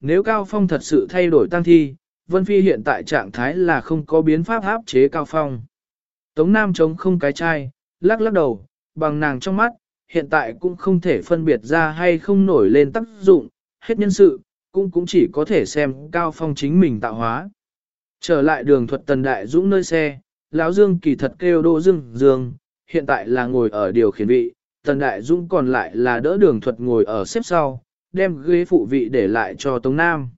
nếu Cao Phong thật sự thay đổi tăng thi, Vân Phi hiện tại trạng thái là không có biến pháp áp chế Cao Phong. Tống Nam chống không cái chai, lắc lắc đầu, bằng nàng trong mắt, hiện tại cũng không thể phân biệt ra hay không nổi lên tác dụng, hết nhân sự, cũng cũng chỉ có thể xem Cao Phong chính mình tạo hóa. Trở lại đường thuật tần đại dũng nơi xe, lão Dương kỳ thật kêu đô dương dương, hiện tại là ngồi ở điều khiển vị, tần đại dũng còn lại là đỡ đường thuật ngồi ở xếp sau, đem ghế phụ vị để lại cho Tống Nam.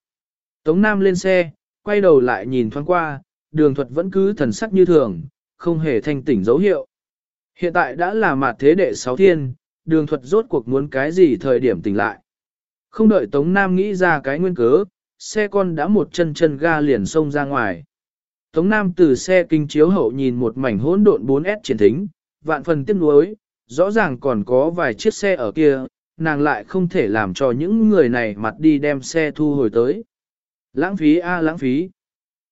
Tống Nam lên xe, quay đầu lại nhìn thoáng qua, đường thuật vẫn cứ thần sắc như thường, không hề thanh tỉnh dấu hiệu. Hiện tại đã là mặt thế đệ sáu thiên, đường thuật rốt cuộc muốn cái gì thời điểm tỉnh lại. Không đợi Tống Nam nghĩ ra cái nguyên cớ, xe con đã một chân chân ga liền xông ra ngoài. Tống Nam từ xe kinh chiếu hậu nhìn một mảnh hỗn độn 4S triển thính, vạn phần tiếc nuối, rõ ràng còn có vài chiếc xe ở kia, nàng lại không thể làm cho những người này mặt đi đem xe thu hồi tới. Lãng phí a lãng phí.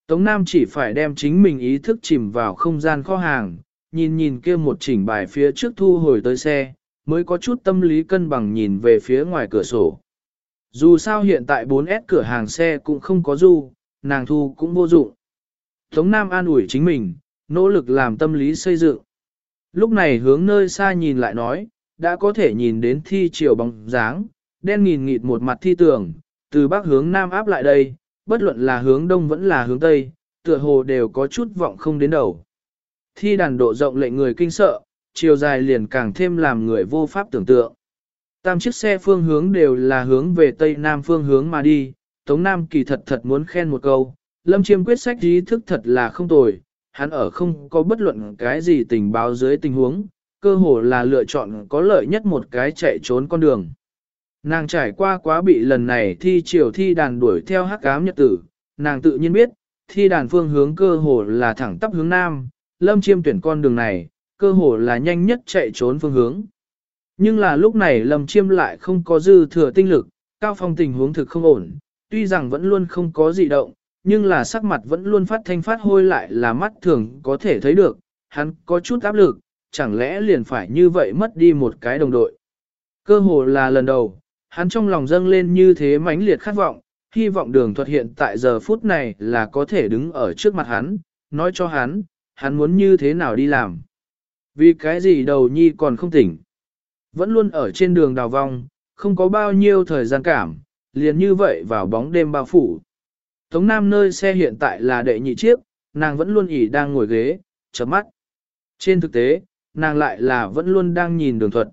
Tống Nam chỉ phải đem chính mình ý thức chìm vào không gian kho hàng, nhìn nhìn kia một chỉnh bài phía trước thu hồi tới xe, mới có chút tâm lý cân bằng nhìn về phía ngoài cửa sổ. Dù sao hiện tại 4S cửa hàng xe cũng không có du, nàng thu cũng vô dụng. Tống Nam an ủi chính mình, nỗ lực làm tâm lý xây dựng. Lúc này hướng nơi xa nhìn lại nói, đã có thể nhìn đến thi chiều bóng dáng, đen nghìn nghịt một mặt thi tường, từ bắc hướng nam áp lại đây, bất luận là hướng đông vẫn là hướng tây, tựa hồ đều có chút vọng không đến đầu. Thi đàn độ rộng lệnh người kinh sợ, chiều dài liền càng thêm làm người vô pháp tưởng tượng. Tam chiếc xe phương hướng đều là hướng về tây nam phương hướng mà đi, Tống Nam kỳ thật thật muốn khen một câu, Lâm Chiêm quyết sách trí thức thật là không tồi, hắn ở không có bất luận cái gì tình báo dưới tình huống, cơ hồ là lựa chọn có lợi nhất một cái chạy trốn con đường. Nàng trải qua quá bị lần này thi triều thi đàn đuổi theo hắc ám nhật tử, nàng tự nhiên biết, thi đàn phương hướng cơ hồ là thẳng tắp hướng nam, lâm chiêm tuyển con đường này, cơ hồ là nhanh nhất chạy trốn phương hướng. Nhưng là lúc này lâm chiêm lại không có dư thừa tinh lực, cao phong tình huống thực không ổn, tuy rằng vẫn luôn không có gì động, nhưng là sắc mặt vẫn luôn phát thanh phát hôi lại là mắt thường có thể thấy được, hắn có chút áp lực, chẳng lẽ liền phải như vậy mất đi một cái đồng đội. Cơ hồ là lần đầu, hắn trong lòng dâng lên như thế mãnh liệt khát vọng, hy vọng đường thuật hiện tại giờ phút này là có thể đứng ở trước mặt hắn, nói cho hắn, hắn muốn như thế nào đi làm. Vì cái gì đầu nhi còn không tỉnh. Vẫn luôn ở trên đường đào vong, không có bao nhiêu thời gian cảm, liền như vậy vào bóng đêm bao phủ. Tống Nam nơi xe hiện tại là đệ nhị chiếc, nàng vẫn luôn ỉ đang ngồi ghế, chớp mắt. Trên thực tế, nàng lại là vẫn luôn đang nhìn đường thuật.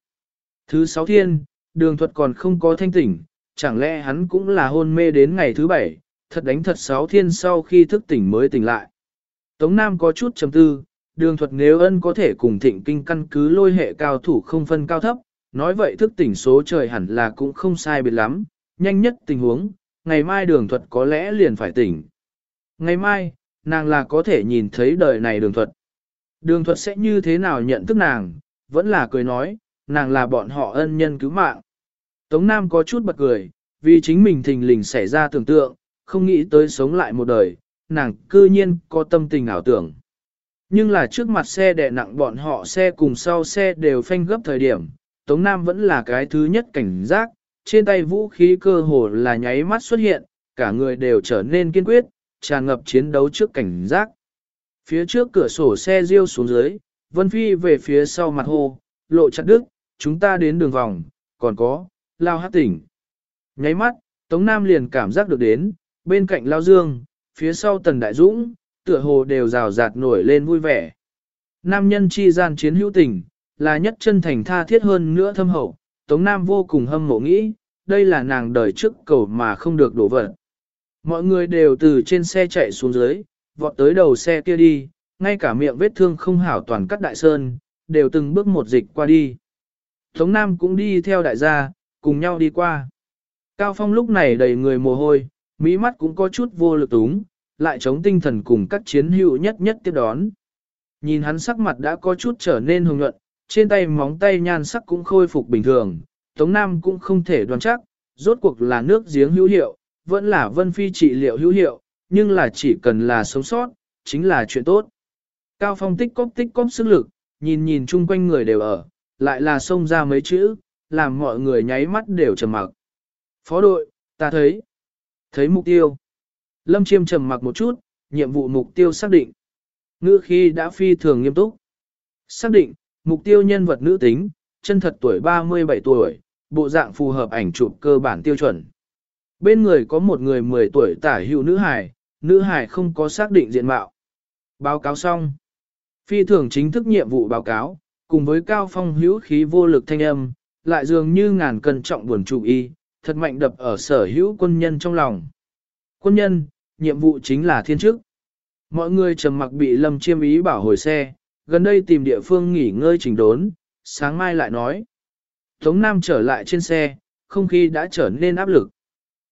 Thứ sáu thiên, đường thuật còn không có thanh tỉnh, chẳng lẽ hắn cũng là hôn mê đến ngày thứ bảy, thật đánh thật sáu thiên sau khi thức tỉnh mới tỉnh lại. Tống Nam có chút trầm tư, đường thuật nếu ân có thể cùng thịnh kinh căn cứ lôi hệ cao thủ không phân cao thấp, nói vậy thức tỉnh số trời hẳn là cũng không sai biệt lắm, nhanh nhất tình huống, ngày mai đường thuật có lẽ liền phải tỉnh. Ngày mai, nàng là có thể nhìn thấy đời này đường thuật. Đường thuật sẽ như thế nào nhận thức nàng, vẫn là cười nói, nàng là bọn họ ân nhân cứu mạng. Tống Nam có chút bật cười, vì chính mình thình lình xảy ra tưởng tượng, không nghĩ tới sống lại một đời, nàng cư nhiên có tâm tình ảo tưởng. Nhưng là trước mặt xe đè nặng bọn họ xe cùng sau xe đều phanh gấp thời điểm, Tống Nam vẫn là cái thứ nhất cảnh giác, trên tay vũ khí cơ hồ là nháy mắt xuất hiện, cả người đều trở nên kiên quyết, tràn ngập chiến đấu trước cảnh giác. Phía trước cửa sổ xe riêu xuống dưới, Vân Phi về phía sau mặt hồ, lộ chặt đức, chúng ta đến đường vòng, còn có, lao hát tỉnh. Nháy mắt, Tống Nam liền cảm giác được đến, bên cạnh lao dương, phía sau tần đại dũng, tựa hồ đều rào rạt nổi lên vui vẻ. Nam nhân chi gian chiến hữu tình, là nhất chân thành tha thiết hơn nữa thâm hậu, Tống Nam vô cùng hâm mộ nghĩ, đây là nàng đời trước cầu mà không được đổ vật. Mọi người đều từ trên xe chạy xuống dưới, vọt tới đầu xe kia đi, ngay cả miệng vết thương không hảo toàn cắt đại sơn, đều từng bước một dịch qua đi. Tống Nam cũng đi theo đại gia, cùng nhau đi qua. Cao Phong lúc này đầy người mồ hôi, mỹ mắt cũng có chút vô lực túng, lại chống tinh thần cùng các chiến hữu nhất nhất tiếp đón. Nhìn hắn sắc mặt đã có chút trở nên hồng nhuận, trên tay móng tay nhan sắc cũng khôi phục bình thường, Tống Nam cũng không thể đoán chắc, rốt cuộc là nước giếng hữu hiệu, vẫn là vân phi trị liệu hữu hiệu, nhưng là chỉ cần là sống sót, chính là chuyện tốt. Cao Phong tích cóp tích cóp sức lực, nhìn nhìn chung quanh người đều ở, lại là xông ra mấy chữ, làm mọi người nháy mắt đều trầm mặc. Phó đội, ta thấy. Thấy mục tiêu. Lâm Chiêm trầm mặc một chút, nhiệm vụ mục tiêu xác định. Ngữ khi đã phi thường nghiêm túc. Xác định, mục tiêu nhân vật nữ tính, chân thật tuổi 37 tuổi, bộ dạng phù hợp ảnh chụp cơ bản tiêu chuẩn. Bên người có một người 10 tuổi tả hữu nữ hải, nữ hải không có xác định diện mạo. Báo cáo xong. Phi thường chính thức nhiệm vụ báo cáo, cùng với cao phong hữu khí vô lực thanh âm, lại dường như ngàn cân trọng buồn trụ y, thật mạnh đập ở sở hữu quân nhân trong lòng. Quân nhân, nhiệm vụ chính là thiên chức. Mọi người trầm mặc bị lâm chiêm ý bảo hồi xe, gần đây tìm địa phương nghỉ ngơi chỉnh đốn, sáng mai lại nói. Tống Nam trở lại trên xe, không khí đã trở nên áp lực.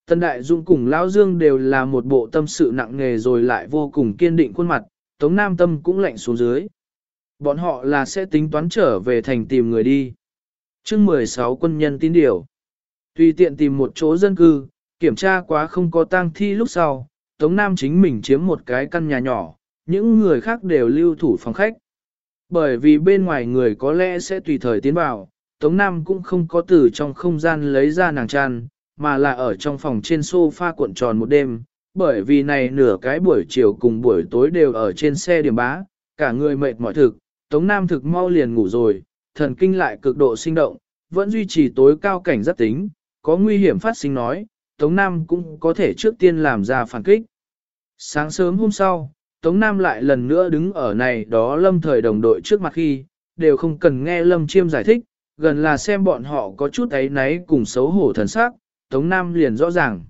Tân Đại Dung cùng Lão Dương đều là một bộ tâm sự nặng nề rồi lại vô cùng kiên định khuôn mặt, Tống Nam tâm cũng lạnh xuống dưới. Bọn họ là sẽ tính toán trở về thành tìm người đi. chương 16 quân nhân tín điều. Tùy tiện tìm một chỗ dân cư, kiểm tra quá không có tang thi lúc sau, Tống Nam chính mình chiếm một cái căn nhà nhỏ, những người khác đều lưu thủ phòng khách. Bởi vì bên ngoài người có lẽ sẽ tùy thời tiến vào, Tống Nam cũng không có từ trong không gian lấy ra nàng tràn mà là ở trong phòng trên sofa cuộn tròn một đêm, bởi vì này nửa cái buổi chiều cùng buổi tối đều ở trên xe điểm bá, cả người mệt mỏi thực, Tống Nam thực mau liền ngủ rồi, thần kinh lại cực độ sinh động, vẫn duy trì tối cao cảnh giác tính, có nguy hiểm phát sinh nói, Tống Nam cũng có thể trước tiên làm ra phản kích. Sáng sớm hôm sau, Tống Nam lại lần nữa đứng ở này đó lâm thời đồng đội trước mặt khi, đều không cần nghe lâm chiêm giải thích, gần là xem bọn họ có chút ấy náy cùng xấu hổ thần sắc, Tống Nam liền rõ ràng.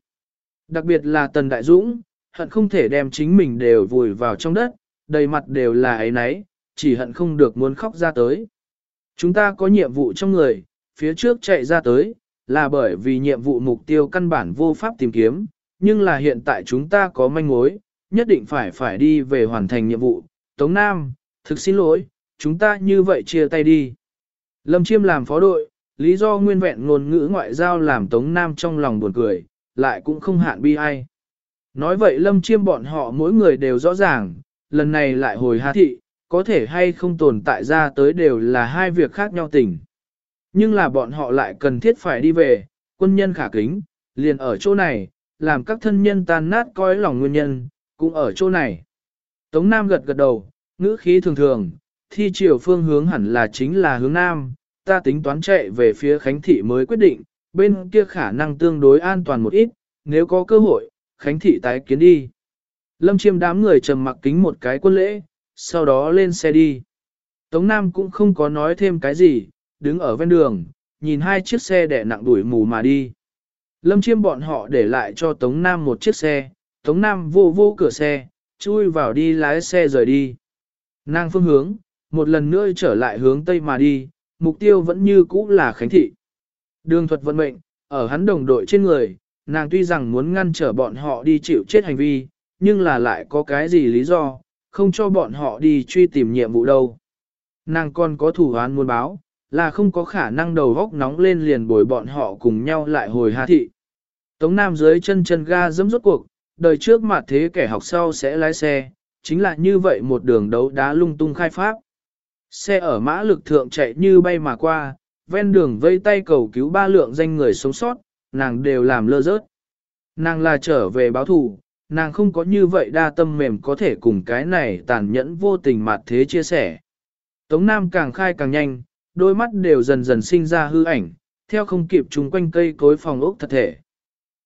Đặc biệt là Tần Đại Dũng, hận không thể đem chính mình đều vùi vào trong đất, đầy mặt đều là ấy nấy, chỉ hận không được muốn khóc ra tới. Chúng ta có nhiệm vụ trong người, phía trước chạy ra tới, là bởi vì nhiệm vụ mục tiêu căn bản vô pháp tìm kiếm, nhưng là hiện tại chúng ta có manh mối, nhất định phải phải đi về hoàn thành nhiệm vụ. Tống Nam, thực xin lỗi, chúng ta như vậy chia tay đi. Lâm Chiêm làm phó đội, lý do nguyên vẹn ngôn ngữ ngoại giao làm Tống Nam trong lòng buồn cười, lại cũng không hạn bi ai. Nói vậy Lâm Chiêm bọn họ mỗi người đều rõ ràng, lần này lại hồi hà thị, có thể hay không tồn tại ra tới đều là hai việc khác nhau tình. Nhưng là bọn họ lại cần thiết phải đi về, quân nhân khả kính, liền ở chỗ này, làm các thân nhân tan nát coi lòng nguyên nhân, cũng ở chỗ này. Tống Nam gật gật đầu, ngữ khí thường thường, thi chiều phương hướng hẳn là chính là hướng Nam, ta tính toán chạy về phía Khánh Thị mới quyết định, bên kia khả năng tương đối an toàn một ít, nếu có cơ hội, Khánh Thị tái kiến đi. Lâm chiêm đám người trầm mặc kính một cái quân lễ, sau đó lên xe đi. Tống Nam cũng không có nói thêm cái gì, đứng ở ven đường, nhìn hai chiếc xe đẻ nặng đuổi mù mà đi. Lâm chiêm bọn họ để lại cho Tống Nam một chiếc xe, Tống Nam vô vô cửa xe, chui vào đi lái xe rời đi. Nàng phương hướng, một lần nữa trở lại hướng Tây mà đi, mục tiêu vẫn như cũ là Khánh Thị. Đường thuật vận mệnh, ở hắn đồng đội trên người, nàng tuy rằng muốn ngăn trở bọn họ đi chịu chết hành vi, nhưng là lại có cái gì lý do, không cho bọn họ đi truy tìm nhiệm vụ đâu. Nàng còn có thủ án muốn báo, là không có khả năng đầu góc nóng lên liền bồi bọn họ cùng nhau lại hồi Hà Thị. Tống Nam dưới chân chân ga dẫm rốt cuộc, đời trước mà thế kẻ học sau sẽ lái xe, chính là như vậy một đường đấu đá lung tung khai pháp. Xe ở mã lực thượng chạy như bay mà qua, ven đường vây tay cầu cứu ba lượng danh người sống sót, nàng đều làm lơ rớt. Nàng là trở về báo thù, nàng không có như vậy đa tâm mềm có thể cùng cái này tàn nhẫn vô tình mặt thế chia sẻ. Tống Nam càng khai càng nhanh, đôi mắt đều dần dần sinh ra hư ảnh, theo không kịp chung quanh cây cối phòng ốc thật thể.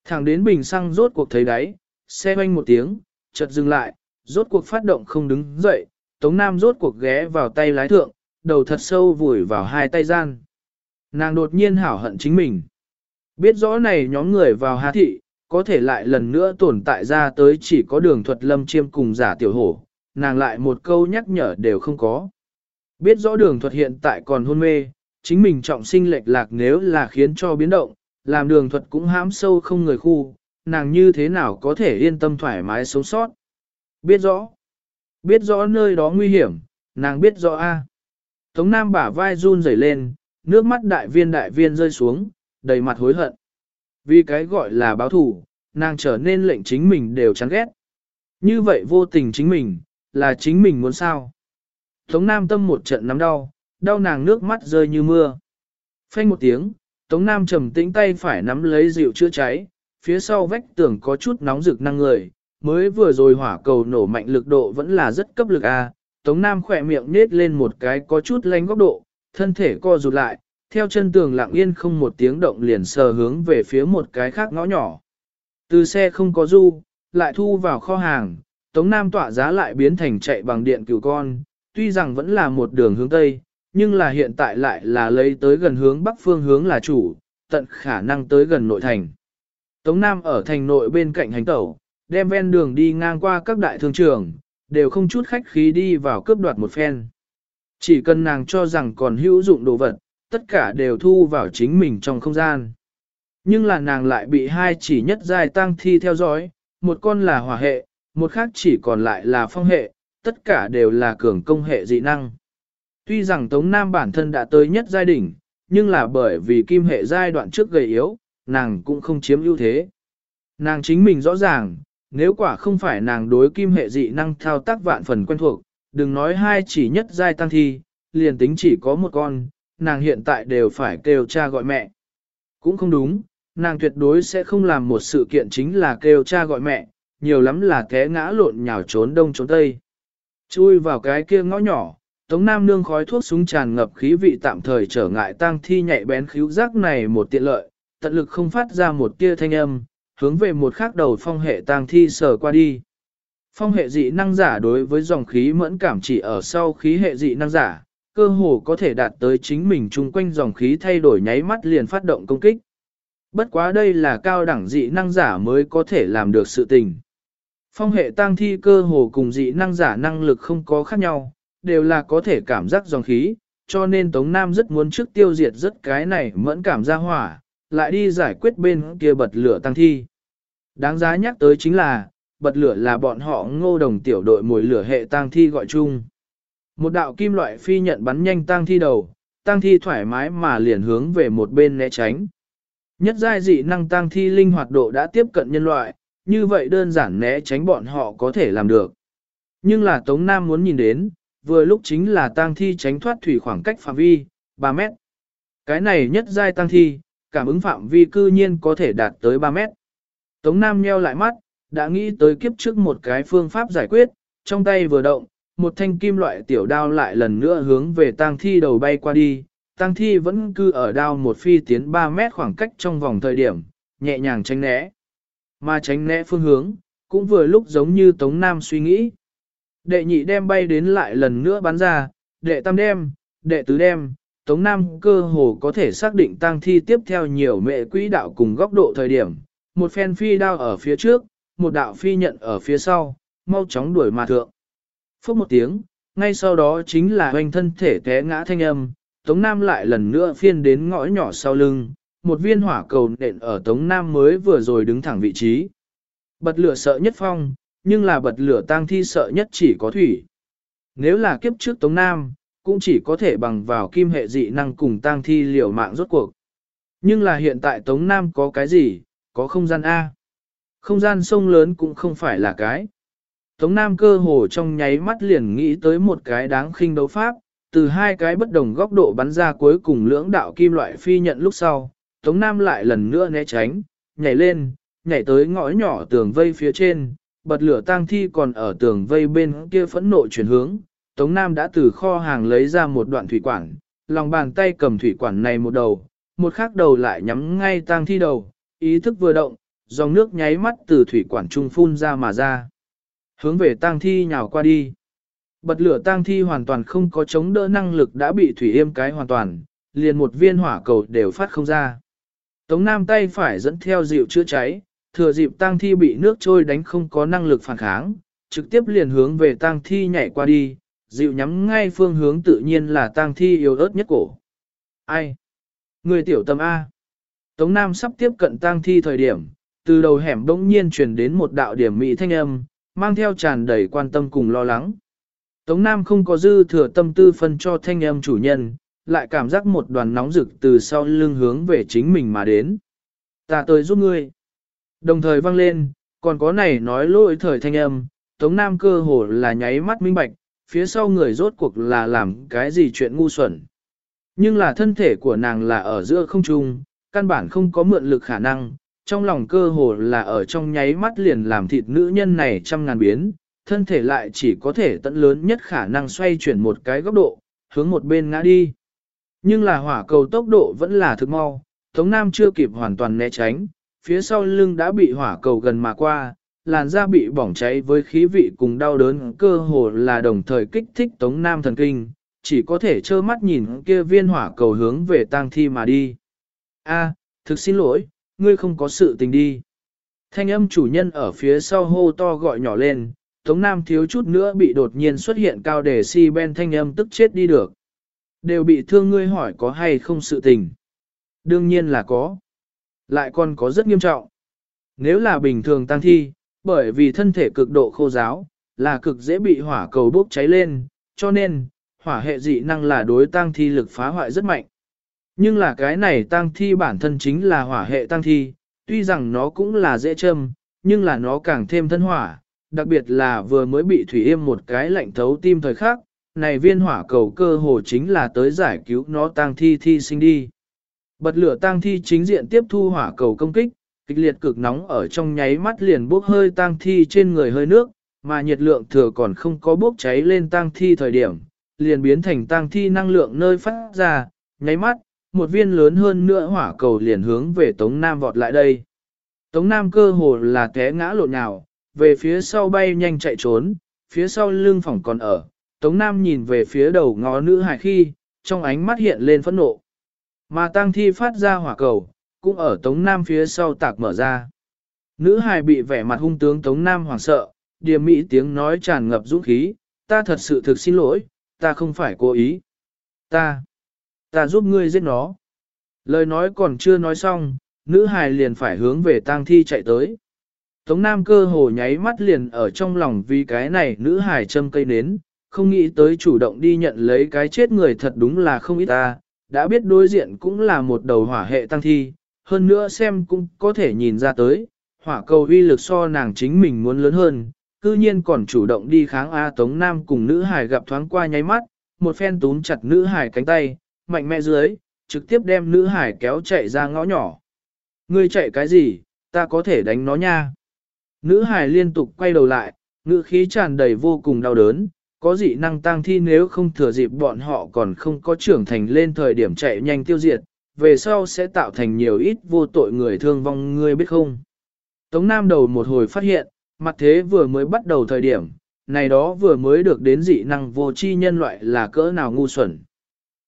Thẳng đến bình xăng rốt cuộc thấy đáy, xe oanh một tiếng, chợt dừng lại, rốt cuộc phát động không đứng dậy, Tống Nam rốt cuộc ghé vào tay lái thượng, đầu thật sâu vùi vào hai tay gian. Nàng đột nhiên hảo hận chính mình. Biết rõ này nhóm người vào hà thị, có thể lại lần nữa tồn tại ra tới chỉ có đường thuật lâm chiêm cùng giả tiểu hổ, nàng lại một câu nhắc nhở đều không có. Biết rõ đường thuật hiện tại còn hôn mê, chính mình trọng sinh lệch lạc nếu là khiến cho biến động, làm đường thuật cũng hãm sâu không người khu, nàng như thế nào có thể yên tâm thoải mái sống sót. Biết rõ, biết rõ nơi đó nguy hiểm, nàng biết rõ a. Tống Nam bả vai run rẩy lên, nước mắt đại viên đại viên rơi xuống, đầy mặt hối hận. Vì cái gọi là báo thủ, nàng trở nên lệnh chính mình đều chán ghét. Như vậy vô tình chính mình, là chính mình muốn sao. Tống Nam tâm một trận nắm đau, đau nàng nước mắt rơi như mưa. Phanh một tiếng, Tống Nam trầm tĩnh tay phải nắm lấy rượu chữa cháy, phía sau vách tường có chút nóng rực năng người, mới vừa rồi hỏa cầu nổ mạnh lực độ vẫn là rất cấp lực A, Tống Nam khỏe miệng nết lên một cái có chút lánh góc độ, thân thể co rụt lại, theo chân tường lặng yên không một tiếng động liền sờ hướng về phía một cái khác ngõ nhỏ. Từ xe không có du, lại thu vào kho hàng, Tống Nam tỏa giá lại biến thành chạy bằng điện cửu con, tuy rằng vẫn là một đường hướng Tây, nhưng là hiện tại lại là lấy tới gần hướng Bắc phương hướng là chủ, tận khả năng tới gần nội thành. Tống Nam ở thành nội bên cạnh hành tẩu, đem ven đường đi ngang qua các đại thương trường, đều không chút khách khí đi vào cướp đoạt một phen. Chỉ cần nàng cho rằng còn hữu dụng đồ vật, tất cả đều thu vào chính mình trong không gian. Nhưng là nàng lại bị hai chỉ nhất giai tăng thi theo dõi, một con là hỏa hệ, một khác chỉ còn lại là phong hệ, tất cả đều là cường công hệ dị năng. Tuy rằng Tống Nam bản thân đã tới nhất giai đỉnh, nhưng là bởi vì kim hệ giai đoạn trước gầy yếu, nàng cũng không chiếm ưu thế. Nàng chính mình rõ ràng, nếu quả không phải nàng đối kim hệ dị năng thao tác vạn phần quen thuộc, đừng nói hai chỉ nhất giai tăng thi, liền tính chỉ có một con, nàng hiện tại đều phải kêu cha gọi mẹ. Cũng không đúng, nàng tuyệt đối sẽ không làm một sự kiện chính là kêu cha gọi mẹ, nhiều lắm là té ngã lộn nhào trốn đông trốn tây. Chui vào cái kia ngõ nhỏ, Tống Nam nương khói thuốc súng tràn ngập khí vị tạm thời trở ngại tang thi nhạy bén khíu giác này một tiện lợi, tận lực không phát ra một tia thanh âm, hướng về một khác đầu phong hệ tang thi sờ qua đi. Phong hệ dị năng giả đối với dòng khí mẫn cảm chỉ ở sau khí hệ dị năng giả, cơ hồ có thể đạt tới chính mình chung quanh dòng khí thay đổi nháy mắt liền phát động công kích. Bất quá đây là cao đẳng dị năng giả mới có thể làm được sự tình. Phong hệ tang thi cơ hồ cùng dị năng giả năng lực không có khác nhau, đều là có thể cảm giác dòng khí, cho nên Tống Nam rất muốn trước tiêu diệt rất cái này mẫn cảm ra hỏa, lại đi giải quyết bên kia bật lửa tăng thi. Đáng giá nhắc tới chính là, bật lửa là bọn họ ngô đồng tiểu đội mùi lửa hệ tăng thi gọi chung. Một đạo kim loại phi nhận bắn nhanh tăng thi đầu, tăng thi thoải mái mà liền hướng về một bên né tránh. Nhất giai dị năng tăng thi linh hoạt độ đã tiếp cận nhân loại, như vậy đơn giản né tránh bọn họ có thể làm được. Nhưng là Tống Nam muốn nhìn đến, vừa lúc chính là tăng thi tránh thoát thủy khoảng cách phạm vi, 3 mét. Cái này nhất giai tăng thi, cảm ứng phạm vi cư nhiên có thể đạt tới 3 mét. Tống Nam nheo lại mắt, đã nghĩ tới kiếp trước một cái phương pháp giải quyết, trong tay vừa động, một thanh kim loại tiểu đao lại lần nữa hướng về tang thi đầu bay qua đi. Tang thi vẫn cư ở đao một phi tiến 3 mét khoảng cách trong vòng thời điểm, nhẹ nhàng tránh né. Mà tránh né phương hướng, cũng vừa lúc giống như Tống Nam suy nghĩ. Đệ nhị đem bay đến lại lần nữa bắn ra, đệ tam đem, đệ tứ đem, Tống Nam cơ hồ có thể xác định tang thi tiếp theo nhiều mệ quỹ đạo cùng góc độ thời điểm. Một phen phi đao ở phía trước, một đạo phi nhận ở phía sau, mau chóng đuổi mà thượng. Phúc một tiếng, ngay sau đó chính là hoành thân thể té ngã thanh âm, Tống Nam lại lần nữa phiên đến ngõ nhỏ sau lưng, một viên hỏa cầu nện ở Tống Nam mới vừa rồi đứng thẳng vị trí. Bật lửa sợ nhất phong, nhưng là bật lửa tang thi sợ nhất chỉ có thủy. Nếu là kiếp trước Tống Nam, cũng chỉ có thể bằng vào kim hệ dị năng cùng tang thi liều mạng rốt cuộc. Nhưng là hiện tại Tống Nam có cái gì, có không gian A. Không gian sông lớn cũng không phải là cái. Tống Nam cơ hồ trong nháy mắt liền nghĩ tới một cái đáng khinh đấu pháp, từ hai cái bất đồng góc độ bắn ra cuối cùng lưỡng đạo kim loại phi nhận lúc sau, Tống Nam lại lần nữa né tránh, nhảy lên, nhảy tới ngõ nhỏ tường vây phía trên, bật lửa tang thi còn ở tường vây bên kia phẫn nộ chuyển hướng. Tống Nam đã từ kho hàng lấy ra một đoạn thủy quản, lòng bàn tay cầm thủy quản này một đầu, một khác đầu lại nhắm ngay tang thi đầu, ý thức vừa động, dòng nước nháy mắt từ thủy quản trung phun ra mà ra. Hướng về tang thi nhào qua đi. Bật lửa tang thi hoàn toàn không có chống đỡ năng lực đã bị thủy yêm cái hoàn toàn, liền một viên hỏa cầu đều phát không ra. Tống Nam tay phải dẫn theo dịu chữa cháy, thừa dịp tang thi bị nước trôi đánh không có năng lực phản kháng, trực tiếp liền hướng về tang thi nhảy qua đi, dịu nhắm ngay phương hướng tự nhiên là tang thi yếu ớt nhất cổ. Ai? Người tiểu tâm A. Tống Nam sắp tiếp cận tang thi thời điểm, từ đầu hẻm bỗng nhiên truyền đến một đạo điểm mỹ thanh âm, mang theo tràn đầy quan tâm cùng lo lắng. Tống Nam không có dư thừa tâm tư phân cho thanh âm chủ nhân, lại cảm giác một đoàn nóng rực từ sau lưng hướng về chính mình mà đến. Ta tới giúp ngươi. Đồng thời vang lên, còn có này nói lỗi thời thanh âm, Tống Nam cơ hồ là nháy mắt minh bạch, phía sau người rốt cuộc là làm cái gì chuyện ngu xuẩn. Nhưng là thân thể của nàng là ở giữa không trung, căn bản không có mượn lực khả năng, trong lòng cơ hồ là ở trong nháy mắt liền làm thịt nữ nhân này trăm ngàn biến, thân thể lại chỉ có thể tận lớn nhất khả năng xoay chuyển một cái góc độ, hướng một bên ngã đi. Nhưng là hỏa cầu tốc độ vẫn là thực mau, Tống Nam chưa kịp hoàn toàn né tránh, phía sau lưng đã bị hỏa cầu gần mà qua, làn da bị bỏng cháy với khí vị cùng đau đớn cơ hồ là đồng thời kích thích Tống Nam thần kinh, chỉ có thể trơ mắt nhìn kia viên hỏa cầu hướng về tang thi mà đi. A, thực xin lỗi, ngươi không có sự tình đi. Thanh âm chủ nhân ở phía sau hô to gọi nhỏ lên, Tống Nam thiếu chút nữa bị đột nhiên xuất hiện cao để si ben thanh âm tức chết đi được. Đều bị thương ngươi hỏi có hay không sự tình. Đương nhiên là có. Lại còn có rất nghiêm trọng. Nếu là bình thường tăng thi, bởi vì thân thể cực độ khô giáo, là cực dễ bị hỏa cầu bốc cháy lên, cho nên, hỏa hệ dị năng là đối tăng thi lực phá hoại rất mạnh. Nhưng là cái này tăng thi bản thân chính là hỏa hệ tăng thi, tuy rằng nó cũng là dễ châm, nhưng là nó càng thêm thân hỏa, đặc biệt là vừa mới bị thủy yêm một cái lạnh thấu tim thời khắc, này viên hỏa cầu cơ hồ chính là tới giải cứu nó tăng thi thi sinh đi. Bật lửa tăng thi chính diện tiếp thu hỏa cầu công kích, kịch liệt cực nóng ở trong nháy mắt liền bốc hơi tang thi trên người hơi nước, mà nhiệt lượng thừa còn không có bốc cháy lên tang thi thời điểm, liền biến thành tang thi năng lượng nơi phát ra, nháy mắt, một viên lớn hơn nữa hỏa cầu liền hướng về Tống Nam vọt lại đây. Tống Nam cơ hồ là té ngã lộn nhào, về phía sau bay nhanh chạy trốn, phía sau lưng phòng còn ở. Tống Nam nhìn về phía đầu ngó nữ hài khi, trong ánh mắt hiện lên phẫn nộ. Mà tang thi phát ra hỏa cầu, cũng ở Tống Nam phía sau tạc mở ra. Nữ hài bị vẻ mặt hung tướng Tống Nam hoảng sợ, điềm mỹ tiếng nói tràn ngập dũng khí, ta thật sự thực xin lỗi, ta không phải cố ý. Ta, ta giúp ngươi giết nó. Lời nói còn chưa nói xong, nữ hài liền phải hướng về tang thi chạy tới. Tống Nam cơ hồ nháy mắt liền ở trong lòng vì cái này nữ hài châm cây nến, không nghĩ tới chủ động đi nhận lấy cái chết người thật đúng là không ít ta, đã biết đối diện cũng là một đầu hỏa hệ tăng thi, hơn nữa xem cũng có thể nhìn ra tới, hỏa cầu uy lực so nàng chính mình muốn lớn hơn, cư nhiên còn chủ động đi kháng A Tống Nam cùng nữ hải gặp thoáng qua nháy mắt, một phen túm chặt nữ hải cánh tay, mạnh mẽ dưới, trực tiếp đem nữ hải kéo chạy ra ngõ nhỏ. Ngươi chạy cái gì, ta có thể đánh nó nha. Nữ hải liên tục quay đầu lại, ngữ khí tràn đầy vô cùng đau đớn, có dị năng tăng thi nếu không thừa dịp bọn họ còn không có trưởng thành lên thời điểm chạy nhanh tiêu diệt, về sau sẽ tạo thành nhiều ít vô tội người thương vong ngươi biết không. Tống Nam đầu một hồi phát hiện, mặt thế vừa mới bắt đầu thời điểm, này đó vừa mới được đến dị năng vô chi nhân loại là cỡ nào ngu xuẩn.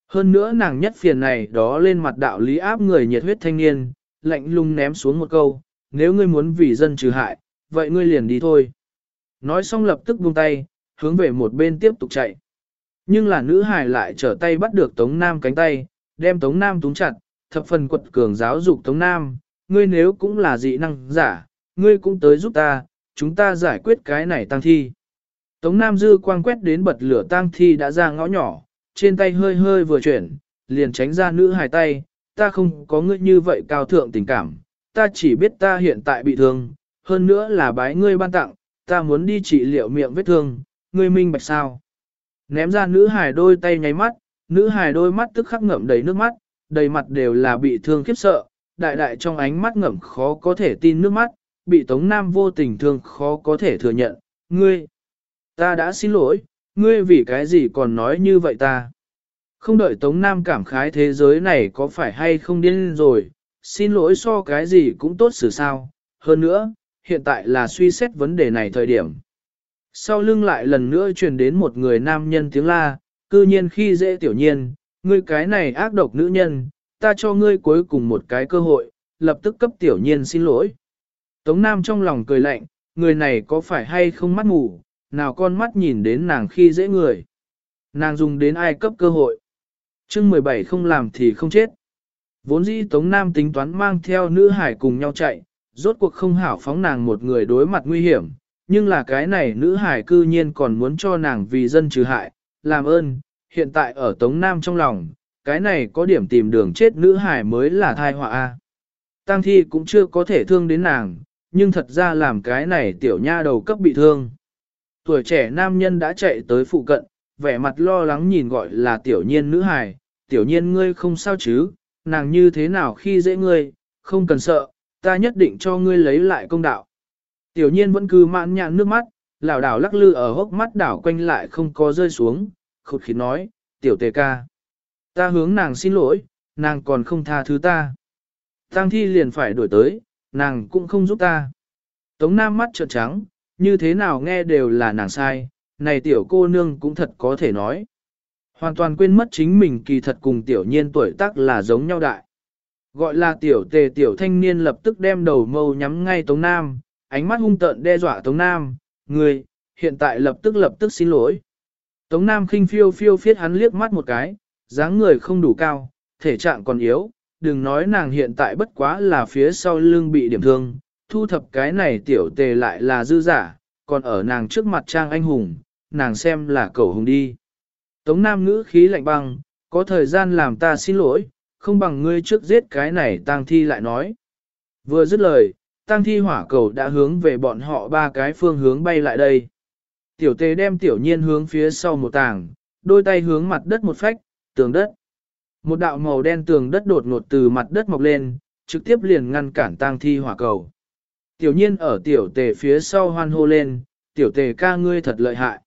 Hơn nữa nàng nhất phiền này đó lên mặt đạo lý áp người nhiệt huyết thanh niên, lạnh lùng ném xuống một câu, nếu ngươi muốn vì dân trừ hại, vậy ngươi liền đi thôi. Nói xong lập tức buông tay, hướng về một bên tiếp tục chạy. Nhưng là nữ hài lại trở tay bắt được Tống Nam cánh tay, đem Tống Nam túng chặt, thập phần quật cường giáo dục Tống Nam, ngươi nếu cũng là dị năng giả, ngươi cũng tới giúp ta, chúng ta giải quyết cái này tăng thi. Tống Nam dư quang quét đến bật lửa tăng thi đã ra ngõ nhỏ, trên tay hơi hơi vừa chuyển, liền tránh ra nữ hài tay, ta không có ngươi như vậy cao thượng tình cảm, ta chỉ biết ta hiện tại bị thương, hơn nữa là bái ngươi ban tặng, ta muốn đi trị liệu miệng vết thương, ngươi minh bạch sao. Ném ra nữ hài đôi tay nháy mắt, nữ hài đôi mắt tức khắc ngậm đầy nước mắt, đầy mặt đều là bị thương khiếp sợ, đại đại trong ánh mắt ngậm khó có thể tin nước mắt, bị Tống Nam vô tình thương khó có thể thừa nhận, ngươi, ta đã xin lỗi, ngươi vì cái gì còn nói như vậy ta. Không đợi Tống Nam cảm khái thế giới này có phải hay không điên rồi, xin lỗi so cái gì cũng tốt xử sao, hơn nữa, hiện tại là suy xét vấn đề này thời điểm. Sau lưng lại lần nữa truyền đến một người nam nhân tiếng la, cư nhiên khi dễ tiểu nhiên, ngươi cái này ác độc nữ nhân, ta cho ngươi cuối cùng một cái cơ hội, lập tức cấp tiểu nhiên xin lỗi. Tống Nam trong lòng cười lạnh, người này có phải hay không mắt mù, nào con mắt nhìn đến nàng khi dễ người. Nàng dùng đến ai cấp cơ hội. chương 17 không làm thì không chết. Vốn dĩ Tống Nam tính toán mang theo nữ hải cùng nhau chạy, rốt cuộc không hảo phóng nàng một người đối mặt nguy hiểm, nhưng là cái này nữ hải cư nhiên còn muốn cho nàng vì dân trừ hại, làm ơn, hiện tại ở Tống Nam trong lòng, cái này có điểm tìm đường chết nữ hải mới là thai họa a. tang thi cũng chưa có thể thương đến nàng, nhưng thật ra làm cái này tiểu nha đầu cấp bị thương. Tuổi trẻ nam nhân đã chạy tới phụ cận, vẻ mặt lo lắng nhìn gọi là tiểu nhiên nữ hài, tiểu nhiên ngươi không sao chứ, nàng như thế nào khi dễ ngươi, không cần sợ, ta nhất định cho ngươi lấy lại công đạo. Tiểu nhiên vẫn cứ mãn nhãn nước mắt, lảo đảo lắc lư ở hốc mắt đảo quanh lại không có rơi xuống, khụt khịt nói, tiểu tề ca. Ta hướng nàng xin lỗi, nàng còn không tha thứ ta. Tăng thi liền phải đổi tới, nàng cũng không giúp ta. Tống Nam mắt trợn trắng, như thế nào nghe đều là nàng sai, này tiểu cô nương cũng thật có thể nói. Hoàn toàn quên mất chính mình kỳ thật cùng tiểu nhiên tuổi tác là giống nhau đại. Gọi là tiểu tề tiểu thanh niên lập tức đem đầu mâu nhắm ngay Tống Nam, ánh mắt hung tợn đe dọa Tống Nam, người, hiện tại lập tức lập tức xin lỗi. Tống Nam khinh phiêu phiêu phiết hắn liếc mắt một cái, dáng người không đủ cao, thể trạng còn yếu, đừng nói nàng hiện tại bất quá là phía sau lưng bị điểm thương, thu thập cái này tiểu tề lại là dư giả, còn ở nàng trước mặt trang anh hùng, nàng xem là cẩu hùng đi. Tống Nam ngữ khí lạnh băng, có thời gian làm ta xin lỗi, không bằng ngươi trước giết cái này tang thi lại nói. Vừa dứt lời, tang thi hỏa cầu đã hướng về bọn họ ba cái phương hướng bay lại đây. Tiểu tề đem tiểu nhiên hướng phía sau một tảng, đôi tay hướng mặt đất một phách, tường đất. Một đạo màu đen tường đất đột ngột từ mặt đất mọc lên, trực tiếp liền ngăn cản tang thi hỏa cầu. Tiểu nhiên ở tiểu tề phía sau hoan hô lên, tiểu tề ca ngươi thật lợi hại.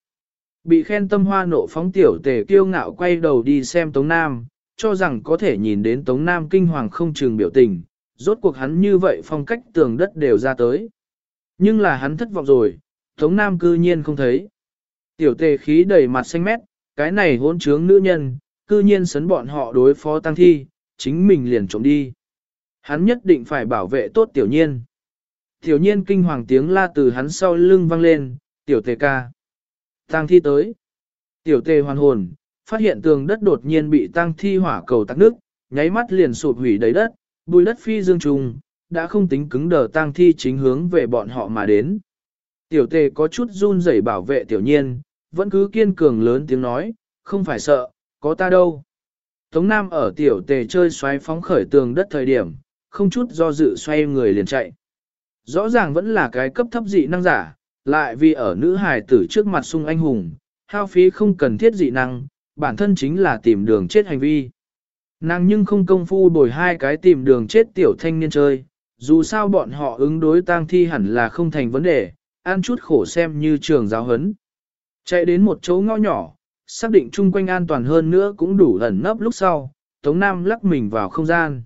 Bị khen tâm hoa nộ phóng tiểu tề kiêu ngạo quay đầu đi xem Tống Nam, cho rằng có thể nhìn đến Tống Nam kinh hoàng không chừng biểu tình, rốt cuộc hắn như vậy phong cách tường đất đều ra tới. Nhưng là hắn thất vọng rồi, Tống Nam cư nhiên không thấy. Tiểu tề khí đầy mặt xanh mét, cái này hôn trướng nữ nhân, cư nhiên sấn bọn họ đối phó tăng thi, chính mình liền trộm đi. Hắn nhất định phải bảo vệ tốt tiểu nhiên. Tiểu nhiên kinh hoàng tiếng la từ hắn sau lưng vang lên, tiểu tề ca. Tăng thi tới. Tiểu tề hoàn hồn, phát hiện tường đất đột nhiên bị tăng thi hỏa cầu tắc nước, nháy mắt liền sụp hủy đầy đất, bùi đất phi dương trùng, đã không tính cứng đờ tang thi chính hướng về bọn họ mà đến. Tiểu tề có chút run rẩy bảo vệ tiểu nhiên, vẫn cứ kiên cường lớn tiếng nói, không phải sợ, có ta đâu. Tống Nam ở tiểu tề chơi xoáy phóng khởi tường đất thời điểm, không chút do dự xoay người liền chạy. Rõ ràng vẫn là cái cấp thấp dị năng giả, lại vì ở nữ hài tử trước mặt sung anh hùng, hao phí không cần thiết dị năng, bản thân chính là tìm đường chết hành vi. Nàng nhưng không công phu bồi hai cái tìm đường chết tiểu thanh niên chơi, dù sao bọn họ ứng đối tang thi hẳn là không thành vấn đề, ăn chút khổ xem như trường giáo hấn. Chạy đến một chỗ ngõ nhỏ, xác định chung quanh an toàn hơn nữa cũng đủ ẩn nấp lúc sau, Tống Nam lắc mình vào không gian.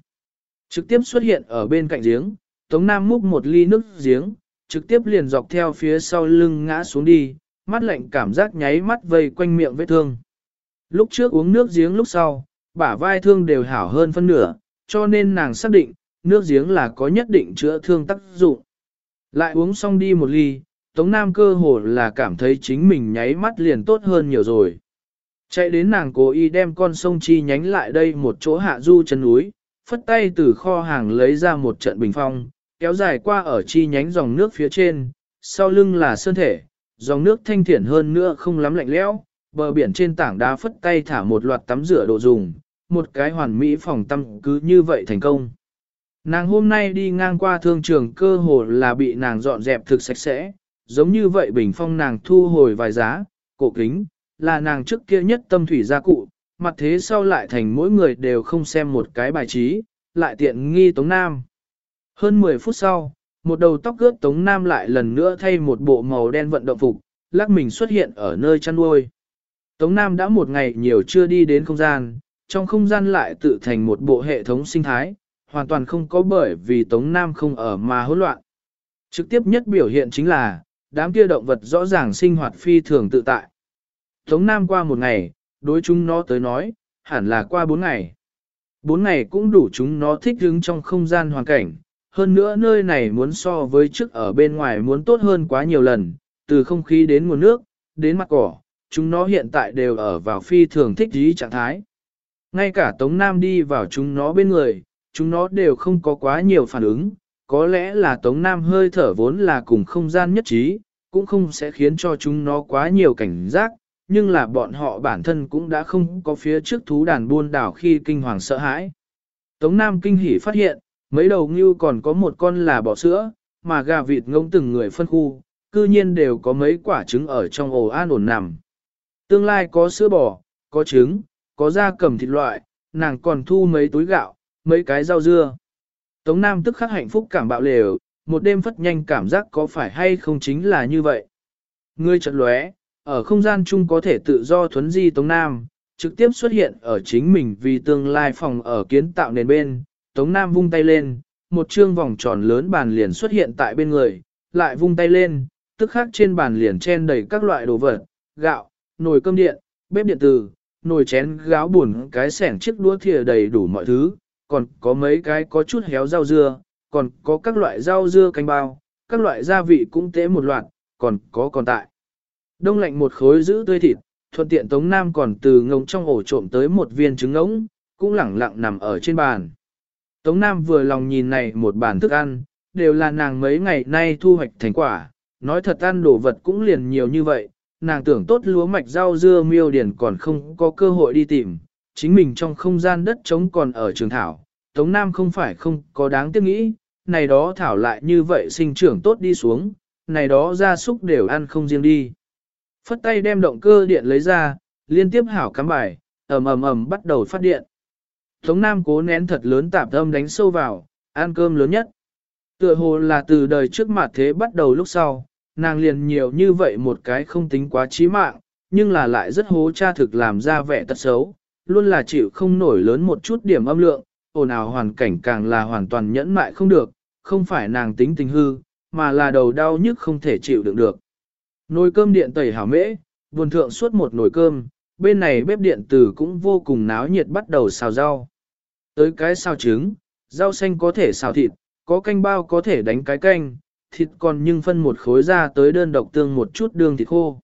Trực tiếp xuất hiện ở bên cạnh giếng, Tống Nam múc một ly nước giếng, trực tiếp liền dọc theo phía sau lưng ngã xuống đi, mắt lạnh cảm giác nháy mắt vây quanh miệng vết thương. Lúc trước uống nước giếng lúc sau, bả vai thương đều hảo hơn phân nửa, cho nên nàng xác định, nước giếng là có nhất định chữa thương tác dụng. Lại uống xong đi một ly, Tống Nam cơ hồ là cảm thấy chính mình nháy mắt liền tốt hơn nhiều rồi. Chạy đến nàng cố ý đem con sông chi nhánh lại đây một chỗ hạ du chân núi, phất tay từ kho hàng lấy ra một trận bình phong, kéo dài qua ở chi nhánh dòng nước phía trên, sau lưng là sơn thể, dòng nước thanh thiển hơn nữa không lắm lạnh lẽo, bờ biển trên tảng đá phất tay thả một loạt tắm rửa đồ dùng, một cái hoàn mỹ phòng tâm cứ như vậy thành công. Nàng hôm nay đi ngang qua thương trường cơ hồ là bị nàng dọn dẹp thực sạch sẽ, giống như vậy bình phong nàng thu hồi vài giá, cổ kính, là nàng trước kia nhất tâm thủy gia cụ, mặt thế sau lại thành mỗi người đều không xem một cái bài trí, lại tiện nghi Tống Nam. Hơn 10 phút sau, một đầu tóc ướt Tống Nam lại lần nữa thay một bộ màu đen vận động phục, lắc mình xuất hiện ở nơi chăn nuôi. Tống Nam đã một ngày nhiều chưa đi đến không gian, trong không gian lại tự thành một bộ hệ thống sinh thái, hoàn toàn không có bởi vì Tống Nam không ở mà hỗn loạn. Trực tiếp nhất biểu hiện chính là, đám kia động vật rõ ràng sinh hoạt phi thường tự tại. Tống Nam qua một ngày, đối chúng nó tới nói, hẳn là qua bốn ngày. Bốn ngày cũng đủ chúng nó thích ứng trong không gian hoàn cảnh, hơn nữa nơi này muốn so với trước ở bên ngoài muốn tốt hơn quá nhiều lần, từ không khí đến nguồn nước, đến mặt cỏ, chúng nó hiện tại đều ở vào phi thường thích dí trạng thái. Ngay cả Tống Nam đi vào chúng nó bên người, chúng nó đều không có quá nhiều phản ứng, có lẽ là Tống Nam hơi thở vốn là cùng không gian nhất trí, cũng không sẽ khiến cho chúng nó quá nhiều cảnh giác, nhưng là bọn họ bản thân cũng đã không có phía trước thú đàn buôn đảo khi kinh hoàng sợ hãi. Tống Nam kinh hỉ phát hiện, mấy đầu ngưu còn có một con là bò sữa, mà gà vịt ngông từng người phân khu, cư nhiên đều có mấy quả trứng ở trong ổ an ổn nằm. Tương lai có sữa bò, có trứng, có da cầm thịt loại, nàng còn thu mấy túi gạo, mấy cái rau dưa. Tống Nam tức khắc hạnh phúc cảm bạo lều, một đêm phất nhanh cảm giác có phải hay không chính là như vậy. Ngươi chợt lóe, ở không gian chung có thể tự do thuấn di Tống Nam, trực tiếp xuất hiện ở chính mình vì tương lai phòng ở kiến tạo nền bên. Tống Nam vung tay lên, một chương vòng tròn lớn bàn liền xuất hiện tại bên người, lại vung tay lên, tức khắc trên bàn liền chen đầy các loại đồ vật, gạo, nồi cơm điện, bếp điện tử, nồi chén gáo buồn cái sẻng chiếc đũa thìa đầy đủ mọi thứ, còn có mấy cái có chút héo rau dưa, còn có các loại rau dưa canh bao, các loại gia vị cũng tế một loạt, còn có còn tại. Đông lạnh một khối giữ tươi thịt, thuận tiện Tống Nam còn từ ngông trong ổ trộm tới một viên trứng ngỗng, cũng lẳng lặng nằm ở trên bàn. Tống Nam vừa lòng nhìn này một bàn thức ăn, đều là nàng mấy ngày nay thu hoạch thành quả, nói thật ăn đồ vật cũng liền nhiều như vậy, nàng tưởng tốt lúa mạch rau dưa miêu điển còn không có cơ hội đi tìm, chính mình trong không gian đất trống còn ở trường thảo, Tống Nam không phải không có đáng tiếc nghĩ, này đó thảo lại như vậy sinh trưởng tốt đi xuống, này đó gia súc đều ăn không riêng đi. Phất tay đem động cơ điện lấy ra, liên tiếp hảo cắm bài, ầm ầm ầm bắt đầu phát điện. Tống Nam cố nén thật lớn tạp âm đánh sâu vào, ăn cơm lớn nhất. Tựa hồ là từ đời trước mặt thế bắt đầu lúc sau, nàng liền nhiều như vậy một cái không tính quá chí mạng, nhưng là lại rất hố cha thực làm ra vẻ tật xấu, luôn là chịu không nổi lớn một chút điểm âm lượng, ồn ào hoàn cảnh càng là hoàn toàn nhẫn mại không được, không phải nàng tính tình hư, mà là đầu đau nhức không thể chịu đựng được. Nồi cơm điện tẩy hảo mễ, buồn thượng suốt một nồi cơm, bên này bếp điện tử cũng vô cùng náo nhiệt bắt đầu xào rau. Tới cái xào trứng, rau xanh có thể xào thịt, có canh bao có thể đánh cái canh, thịt còn nhưng phân một khối ra tới đơn độc tương một chút đường thịt khô.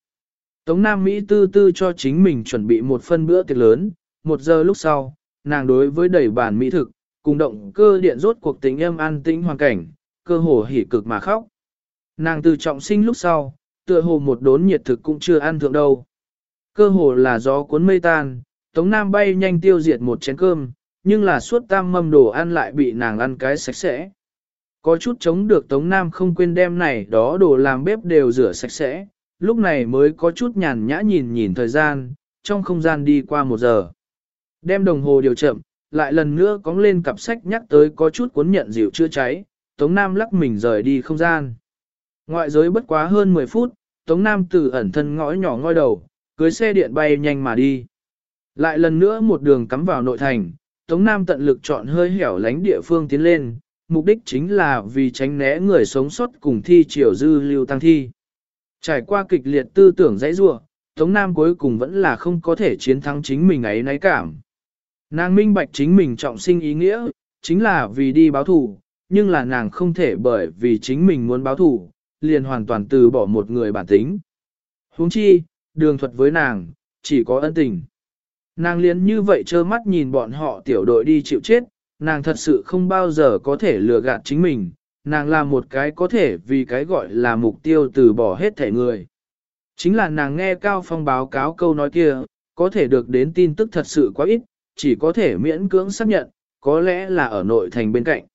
Tống Nam Mỹ tư tư cho chính mình chuẩn bị một phân bữa tiệc lớn, một giờ lúc sau, nàng đối với đẩy bàn mỹ thực, cùng động cơ điện rốt cuộc tính em an tĩnh hoàn cảnh, cơ hồ hỉ cực mà khóc. Nàng từ trọng sinh lúc sau, tựa hồ một đốn nhiệt thực cũng chưa ăn thượng đâu. Cơ hồ là gió cuốn mây tan, Tống Nam bay nhanh tiêu diệt một chén cơm, nhưng là suốt tam mâm đồ ăn lại bị nàng ăn cái sạch sẽ. Có chút chống được Tống Nam không quên đem này đó đồ làm bếp đều rửa sạch sẽ, lúc này mới có chút nhàn nhã nhìn nhìn thời gian, trong không gian đi qua một giờ. Đem đồng hồ điều chậm, lại lần nữa cóng lên cặp sách nhắc tới có chút cuốn nhận dịu chữa cháy, Tống Nam lắc mình rời đi không gian. Ngoại giới bất quá hơn 10 phút, Tống Nam từ ẩn thân ngõ nhỏ ngoi đầu, cưới xe điện bay nhanh mà đi. Lại lần nữa một đường cắm vào nội thành, Tống Nam tận lực chọn hơi hẻo lánh địa phương tiến lên, mục đích chính là vì tránh né người sống sót cùng thi triều dư lưu tăng thi. Trải qua kịch liệt tư tưởng dãy rua, Tống Nam cuối cùng vẫn là không có thể chiến thắng chính mình ấy náy cảm. Nàng minh bạch chính mình trọng sinh ý nghĩa, chính là vì đi báo thù, nhưng là nàng không thể bởi vì chính mình muốn báo thù, liền hoàn toàn từ bỏ một người bản tính. huống chi, đường thuật với nàng, chỉ có ân tình. Nàng liền như vậy trơ mắt nhìn bọn họ tiểu đội đi chịu chết, nàng thật sự không bao giờ có thể lừa gạt chính mình, nàng là một cái có thể vì cái gọi là mục tiêu từ bỏ hết thể người. Chính là nàng nghe Cao Phong báo cáo câu nói kia, có thể được đến tin tức thật sự quá ít, chỉ có thể miễn cưỡng xác nhận, có lẽ là ở nội thành bên cạnh.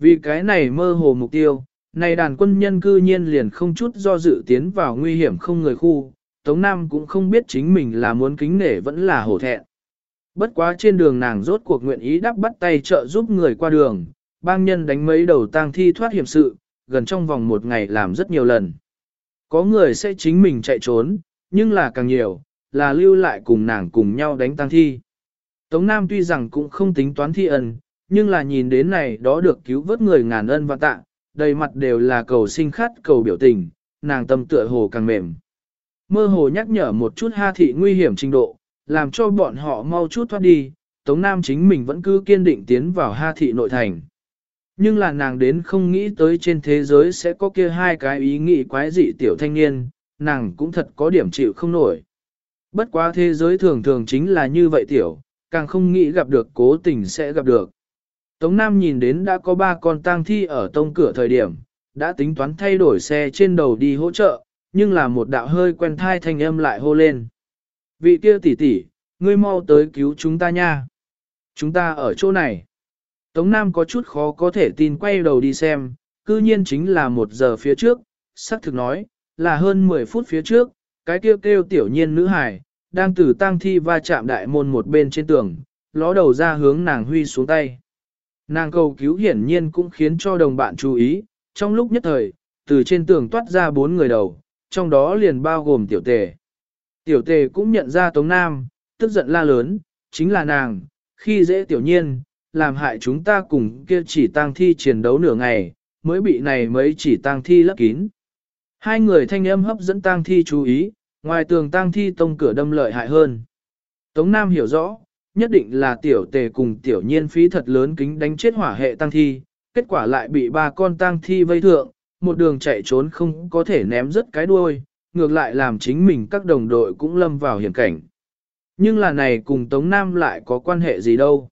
Vì cái này mơ hồ mục tiêu, này đàn quân nhân cư nhiên liền không chút do dự tiến vào nguy hiểm không người khu, Tống Nam cũng không biết chính mình là muốn kính nể vẫn là hổ thẹn. Bất quá trên đường nàng rốt cuộc nguyện ý đắp bắt tay trợ giúp người qua đường, bang nhân đánh mấy đầu tang thi thoát hiểm sự, gần trong vòng một ngày làm rất nhiều lần. Có người sẽ chính mình chạy trốn, nhưng là càng nhiều, là lưu lại cùng nàng cùng nhau đánh tang thi. Tống Nam tuy rằng cũng không tính toán thi ân, nhưng là nhìn đến này đó được cứu vớt người ngàn ân và tạ, đầy mặt đều là cầu sinh khát cầu biểu tình, nàng tâm tựa hồ càng mềm. Mơ hồ nhắc nhở một chút ha thị nguy hiểm trình độ, làm cho bọn họ mau chút thoát đi, Tống Nam chính mình vẫn cứ kiên định tiến vào ha thị nội thành. Nhưng là nàng đến không nghĩ tới trên thế giới sẽ có kia hai cái ý nghĩ quái dị tiểu thanh niên, nàng cũng thật có điểm chịu không nổi. Bất quá thế giới thường thường chính là như vậy tiểu, càng không nghĩ gặp được cố tình sẽ gặp được. Tống Nam nhìn đến đã có ba con tang thi ở tông cửa thời điểm, đã tính toán thay đổi xe trên đầu đi hỗ trợ, nhưng là một đạo hơi quen thai thanh âm lại hô lên. Vị kia tỷ tỷ, ngươi mau tới cứu chúng ta nha. Chúng ta ở chỗ này. Tống Nam có chút khó có thể tin quay đầu đi xem, cư nhiên chính là một giờ phía trước, sắc thực nói, là hơn 10 phút phía trước, cái kêu kêu tiểu nhiên nữ hải, đang từ tang thi va chạm đại môn một bên trên tường, ló đầu ra hướng nàng huy xuống tay. Nàng cầu cứu hiển nhiên cũng khiến cho đồng bạn chú ý, trong lúc nhất thời, từ trên tường toát ra bốn người đầu, trong đó liền bao gồm tiểu tề. Tiểu tề cũng nhận ra Tống Nam, tức giận la lớn, chính là nàng, khi dễ tiểu nhiên, làm hại chúng ta cùng kia chỉ tang thi chiến đấu nửa ngày, mới bị này mấy chỉ tang thi lấp kín. Hai người thanh âm hấp dẫn tang thi chú ý, ngoài tường tang thi tông cửa đâm lợi hại hơn. Tống Nam hiểu rõ, nhất định là tiểu tề cùng tiểu nhiên phí thật lớn kính đánh chết hỏa hệ tang thi, kết quả lại bị ba con tang thi vây thượng, một đường chạy trốn không có thể ném rớt cái đuôi, ngược lại làm chính mình các đồng đội cũng lâm vào hiểm cảnh. Nhưng là này cùng Tống Nam lại có quan hệ gì đâu.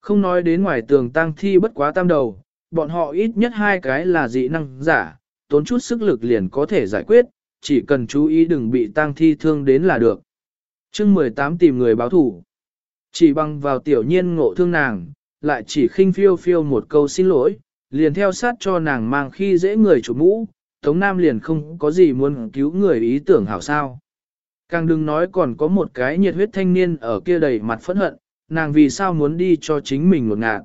Không nói đến ngoài tường tang thi bất quá tam đầu, bọn họ ít nhất hai cái là dị năng giả, tốn chút sức lực liền có thể giải quyết, chỉ cần chú ý đừng bị tang thi thương đến là được. chương 18 tìm người báo thủ. Chỉ bằng vào tiểu nhiên ngộ thương nàng, lại chỉ khinh phiêu phiêu một câu xin lỗi, liền theo sát cho nàng mang khi dễ người chủ mũ, Tống Nam liền không có gì muốn cứu người ý tưởng hảo sao. Càng đừng nói còn có một cái nhiệt huyết thanh niên ở kia đầy mặt phẫn hận, nàng vì sao muốn đi cho chính mình một ngạt.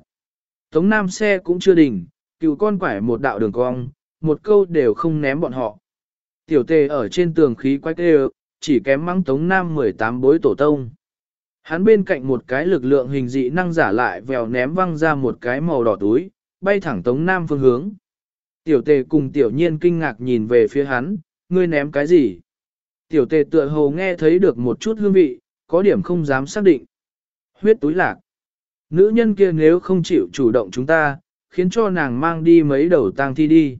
Tống Nam xe cũng chưa đỉnh, cựu con quải một đạo đường cong, một câu đều không ném bọn họ. Tiểu tề ở trên tường khí quách, tê chỉ kém mắng Tống Nam 18 bối tổ tông. Hắn bên cạnh một cái lực lượng hình dị năng giả lại vèo ném văng ra một cái màu đỏ túi, bay thẳng Tống Nam phương hướng. Tiểu tề cùng tiểu nhiên kinh ngạc nhìn về phía hắn, ngươi ném cái gì? Tiểu tề tựa hồ nghe thấy được một chút hương vị, có điểm không dám xác định. Huyết túi lạc. Nữ nhân kia nếu không chịu chủ động chúng ta, khiến cho nàng mang đi mấy đầu tang thi đi.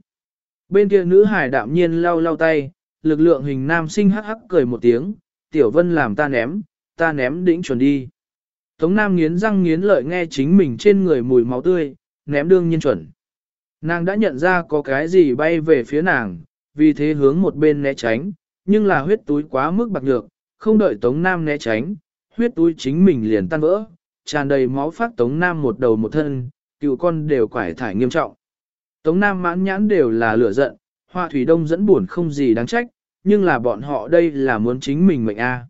Bên kia nữ hải đạm nhiên lau lau tay, lực lượng hình nam sinh hắc hắc cười một tiếng, tiểu vân làm ta ném, ta ném đỉnh chuẩn đi. Tống nam nghiến răng nghiến lợi nghe chính mình trên người mùi máu tươi, ném đương nhiên chuẩn. Nàng đã nhận ra có cái gì bay về phía nàng, vì thế hướng một bên né tránh, nhưng là huyết túi quá mức bạc nhược, không đợi Tống Nam né tránh, huyết túi chính mình liền tan vỡ, tràn đầy máu phát Tống Nam một đầu một thân, cựu con đều quải thải nghiêm trọng. Tống Nam mãn nhãn đều là lửa giận, hoa thủy đông dẫn buồn không gì đáng trách, nhưng là bọn họ đây là muốn chính mình mệnh a. À.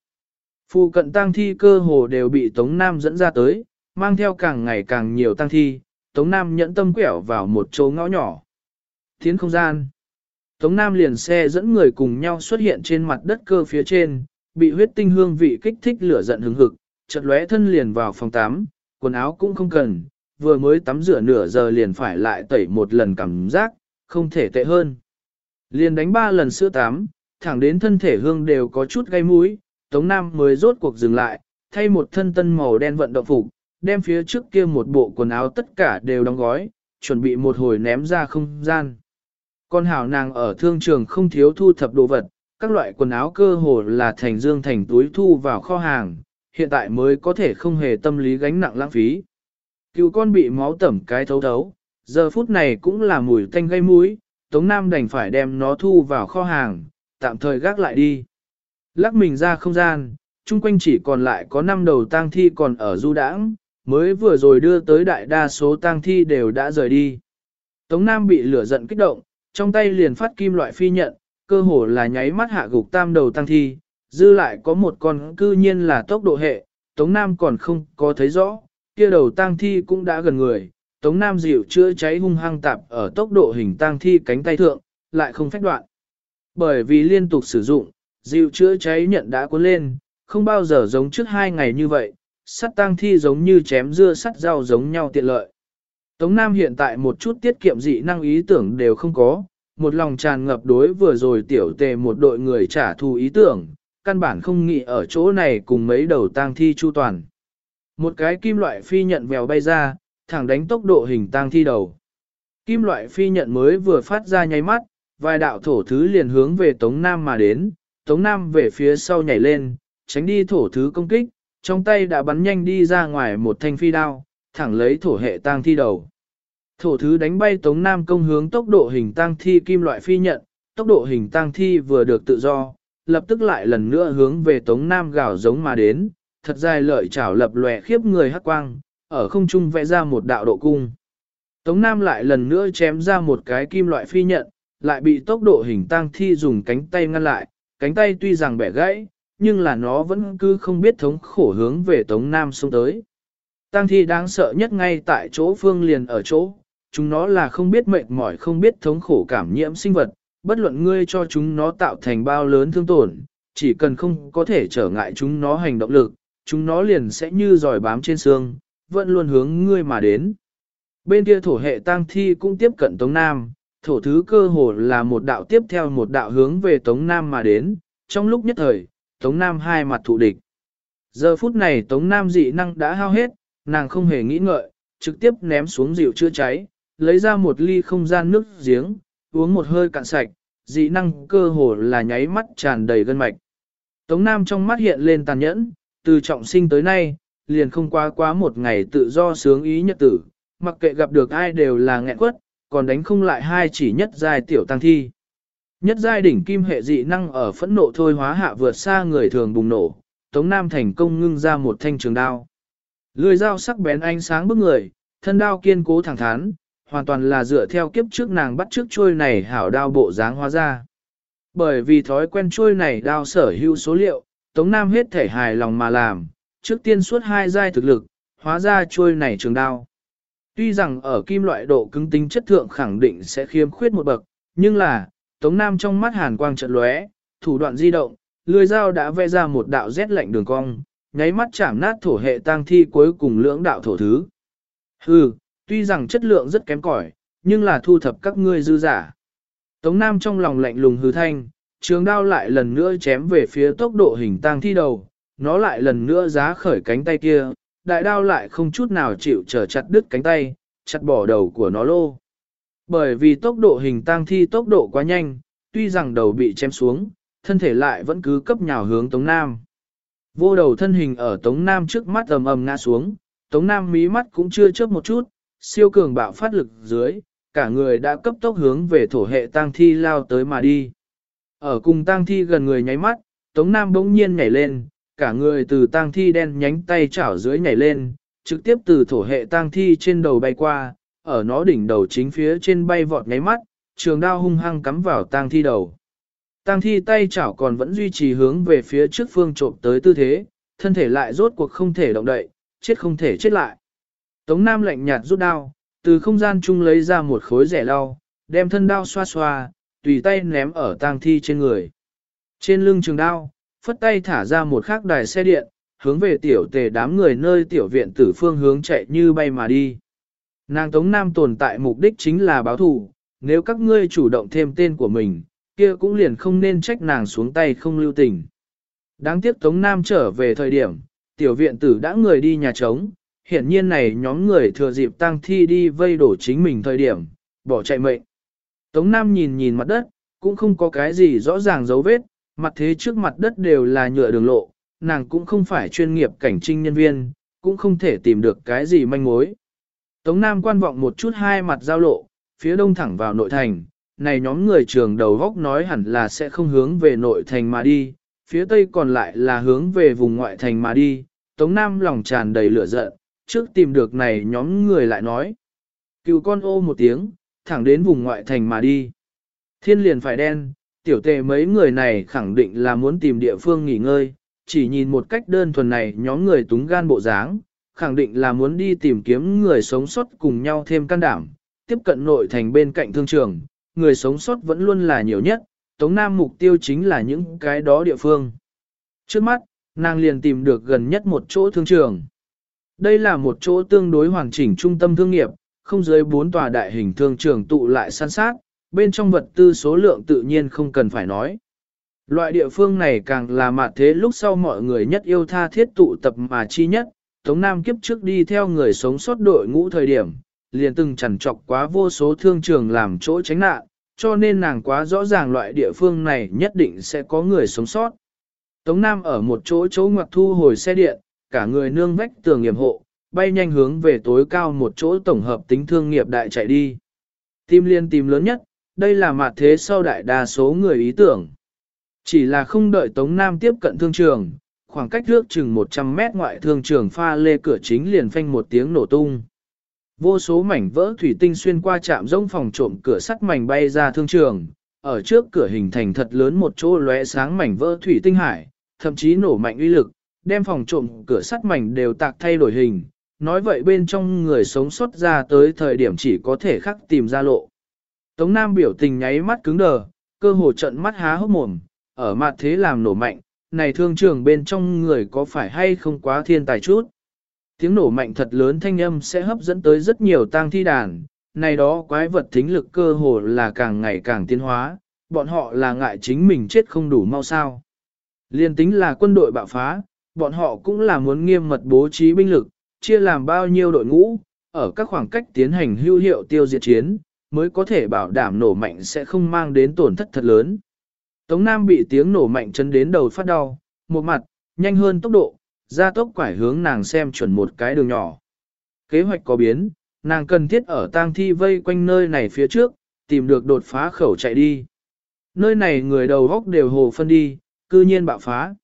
Phụ cận tang thi cơ hồ đều bị Tống Nam dẫn ra tới, mang theo càng ngày càng nhiều tang thi, Tống Nam nhẫn tâm quẹo vào một chỗ ngõ nhỏ. Thiến không gian. Tống Nam liền xe dẫn người cùng nhau xuất hiện trên mặt đất cơ phía trên, bị huyết tinh hương vị kích thích lửa giận hứng hực, chợt lóe thân liền vào phòng tắm, quần áo cũng không cần, vừa mới tắm rửa nửa giờ liền phải lại tẩy một lần cảm giác, không thể tệ hơn. Liền đánh ba lần sữa tắm, thẳng đến thân thể hương đều có chút gây mũi, Tống Nam mới rốt cuộc dừng lại, thay một thân tân màu đen vận động phục, đem phía trước kia một bộ quần áo tất cả đều đóng gói, chuẩn bị một hồi ném ra không gian. Con hảo nàng ở thương trường không thiếu thu thập đồ vật, các loại quần áo cơ hồ là thành dương thành túi thu vào kho hàng, hiện tại mới có thể không hề tâm lý gánh nặng lãng phí. Cựu con bị máu tẩm cái thấu thấu, giờ phút này cũng là mùi tanh gây mũi, Tống Nam đành phải đem nó thu vào kho hàng, tạm thời gác lại đi. Lắc mình ra không gian, chung quanh chỉ còn lại có 5 đầu tang thi còn ở du đãng, mới vừa rồi đưa tới đại đa số tang thi đều đã rời đi. Tống Nam bị lửa giận kích động, trong tay liền phát kim loại phi nhận, cơ hồ là nháy mắt hạ gục tam đầu tang thi, dư lại có một con cư nhiên là tốc độ hệ, Tống Nam còn không có thấy rõ, kia đầu tang thi cũng đã gần người, Tống Nam dịu chữa cháy hung hăng tạp ở tốc độ hình tang thi cánh tay thượng, lại không phách đoạn. Bởi vì liên tục sử dụng, dịu chữa cháy nhận đã cuốn lên, không bao giờ giống trước hai ngày như vậy, sắt tang thi giống như chém dưa sắt rau giống nhau tiện lợi. Tống Nam hiện tại một chút tiết kiệm dị năng ý tưởng đều không có, một lòng tràn ngập đối vừa rồi tiểu tề một đội người trả thù ý tưởng, căn bản không nghĩ ở chỗ này cùng mấy đầu tang thi chu toàn. Một cái kim loại phi nhận vèo bay ra, thẳng đánh tốc độ hình tang thi đầu. Kim loại phi nhận mới vừa phát ra nháy mắt, vài đạo thổ thứ liền hướng về Tống Nam mà đến, Tống Nam về phía sau nhảy lên, tránh đi thổ thứ công kích, trong tay đã bắn nhanh đi ra ngoài một thanh phi đao, thẳng lấy thổ hệ tang thi đầu. Thổ thứ đánh bay Tống Nam công hướng tốc độ hình tang thi kim loại phi nhận, tốc độ hình tang thi vừa được tự do, lập tức lại lần nữa hướng về Tống Nam gào giống mà đến, thật dài lợi chảo lập lòe khiếp người hắc quang, ở không trung vẽ ra một đạo độ cung. Tống Nam lại lần nữa chém ra một cái kim loại phi nhận, lại bị tốc độ hình tang thi dùng cánh tay ngăn lại, cánh tay tuy rằng bẻ gãy, nhưng là nó vẫn cứ không biết thống khổ hướng về Tống Nam xông tới. tăng thi đáng sợ nhất ngay tại chỗ phương liền ở chỗ, chúng nó là không biết mệt mỏi không biết thống khổ cảm nhiễm sinh vật, bất luận ngươi cho chúng nó tạo thành bao lớn thương tổn, chỉ cần không có thể trở ngại chúng nó hành động lực, chúng nó liền sẽ như giỏi bám trên xương, vẫn luôn hướng ngươi mà đến. Bên kia thổ hệ tang thi cũng tiếp cận Tống Nam, thổ thứ cơ hồ là một đạo tiếp theo một đạo hướng về Tống Nam mà đến, trong lúc nhất thời, Tống Nam hai mặt thụ địch. Giờ phút này Tống Nam dị năng đã hao hết, nàng không hề nghĩ ngợi, trực tiếp ném xuống rượu chữa cháy, lấy ra một ly không gian nước giếng, uống một hơi cạn sạch, dị năng cơ hồ là nháy mắt tràn đầy gân mạch. Tống Nam trong mắt hiện lên tàn nhẫn, từ trọng sinh tới nay, liền không qua quá một ngày tự do sướng ý nhật tử, mặc kệ gặp được ai đều là nghẹn quất, còn đánh không lại hai chỉ nhất giai tiểu tăng thi. Nhất giai đỉnh kim hệ dị năng ở phẫn nộ thôi hóa hạ vượt xa người thường bùng nổ, Tống Nam thành công ngưng ra một thanh trường đao. Lưỡi dao sắc bén ánh sáng bức người, thân đao kiên cố thẳng thắn, hoàn toàn là dựa theo kiếp trước nàng bắt trước trôi này hảo đao bộ dáng hóa ra. Bởi vì thói quen trôi này đao sở hữu số liệu, Tống Nam hết thể hài lòng mà làm, trước tiên suốt hai giai thực lực, hóa ra trôi này trường đao. Tuy rằng ở kim loại độ cứng tính chất thượng khẳng định sẽ khiêm khuyết một bậc, nhưng là, Tống Nam trong mắt hàn quang trận lóe, thủ đoạn di động, lưỡi dao đã vẽ ra một đạo rét lạnh đường cong, nháy mắt chạm nát thổ hệ tang thi cuối cùng lưỡng đạo thổ thứ. Hừ, tuy rằng chất lượng rất kém cỏi, nhưng là thu thập các ngươi dư giả. Tống Nam trong lòng lạnh lùng hừ thanh, trường đao lại lần nữa chém về phía tốc độ hình tang thi đầu, nó lại lần nữa giá khởi cánh tay kia, đại đao lại không chút nào chịu trở chặt đứt cánh tay, chặt bỏ đầu của nó lô. Bởi vì tốc độ hình tang thi tốc độ quá nhanh, tuy rằng đầu bị chém xuống, thân thể lại vẫn cứ cấp nhào hướng Tống Nam. Vô đầu thân hình ở Tống Nam trước mắt ầm ầm ngã xuống, Tống Nam mí mắt cũng chưa chớp một chút, siêu cường bạo phát lực dưới, cả người đã cấp tốc hướng về thổ hệ tang thi lao tới mà đi. Ở cùng tang thi gần người nháy mắt, Tống Nam bỗng nhiên nhảy lên, cả người từ tang thi đen nhánh tay chảo dưới nhảy lên, trực tiếp từ thổ hệ tang thi trên đầu bay qua, ở nó đỉnh đầu chính phía trên bay vọt nháy mắt, trường đao hung hăng cắm vào tang thi đầu. Tang thi tay chảo còn vẫn duy trì hướng về phía trước phương trộm tới tư thế, thân thể lại rốt cuộc không thể động đậy, chết không thể chết lại. Tống Nam lạnh nhạt rút đao, từ không gian chung lấy ra một khối rẻ lau, đem thân đao xoa xoa, tùy tay ném ở tang thi trên người. Trên lưng trường đao, phất tay thả ra một khắc đài xe điện, hướng về tiểu tề đám người nơi tiểu viện tử phương hướng chạy như bay mà đi. Nàng Tống Nam tồn tại mục đích chính là báo thù, nếu các ngươi chủ động thêm tên của mình, kia cũng liền không nên trách nàng xuống tay không lưu tình. Đáng tiếc Tống Nam trở về thời điểm, tiểu viện tử đã người đi nhà trống, hiện nhiên này nhóm người thừa dịp tăng thi đi vây đổ chính mình thời điểm, bỏ chạy mệnh. Tống Nam nhìn nhìn mặt đất, cũng không có cái gì rõ ràng dấu vết, mặt thế trước mặt đất đều là nhựa đường lộ, nàng cũng không phải chuyên nghiệp cảnh trinh nhân viên, cũng không thể tìm được cái gì manh mối. Tống Nam quan vọng một chút hai mặt giao lộ, phía đông thẳng vào nội thành, này nhóm người trường đầu góc nói hẳn là sẽ không hướng về nội thành mà đi, phía tây còn lại là hướng về vùng ngoại thành mà đi, Tống Nam lòng tràn đầy lửa giận, trước tìm được này nhóm người lại nói. Cựu con ô một tiếng, thẳng đến vùng ngoại thành mà đi. Thiên liền phải đen, tiểu tề mấy người này khẳng định là muốn tìm địa phương nghỉ ngơi, chỉ nhìn một cách đơn thuần này nhóm người túng gan bộ dáng, khẳng định là muốn đi tìm kiếm người sống sót cùng nhau thêm can đảm, tiếp cận nội thành bên cạnh thương trường, người sống sót vẫn luôn là nhiều nhất, Tống Nam mục tiêu chính là những cái đó địa phương. Trước mắt, nàng liền tìm được gần nhất một chỗ thương trường. Đây là một chỗ tương đối hoàn chỉnh trung tâm thương nghiệp, không dưới bốn tòa đại hình thương trường tụ lại san sát, bên trong vật tư số lượng tự nhiên không cần phải nói. Loại địa phương này càng là mạt thế lúc sau mọi người nhất yêu tha thiết tụ tập mà chi nhất, Tống Nam kiếp trước đi theo người sống sót đội ngũ thời điểm, liền từng chẳng trọc quá vô số thương trường làm chỗ tránh nạn, cho nên nàng quá rõ ràng loại địa phương này nhất định sẽ có người sống sót. Tống Nam ở một chỗ chỗ ngoặc thu hồi xe điện, cả người nương vách tường nghiệm hộ, bay nhanh hướng về tối cao một chỗ tổng hợp tính thương nghiệp đại chạy đi. Tim liên tìm lớn nhất, đây là mặt thế sau đại đa số người ý tưởng. Chỉ là không đợi Tống Nam tiếp cận thương trường, khoảng cách ước chừng 100 mét ngoại thương trường pha lê cửa chính liền phanh một tiếng nổ tung. Vô số mảnh vỡ thủy tinh xuyên qua chạm rỗng phòng trộm cửa sắt mảnh bay ra thương trường, ở trước cửa hình thành thật lớn một chỗ lóe sáng mảnh vỡ thủy tinh hải, thậm chí nổ mạnh uy lực, đem phòng trộm cửa sắt mảnh đều tạc thay đổi hình, nói vậy bên trong người sống sót ra tới thời điểm chỉ có thể khắc tìm ra lộ. Tống Nam biểu tình nháy mắt cứng đờ, cơ hồ trận mắt há hốc mồm, ở mặt thế làm nổ mạnh, này thương trường bên trong người có phải hay không quá thiên tài chút. Tiếng nổ mạnh thật lớn thanh âm sẽ hấp dẫn tới rất nhiều tang thi đàn, này đó quái vật thính lực cơ hồ là càng ngày càng tiến hóa, bọn họ là ngại chính mình chết không đủ mau sao. Liên tính là quân đội bạo phá, bọn họ cũng là muốn nghiêm mật bố trí binh lực, chia làm bao nhiêu đội ngũ, ở các khoảng cách tiến hành hữu hiệu tiêu diệt chiến, mới có thể bảo đảm nổ mạnh sẽ không mang đến tổn thất thật lớn. Tống Nam bị tiếng nổ mạnh chân đến đầu phát đau, một mặt, nhanh hơn tốc độ, ra tốc quải hướng nàng xem chuẩn một cái đường nhỏ. Kế hoạch có biến, nàng cần thiết ở tang thi vây quanh nơi này phía trước, tìm được đột phá khẩu chạy đi. Nơi này người đầu góc đều hồ phân đi, cư nhiên bạo phá.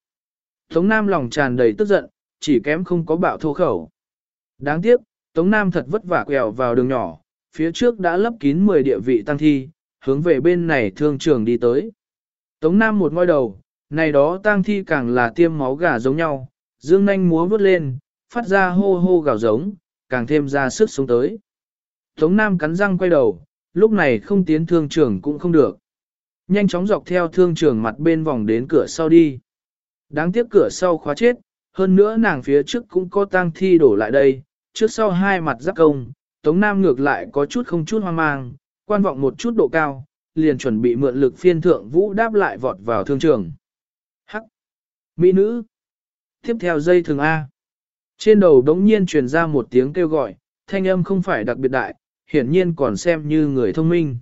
Tống Nam lòng tràn đầy tức giận, chỉ kém không có bạo thô khẩu. Đáng tiếc, Tống Nam thật vất vả quẹo vào đường nhỏ, phía trước đã lấp kín 10 địa vị tăng thi, hướng về bên này thương trường đi tới. Tống Nam một ngôi đầu, này đó tang thi càng là tiêm máu gà giống nhau, dương nanh múa vút lên, phát ra hô hô gào giống, càng thêm ra sức sống tới. Tống Nam cắn răng quay đầu, lúc này không tiến thương trường cũng không được. Nhanh chóng dọc theo thương trường mặt bên vòng đến cửa sau đi. Đáng tiếc cửa sau khóa chết, hơn nữa nàng phía trước cũng có tang thi đổ lại đây, trước sau hai mặt giáp công, Tống Nam ngược lại có chút không chút hoang mang, quan vọng một chút độ cao, liền chuẩn bị mượn lực phiên thượng vũ đáp lại vọt vào thương trường. Hắc! Mỹ nữ! Tiếp theo dây thường A. Trên đầu đống nhiên truyền ra một tiếng kêu gọi, thanh âm không phải đặc biệt đại, hiển nhiên còn xem như người thông minh.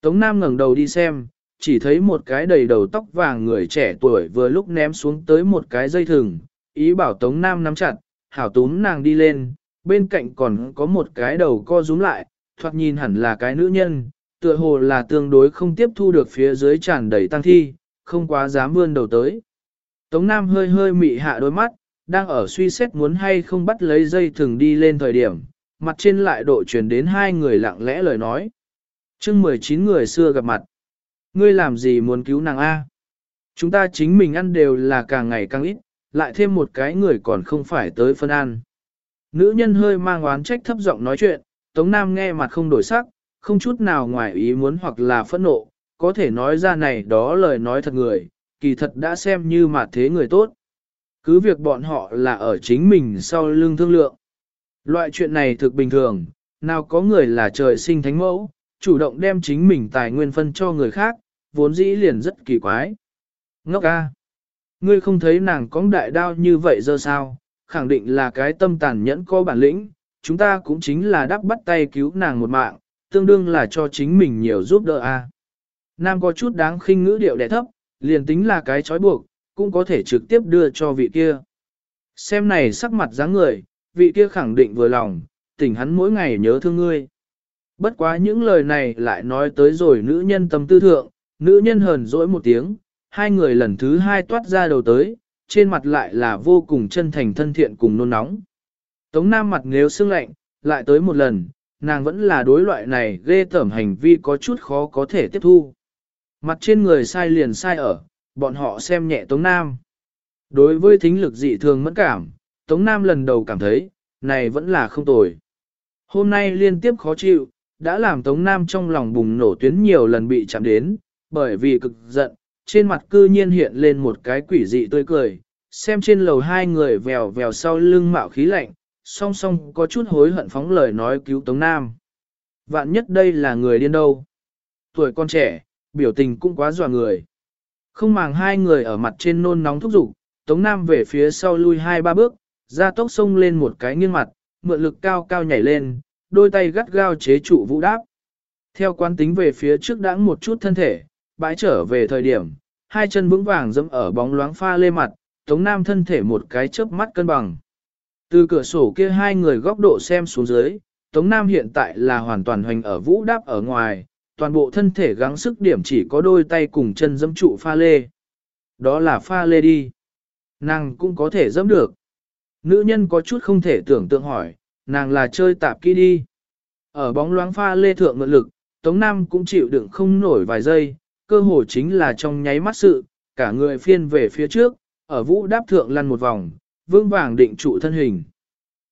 Tống Nam ngẩng đầu đi xem, chỉ thấy một cái đầy đầu tóc vàng người trẻ tuổi vừa lúc ném xuống tới một cái dây thừng, ý bảo Tống Nam nắm chặt, hảo túm nàng đi lên, bên cạnh còn có một cái đầu co rúm lại, thoạt nhìn hẳn là cái nữ nhân, tựa hồ là tương đối không tiếp thu được phía dưới tràn đầy tăng thi, không quá dám vươn đầu tới. Tống Nam hơi hơi mị hạ đôi mắt, đang ở suy xét muốn hay không bắt lấy dây thừng đi lên thời điểm, mặt trên lại độ truyền đến hai người lặng lẽ lời nói. chương 19 người xưa gặp mặt. Ngươi làm gì muốn cứu nàng A? Chúng ta chính mình ăn đều là càng ngày càng ít, lại thêm một cái người còn không phải tới phân ăn. Nữ nhân hơi mang oán trách thấp giọng nói chuyện, Tống Nam nghe mặt không đổi sắc, không chút nào ngoài ý muốn hoặc là phẫn nộ, có thể nói ra này đó lời nói thật người, kỳ thật đã xem như mà thế người tốt. Cứ việc bọn họ là ở chính mình sau lưng thương lượng. Loại chuyện này thực bình thường, nào có người là trời sinh thánh mẫu, chủ động đem chính mình tài nguyên phân cho người khác, vốn dĩ liền rất kỳ quái. Ngốc ca! Ngươi không thấy nàng có đại đao như vậy giờ sao, khẳng định là cái tâm tàn nhẫn có bản lĩnh, chúng ta cũng chính là đắp bắt tay cứu nàng một mạng, tương đương là cho chính mình nhiều giúp đỡ a. À. Nam có chút đáng khinh ngữ điệu đẻ thấp, liền tính là cái trói buộc, cũng có thể trực tiếp đưa cho vị kia. Xem này sắc mặt dáng người, vị kia khẳng định vừa lòng, tỉnh hắn mỗi ngày nhớ thương ngươi. Bất quá những lời này lại nói tới rồi nữ nhân tâm tư thượng, nữ nhân hờn dỗi một tiếng, hai người lần thứ hai toát ra đầu tới, trên mặt lại là vô cùng chân thành thân thiện cùng nôn nóng. Tống Nam mặt nếu sương lạnh, lại tới một lần, nàng vẫn là đối loại này ghê tởm hành vi có chút khó có thể tiếp thu. Mặt trên người sai liền sai ở, bọn họ xem nhẹ Tống Nam. Đối với thính lực dị thường mẫn cảm, Tống Nam lần đầu cảm thấy, này vẫn là không tồi. Hôm nay liên tiếp khó chịu, đã làm Tống Nam trong lòng bùng nổ tuyến nhiều lần bị chạm đến, bởi vì cực giận, trên mặt cư nhiên hiện lên một cái quỷ dị tươi cười, xem trên lầu hai người vèo vèo sau lưng mạo khí lạnh, song song có chút hối hận phóng lời nói cứu Tống Nam. Vạn nhất đây là người điên đâu. Tuổi con trẻ, biểu tình cũng quá dọa người. Không màng hai người ở mặt trên nôn nóng thúc giục, Tống Nam về phía sau lui hai ba bước, ra tốc sông lên một cái nghiêng mặt, mượn lực cao cao nhảy lên, đôi tay gắt gao chế trụ vũ đáp. Theo quán tính về phía trước đãng một chút thân thể, bãi trở về thời điểm, hai chân vững vàng dẫm ở bóng loáng pha lê mặt, Tống Nam thân thể một cái chớp mắt cân bằng. Từ cửa sổ kia hai người góc độ xem xuống dưới, Tống Nam hiện tại là hoàn toàn hoành ở vũ đáp ở ngoài, toàn bộ thân thể gắng sức điểm chỉ có đôi tay cùng chân dẫm trụ pha lê. Đó là pha lê đi. Nàng cũng có thể dẫm được. Nữ nhân có chút không thể tưởng tượng hỏi, nàng là chơi tạp kỹ đi. Ở bóng loáng pha lê thượng ngựa lực, Tống Nam cũng chịu đựng không nổi vài giây, cơ hồ chính là trong nháy mắt sự, cả người phiên về phía trước, ở vũ đáp thượng lăn một vòng, vương vàng định trụ thân hình.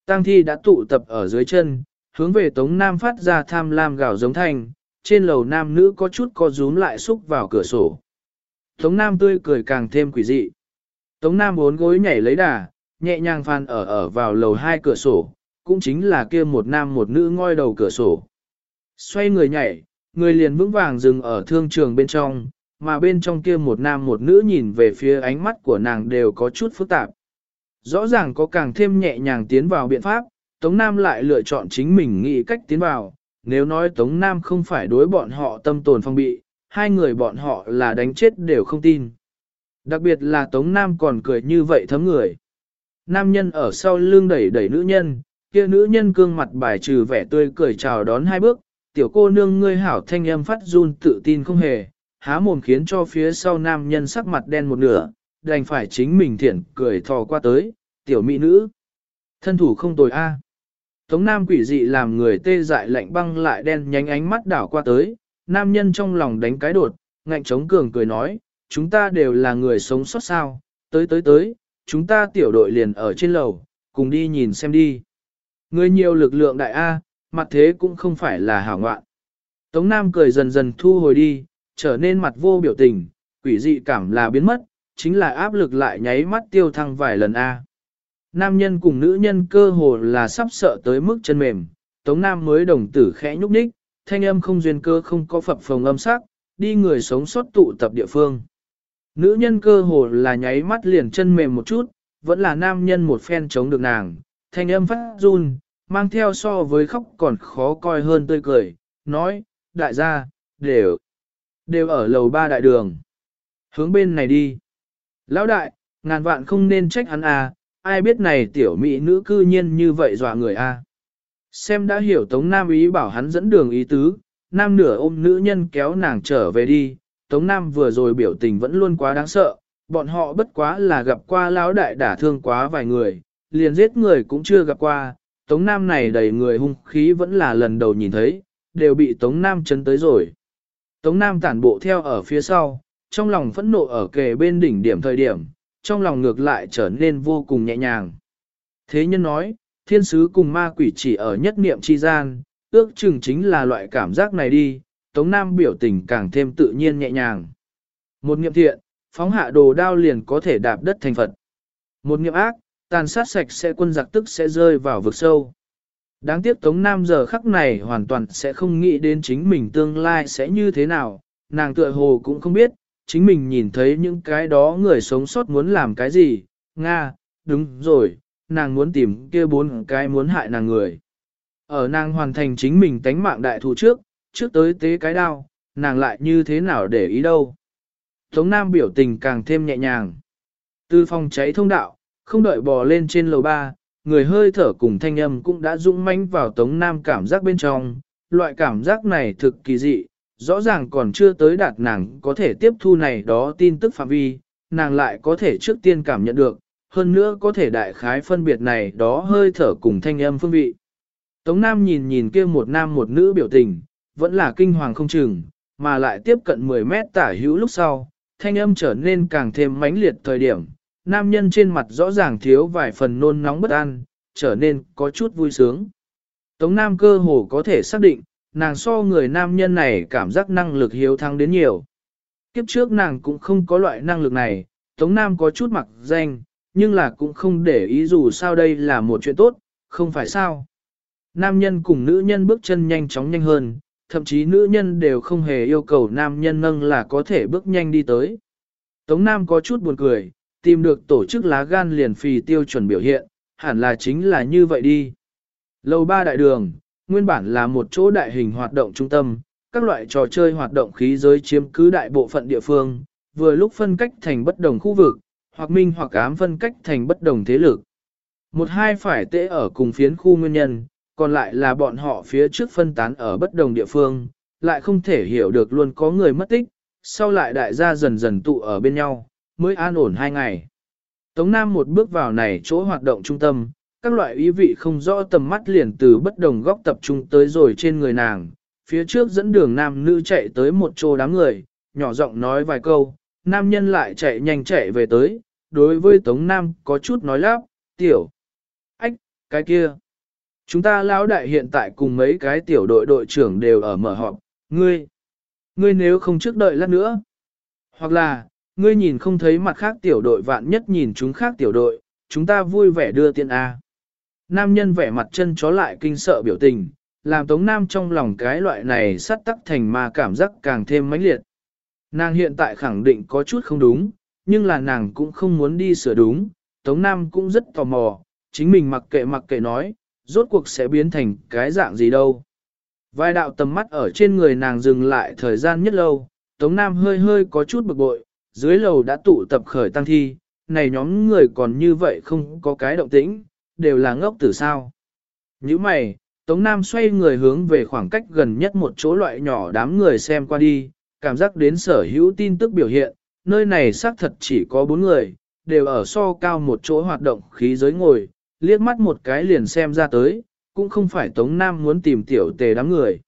Tang thi đã tụ tập ở dưới chân, hướng về Tống Nam phát ra tham lam gào giống thanh, trên lầu nam nữ có chút co rúm lại xúc vào cửa sổ. Tống Nam tươi cười càng thêm quỷ dị. Tống Nam bốn gối nhảy lấy đà, nhẹ nhàng phan ở ở vào lầu hai cửa sổ, cũng chính là kia một nam một nữ ngoi đầu cửa sổ. Xoay người nhảy, người liền vững vàng dừng ở thương trường bên trong, mà bên trong kia một nam một nữ nhìn về phía ánh mắt của nàng đều có chút phức tạp. Rõ ràng có càng thêm nhẹ nhàng tiến vào biện pháp, Tống Nam lại lựa chọn chính mình nghĩ cách tiến vào, nếu nói Tống Nam không phải đối bọn họ tâm tồn phong bị, hai người bọn họ là đánh chết đều không tin. Đặc biệt là Tống Nam còn cười như vậy thấm người. Nam nhân ở sau lưng đẩy đẩy nữ nhân, kia nữ nhân cương mặt bài trừ vẻ tươi cười chào đón hai bước, tiểu cô nương ngươi hảo thanh âm phát run tự tin không hề, há mồm khiến cho phía sau nam nhân sắc mặt đen một nửa, đành phải chính mình thiện cười thò qua tới, tiểu mỹ nữ. Thân thủ không tồi a. Tống nam quỷ dị làm người tê dại lạnh băng lại đen nhánh ánh mắt đảo qua tới, nam nhân trong lòng đánh cái đột, ngạnh chống cường cười nói, chúng ta đều là người sống sót sao, tới tới tới, chúng ta tiểu đội liền ở trên lầu, cùng đi nhìn xem đi. Người nhiều lực lượng đại A, mặt thế cũng không phải là hảo ngoạn. Tống Nam cười dần dần thu hồi đi, trở nên mặt vô biểu tình, quỷ dị cảm là biến mất, chính là áp lực lại nháy mắt tiêu thăng vài lần A. Nam nhân cùng nữ nhân cơ hồ là sắp sợ tới mức chân mềm, Tống Nam mới đồng tử khẽ nhúc nhích, thanh âm không duyên cơ không có phập phồng âm sắc, đi người sống sót tụ tập địa phương. Nữ nhân cơ hồ là nháy mắt liền chân mềm một chút, vẫn là nam nhân một phen chống được nàng, thanh âm phát run, mang theo so với khóc còn khó coi hơn tươi cười, nói, đại gia, đều, đều ở lầu ba đại đường. Hướng bên này đi. Lão đại, ngàn vạn không nên trách hắn à, ai biết này tiểu mỹ nữ cư nhiên như vậy dọa người a. À. Xem đã hiểu Tống Nam ý bảo hắn dẫn đường ý tứ, Nam nửa ôm nữ nhân kéo nàng trở về đi, Tống Nam vừa rồi biểu tình vẫn luôn quá đáng sợ, bọn họ bất quá là gặp qua lão đại đả thương quá vài người, liền giết người cũng chưa gặp qua, Tống Nam này đầy người hung khí vẫn là lần đầu nhìn thấy, đều bị Tống Nam chấn tới rồi. Tống Nam tản bộ theo ở phía sau, trong lòng phẫn nộ ở kề bên đỉnh điểm thời điểm, trong lòng ngược lại trở nên vô cùng nhẹ nhàng. Thế nhân nói, thiên sứ cùng ma quỷ chỉ ở nhất niệm chi gian, ước chừng chính là loại cảm giác này đi, Tống Nam biểu tình càng thêm tự nhiên nhẹ nhàng. Một niệm thiện, phóng hạ đồ đao liền có thể đạp đất thành Phật. Một niệm ác, tàn sát sạch sẽ quân giặc tức sẽ rơi vào vực sâu. Đáng tiếc Tống Nam giờ khắc này hoàn toàn sẽ không nghĩ đến chính mình tương lai sẽ như thế nào, nàng tựa hồ cũng không biết, chính mình nhìn thấy những cái đó người sống sót muốn làm cái gì, Nga, đúng rồi, nàng muốn tìm kia bốn cái muốn hại nàng người. Ở nàng hoàn thành chính mình tánh mạng đại thù trước, trước tới tế cái đao, nàng lại như thế nào để ý đâu. Tống Nam biểu tình càng thêm nhẹ nhàng. Từ phòng cháy thông đạo, không đợi bò lên trên lầu ba, người hơi thở cùng thanh âm cũng đã dũng mãnh vào Tống Nam cảm giác bên trong. Loại cảm giác này thực kỳ dị, rõ ràng còn chưa tới đạt nàng có thể tiếp thu này đó tin tức phạm vi, nàng lại có thể trước tiên cảm nhận được, hơn nữa có thể đại khái phân biệt này đó hơi thở cùng thanh âm phương vị. Tống Nam nhìn nhìn kia một nam một nữ biểu tình, vẫn là kinh hoàng không chừng, mà lại tiếp cận 10 mét tả hữu lúc sau, thanh âm trở nên càng thêm mãnh liệt thời điểm. Nam nhân trên mặt rõ ràng thiếu vài phần nôn nóng bất an, trở nên có chút vui sướng. Tống Nam cơ hồ có thể xác định, nàng so người nam nhân này cảm giác năng lực hiếu thắng đến nhiều. Kiếp trước nàng cũng không có loại năng lực này, Tống Nam có chút mặc danh, nhưng là cũng không để ý dù sao đây là một chuyện tốt, không phải sao. Nam nhân cùng nữ nhân bước chân nhanh chóng nhanh hơn, thậm chí nữ nhân đều không hề yêu cầu nam nhân nâng là có thể bước nhanh đi tới. Tống Nam có chút buồn cười, tìm được tổ chức lá gan liền phì tiêu chuẩn biểu hiện, hẳn là chính là như vậy đi. Lầu ba đại đường, nguyên bản là một chỗ đại hình hoạt động trung tâm, các loại trò chơi hoạt động khí giới chiếm cứ đại bộ phận địa phương, vừa lúc phân cách thành bất đồng khu vực, hoặc minh hoặc ám phân cách thành bất đồng thế lực. Một hai phải tệ ở cùng phiến khu nguyên nhân, còn lại là bọn họ phía trước phân tán ở bất đồng địa phương, lại không thể hiểu được luôn có người mất tích, sau lại đại gia dần dần tụ ở bên nhau, mới an ổn hai ngày. Tống Nam một bước vào này chỗ hoạt động trung tâm, các loại ý vị không rõ tầm mắt liền từ bất đồng góc tập trung tới rồi trên người nàng. Phía trước dẫn đường nam nữ chạy tới một chỗ đám người, nhỏ giọng nói vài câu, nam nhân lại chạy nhanh chạy về tới, đối với Tống Nam có chút nói lắp, tiểu. Ách, Cái kia, chúng ta lão đại hiện tại cùng mấy cái tiểu đội đội trưởng đều ở mở họp, ngươi, ngươi nếu không trước đợi lát nữa, hoặc là, ngươi nhìn không thấy mặt khác tiểu đội vạn nhất nhìn chúng khác tiểu đội, chúng ta vui vẻ đưa tiền A. Nam nhân vẻ mặt chân chó lại kinh sợ biểu tình, làm Tống Nam trong lòng cái loại này sắt tắc thành mà cảm giác càng thêm mãnh liệt. Nàng hiện tại khẳng định có chút không đúng, nhưng là nàng cũng không muốn đi sửa đúng, Tống Nam cũng rất tò mò, chính mình mặc kệ mặc kệ nói, rốt cuộc sẽ biến thành cái dạng gì đâu. Vài đạo tầm mắt ở trên người nàng dừng lại thời gian nhất lâu, Tống Nam hơi hơi có chút bực bội, dưới lầu đã tụ tập khởi tăng thi, này nhóm người còn như vậy không có cái động tĩnh, đều là ngốc tử sao. Như mày, Tống Nam xoay người hướng về khoảng cách gần nhất một chỗ loại nhỏ đám người xem qua đi, cảm giác đến sở hữu tin tức biểu hiện, nơi này xác thật chỉ có bốn người, đều ở so cao một chỗ hoạt động khí giới ngồi, liếc mắt một cái liền xem ra tới, cũng không phải Tống Nam muốn tìm tiểu tề đám người.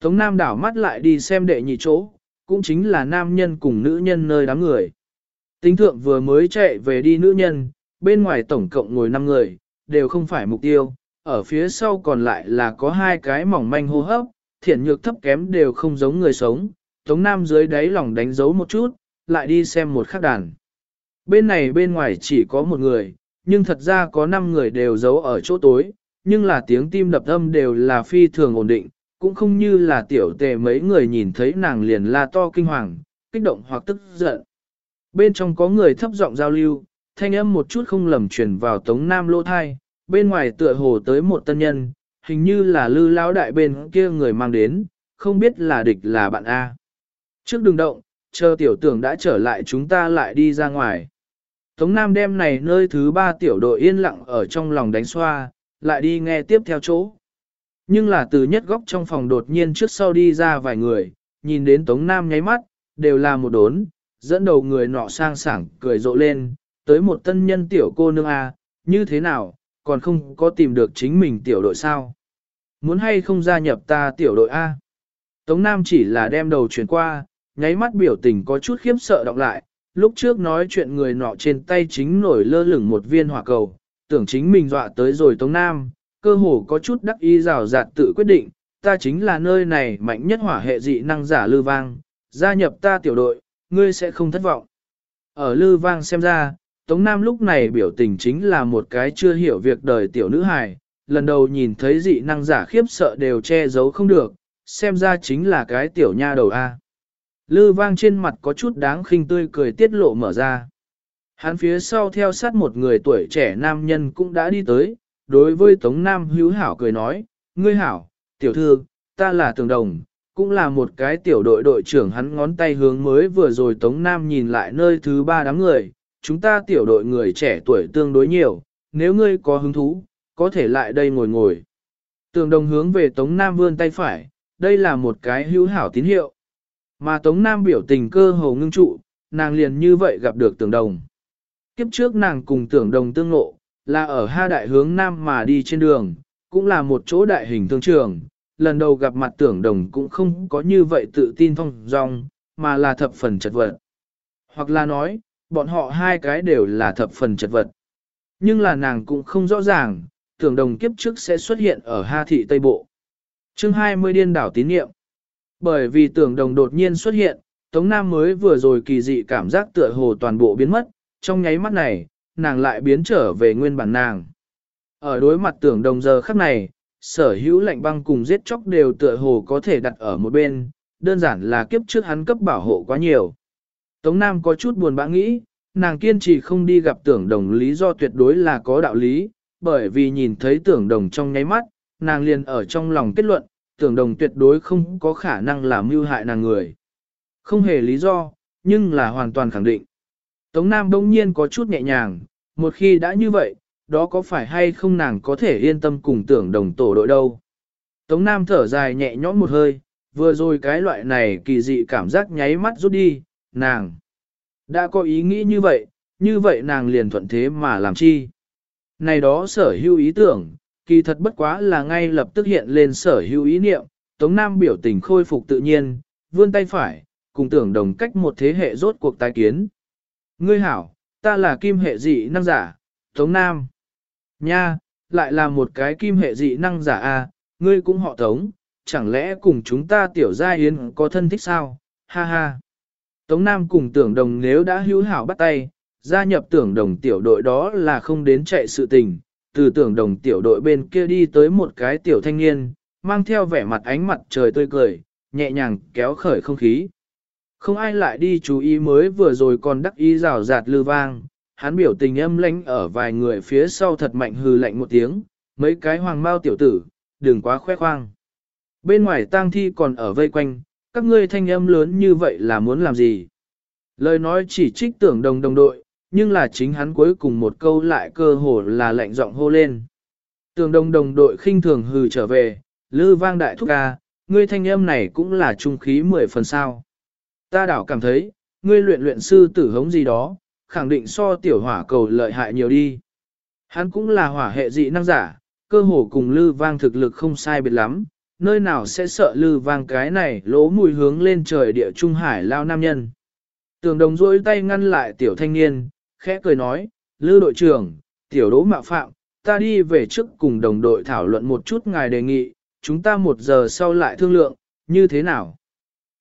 Tống Nam đảo mắt lại đi xem đệ nhị chỗ, cũng chính là nam nhân cùng nữ nhân nơi đám người. Tính thượng vừa mới chạy về đi nữ nhân, bên ngoài tổng cộng ngồi 5 người, đều không phải mục tiêu, ở phía sau còn lại là có hai cái mỏng manh hô hấp, thiện nhược thấp kém đều không giống người sống, Tống Nam dưới đáy lòng đánh dấu một chút, lại đi xem một khắc đàn. Bên này bên ngoài chỉ có một người, nhưng thật ra có 5 người đều giấu ở chỗ tối, nhưng là tiếng tim đập âm đều là phi thường ổn định, cũng không như là tiểu tề mấy người nhìn thấy nàng liền la to kinh hoàng, kích động hoặc tức giận. Bên trong có người thấp giọng giao lưu, thanh âm một chút không lầm truyền vào tống nam lỗ thai, bên ngoài tựa hồ tới một tân nhân, hình như là lư lão đại bên kia người mang đến, không biết là địch là bạn A. Trước đường động, chờ tiểu tưởng đã trở lại chúng ta lại đi ra ngoài. Tống Nam đem này nơi thứ ba tiểu đội yên lặng ở trong lòng đánh xoa, lại đi nghe tiếp theo chỗ. Nhưng là từ nhất góc trong phòng đột nhiên trước sau đi ra vài người, nhìn đến Tống Nam nháy mắt, đều là một đốn, dẫn đầu người nọ sang sảng cười rộ lên, tới một tân nhân tiểu cô nương A, như thế nào, còn không có tìm được chính mình tiểu đội sao. Muốn hay không gia nhập ta tiểu đội A. Tống Nam chỉ là đem đầu chuyển qua, nháy mắt biểu tình có chút khiếp sợ đọc lại, lúc trước nói chuyện người nọ trên tay chính nổi lơ lửng một viên hỏa cầu, tưởng chính mình dọa tới rồi Tống Nam, cơ hồ có chút đắc ý rào rạt tự quyết định, ta chính là nơi này mạnh nhất hỏa hệ dị năng giả lư vang, gia nhập ta tiểu đội, ngươi sẽ không thất vọng. Ở lư vang xem ra, Tống Nam lúc này biểu tình chính là một cái chưa hiểu việc đời tiểu nữ hài, lần đầu nhìn thấy dị năng giả khiếp sợ đều che giấu không được, xem ra chính là cái tiểu nha đầu A. Lư vang trên mặt có chút đáng khinh tươi cười tiết lộ mở ra. Hắn phía sau theo sát một người tuổi trẻ nam nhân cũng đã đi tới, đối với Tống Nam hữu hảo cười nói, ngươi hảo, tiểu thư, ta là tường đồng, cũng là một cái tiểu đội đội trưởng hắn ngón tay hướng mới vừa rồi Tống Nam nhìn lại nơi thứ ba đám người, chúng ta tiểu đội người trẻ tuổi tương đối nhiều, nếu ngươi có hứng thú, có thể lại đây ngồi ngồi. Tường đồng hướng về Tống Nam vươn tay phải, đây là một cái hữu hảo tín hiệu. Mà Tống Nam biểu tình cơ hồ ngưng trụ, nàng liền như vậy gặp được tường đồng. Kiếp trước nàng cùng tưởng đồng tương ngộ, là ở ha đại hướng Nam mà đi trên đường, cũng là một chỗ đại hình thương trường. Lần đầu gặp mặt tưởng đồng cũng không có như vậy tự tin phong dong, mà là thập phần chật vật. Hoặc là nói, bọn họ hai cái đều là thập phần chật vật. Nhưng là nàng cũng không rõ ràng, tưởng đồng kiếp trước sẽ xuất hiện ở Ha Thị Tây Bộ. chương 20 điên đảo tín niệm. Bởi vì tưởng đồng đột nhiên xuất hiện, Tống Nam mới vừa rồi kỳ dị cảm giác tựa hồ toàn bộ biến mất, trong nháy mắt này, nàng lại biến trở về nguyên bản nàng. Ở đối mặt tưởng đồng giờ khắc này, sở hữu lạnh băng cùng giết chóc đều tựa hồ có thể đặt ở một bên, đơn giản là kiếp trước hắn cấp bảo hộ quá nhiều. Tống Nam có chút buồn bã nghĩ, nàng kiên trì không đi gặp tưởng đồng lý do tuyệt đối là có đạo lý, bởi vì nhìn thấy tưởng đồng trong nháy mắt, nàng liền ở trong lòng kết luận, tưởng đồng tuyệt đối không có khả năng làm mưu hại nàng người. Không hề lý do, nhưng là hoàn toàn khẳng định. Tống Nam đông nhiên có chút nhẹ nhàng, một khi đã như vậy, đó có phải hay không nàng có thể yên tâm cùng tưởng đồng tổ đội đâu. Tống Nam thở dài nhẹ nhõm một hơi, vừa rồi cái loại này kỳ dị cảm giác nháy mắt rút đi, nàng đã có ý nghĩ như vậy, như vậy nàng liền thuận thế mà làm chi. Này đó sở hữu ý tưởng, kỳ thật bất quá là ngay lập tức hiện lên sở hữu ý niệm, Tống Nam biểu tình khôi phục tự nhiên, vươn tay phải, cùng tưởng đồng cách một thế hệ rốt cuộc tái kiến. Ngươi hảo, ta là kim hệ dị năng giả, Tống Nam. Nha, lại là một cái kim hệ dị năng giả à? ngươi cũng họ Tống, chẳng lẽ cùng chúng ta tiểu gia yến có thân thích sao, ha ha. Tống Nam cùng tưởng đồng nếu đã hữu hảo bắt tay, gia nhập tưởng đồng tiểu đội đó là không đến chạy sự tình, từ tưởng đồng tiểu đội bên kia đi tới một cái tiểu thanh niên, mang theo vẻ mặt ánh mặt trời tươi cười, nhẹ nhàng kéo khởi không khí. Không ai lại đi chú ý mới vừa rồi còn đắc ý rào rạt lư vang, hắn biểu tình âm lãnh ở vài người phía sau thật mạnh hừ lạnh một tiếng, mấy cái hoàng mao tiểu tử, đừng quá khoe khoang. Bên ngoài tang thi còn ở vây quanh, các ngươi thanh âm lớn như vậy là muốn làm gì? Lời nói chỉ trích tưởng đồng đồng đội, nhưng là chính hắn cuối cùng một câu lại cơ hồ là lạnh giọng hô lên. Tưởng đồng đồng đội khinh thường hừ trở về, lư vang đại thúc ca, ngươi thanh âm này cũng là trung khí mười phần sao. Ta đảo cảm thấy, ngươi luyện luyện sư tử hống gì đó, khẳng định so tiểu hỏa cầu lợi hại nhiều đi. Hắn cũng là hỏa hệ dị năng giả, cơ hồ cùng lư vang thực lực không sai biệt lắm, nơi nào sẽ sợ lư vang cái này lỗ mùi hướng lên trời địa trung hải lao nam nhân. Tường đồng rôi tay ngăn lại tiểu thanh niên, khẽ cười nói, lư đội trưởng, tiểu đỗ mạo phạm, ta đi về trước cùng đồng đội thảo luận một chút ngài đề nghị, chúng ta một giờ sau lại thương lượng, như thế nào?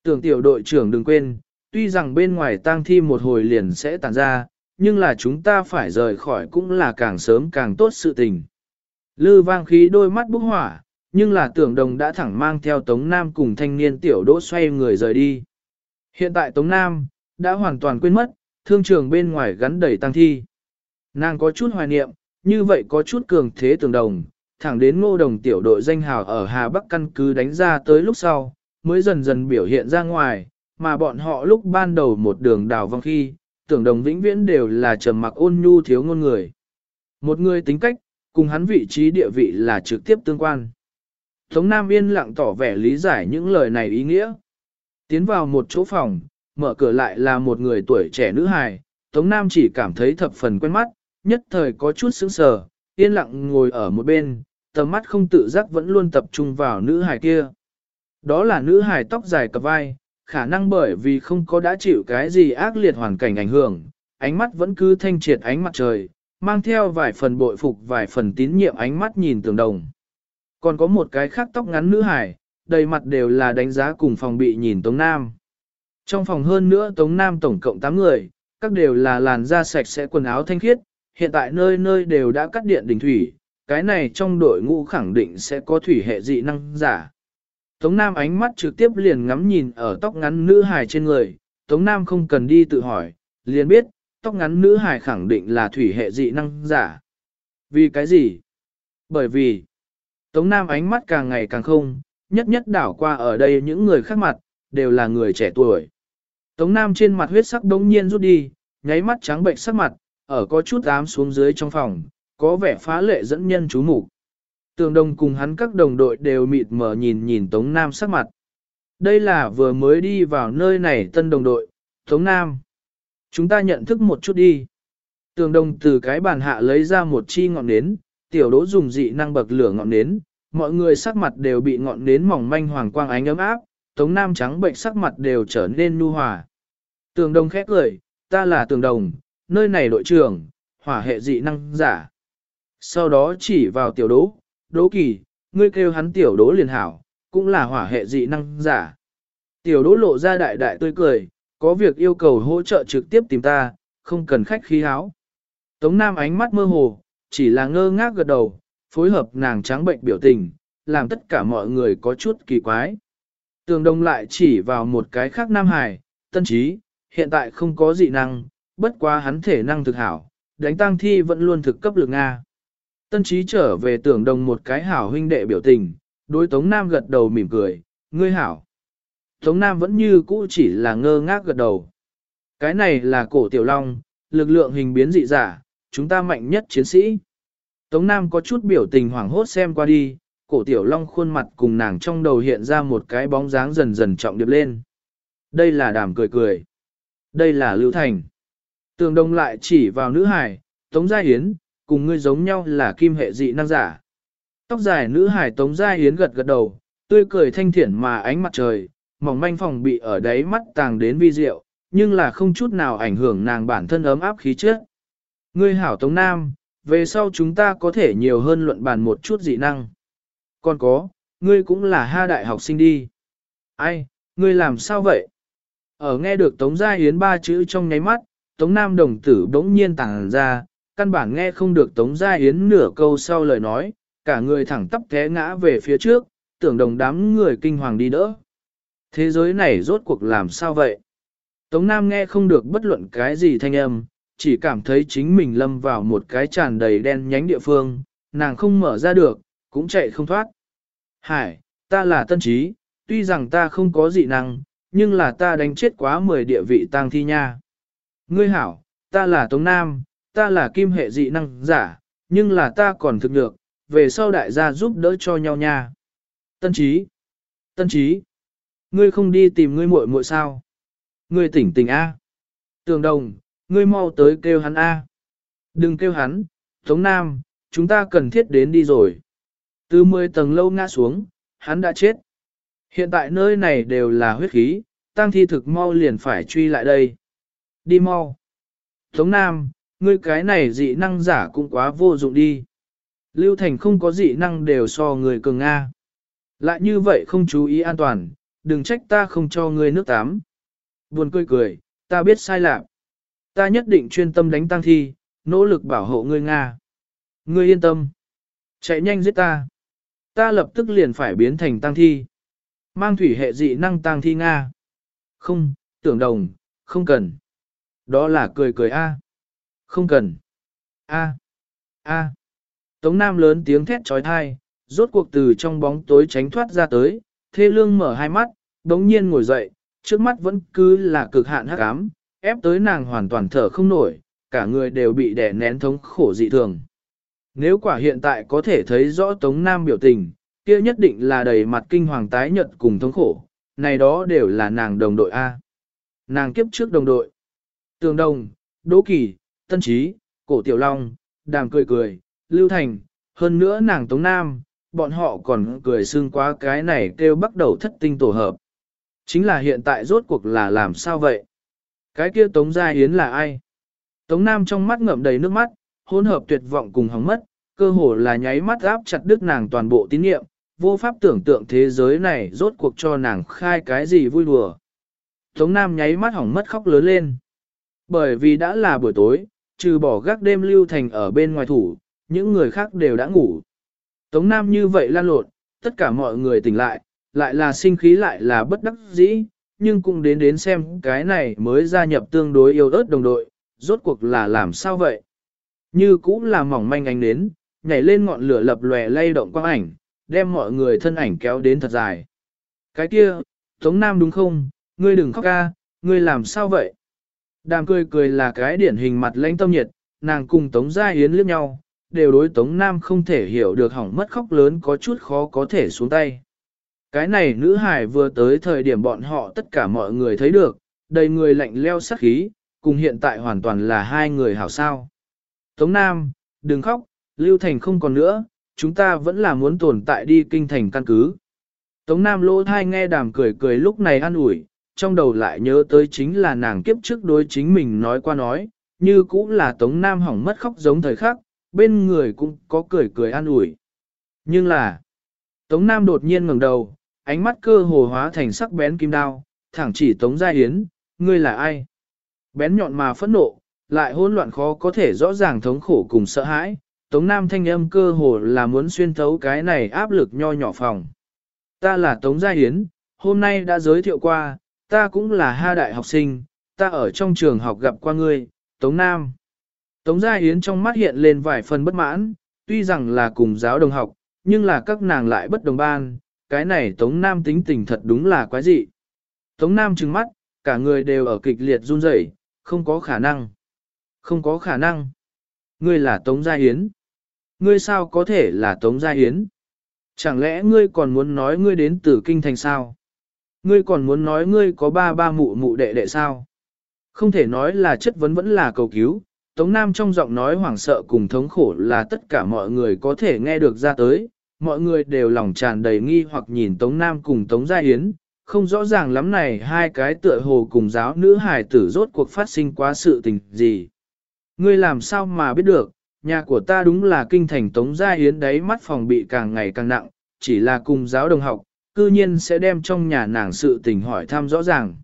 Tưởng tiểu đội trưởng đừng quên, tuy rằng bên ngoài tang thi một hồi liền sẽ tàn ra, nhưng là chúng ta phải rời khỏi cũng là càng sớm càng tốt sự tình. Lư vang khí đôi mắt bốc hỏa, nhưng là tưởng đồng đã thẳng mang theo Tống Nam cùng thanh niên tiểu đỗ xoay người rời đi. Hiện tại Tống Nam, đã hoàn toàn quên mất, thương trường bên ngoài gắn đầy tăng thi. Nàng có chút hoài niệm, như vậy có chút cường thế tưởng đồng, thẳng đến ngô đồng tiểu đội danh hào ở Hà Bắc căn cứ đánh ra tới lúc sau, mới dần dần biểu hiện ra ngoài, mà bọn họ lúc ban đầu một đường đào vong khi, tưởng đồng vĩnh viễn đều là trầm mặc ôn nhu thiếu ngôn người. Một người tính cách, cùng hắn vị trí địa vị là trực tiếp tương quan. Tống Nam yên lặng tỏ vẻ lý giải những lời này ý nghĩa. Tiến vào một chỗ phòng, mở cửa lại là một người tuổi trẻ nữ hài, Tống Nam chỉ cảm thấy thập phần quen mắt, nhất thời có chút sững sờ, yên lặng ngồi ở một bên, tầm mắt không tự giác vẫn luôn tập trung vào nữ hài kia. Đó là nữ hài tóc dài cặp vai, khả năng bởi vì không có đã chịu cái gì ác liệt hoàn cảnh ảnh hưởng, ánh mắt vẫn cứ thanh triệt ánh mặt trời, mang theo vài phần bội phục vài phần tín nhiệm ánh mắt nhìn tường đồng. Còn có một cái khác tóc ngắn nữ hải, đầy mặt đều là đánh giá cùng phòng bị nhìn Tống Nam. Trong phòng hơn nữa Tống Nam tổng cộng 8 người, các đều là làn da sạch sẽ quần áo thanh khiết, hiện tại nơi nơi đều đã cắt điện đỉnh thủy, cái này trong đội ngũ khẳng định sẽ có thủy hệ dị năng giả. Tống Nam ánh mắt trực tiếp liền ngắm nhìn ở tóc ngắn nữ hài trên người, Tống Nam không cần đi tự hỏi, liền biết, tóc ngắn nữ hài khẳng định là thủy hệ dị năng giả. Vì cái gì? Bởi vì, Tống Nam ánh mắt càng ngày càng không, nhất nhất đảo qua ở đây những người khác mặt, đều là người trẻ tuổi. Tống Nam trên mặt huyết sắc đống nhiên rút đi, nháy mắt trắng bệnh sắc mặt, ở có chút ám xuống dưới trong phòng, có vẻ phá lệ dẫn nhân chú mục Tường đồng cùng hắn các đồng đội đều mịt mở nhìn nhìn Tống Nam sắc mặt. Đây là vừa mới đi vào nơi này tân đồng đội, Tống Nam. Chúng ta nhận thức một chút đi. Tường đồng từ cái bàn hạ lấy ra một chi ngọn nến, tiểu đỗ dùng dị năng bậc lửa ngọn nến, mọi người sắc mặt đều bị ngọn nến mỏng manh hoàng quang ánh ấm áp, Tống Nam trắng bệnh sắc mặt đều trở nên nu hòa. Tường đồng khét cười, ta là tường đồng, nơi này đội trưởng, hỏa hệ dị năng giả. Sau đó chỉ vào tiểu đỗ, đỗ kỳ, ngươi kêu hắn tiểu đỗ liền hảo, cũng là hỏa hệ dị năng giả. Tiểu đỗ lộ ra đại đại tươi cười, có việc yêu cầu hỗ trợ trực tiếp tìm ta, không cần khách khí háo. Tống Nam ánh mắt mơ hồ, chỉ là ngơ ngác gật đầu, phối hợp nàng trắng bệnh biểu tình, làm tất cả mọi người có chút kỳ quái. Tường đông lại chỉ vào một cái khác Nam Hải, tân trí, hiện tại không có dị năng, bất quá hắn thể năng thực hảo, đánh tăng thi vẫn luôn thực cấp lực Nga. Tân trí trở về tưởng đồng một cái hảo huynh đệ biểu tình, đối Tống Nam gật đầu mỉm cười, ngươi hảo. Tống Nam vẫn như cũ chỉ là ngơ ngác gật đầu. Cái này là cổ tiểu long, lực lượng hình biến dị giả, chúng ta mạnh nhất chiến sĩ. Tống Nam có chút biểu tình hoảng hốt xem qua đi, cổ tiểu long khuôn mặt cùng nàng trong đầu hiện ra một cái bóng dáng dần dần trọng điệp lên. Đây là đàm cười cười. Đây là Lưu Thành. Tường đông lại chỉ vào nữ hải, Tống Gia Hiến, cùng ngươi giống nhau là kim hệ dị năng giả. Tóc dài nữ hải Tống Gia Hiến gật gật đầu, tươi cười thanh thiển mà ánh mặt trời, mỏng manh phòng bị ở đáy mắt tàng đến vi diệu, nhưng là không chút nào ảnh hưởng nàng bản thân ấm áp khí chất. Ngươi hảo Tống Nam, về sau chúng ta có thể nhiều hơn luận bàn một chút dị năng. Còn có, ngươi cũng là ha đại học sinh đi. Ai, ngươi làm sao vậy? Ở nghe được Tống Gia Yến ba chữ trong nháy mắt, Tống Nam đồng tử đống nhiên tàng ra, căn bản nghe không được Tống Gia Yến nửa câu sau lời nói, cả người thẳng tắp té ngã về phía trước, tưởng đồng đám người kinh hoàng đi đỡ. Thế giới này rốt cuộc làm sao vậy? Tống Nam nghe không được bất luận cái gì thanh âm, chỉ cảm thấy chính mình lâm vào một cái tràn đầy đen nhánh địa phương, nàng không mở ra được, cũng chạy không thoát. Hải, ta là tân trí, tuy rằng ta không có dị năng, nhưng là ta đánh chết quá 10 địa vị tang thi nha. Ngươi hảo, ta là Tống Nam, ta là kim hệ dị năng giả, nhưng là ta còn thực được, về sau đại gia giúp đỡ cho nhau nha. Tân trí, tân trí, ngươi không đi tìm ngươi muội muội sao? Ngươi tỉnh tỉnh A. Tường đồng, ngươi mau tới kêu hắn A. Đừng kêu hắn, Tống Nam, chúng ta cần thiết đến đi rồi. Từ 10 tầng lâu ngã xuống, hắn đã chết. Hiện tại nơi này đều là huyết khí, tang thi thực mau liền phải truy lại đây. Đi mau. Tống Nam, ngươi cái này dị năng giả cũng quá vô dụng đi. Lưu Thành không có dị năng đều so người cường Nga. Lại như vậy không chú ý an toàn, đừng trách ta không cho ngươi nước tắm. Buồn cười cười, ta biết sai lạc. Ta nhất định chuyên tâm đánh tăng thi, nỗ lực bảo hộ ngươi Nga. Ngươi yên tâm. Chạy nhanh giết ta. Ta lập tức liền phải biến thành tăng thi. Mang thủy hệ dị năng tăng thi Nga. Không, tưởng đồng, không cần. Đó là cười cười A. Không cần. A. A. Tống Nam lớn tiếng thét trói thai, rốt cuộc từ trong bóng tối tránh thoát ra tới, thê lương mở hai mắt, đống nhiên ngồi dậy, trước mắt vẫn cứ là cực hạn hắc ám, ép tới nàng hoàn toàn thở không nổi, cả người đều bị đè nén thống khổ dị thường. Nếu quả hiện tại có thể thấy rõ Tống Nam biểu tình, kia nhất định là đầy mặt kinh hoàng tái nhợt cùng thống khổ, này đó đều là nàng đồng đội A. Nàng kiếp trước đồng đội. Tường Đồng, Đỗ Kỳ, Tân Trí, Cổ Tiểu Long, Đàm cười cười, Lưu Thành, hơn nữa nàng Tống Nam, bọn họ còn cười xương quá cái này kêu bắt đầu thất tinh tổ hợp. Chính là hiện tại rốt cuộc là làm sao vậy? Cái kia Tống Gia Yến là ai? Tống Nam trong mắt ngậm đầy nước mắt, hỗn hợp tuyệt vọng cùng hóng mất, cơ hồ là nháy mắt áp chặt đứt nàng toàn bộ tín niệm, vô pháp tưởng tượng thế giới này rốt cuộc cho nàng khai cái gì vui đùa. Tống Nam nháy mắt hỏng mất khóc lớn lên. Bởi vì đã là buổi tối, trừ bỏ gác đêm lưu thành ở bên ngoài thủ, những người khác đều đã ngủ. Tống Nam như vậy lan lộn, tất cả mọi người tỉnh lại, lại là sinh khí lại là bất đắc dĩ, nhưng cũng đến đến xem cái này mới gia nhập tương đối yêu ớt đồng đội, rốt cuộc là làm sao vậy. Như cũng là mỏng manh ánh đến, nhảy lên ngọn lửa lập lòe lay động quang ảnh, đem mọi người thân ảnh kéo đến thật dài. Cái kia, Tống Nam đúng không, ngươi đừng khóc ca, ngươi làm sao vậy? Đàm cười cười là cái điển hình mặt lãnh tâm nhiệt, nàng cùng Tống Gia Yến liếc nhau, đều đối Tống Nam không thể hiểu được hỏng mất khóc lớn có chút khó có thể xuống tay. Cái này nữ hải vừa tới thời điểm bọn họ tất cả mọi người thấy được, đầy người lạnh leo sắc khí, cùng hiện tại hoàn toàn là hai người hảo sao. Tống Nam, đừng khóc, Lưu Thành không còn nữa, chúng ta vẫn là muốn tồn tại đi kinh thành căn cứ. Tống Nam lỗ thai nghe đàm cười cười lúc này an ủi, trong đầu lại nhớ tới chính là nàng kiếp trước đối chính mình nói qua nói, như cũng là Tống Nam hỏng mất khóc giống thời khắc, bên người cũng có cười cười an ủi. Nhưng là, Tống Nam đột nhiên ngẩng đầu, ánh mắt cơ hồ hóa thành sắc bén kim đao, thẳng chỉ Tống Gia Yến, ngươi là ai? Bén nhọn mà phẫn nộ, lại hỗn loạn khó có thể rõ ràng thống khổ cùng sợ hãi, Tống Nam thanh âm cơ hồ là muốn xuyên thấu cái này áp lực nho nhỏ phòng. Ta là Tống Gia Yến, hôm nay đã giới thiệu qua, ta cũng là ha đại học sinh, ta ở trong trường học gặp qua ngươi, Tống Nam. Tống Gia Yến trong mắt hiện lên vài phần bất mãn, tuy rằng là cùng giáo đồng học, nhưng là các nàng lại bất đồng ban, cái này Tống Nam tính tình thật đúng là quái dị. Tống Nam trừng mắt, cả người đều ở kịch liệt run rẩy, không có khả năng. Không có khả năng. Ngươi là Tống Gia Yến. Ngươi sao có thể là Tống Gia Yến? Chẳng lẽ ngươi còn muốn nói ngươi đến từ kinh thành sao? Ngươi còn muốn nói ngươi có ba ba mụ mụ đệ đệ sao? Không thể nói là chất vấn vẫn là cầu cứu, Tống Nam trong giọng nói hoảng sợ cùng thống khổ là tất cả mọi người có thể nghe được ra tới, mọi người đều lòng tràn đầy nghi hoặc nhìn Tống Nam cùng Tống Gia Yến, không rõ ràng lắm này hai cái tựa hồ cùng giáo nữ hài tử rốt cuộc phát sinh quá sự tình gì. Ngươi làm sao mà biết được, nhà của ta đúng là kinh thành Tống Gia Yến đấy mắt phòng bị càng ngày càng nặng, chỉ là cùng giáo đồng học, cư nhiên sẽ đem trong nhà nàng sự tình hỏi thăm rõ ràng.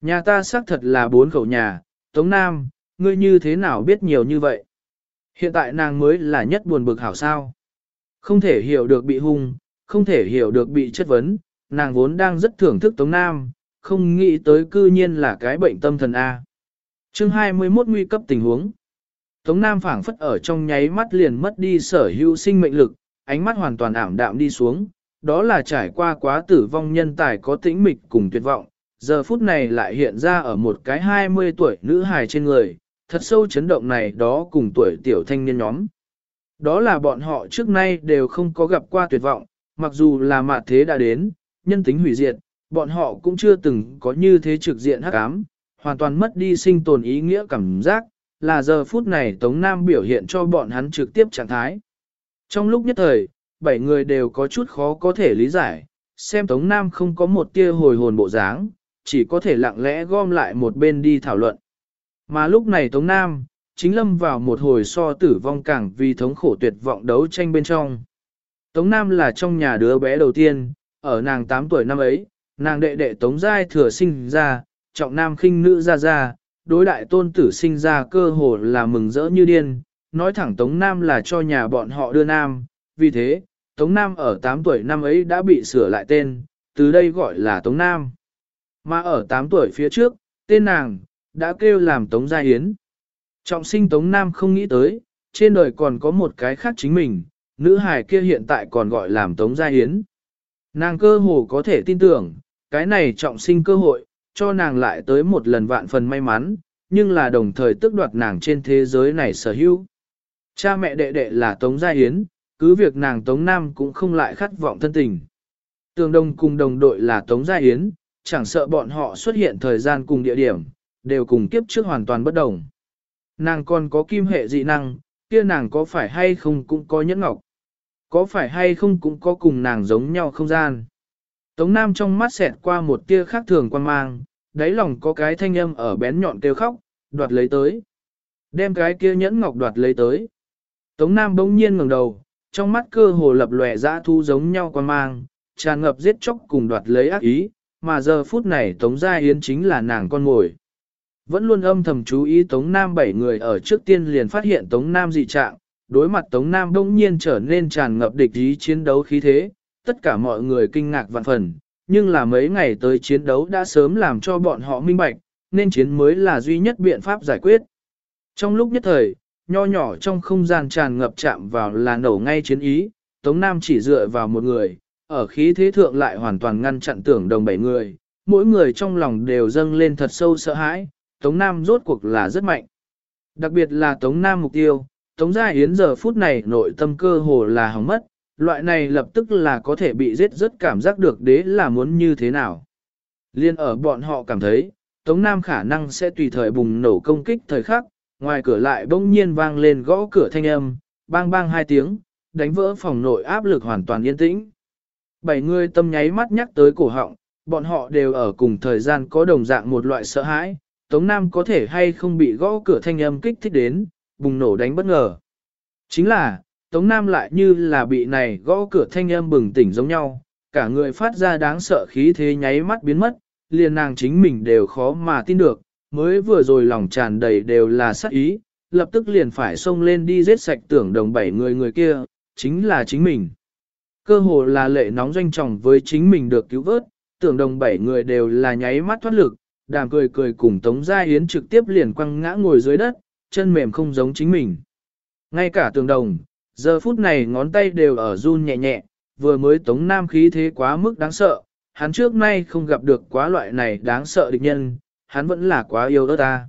Nhà ta xác thật là bốn khẩu nhà, Tống Nam, ngươi như thế nào biết nhiều như vậy? Hiện tại nàng mới là nhất buồn bực hảo sao. Không thể hiểu được bị hung, không thể hiểu được bị chất vấn, nàng vốn đang rất thưởng thức Tống Nam, không nghĩ tới cư nhiên là cái bệnh tâm thần A. chương 21 nguy cấp tình huống. Tống Nam phảng phất ở trong nháy mắt liền mất đi sở hữu sinh mệnh lực, ánh mắt hoàn toàn ảm đạm đi xuống, đó là trải qua quá tử vong nhân tài có tĩnh mịch cùng tuyệt vọng, giờ phút này lại hiện ra ở một cái 20 tuổi nữ hài trên người, thật sâu chấn động này đó cùng tuổi tiểu thanh niên nhóm. Đó là bọn họ trước nay đều không có gặp qua tuyệt vọng, mặc dù là mạt thế đã đến, nhân tính hủy diệt, bọn họ cũng chưa từng có như thế trực diện hắc ám, hoàn toàn mất đi sinh tồn ý nghĩa cảm giác, là giờ phút này Tống Nam biểu hiện cho bọn hắn trực tiếp trạng thái. Trong lúc nhất thời, bảy người đều có chút khó có thể lý giải, xem Tống Nam không có một tia hồi hồn bộ dáng, chỉ có thể lặng lẽ gom lại một bên đi thảo luận. Mà lúc này Tống Nam, chính lâm vào một hồi so tử vong càng vì thống khổ tuyệt vọng đấu tranh bên trong. Tống Nam là trong nhà đứa bé đầu tiên, ở nàng 8 tuổi năm ấy, nàng đệ đệ Tống Giai thừa sinh ra, trọng nam khinh nữ ra ra, đối đại tôn tử sinh ra cơ hồ là mừng rỡ như điên, nói thẳng Tống Nam là cho nhà bọn họ đưa Nam, vì thế, Tống Nam ở 8 tuổi năm ấy đã bị sửa lại tên, từ đây gọi là Tống Nam. Mà ở 8 tuổi phía trước, tên nàng, đã kêu làm Tống Gia Yến. Trọng sinh Tống Nam không nghĩ tới, trên đời còn có một cái khác chính mình, nữ hài kia hiện tại còn gọi làm Tống Gia Hiến, Nàng cơ hồ có thể tin tưởng, cái này trọng sinh cơ hội, cho nàng lại tới một lần vạn phần may mắn, nhưng là đồng thời tước đoạt nàng trên thế giới này sở hữu. Cha mẹ đệ đệ là Tống Gia Hiến, cứ việc nàng Tống Nam cũng không lại khát vọng thân tình. Tường đồng cùng đồng đội là Tống Gia Hiến, chẳng sợ bọn họ xuất hiện thời gian cùng địa điểm, đều cùng kiếp trước hoàn toàn bất đồng. Nàng còn có kim hệ dị năng, kia nàng có phải hay không cũng có nhẫn ngọc. Có phải hay không cũng có cùng nàng giống nhau không gian. Tống Nam trong mắt xẹt qua một tia khác thường quan mang, đáy lòng có cái thanh âm ở bén nhọn kêu khóc, đoạt lấy tới. Đem cái kia nhẫn ngọc đoạt lấy tới. Tống Nam bỗng nhiên ngẩng đầu, trong mắt cơ hồ lập lòe dã thu giống nhau quan mang, tràn ngập giết chóc cùng đoạt lấy ác ý, mà giờ phút này Tống Gia Yến chính là nàng con mồi. Vẫn luôn âm thầm chú ý Tống Nam bảy người ở trước tiên liền phát hiện Tống Nam dị trạng, đối mặt Tống Nam đông nhiên trở nên tràn ngập địch ý chiến đấu khí thế, tất cả mọi người kinh ngạc vạn phần, nhưng là mấy ngày tới chiến đấu đã sớm làm cho bọn họ minh bạch, nên chiến mới là duy nhất biện pháp giải quyết. Trong lúc nhất thời, nho nhỏ trong không gian tràn ngập chạm vào là nổ ngay chiến ý, Tống Nam chỉ dựa vào một người, ở khí thế thượng lại hoàn toàn ngăn chặn tưởng đồng bảy người, mỗi người trong lòng đều dâng lên thật sâu sợ hãi, Tống Nam rốt cuộc là rất mạnh. Đặc biệt là Tống Nam mục tiêu, Tống Gia Yến giờ phút này nội tâm cơ hồ là hỏng mất, loại này lập tức là có thể bị giết rất cảm giác được đế là muốn như thế nào. Liên ở bọn họ cảm thấy, Tống Nam khả năng sẽ tùy thời bùng nổ công kích thời khắc, ngoài cửa lại bỗng nhiên vang lên gõ cửa thanh âm, bang bang hai tiếng, đánh vỡ phòng nội áp lực hoàn toàn yên tĩnh. Bảy người tâm nháy mắt nhắc tới cổ họng, bọn họ đều ở cùng thời gian có đồng dạng một loại sợ hãi, Tống Nam có thể hay không bị gõ cửa thanh âm kích thích đến, bùng nổ đánh bất ngờ. Chính là, Tống Nam lại như là bị này gõ cửa thanh âm bừng tỉnh giống nhau, cả người phát ra đáng sợ khí thế nháy mắt biến mất, liền nàng chính mình đều khó mà tin được, mới vừa rồi lòng tràn đầy đều là sát ý, lập tức liền phải xông lên đi giết sạch tưởng đồng bảy người người kia, chính là chính mình. Cơ hồ là lệ nóng doanh trọng với chính mình được cứu vớt, tưởng đồng bảy người đều là nháy mắt thoát lực, đàm cười cười cùng Tống Gia Yến trực tiếp liền quăng ngã ngồi dưới đất, chân mềm không giống chính mình. Ngay cả tường đồng, giờ phút này ngón tay đều ở run nhẹ nhẹ, vừa mới Tống Nam khí thế quá mức đáng sợ, hắn trước nay không gặp được quá loại này đáng sợ địch nhân, hắn vẫn là quá yêu đất ta.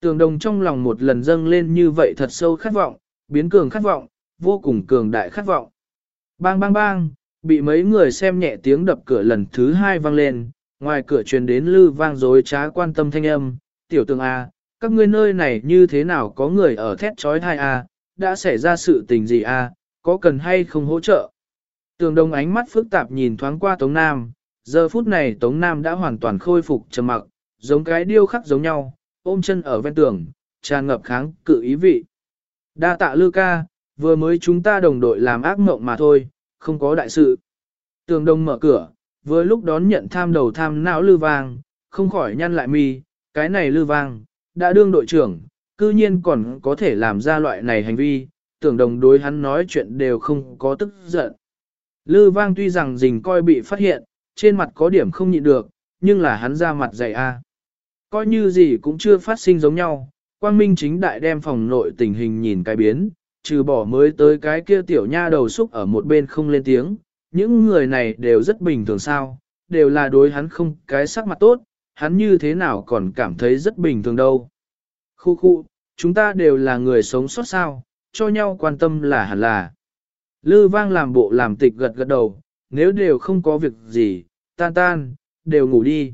Tường đồng trong lòng một lần dâng lên như vậy thật sâu khát vọng, biến cường khát vọng, vô cùng cường đại khát vọng. Bang bang bang, bị mấy người xem nhẹ tiếng đập cửa lần thứ hai vang lên, ngoài cửa truyền đến lư vang dối trá quan tâm thanh âm, tiểu tường A, các ngươi nơi này như thế nào có người ở thét trói thai A, à? đã xảy ra sự tình gì A, có cần hay không hỗ trợ. Tường đông ánh mắt phức tạp nhìn thoáng qua Tống Nam, giờ phút này Tống Nam đã hoàn toàn khôi phục trầm mặc, giống cái điêu khắc giống nhau, ôm chân ở ven tường, tràn ngập kháng cự ý vị. Đa tạ Lư ca, vừa mới chúng ta đồng đội làm ác mộng mà thôi, không có đại sự. Tường đông mở cửa, vừa lúc đón nhận tham đầu tham não Lư Vang, không khỏi nhăn lại mi, cái này Lư Vang, đã đương đội trưởng, cư nhiên còn có thể làm ra loại này hành vi, tưởng đồng đối hắn nói chuyện đều không có tức giận. Lư Vang tuy rằng dình coi bị phát hiện, trên mặt có điểm không nhịn được, nhưng là hắn ra mặt dày a. Coi như gì cũng chưa phát sinh giống nhau, Quang Minh chính đại đem phòng nội tình hình nhìn cái biến, trừ bỏ mới tới cái kia tiểu nha đầu xúc ở một bên không lên tiếng, những người này đều rất bình thường sao, đều là đối hắn không cái sắc mặt tốt, hắn như thế nào còn cảm thấy rất bình thường đâu. Khu khu, chúng ta đều là người sống sót sao, cho nhau quan tâm là hẳn là. Lư vang làm bộ làm tịch gật gật đầu, nếu đều không có việc gì, tan tan, đều ngủ đi.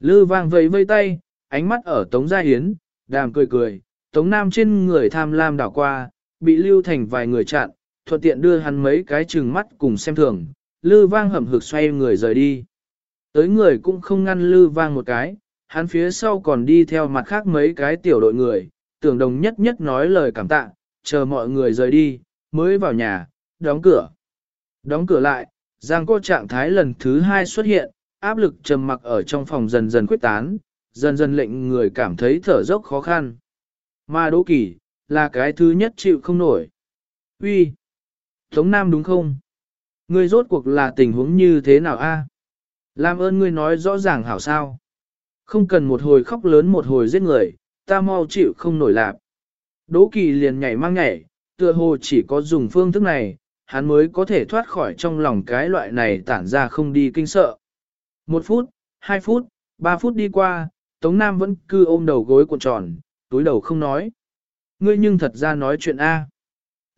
Lư vang vẫy vây tay, ánh mắt ở Tống Gia Hiến, đàm cười cười, Tống Nam trên người tham lam đảo qua, bị lưu thành vài người chặn, thuận tiện đưa hắn mấy cái chừng mắt cùng xem thường, Lư vang hầm hực xoay người rời đi. Tới người cũng không ngăn Lư vang một cái, hắn phía sau còn đi theo mặt khác mấy cái tiểu đội người, tưởng đồng nhất nhất nói lời cảm tạ, chờ mọi người rời đi, mới vào nhà, đóng cửa. Đóng cửa lại, Giang cô trạng thái lần thứ hai xuất hiện, áp lực trầm mặc ở trong phòng dần dần quyết tán, dần dần lệnh người cảm thấy thở dốc khó khăn. Mà Đỗ Kỳ, là cái thứ nhất chịu không nổi. Uy, Tống Nam đúng không? Ngươi rốt cuộc là tình huống như thế nào a? Làm ơn ngươi nói rõ ràng hảo sao. Không cần một hồi khóc lớn một hồi giết người, ta mau chịu không nổi lạp. Đỗ Kỳ liền nhảy mang nhảy, tựa hồ chỉ có dùng phương thức này, hắn mới có thể thoát khỏi trong lòng cái loại này tản ra không đi kinh sợ. Một phút, hai phút, ba phút đi qua, Tống Nam vẫn cứ ôm đầu gối cuộn tròn, túi đầu không nói. Ngươi nhưng thật ra nói chuyện A.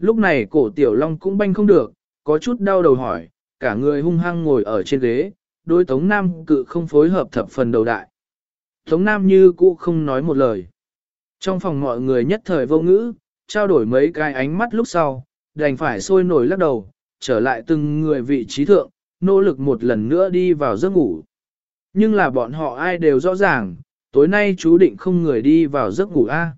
Lúc này cổ tiểu long cũng banh không được, có chút đau đầu hỏi, cả người hung hăng ngồi ở trên ghế, đối Tống Nam cự không phối hợp thập phần đầu đại. Tống Nam như cũ không nói một lời. Trong phòng mọi người nhất thời vô ngữ, trao đổi mấy cái ánh mắt lúc sau, đành phải sôi nổi lắc đầu, trở lại từng người vị trí thượng, nỗ lực một lần nữa đi vào giấc ngủ. Nhưng là bọn họ ai đều rõ ràng, tối nay chú định không người đi vào giấc ngủ a.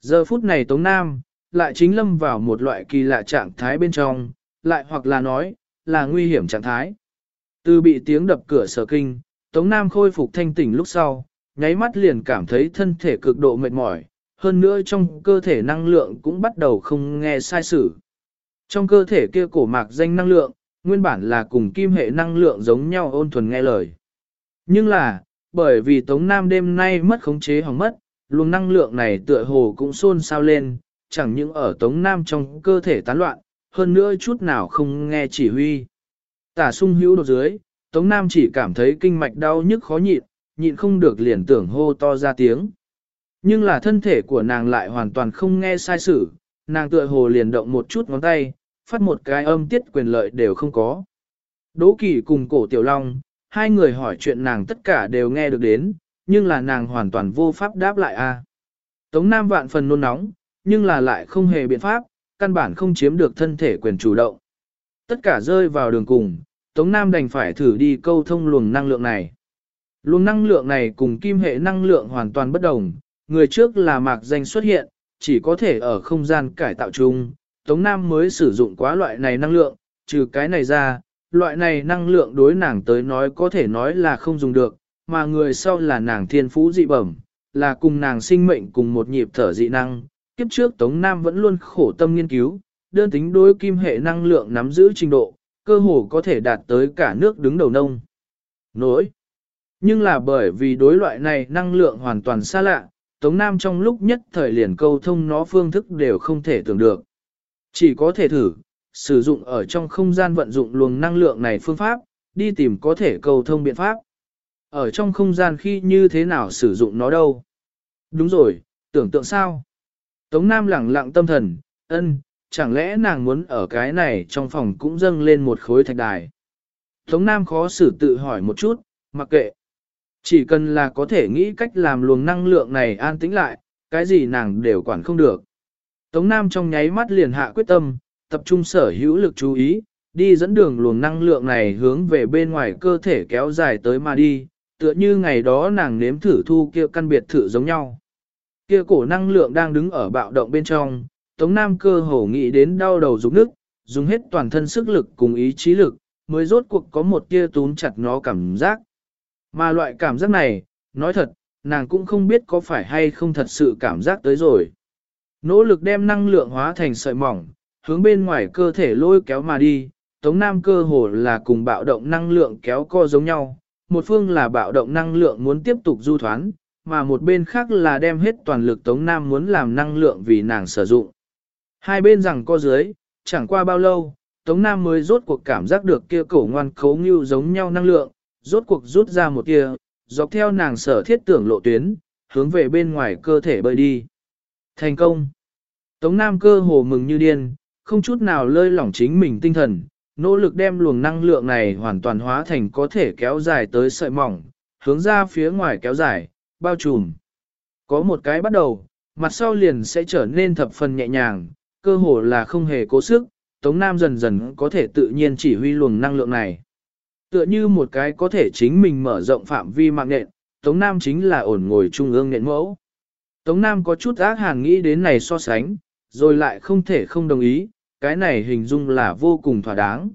Giờ phút này Tống Nam, lại chính lâm vào một loại kỳ lạ trạng thái bên trong, lại hoặc là nói, là nguy hiểm trạng thái. Từ bị tiếng đập cửa sở kinh, Tống Nam khôi phục thanh tỉnh lúc sau, nháy mắt liền cảm thấy thân thể cực độ mệt mỏi, hơn nữa trong cơ thể năng lượng cũng bắt đầu không nghe sai sử. Trong cơ thể kia cổ mạc danh năng lượng, nguyên bản là cùng kim hệ năng lượng giống nhau ôn thuần nghe lời. Nhưng là, bởi vì Tống Nam đêm nay mất khống chế hỏng mất, luồng năng lượng này tựa hồ cũng xôn xao lên, chẳng những ở Tống Nam trong cơ thể tán loạn, hơn nữa chút nào không nghe chỉ huy. Tả sung hữu đột dưới, Tống Nam chỉ cảm thấy kinh mạch đau nhức khó nhịn, nhịn không được liền tưởng hô to ra tiếng. Nhưng là thân thể của nàng lại hoàn toàn không nghe sai sự, nàng tựa hồ liền động một chút ngón tay, phát một cái âm tiết quyền lợi đều không có. Đỗ Kỳ cùng cổ Tiểu Long, hai người hỏi chuyện nàng tất cả đều nghe được đến, nhưng là nàng hoàn toàn vô pháp đáp lại a. Tống Nam vạn phần nôn nóng, nhưng là lại không hề biện pháp, căn bản không chiếm được thân thể quyền chủ động. Tất cả rơi vào đường cùng, Tống Nam đành phải thử đi câu thông luồng năng lượng này. Luồng năng lượng này cùng kim hệ năng lượng hoàn toàn bất đồng, người trước là mạc danh xuất hiện, chỉ có thể ở không gian cải tạo chung. Tống Nam mới sử dụng quá loại này năng lượng, trừ cái này ra, loại này năng lượng đối nàng tới nói có thể nói là không dùng được, mà người sau là nàng thiên phú dị bẩm, là cùng nàng sinh mệnh cùng một nhịp thở dị năng. Kiếp trước Tống Nam vẫn luôn khổ tâm nghiên cứu, đơn tính đối kim hệ năng lượng nắm giữ trình độ, cơ hồ có thể đạt tới cả nước đứng đầu nông. Nỗi. Nhưng là bởi vì đối loại này năng lượng hoàn toàn xa lạ, Tống Nam trong lúc nhất thời liền câu thông nó phương thức đều không thể tưởng được. Chỉ có thể thử, sử dụng ở trong không gian vận dụng luồng năng lượng này phương pháp, đi tìm có thể câu thông biện pháp. Ở trong không gian khi như thế nào sử dụng nó đâu? Đúng rồi, tưởng tượng sao? Tống Nam lẳng lặng tâm thần, ân, chẳng lẽ nàng muốn ở cái này trong phòng cũng dâng lên một khối thạch đài? Tống Nam khó xử tự hỏi một chút, mặc kệ. Chỉ cần là có thể nghĩ cách làm luồng năng lượng này an tĩnh lại, cái gì nàng đều quản không được. Tống Nam trong nháy mắt liền hạ quyết tâm, tập trung sở hữu lực chú ý, đi dẫn đường luồng năng lượng này hướng về bên ngoài cơ thể kéo dài tới mà đi, tựa như ngày đó nàng nếm thử thu kia căn biệt thử giống nhau. Kia cổ năng lượng đang đứng ở bạo động bên trong, Tống Nam cơ hồ nghĩ đến đau đầu rụng nước, dùng hết toàn thân sức lực cùng ý chí lực, mới rốt cuộc có một tia túm chặt nó cảm giác. Mà loại cảm giác này, nói thật, nàng cũng không biết có phải hay không thật sự cảm giác tới rồi. Nỗ lực đem năng lượng hóa thành sợi mỏng, hướng bên ngoài cơ thể lôi kéo mà đi, Tống Nam cơ hồ là cùng bạo động năng lượng kéo co giống nhau, một phương là bạo động năng lượng muốn tiếp tục du thoán, mà một bên khác là đem hết toàn lực Tống Nam muốn làm năng lượng vì nàng sử dụng. Hai bên rằng co dưới, chẳng qua bao lâu, Tống Nam mới rốt cuộc cảm giác được kia cổ ngoan khấu như giống nhau năng lượng, rốt cuộc rút ra một kia, dọc theo nàng sở thiết tưởng lộ tuyến, hướng về bên ngoài cơ thể bơi đi. Thành công! Tống Nam cơ hồ mừng như điên, không chút nào lơi lỏng chính mình tinh thần, nỗ lực đem luồng năng lượng này hoàn toàn hóa thành có thể kéo dài tới sợi mỏng, hướng ra phía ngoài kéo dài, bao trùm. Có một cái bắt đầu, mặt sau liền sẽ trở nên thập phần nhẹ nhàng, cơ hồ là không hề cố sức, Tống Nam dần dần có thể tự nhiên chỉ huy luồng năng lượng này. Tựa như một cái có thể chính mình mở rộng phạm vi mạng nện, Tống Nam chính là ổn ngồi trung ương nện mẫu. Tống Nam có chút ác hàn nghĩ đến này so sánh, rồi lại không thể không đồng ý, cái này hình dung là vô cùng thỏa đáng.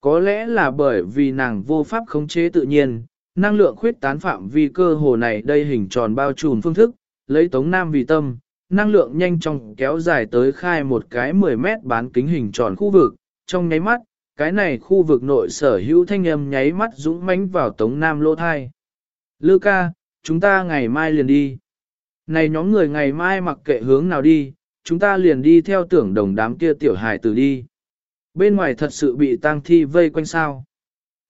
Có lẽ là bởi vì nàng vô pháp khống chế tự nhiên, năng lượng khuyết tán phạm vi cơ hồ này đây hình tròn bao trùm phương thức, lấy Tống Nam vì tâm, năng lượng nhanh chóng kéo dài tới khai một cái 10 mét bán kính hình tròn khu vực, trong nháy mắt, cái này khu vực nội sở hữu thanh âm nháy mắt dũng mãnh vào Tống Nam lô thai. Lư ca, chúng ta ngày mai liền đi. Này nhóm người ngày mai mặc kệ hướng nào đi, chúng ta liền đi theo tưởng đồng đám kia tiểu hài tử đi. Bên ngoài thật sự bị tang thi vây quanh sao.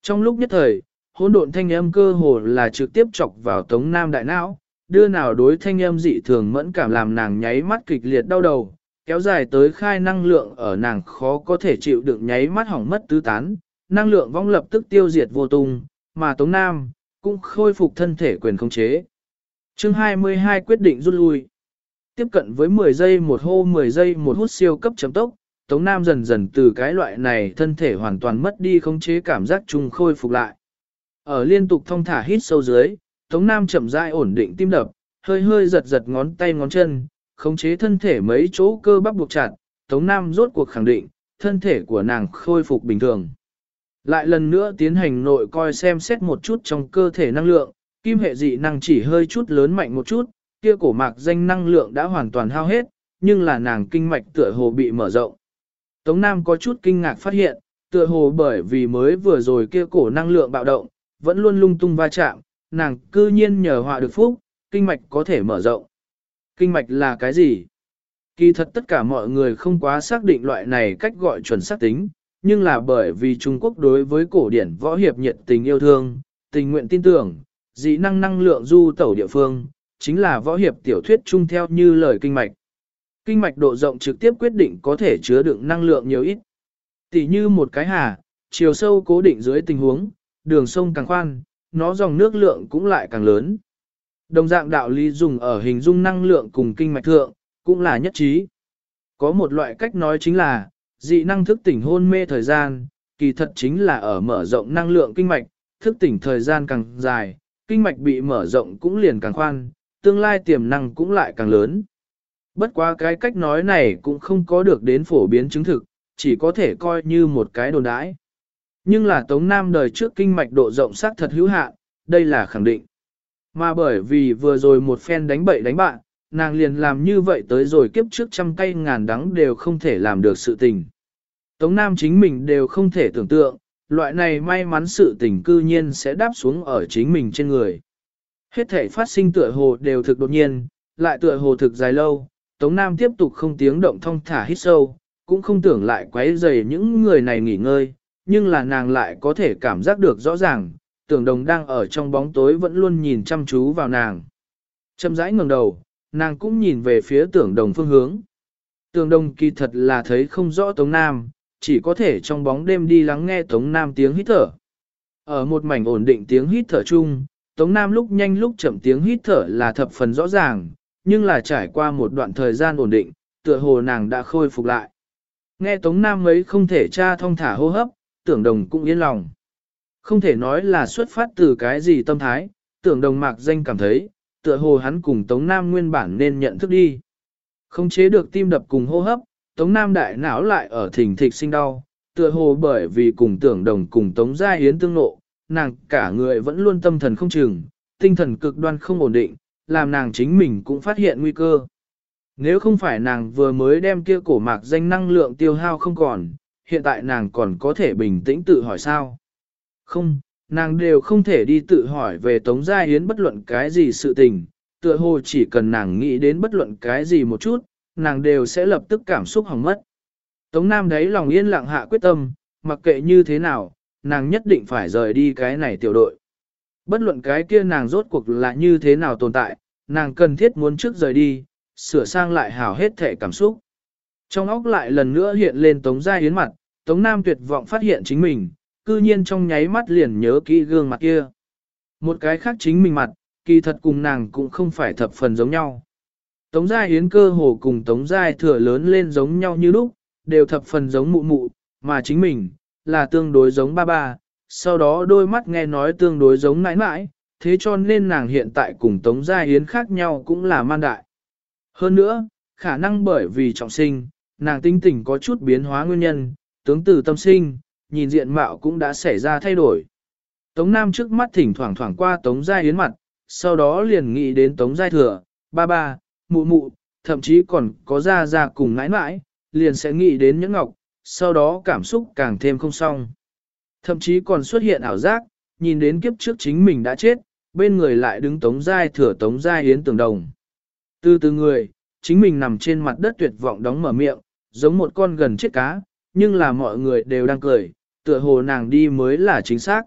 Trong lúc nhất thời, hỗn độn thanh âm cơ hồ là trực tiếp chọc vào Tống Nam đại não, đưa nào đối thanh âm dị thường mẫn cảm làm nàng nháy mắt kịch liệt đau đầu, kéo dài tới khai năng lượng ở nàng khó có thể chịu được nháy mắt hỏng mất tứ tán, năng lượng vong lập tức tiêu diệt vô tung, mà Tống Nam cũng khôi phục thân thể quyền khống chế. Chương 22 quyết định rút lui. Tiếp cận với 10 giây một hô 10 giây một hút siêu cấp chấm tốc, Tống Nam dần dần từ cái loại này thân thể hoàn toàn mất đi khống chế cảm giác chung khôi phục lại. Ở liên tục thông thả hít sâu dưới, Tống Nam chậm rãi ổn định tim đập, hơi hơi giật giật ngón tay ngón chân, khống chế thân thể mấy chỗ cơ bắp buộc chặt, Tống Nam rốt cuộc khẳng định, thân thể của nàng khôi phục bình thường. Lại lần nữa tiến hành nội coi xem xét một chút trong cơ thể năng lượng, kim hệ dị năng chỉ hơi chút lớn mạnh một chút, kia cổ mạc danh năng lượng đã hoàn toàn hao hết, nhưng là nàng kinh mạch tựa hồ bị mở rộng. Tống Nam có chút kinh ngạc phát hiện, tựa hồ bởi vì mới vừa rồi kia cổ năng lượng bạo động, vẫn luôn lung tung va chạm, nàng cư nhiên nhờ họa được phúc, kinh mạch có thể mở rộng. Kinh mạch là cái gì? Kỳ thật tất cả mọi người không quá xác định loại này cách gọi chuẩn xác tính, nhưng là bởi vì Trung Quốc đối với cổ điển võ hiệp nhiệt tình yêu thương, tình nguyện tin tưởng, dị năng năng lượng du tẩu địa phương, chính là võ hiệp tiểu thuyết chung theo như lời kinh mạch. Kinh mạch độ rộng trực tiếp quyết định có thể chứa đựng năng lượng nhiều ít. Tỷ như một cái hà, chiều sâu cố định dưới tình huống, đường sông càng khoan, nó dòng nước lượng cũng lại càng lớn. Đồng dạng đạo lý dùng ở hình dung năng lượng cùng kinh mạch thượng, cũng là nhất trí. Có một loại cách nói chính là, dị năng thức tỉnh hôn mê thời gian, kỳ thật chính là ở mở rộng năng lượng kinh mạch, thức tỉnh thời gian càng dài, kinh mạch bị mở rộng cũng liền càng khoan, tương lai tiềm năng cũng lại càng lớn. Bất quá cái cách nói này cũng không có được đến phổ biến chứng thực, chỉ có thể coi như một cái đồn đãi. Nhưng là Tống Nam đời trước kinh mạch độ rộng sắc thật hữu hạn, đây là khẳng định. Mà bởi vì vừa rồi một phen đánh bậy đánh bạn, nàng liền làm như vậy tới rồi kiếp trước trăm cây ngàn đắng đều không thể làm được sự tình. Tống Nam chính mình đều không thể tưởng tượng, loại này may mắn sự tình cư nhiên sẽ đáp xuống ở chính mình trên người. Hết thể phát sinh tựa hồ đều thực đột nhiên, lại tựa hồ thực dài lâu, Tống Nam tiếp tục không tiếng động thông thả hít sâu, cũng không tưởng lại quấy rầy những người này nghỉ ngơi, nhưng là nàng lại có thể cảm giác được rõ ràng, tưởng đồng đang ở trong bóng tối vẫn luôn nhìn chăm chú vào nàng. Châm rãi ngẩng đầu, nàng cũng nhìn về phía tưởng đồng phương hướng. Tưởng đồng kỳ thật là thấy không rõ Tống Nam, chỉ có thể trong bóng đêm đi lắng nghe Tống Nam tiếng hít thở. Ở một mảnh ổn định tiếng hít thở chung, Tống Nam lúc nhanh lúc chậm tiếng hít thở là thập phần rõ ràng, nhưng là trải qua một đoạn thời gian ổn định, tựa hồ nàng đã khôi phục lại. Nghe Tống Nam ấy không thể tra thông thả hô hấp, tưởng đồng cũng yên lòng. Không thể nói là xuất phát từ cái gì tâm thái, tưởng đồng mạc danh cảm thấy, tựa hồ hắn cùng Tống Nam nguyên bản nên nhận thức đi. Không chế được tim đập cùng hô hấp, Tống Nam đại não lại ở thỉnh thịch sinh đau, tựa hồ bởi vì cùng tưởng đồng cùng Tống Gia yến tương nộ, nàng cả người vẫn luôn tâm thần không chừng, tinh thần cực đoan không ổn định, làm nàng chính mình cũng phát hiện nguy cơ. Nếu không phải nàng vừa mới đem kia cổ mạc danh năng lượng tiêu hao không còn, hiện tại nàng còn có thể bình tĩnh tự hỏi sao? Không, nàng đều không thể đi tự hỏi về Tống Gia yến bất luận cái gì sự tình, tựa hồ chỉ cần nàng nghĩ đến bất luận cái gì một chút, nàng đều sẽ lập tức cảm xúc hỏng mất. Tống Nam đấy lòng yên lặng hạ quyết tâm, mặc kệ như thế nào, nàng nhất định phải rời đi cái này tiểu đội. Bất luận cái kia nàng rốt cuộc là như thế nào tồn tại, nàng cần thiết muốn trước rời đi, sửa sang lại hào hết thể cảm xúc. Trong óc lại lần nữa hiện lên Tống Gia Yến mặt, Tống Nam tuyệt vọng phát hiện chính mình, cư nhiên trong nháy mắt liền nhớ kỹ gương mặt kia. Một cái khác chính mình mặt, kỳ thật cùng nàng cũng không phải thập phần giống nhau. Tống Gia Yến cơ hồ cùng Tống Gia thừa lớn lên giống nhau như lúc, đều thập phần giống mụ mụ, mà chính mình, là tương đối giống ba ba, sau đó đôi mắt nghe nói tương đối giống nãi nãi, thế cho nên nàng hiện tại cùng Tống Gia Yến khác nhau cũng là man đại. Hơn nữa, khả năng bởi vì trọng sinh, nàng tinh tình có chút biến hóa nguyên nhân, tướng từ tâm sinh, nhìn diện mạo cũng đã xảy ra thay đổi. Tống Nam trước mắt thỉnh thoảng thoảng qua Tống Gia Yến mặt, sau đó liền nghĩ đến Tống Gia Thừa, ba ba, mụ mụ, thậm chí còn có Ra Ra cùng ngãi mãi, liền sẽ nghĩ đến những ngọc, sau đó cảm xúc càng thêm không xong. Thậm chí còn xuất hiện ảo giác, nhìn đến kiếp trước chính mình đã chết, bên người lại đứng Tống Gia Thừa Tống Gia Yến tường đồng. Từ từ người, chính mình nằm trên mặt đất tuyệt vọng đóng mở miệng, giống một con gần chết cá, nhưng là mọi người đều đang cười, tựa hồ nàng đi mới là chính xác.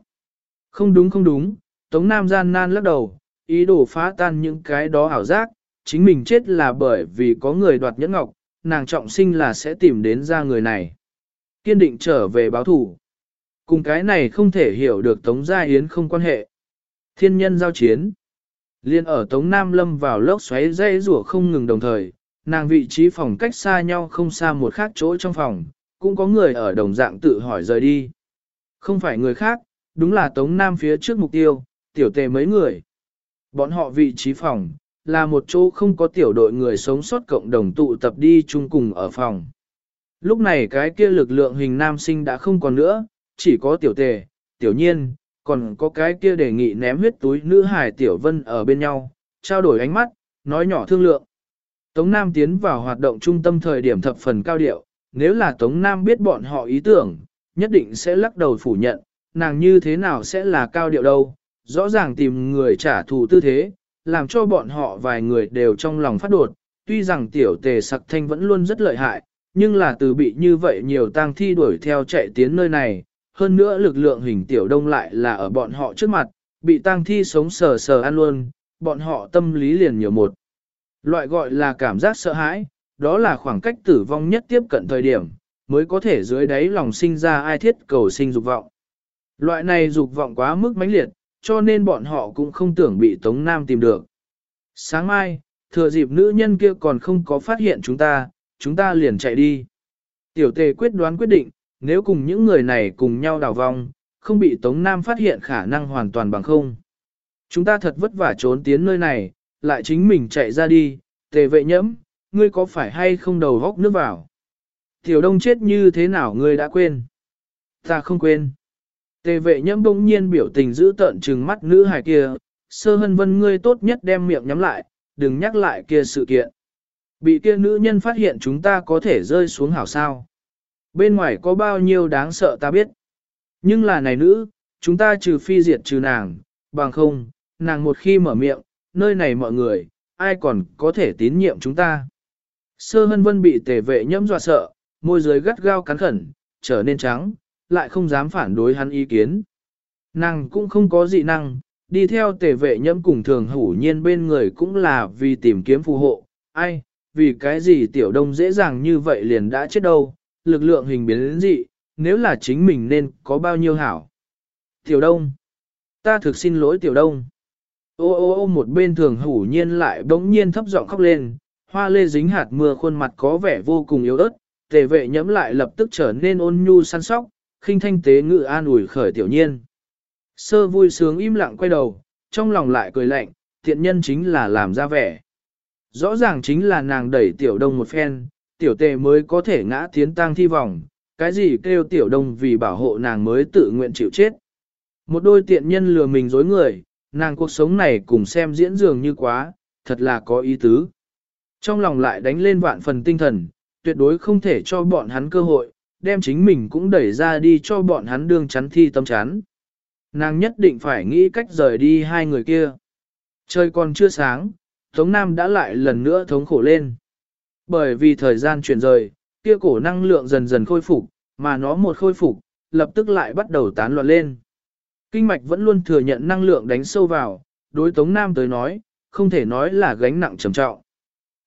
Không đúng không đúng, Tống Nam gian nan lắc đầu, ý đồ phá tan những cái đó ảo giác, chính mình chết là bởi vì có người đoạt nhẫn ngọc, nàng trọng sinh là sẽ tìm đến ra người này. Kiên định trở về báo thủ. Cùng cái này không thể hiểu được Tống Gia Yến không quan hệ. Thiên nhân giao chiến. Liên ở Tống Nam Lâm vào lốc xoáy dây rủa không ngừng đồng thời, nàng vị trí phòng cách xa nhau không xa một khác chỗ trong phòng, cũng có người ở đồng dạng tự hỏi rời đi. Không phải người khác, đúng là Tống Nam phía trước mục tiêu, tiểu tề mấy người. Bọn họ vị trí phòng, là một chỗ không có tiểu đội người sống sót cộng đồng tụ tập đi chung cùng ở phòng. Lúc này cái kia lực lượng hình nam sinh đã không còn nữa, chỉ có tiểu tề, tiểu nhiên, còn có cái kia đề nghị ném huyết túi nữ hải tiểu vân ở bên nhau, trao đổi ánh mắt, nói nhỏ thương lượng. Tống Nam tiến vào hoạt động trung tâm thời điểm thập phần cao điệu, nếu là Tống Nam biết bọn họ ý tưởng, nhất định sẽ lắc đầu phủ nhận, nàng như thế nào sẽ là cao điệu đâu, rõ ràng tìm người trả thù tư thế, làm cho bọn họ vài người đều trong lòng phát đột, tuy rằng tiểu tề sặc thanh vẫn luôn rất lợi hại, nhưng là từ bị như vậy nhiều tang thi đuổi theo chạy tiến nơi này, hơn nữa lực lượng hình tiểu đông lại là ở bọn họ trước mặt, bị tang thi sống sờ sờ ăn luôn, bọn họ tâm lý liền nhiều một. Loại gọi là cảm giác sợ hãi, đó là khoảng cách tử vong nhất tiếp cận thời điểm, mới có thể dưới đáy lòng sinh ra ai thiết cầu sinh dục vọng. Loại này dục vọng quá mức mãnh liệt, cho nên bọn họ cũng không tưởng bị Tống Nam tìm được. Sáng mai, thừa dịp nữ nhân kia còn không có phát hiện chúng ta, chúng ta liền chạy đi. Tiểu tề quyết đoán quyết định, nếu cùng những người này cùng nhau đào vong, không bị Tống Nam phát hiện khả năng hoàn toàn bằng không. Chúng ta thật vất vả trốn tiến nơi này, lại chính mình chạy ra đi, tề vệ nhẫm, ngươi có phải hay không đầu góc nước vào? Tiểu đông chết như thế nào ngươi đã quên? Ta không quên. Tề vệ nhẫm bỗng nhiên biểu tình giữ tợn trừng mắt nữ hài kia, sơ hân vân ngươi tốt nhất đem miệng nhắm lại, đừng nhắc lại kia sự kiện. Bị kia nữ nhân phát hiện chúng ta có thể rơi xuống hảo sao. Bên ngoài có bao nhiêu đáng sợ ta biết. Nhưng là này nữ, chúng ta trừ phi diệt trừ nàng, bằng không, nàng một khi mở miệng, nơi này mọi người, ai còn có thể tín nhiệm chúng ta. Sơ hân vân bị tề vệ nhẫm dọa sợ, môi dưới gắt gao cắn khẩn, trở nên trắng, lại không dám phản đối hắn ý kiến. Nàng cũng không có dị năng, đi theo tề vệ nhẫm cùng thường hủ nhiên bên người cũng là vì tìm kiếm phù hộ, ai, vì cái gì tiểu đông dễ dàng như vậy liền đã chết đâu, lực lượng hình biến đến dị, nếu là chính mình nên có bao nhiêu hảo. Tiểu đông, ta thực xin lỗi tiểu đông. Ô ô ô một bên thường hủ nhiên lại bỗng nhiên thấp giọng khóc lên, hoa lê dính hạt mưa khuôn mặt có vẻ vô cùng yếu ớt, tề vệ nhẫm lại lập tức trở nên ôn nhu săn sóc, khinh thanh tế ngự an ủi khởi tiểu nhiên. Sơ vui sướng im lặng quay đầu, trong lòng lại cười lạnh, thiện nhân chính là làm ra vẻ. Rõ ràng chính là nàng đẩy tiểu đông một phen, tiểu tề mới có thể ngã tiến tang thi vòng, cái gì kêu tiểu đông vì bảo hộ nàng mới tự nguyện chịu chết. Một đôi tiện nhân lừa mình dối người, nàng cuộc sống này cùng xem diễn dường như quá, thật là có ý tứ. Trong lòng lại đánh lên vạn phần tinh thần, tuyệt đối không thể cho bọn hắn cơ hội, đem chính mình cũng đẩy ra đi cho bọn hắn đương chắn thi tâm chán. Nàng nhất định phải nghĩ cách rời đi hai người kia. Trời còn chưa sáng, Tống Nam đã lại lần nữa thống khổ lên. Bởi vì thời gian chuyển rời, kia cổ năng lượng dần dần khôi phục, mà nó một khôi phục, lập tức lại bắt đầu tán loạn lên. Kinh mạch vẫn luôn thừa nhận năng lượng đánh sâu vào, đối Tống Nam tới nói, không thể nói là gánh nặng trầm trọng.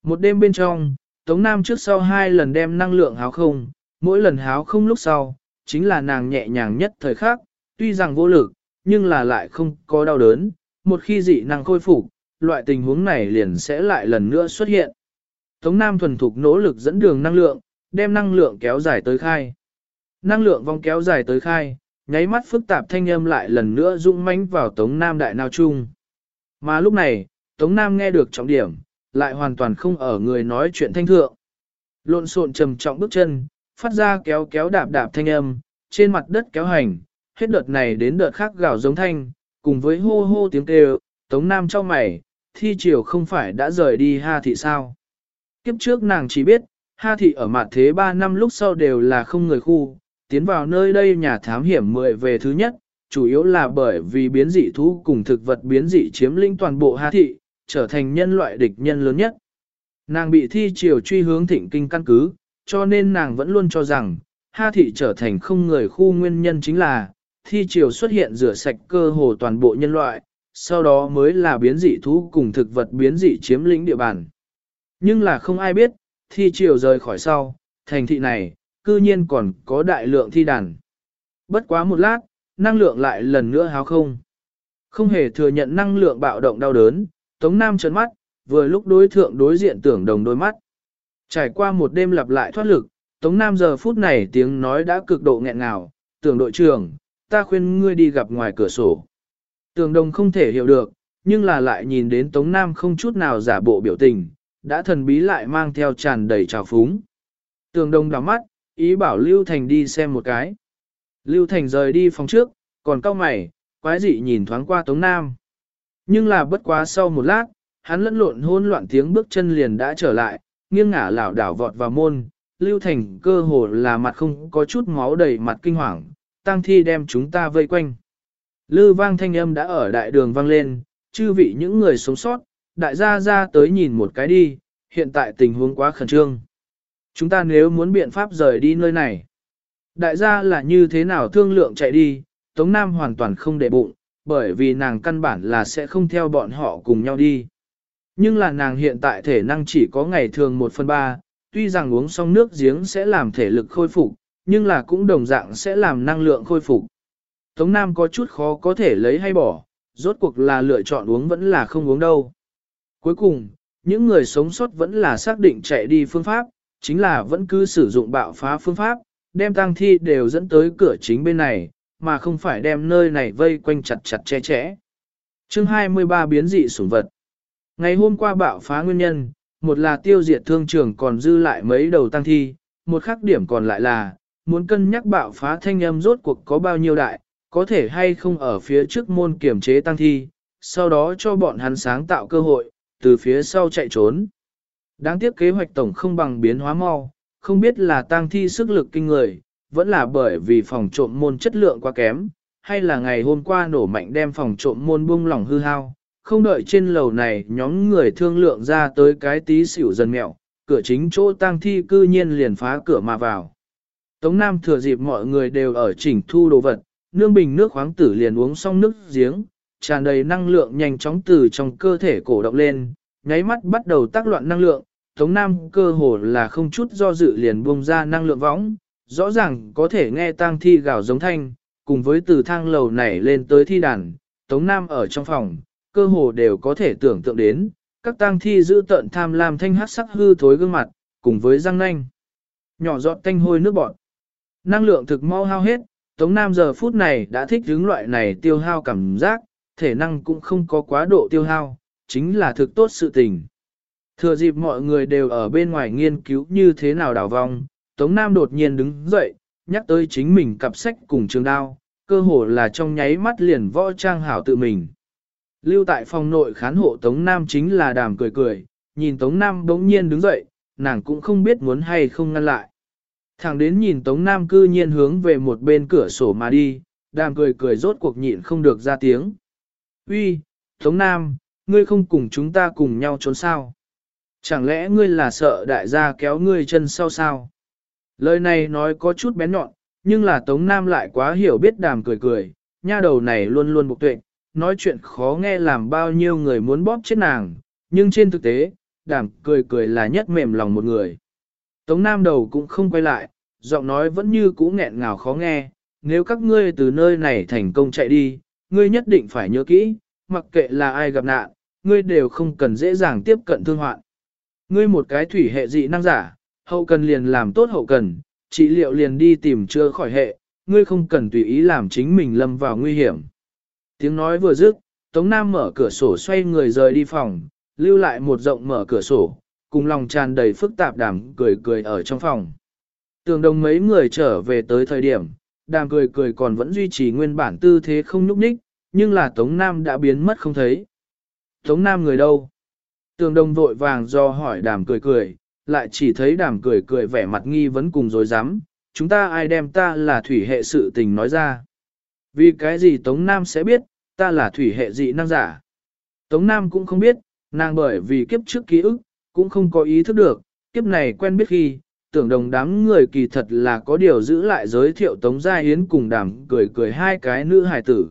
Một đêm bên trong, Tống Nam trước sau hai lần đem năng lượng háo không, mỗi lần háo không lúc sau, chính là nàng nhẹ nhàng nhất thời khắc, tuy rằng vô lực, nhưng là lại không có đau đớn, một khi dị năng khôi phục, loại tình huống này liền sẽ lại lần nữa xuất hiện. Tống Nam thuần thục nỗ lực dẫn đường năng lượng, đem năng lượng kéo dài tới khai. Năng lượng vòng kéo dài tới khai, nháy mắt phức tạp thanh âm lại lần nữa rung mãnh vào Tống Nam đại nào chung. Mà lúc này, Tống Nam nghe được trọng điểm, lại hoàn toàn không ở người nói chuyện thanh thượng. Lộn xộn trầm trọng bước chân, phát ra kéo kéo đạp đạp thanh âm, trên mặt đất kéo hành, hết đợt này đến đợt khác gào giống thanh, cùng với hô hô tiếng kêu, Tống Nam cho mày, thi triều không phải đã rời đi Ha Thị sao. Kiếp trước nàng chỉ biết, Ha Thị ở mặt thế 3 năm lúc sau đều là không người khu, tiến vào nơi đây nhà thám hiểm 10 về thứ nhất, chủ yếu là bởi vì biến dị thú cùng thực vật biến dị chiếm lĩnh toàn bộ Ha Thị, trở thành nhân loại địch nhân lớn nhất. Nàng bị thi triều truy hướng thịnh kinh căn cứ, cho nên nàng vẫn luôn cho rằng, Ha Thị trở thành không người khu nguyên nhân chính là, thi triều xuất hiện rửa sạch cơ hồ toàn bộ nhân loại, sau đó mới là biến dị thú cùng thực vật biến dị chiếm lĩnh địa bàn. Nhưng là không ai biết, thi triều rời khỏi sau, thành thị này, cư nhiên còn có đại lượng thi đàn. Bất quá một lát, năng lượng lại lần nữa háo không. Không hề thừa nhận năng lượng bạo động đau đớn, Tống Nam trấn mắt, vừa lúc đối thượng đối diện tưởng đồng đôi mắt. Trải qua một đêm lặp lại thoát lực, Tống Nam giờ phút này tiếng nói đã cực độ nghẹn ngào, tưởng đội trưởng, ta khuyên ngươi đi gặp ngoài cửa sổ. tưởng đồng không thể hiểu được, nhưng là lại nhìn đến Tống Nam không chút nào giả bộ biểu tình, đã thần bí lại mang theo tràn đầy trào phúng. Tường Đông đỏ mắt, ý bảo Lưu Thành đi xem một cái. Lưu Thành rời đi phòng trước, còn cao mày, quái dị nhìn thoáng qua Tống Nam. Nhưng là bất quá sau một lát, hắn lẫn lộn hôn loạn tiếng bước chân liền đã trở lại, nghiêng ngả lảo đảo vọt vào môn. Lưu Thành cơ hồ là mặt không có chút máu đầy mặt kinh hoàng, tang thi đem chúng ta vây quanh. Lư vang thanh âm đã ở đại đường vang lên, chư vị những người sống sót, đại gia ra tới nhìn một cái đi, hiện tại tình huống quá khẩn trương. Chúng ta nếu muốn biện pháp rời đi nơi này, đại gia là như thế nào thương lượng chạy đi, Tống Nam hoàn toàn không để bụng, bởi vì nàng căn bản là sẽ không theo bọn họ cùng nhau đi. Nhưng là nàng hiện tại thể năng chỉ có ngày thường 1 phần 3, tuy rằng uống xong nước giếng sẽ làm thể lực khôi phục, nhưng là cũng đồng dạng sẽ làm năng lượng khôi phục. Tống Nam có chút khó có thể lấy hay bỏ, rốt cuộc là lựa chọn uống vẫn là không uống đâu. Cuối cùng, những người sống sót vẫn là xác định chạy đi phương pháp, chính là vẫn cứ sử dụng bạo phá phương pháp, đem tang thi đều dẫn tới cửa chính bên này, mà không phải đem nơi này vây quanh chặt chặt che chẽ. Chương 23 biến dị sủng vật. Ngày hôm qua bạo phá nguyên nhân, một là tiêu diệt thương trường còn dư lại mấy đầu tăng thi, một khác điểm còn lại là, muốn cân nhắc bạo phá thanh âm rốt cuộc có bao nhiêu đại, có thể hay không ở phía trước môn kiểm chế tăng thi, sau đó cho bọn hắn sáng tạo cơ hội, từ phía sau chạy trốn. Đáng tiếc kế hoạch tổng không bằng biến hóa mau, không biết là tang thi sức lực kinh người, vẫn là bởi vì phòng trộm môn chất lượng quá kém, hay là ngày hôm qua nổ mạnh đem phòng trộm môn buông lỏng hư hao, không đợi trên lầu này nhóm người thương lượng ra tới cái tí xỉu dần mẹo, cửa chính chỗ tang thi cư nhiên liền phá cửa mà vào. Tống Nam thừa dịp mọi người đều ở chỉnh thu đồ vật, nương bình nước khoáng tử liền uống xong nước giếng, tràn đầy năng lượng nhanh chóng từ trong cơ thể cổ động lên, nháy mắt bắt đầu tác loạn năng lượng, Tống Nam cơ hồ là không chút do dự liền buông ra năng lượng võng, rõ ràng có thể nghe tang thi gào giống thanh, cùng với từ thang lầu nảy lên tới thi đàn, Tống Nam ở trong phòng, cơ hồ đều có thể tưởng tượng đến, các tang thi giữ tận tham lam thanh hát sắc hư thối gương mặt, cùng với răng nanh. Nhỏ giọt thanh hôi nước bọt. Năng lượng thực mau hao hết, Tống Nam giờ phút này đã thích hướng loại này tiêu hao cảm giác, thể năng cũng không có quá độ tiêu hao, chính là thực tốt sự tình. Thừa dịp mọi người đều ở bên ngoài nghiên cứu như thế nào đảo vong, Tống Nam đột nhiên đứng dậy, nhắc tới chính mình cặp sách cùng trường đao, cơ hồ là trong nháy mắt liền võ trang hảo tự mình. Lưu tại phòng nội khán hộ Tống Nam chính là đàm cười cười, nhìn Tống Nam bỗng nhiên đứng dậy, nàng cũng không biết muốn hay không ngăn lại. Thẳng đến nhìn Tống Nam cư nhiên hướng về một bên cửa sổ mà đi, đàm cười cười rốt cuộc nhịn không được ra tiếng. Uy, Tống Nam, ngươi không cùng chúng ta cùng nhau trốn sao? Chẳng lẽ ngươi là sợ đại gia kéo ngươi chân sau sao? Lời này nói có chút bén nhọn, nhưng là Tống Nam lại quá hiểu biết đàm cười cười, nha đầu này luôn luôn bục tuệ, nói chuyện khó nghe làm bao nhiêu người muốn bóp chết nàng, nhưng trên thực tế, đàm cười cười là nhất mềm lòng một người. Tống Nam đầu cũng không quay lại, giọng nói vẫn như cũ nghẹn ngào khó nghe, nếu các ngươi từ nơi này thành công chạy đi, ngươi nhất định phải nhớ kỹ, mặc kệ là ai gặp nạn, ngươi đều không cần dễ dàng tiếp cận thương hoạn. Ngươi một cái thủy hệ dị năng giả, hậu cần liền làm tốt hậu cần, trị liệu liền đi tìm chưa khỏi hệ, ngươi không cần tùy ý làm chính mình lâm vào nguy hiểm. Tiếng nói vừa dứt, Tống Nam mở cửa sổ xoay người rời đi phòng, lưu lại một rộng mở cửa sổ, cùng lòng tràn đầy phức tạp đảm cười cười ở trong phòng. Tường đồng mấy người trở về tới thời điểm, đàm cười cười còn vẫn duy trì nguyên bản tư thế không nhúc nhích, nhưng là Tống Nam đã biến mất không thấy. Tống Nam người đâu? Tường đồng vội vàng do hỏi đàm cười cười, lại chỉ thấy đàm cười cười vẻ mặt nghi vấn cùng dối rắm chúng ta ai đem ta là thủy hệ sự tình nói ra. Vì cái gì Tống Nam sẽ biết, ta là thủy hệ dị năng giả. Tống Nam cũng không biết, nàng bởi vì kiếp trước ký ức, cũng không có ý thức được, kiếp này quen biết khi, tưởng đồng đám người kỳ thật là có điều giữ lại giới thiệu Tống Gia Yến cùng đàm cười cười hai cái nữ hài tử.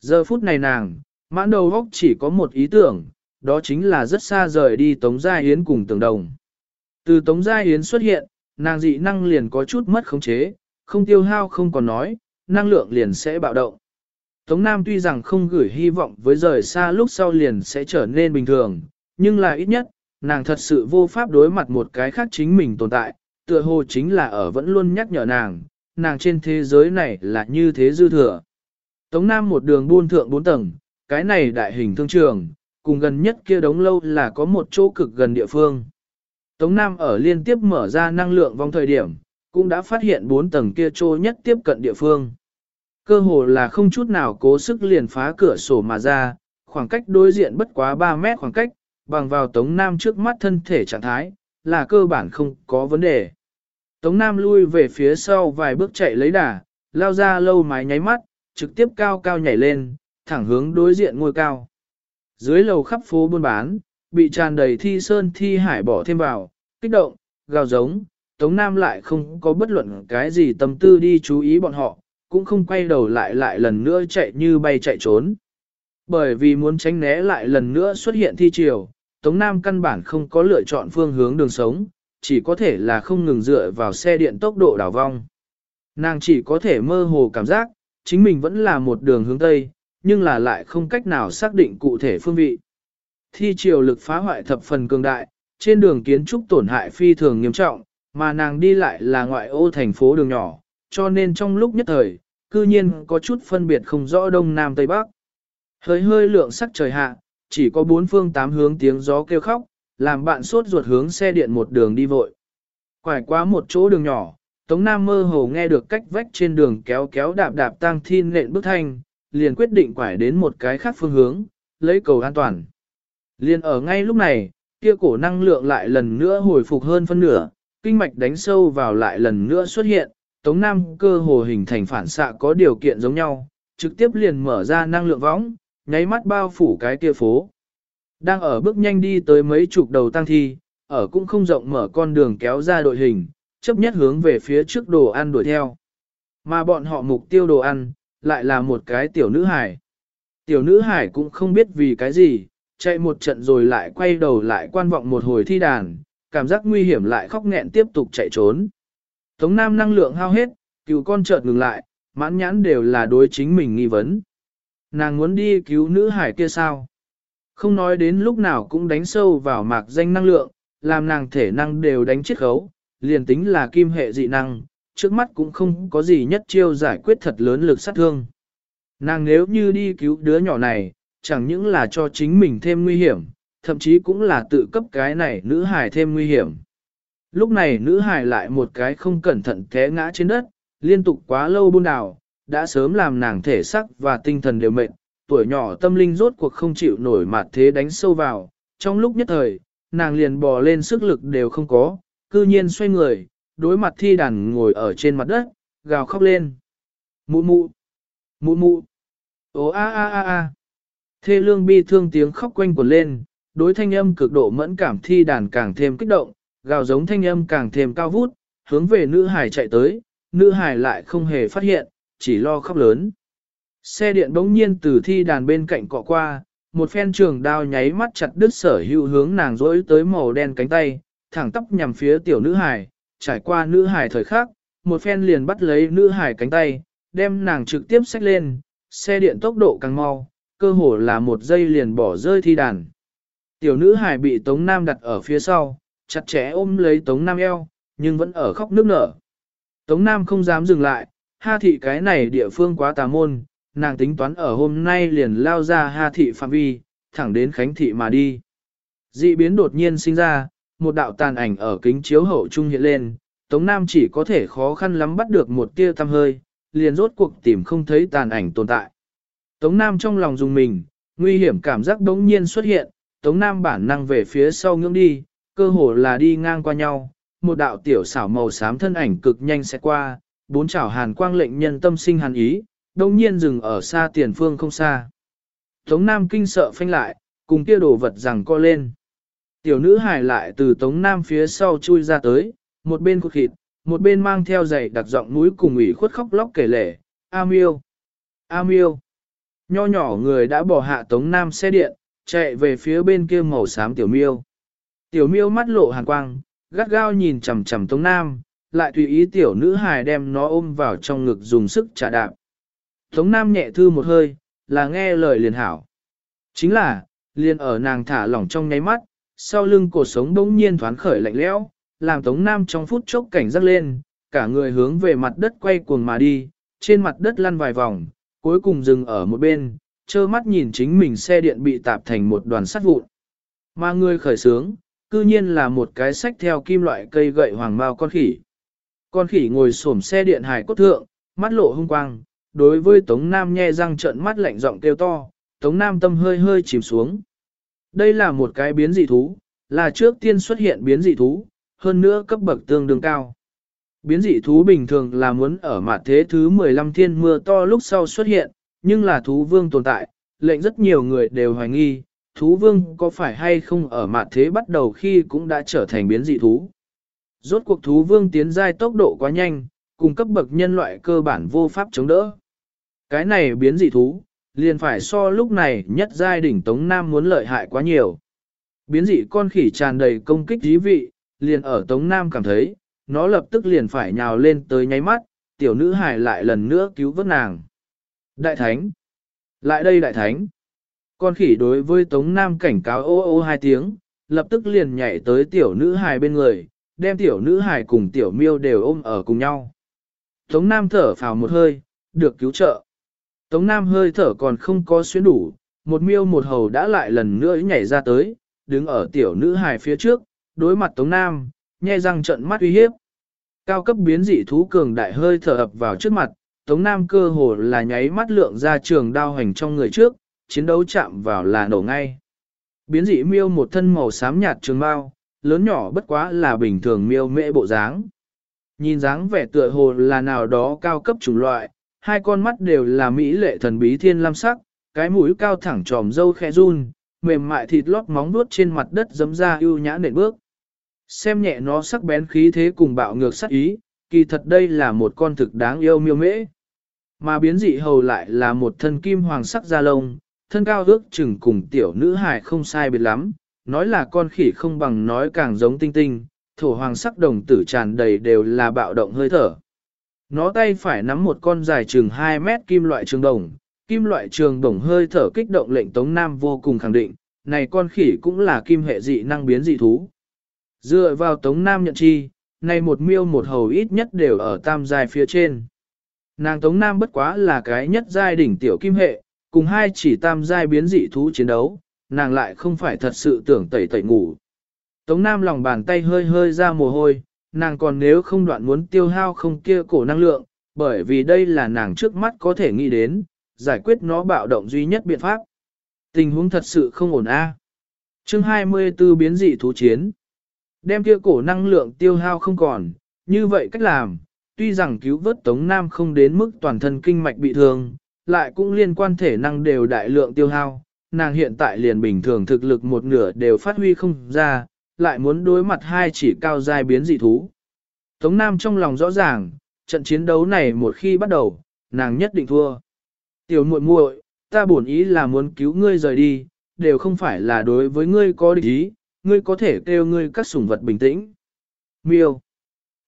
Giờ phút này nàng, mãn đầu góc chỉ có một ý tưởng, đó chính là rất xa rời đi Tống Gia Yến cùng tưởng đồng. Từ Tống Gia Yến xuất hiện, nàng dị năng liền có chút mất khống chế, không tiêu hao không còn nói, năng lượng liền sẽ bạo động. Tống Nam tuy rằng không gửi hy vọng với rời xa lúc sau liền sẽ trở nên bình thường, nhưng là ít nhất, nàng thật sự vô pháp đối mặt một cái khác chính mình tồn tại, tựa hồ chính là ở vẫn luôn nhắc nhở nàng, nàng trên thế giới này là như thế dư thừa. Tống Nam một đường buôn thượng bốn tầng, cái này đại hình thương trường, cùng gần nhất kia đống lâu là có một chỗ cực gần địa phương. Tống Nam ở liên tiếp mở ra năng lượng vòng thời điểm, cũng đã phát hiện bốn tầng kia chỗ nhất tiếp cận địa phương. Cơ hồ là không chút nào cố sức liền phá cửa sổ mà ra, khoảng cách đối diện bất quá 3 mét khoảng cách, bằng vào Tống Nam trước mắt thân thể trạng thái, là cơ bản không có vấn đề. Tống Nam lui về phía sau vài bước chạy lấy đà, lao ra lâu mái nháy mắt, trực tiếp cao cao nhảy lên, thẳng hướng đối diện ngôi cao. Dưới lầu khắp phố buôn bán, bị tràn đầy thi sơn thi hải bỏ thêm vào, kích động, gào giống, Tống Nam lại không có bất luận cái gì tâm tư đi chú ý bọn họ, cũng không quay đầu lại lại lần nữa chạy như bay chạy trốn. Bởi vì muốn tránh né lại lần nữa xuất hiện thi triều, Tống Nam căn bản không có lựa chọn phương hướng đường sống, chỉ có thể là không ngừng dựa vào xe điện tốc độ đảo vong. Nàng chỉ có thể mơ hồ cảm giác, chính mình vẫn là một đường hướng Tây, nhưng là lại không cách nào xác định cụ thể phương vị. Thi triều lực phá hoại thập phần cường đại, trên đường kiến trúc tổn hại phi thường nghiêm trọng, mà nàng đi lại là ngoại ô thành phố đường nhỏ, cho nên trong lúc nhất thời, cư nhiên có chút phân biệt không rõ đông nam tây bắc. Hơi hơi lượng sắc trời hạ, chỉ có bốn phương tám hướng tiếng gió kêu khóc, làm bạn suốt ruột hướng xe điện một đường đi vội. Quải qua một chỗ đường nhỏ, Tống Nam mơ hồ nghe được cách vách trên đường kéo kéo đạp đạp tang thiên nện bước thanh, liền quyết định quải đến một cái khác phương hướng, lấy cầu an toàn. Liền ở ngay lúc này, kia cổ năng lượng lại lần nữa hồi phục hơn phân nửa, kinh mạch đánh sâu vào lại lần nữa xuất hiện, Tống Nam cơ hồ hình thành phản xạ có điều kiện giống nhau, trực tiếp liền mở ra năng lượng võng, nháy mắt bao phủ cái kia phố. Đang ở bước nhanh đi tới mấy chục đầu tăng thi, ở cũng không rộng mở con đường kéo ra đội hình, chấp nhất hướng về phía trước đồ ăn đuổi theo. Mà bọn họ mục tiêu đồ ăn, lại là một cái tiểu nữ hải. Tiểu nữ hải cũng không biết vì cái gì, chạy một trận rồi lại quay đầu lại quan vọng một hồi thi đàn, cảm giác nguy hiểm lại khóc nghẹn tiếp tục chạy trốn. Tống Nam năng lượng hao hết, cựu con chợt ngừng lại, mãn nhãn đều là đối chính mình nghi vấn. Nàng muốn đi cứu nữ hải kia sao? Không nói đến lúc nào cũng đánh sâu vào mạc danh năng lượng, làm nàng thể năng đều đánh chết khấu, liền tính là kim hệ dị năng, trước mắt cũng không có gì nhất chiêu giải quyết thật lớn lực sát thương. Nàng nếu như đi cứu đứa nhỏ này, chẳng những là cho chính mình thêm nguy hiểm, thậm chí cũng là tự cấp cái này nữ hải thêm nguy hiểm. Lúc này nữ hải lại một cái không cẩn thận té ngã trên đất, liên tục quá lâu buôn đảo, đã sớm làm nàng thể sắc và tinh thần đều mệt, tuổi nhỏ tâm linh rốt cuộc không chịu nổi mặt thế đánh sâu vào, trong lúc nhất thời, nàng liền bò lên sức lực đều không có, cư nhiên xoay người, đối mặt thi đàn ngồi ở trên mặt đất, gào khóc lên. Mụ mụ, mụ mụ, ố a a a a. Thê lương bi thương tiếng khóc quanh quẩn lên, đối thanh âm cực độ mẫn cảm thi đàn càng thêm kích động, gào giống thanh âm càng thêm cao vút, hướng về nữ hải chạy tới, nữ hải lại không hề phát hiện, chỉ lo khóc lớn. Xe điện bỗng nhiên từ thi đàn bên cạnh cọ qua, một phen trường đao nháy mắt chặt đứt sở hữu hướng nàng rỗi tới màu đen cánh tay, thẳng tóc nhằm phía tiểu nữ hải, trải qua nữ hải thời khắc, một phen liền bắt lấy nữ hải cánh tay, đem nàng trực tiếp xách lên, xe điện tốc độ càng mau, cơ hồ là một giây liền bỏ rơi thi đàn. Tiểu nữ hải bị Tống Nam đặt ở phía sau, chặt chẽ ôm lấy Tống Nam eo, nhưng vẫn ở khóc nước nở. Tống Nam không dám dừng lại, ha thị cái này địa phương quá tà môn, nàng tính toán ở hôm nay liền lao ra ha thị phạm vi, thẳng đến khánh thị mà đi. Dị biến đột nhiên sinh ra, một đạo tàn ảnh ở kính chiếu hậu trung hiện lên, Tống Nam chỉ có thể khó khăn lắm bắt được một tia tăm hơi, liền rốt cuộc tìm không thấy tàn ảnh tồn tại. Tống Nam trong lòng dùng mình, nguy hiểm cảm giác đống nhiên xuất hiện, Tống Nam bản năng về phía sau ngưỡng đi, cơ hồ là đi ngang qua nhau, một đạo tiểu xảo màu xám thân ảnh cực nhanh sẽ qua, bốn chảo hàn quang lệnh nhân tâm sinh hàn ý, đông nhiên dừng ở xa tiền phương không xa. Tống Nam kinh sợ phanh lại, cùng kia đồ vật rằng co lên. Tiểu nữ hải lại từ Tống Nam phía sau chui ra tới, một bên cột thịt, một bên mang theo giày đặt giọng núi cùng ủy khuất khóc lóc kể lể, A miêu, A miêu. Nho nhỏ người đã bỏ hạ Tống Nam xe điện, chạy về phía bên kia màu xám tiểu miêu. Tiểu miêu mắt lộ hàn quang, gắt gao nhìn chằm chằm Tống Nam, lại tùy ý tiểu nữ hài đem nó ôm vào trong ngực dùng sức trả đạp. Tống Nam nhẹ thư một hơi, là nghe lời liền hảo. Chính là, liền ở nàng thả lỏng trong nháy mắt, sau lưng cổ sống bỗng nhiên thoáng khởi lạnh lẽo, làm Tống Nam trong phút chốc cảnh giác lên, cả người hướng về mặt đất quay cuồng mà đi, trên mặt đất lăn vài vòng, cuối cùng dừng ở một bên, trơ mắt nhìn chính mình xe điện bị tạp thành một đoàn sắt vụn. Mà người khởi sướng, cư nhiên là một cái sách theo kim loại cây gậy hoàng mao con khỉ. Con khỉ ngồi xổm xe điện hải cốt thượng, mắt lộ hung quang, đối với Tống Nam nhe răng trợn mắt lạnh giọng kêu to, Tống Nam tâm hơi hơi chìm xuống. Đây là một cái biến dị thú, là trước tiên xuất hiện biến dị thú, hơn nữa cấp bậc tương đương cao. Biến dị thú bình thường là muốn ở mặt thế thứ 15 thiên mưa to lúc sau xuất hiện, nhưng là thú vương tồn tại, lệnh rất nhiều người đều hoài nghi, thú vương có phải hay không ở mặt thế bắt đầu khi cũng đã trở thành biến dị thú. Rốt cuộc thú vương tiến giai tốc độ quá nhanh, cùng cấp bậc nhân loại cơ bản vô pháp chống đỡ. Cái này biến dị thú, liền phải so lúc này nhất giai đỉnh Tống Nam muốn lợi hại quá nhiều. Biến dị con khỉ tràn đầy công kích dí vị, liền ở Tống Nam cảm thấy, nó lập tức liền phải nhào lên tới nháy mắt, tiểu nữ hải lại lần nữa cứu vớt nàng. Đại thánh! Lại đây đại thánh! Con khỉ đối với Tống Nam cảnh cáo ô ô hai tiếng, lập tức liền nhảy tới tiểu nữ hài bên người, đem tiểu nữ hài cùng tiểu miêu đều ôm ở cùng nhau. Tống Nam thở phào một hơi, được cứu trợ. Tống Nam hơi thở còn không có xuyến đủ, một miêu một hầu đã lại lần nữa nhảy ra tới, đứng ở tiểu nữ hài phía trước, đối mặt Tống Nam, nhe răng trận mắt uy hiếp. Cao cấp biến dị thú cường đại hơi thở ập vào trước mặt, Tống Nam cơ hồ là nháy mắt lượng ra trường đao hành trong người trước, chiến đấu chạm vào là nổ ngay. Biến dị miêu một thân màu xám nhạt trường bao, lớn nhỏ bất quá là bình thường miêu mễ bộ dáng. Nhìn dáng vẻ tựa hồ là nào đó cao cấp chủng loại, hai con mắt đều là mỹ lệ thần bí thiên lam sắc, cái mũi cao thẳng tròm dâu khẽ run, mềm mại thịt lót móng vuốt trên mặt đất giấm ra ưu nhã nền bước. Xem nhẹ nó sắc bén khí thế cùng bạo ngược sắc ý, kỳ thật đây là một con thực đáng yêu miêu mễ. Mà biến dị hầu lại là một thân kim hoàng sắc da lông, thân cao ước chừng cùng tiểu nữ hài không sai biệt lắm, nói là con khỉ không bằng nói càng giống tinh tinh, thổ hoàng sắc đồng tử tràn đầy đều là bạo động hơi thở. Nó tay phải nắm một con dài chừng 2 mét kim loại trường đồng, kim loại trường đồng hơi thở kích động lệnh Tống Nam vô cùng khẳng định, này con khỉ cũng là kim hệ dị năng biến dị thú. Dựa vào Tống Nam nhận chi, này một miêu một hầu ít nhất đều ở tam giai phía trên. Nàng Tống Nam bất quá là cái nhất giai đỉnh tiểu kim hệ, cùng hai chỉ tam giai biến dị thú chiến đấu, nàng lại không phải thật sự tưởng tẩy tẩy ngủ. Tống Nam lòng bàn tay hơi hơi ra mồ hôi, nàng còn nếu không đoạn muốn tiêu hao không kia cổ năng lượng, bởi vì đây là nàng trước mắt có thể nghĩ đến, giải quyết nó bạo động duy nhất biện pháp. Tình huống thật sự không ổn a. À. Chương 24 biến dị thú chiến. Đem kia cổ năng lượng tiêu hao không còn, như vậy cách làm, tuy rằng cứu vớt Tống Nam không đến mức toàn thân kinh mạch bị thương, lại cũng liên quan thể năng đều đại lượng tiêu hao, nàng hiện tại liền bình thường thực lực một nửa đều phát huy không ra, lại muốn đối mặt hai chỉ cao giai biến dị thú. Tống Nam trong lòng rõ ràng, trận chiến đấu này một khi bắt đầu, nàng nhất định thua. Tiểu muội muội, ta bổn ý là muốn cứu ngươi rời đi, đều không phải là đối với ngươi có địch ý, ngươi có thể kêu ngươi các sủng vật bình tĩnh. Miêu.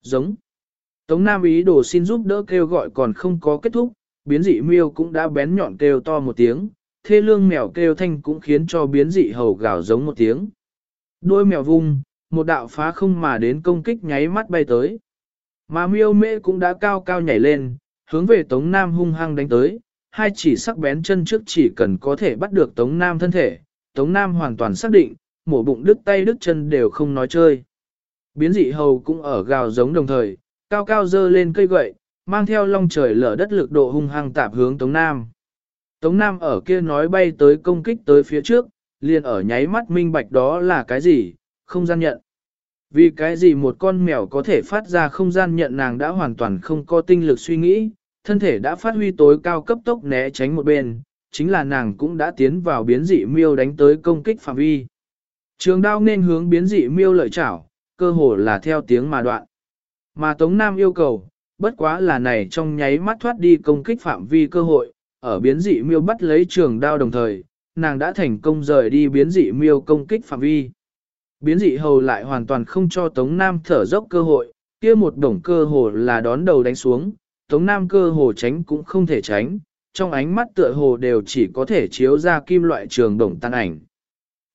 Giống. Tống Nam ý đồ xin giúp đỡ kêu gọi còn không có kết thúc, biến dị miêu cũng đã bén nhọn kêu to một tiếng, thê lương mèo kêu thanh cũng khiến cho biến dị hầu gào giống một tiếng. Đôi mèo vung, một đạo phá không mà đến công kích nháy mắt bay tới. Mà miêu mễ cũng đã cao cao nhảy lên, hướng về Tống Nam hung hăng đánh tới, hai chỉ sắc bén chân trước chỉ cần có thể bắt được Tống Nam thân thể, Tống Nam hoàn toàn xác định, mổ bụng đứt tay đứt chân đều không nói chơi. Biến dị hầu cũng ở gào giống đồng thời, cao cao dơ lên cây gậy, mang theo long trời lở đất lực độ hung hăng tạp hướng Tống Nam. Tống Nam ở kia nói bay tới công kích tới phía trước, liền ở nháy mắt minh bạch đó là cái gì, không gian nhận. Vì cái gì một con mèo có thể phát ra không gian nhận nàng đã hoàn toàn không có tinh lực suy nghĩ, thân thể đã phát huy tối cao cấp tốc né tránh một bên, chính là nàng cũng đã tiến vào biến dị miêu đánh tới công kích phạm vi. Trường đao nên hướng biến dị miêu lợi chảo, cơ hồ là theo tiếng mà đoạn. Mà Tống Nam yêu cầu, bất quá là này trong nháy mắt thoát đi công kích phạm vi cơ hội, ở biến dị miêu bắt lấy trường đao đồng thời, nàng đã thành công rời đi biến dị miêu công kích phạm vi. Biến dị hầu lại hoàn toàn không cho Tống Nam thở dốc cơ hội, kia một đồng cơ hồ là đón đầu đánh xuống, Tống Nam cơ hồ tránh cũng không thể tránh, trong ánh mắt tựa hồ đều chỉ có thể chiếu ra kim loại trường đồng tăng ảnh.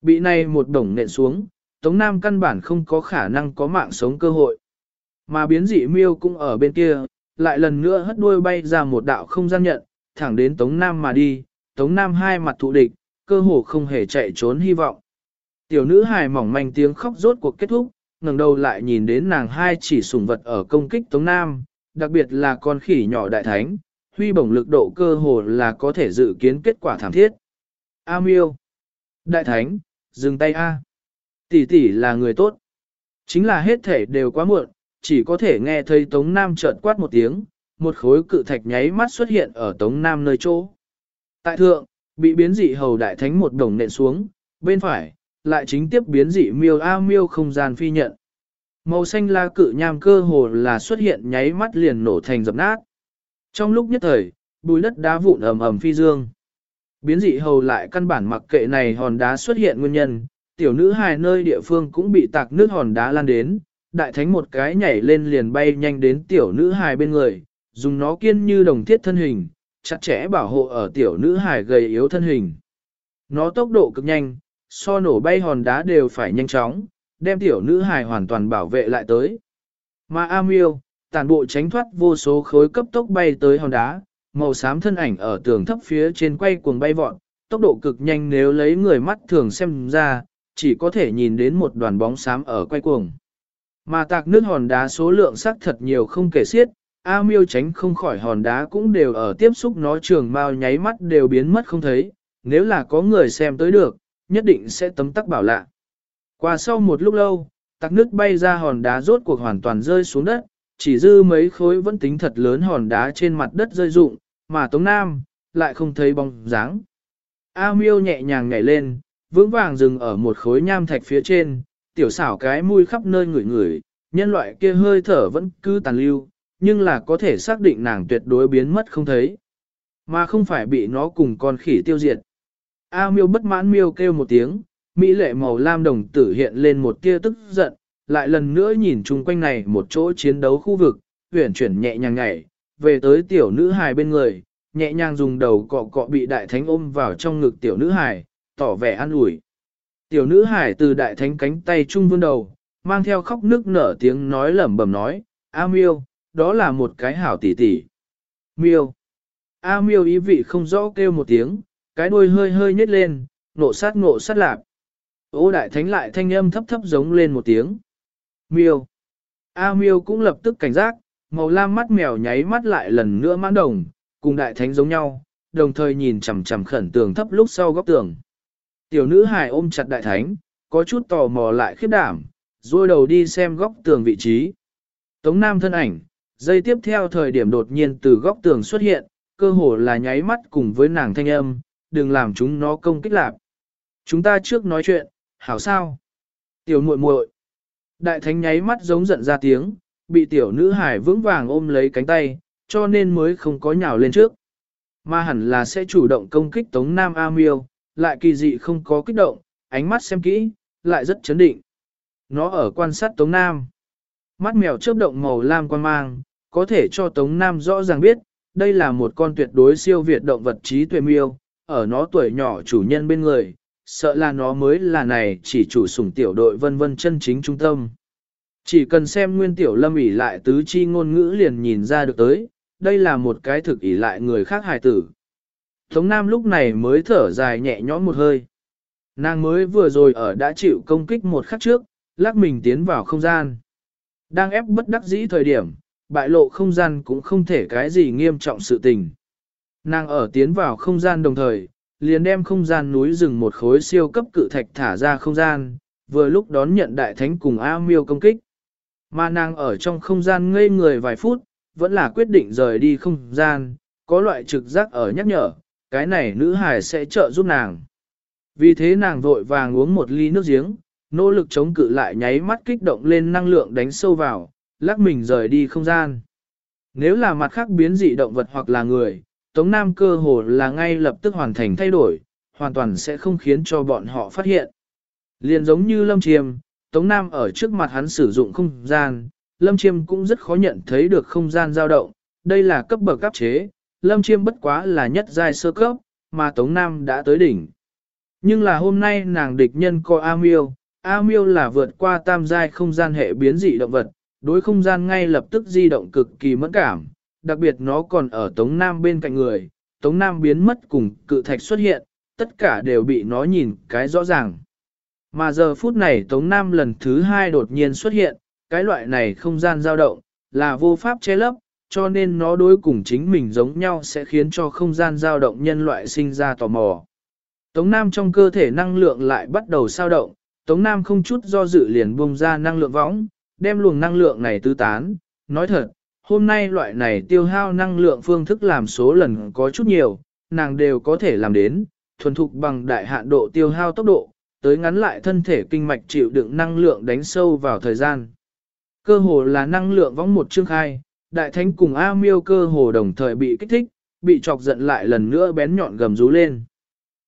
Bị này một đồng nện xuống, Tống Nam căn bản không có khả năng có mạng sống cơ hội. Mà biến dị miêu cũng ở bên kia, lại lần nữa hất đuôi bay ra một đạo không gian nhận, thẳng đến Tống Nam mà đi, Tống Nam hai mặt thụ địch, cơ hồ không hề chạy trốn hy vọng. Tiểu nữ hài mỏng manh tiếng khóc rốt cuộc kết thúc, ngẩng đầu lại nhìn đến nàng hai chỉ sủng vật ở công kích Tống Nam, đặc biệt là con khỉ nhỏ đại thánh, huy bổng lực độ cơ hồ là có thể dự kiến kết quả thảm thiết. A miêu, đại thánh, dừng tay A. Tỷ tỷ là người tốt. Chính là hết thể đều quá muộn, chỉ có thể nghe thấy Tống Nam chợt quát một tiếng, một khối cự thạch nháy mắt xuất hiện ở Tống Nam nơi chỗ. Tại thượng, bị biến dị hầu đại thánh một đồng nện xuống, bên phải, lại chính tiếp biến dị miêu A miêu không gian phi nhận. Màu xanh la cự nham cơ hồ là xuất hiện nháy mắt liền nổ thành dập nát. Trong lúc nhất thời, bùi đất đá vụn ầm ầm phi dương. Biến dị hầu lại căn bản mặc kệ này hòn đá xuất hiện nguyên nhân, tiểu nữ hài nơi địa phương cũng bị tạc nước hòn đá lan đến, đại thánh một cái nhảy lên liền bay nhanh đến tiểu nữ hài bên người, dùng nó kiên như đồng thiết thân hình, chặt chẽ bảo hộ ở tiểu nữ hài gầy yếu thân hình. Nó tốc độ cực nhanh, so nổ bay hòn đá đều phải nhanh chóng, đem tiểu nữ hài hoàn toàn bảo vệ lại tới. Mà A Miêu, tàn bộ tránh thoát vô số khối cấp tốc bay tới hòn đá, màu xám thân ảnh ở tường thấp phía trên quay cuồng bay vọt, tốc độ cực nhanh nếu lấy người mắt thường xem ra, chỉ có thể nhìn đến một đoàn bóng xám ở quay cuồng. Mà tạc nước hòn đá số lượng sắc thật nhiều không kể xiết, A miêu tránh không khỏi hòn đá cũng đều ở tiếp xúc nó trường mau nháy mắt đều biến mất không thấy, nếu là có người xem tới được, nhất định sẽ tấm tắc bảo lạ. Qua sau một lúc lâu, tạc nước bay ra hòn đá rốt cuộc hoàn toàn rơi xuống đất, chỉ dư mấy khối vẫn tính thật lớn hòn đá trên mặt đất rơi rụng, mà Tống Nam, lại không thấy bóng dáng. A miêu nhẹ nhàng nhảy lên, vững vàng dừng ở một khối nham thạch phía trên, tiểu xảo cái mũi khắp nơi ngửi ngửi, nhân loại kia hơi thở vẫn cứ tàn lưu, nhưng là có thể xác định nàng tuyệt đối biến mất không thấy, mà không phải bị nó cùng con khỉ tiêu diệt. A miêu bất mãn miêu kêu một tiếng, mỹ lệ màu lam đồng tử hiện lên một tia tức giận, lại lần nữa nhìn chung quanh này một chỗ chiến đấu khu vực, huyển chuyển nhẹ nhàng nhảy, về tới tiểu nữ hài bên người, nhẹ nhàng dùng đầu cọ cọ bị đại thánh ôm vào trong ngực tiểu nữ hài, tỏ vẻ an ủi. Tiểu nữ hải từ đại thánh cánh tay trung vươn đầu, mang theo khóc nước nở tiếng nói lẩm bẩm nói, A miêu, đó là một cái hảo tỷ tỷ. Miêu. A miêu ý vị không rõ kêu một tiếng, cái đuôi hơi hơi nhếch lên, nộ sát ngộ sát lạp. Ô đại thánh lại thanh âm thấp thấp giống lên một tiếng. Miêu. A miêu cũng lập tức cảnh giác, màu lam mắt mèo nháy mắt lại lần nữa mãn đồng, cùng đại thánh giống nhau, đồng thời nhìn chằm chằm khẩn tường thấp lúc sau góc tường. Tiểu nữ hài ôm chặt đại thánh, có chút tò mò lại khiếp đảm, rồi đầu đi xem góc tường vị trí. Tống Nam thân ảnh, dây tiếp theo thời điểm đột nhiên từ góc tường xuất hiện, cơ hồ là nháy mắt cùng với nàng thanh âm, đừng làm chúng nó công kích lạc. Chúng ta trước nói chuyện, hảo sao? Tiểu muội muội. Đại thánh nháy mắt giống giận ra tiếng, bị tiểu nữ hải vững vàng ôm lấy cánh tay, cho nên mới không có nhào lên trước. Mà hẳn là sẽ chủ động công kích Tống Nam A Miêu, lại kỳ dị không có kích động, ánh mắt xem kỹ, lại rất chấn định. Nó ở quan sát Tống Nam. Mắt mèo chớp động màu lam quan mang, có thể cho Tống Nam rõ ràng biết, đây là một con tuyệt đối siêu việt động vật trí tuệ miêu, ở nó tuổi nhỏ chủ nhân bên người, sợ là nó mới là này chỉ chủ sủng tiểu đội vân vân chân chính trung tâm. Chỉ cần xem nguyên tiểu lâm ỉ lại tứ chi ngôn ngữ liền nhìn ra được tới, đây là một cái thực ỉ lại người khác hài tử. Tống Nam lúc này mới thở dài nhẹ nhõm một hơi. Nàng mới vừa rồi ở đã chịu công kích một khắc trước, lắc mình tiến vào không gian. Đang ép bất đắc dĩ thời điểm, bại lộ không gian cũng không thể cái gì nghiêm trọng sự tình. Nàng ở tiến vào không gian đồng thời, liền đem không gian núi rừng một khối siêu cấp cự thạch thả ra không gian, vừa lúc đón nhận đại thánh cùng A miêu công kích. Mà nàng ở trong không gian ngây người vài phút, vẫn là quyết định rời đi không gian, có loại trực giác ở nhắc nhở, cái này nữ hải sẽ trợ giúp nàng. Vì thế nàng vội vàng uống một ly nước giếng, nỗ lực chống cự lại nháy mắt kích động lên năng lượng đánh sâu vào, lắc mình rời đi không gian. Nếu là mặt khác biến dị động vật hoặc là người, Tống Nam cơ hồ là ngay lập tức hoàn thành thay đổi, hoàn toàn sẽ không khiến cho bọn họ phát hiện. Liền giống như Lâm Chiêm, Tống Nam ở trước mặt hắn sử dụng không gian, Lâm Chiêm cũng rất khó nhận thấy được không gian dao động, đây là cấp bậc cấp chế, Lâm Chiêm bất quá là nhất giai sơ cấp, mà Tống Nam đã tới đỉnh. Nhưng là hôm nay nàng địch nhân có A Miêu, A Miêu là vượt qua tam giai không gian hệ biến dị động vật, đối không gian ngay lập tức di động cực kỳ mẫn cảm, đặc biệt nó còn ở Tống Nam bên cạnh người, Tống Nam biến mất cùng cự thạch xuất hiện, tất cả đều bị nó nhìn cái rõ ràng. Mà giờ phút này Tống Nam lần thứ hai đột nhiên xuất hiện, cái loại này không gian dao động, là vô pháp che lấp, cho nên nó đối cùng chính mình giống nhau sẽ khiến cho không gian dao động nhân loại sinh ra tò mò. Tống Nam trong cơ thể năng lượng lại bắt đầu sao động, Tống Nam không chút do dự liền bung ra năng lượng võng, đem luồng năng lượng này tứ tán. Nói thật, hôm nay loại này tiêu hao năng lượng phương thức làm số lần có chút nhiều, nàng đều có thể làm đến, thuần thục bằng đại hạn độ tiêu hao tốc độ, tới ngắn lại thân thể kinh mạch chịu đựng năng lượng đánh sâu vào thời gian. Cơ hồ là năng lượng vong một chương khai, đại thánh cùng A miêu cơ hồ đồng thời bị kích thích, bị chọc giận lại lần nữa bén nhọn gầm rú lên.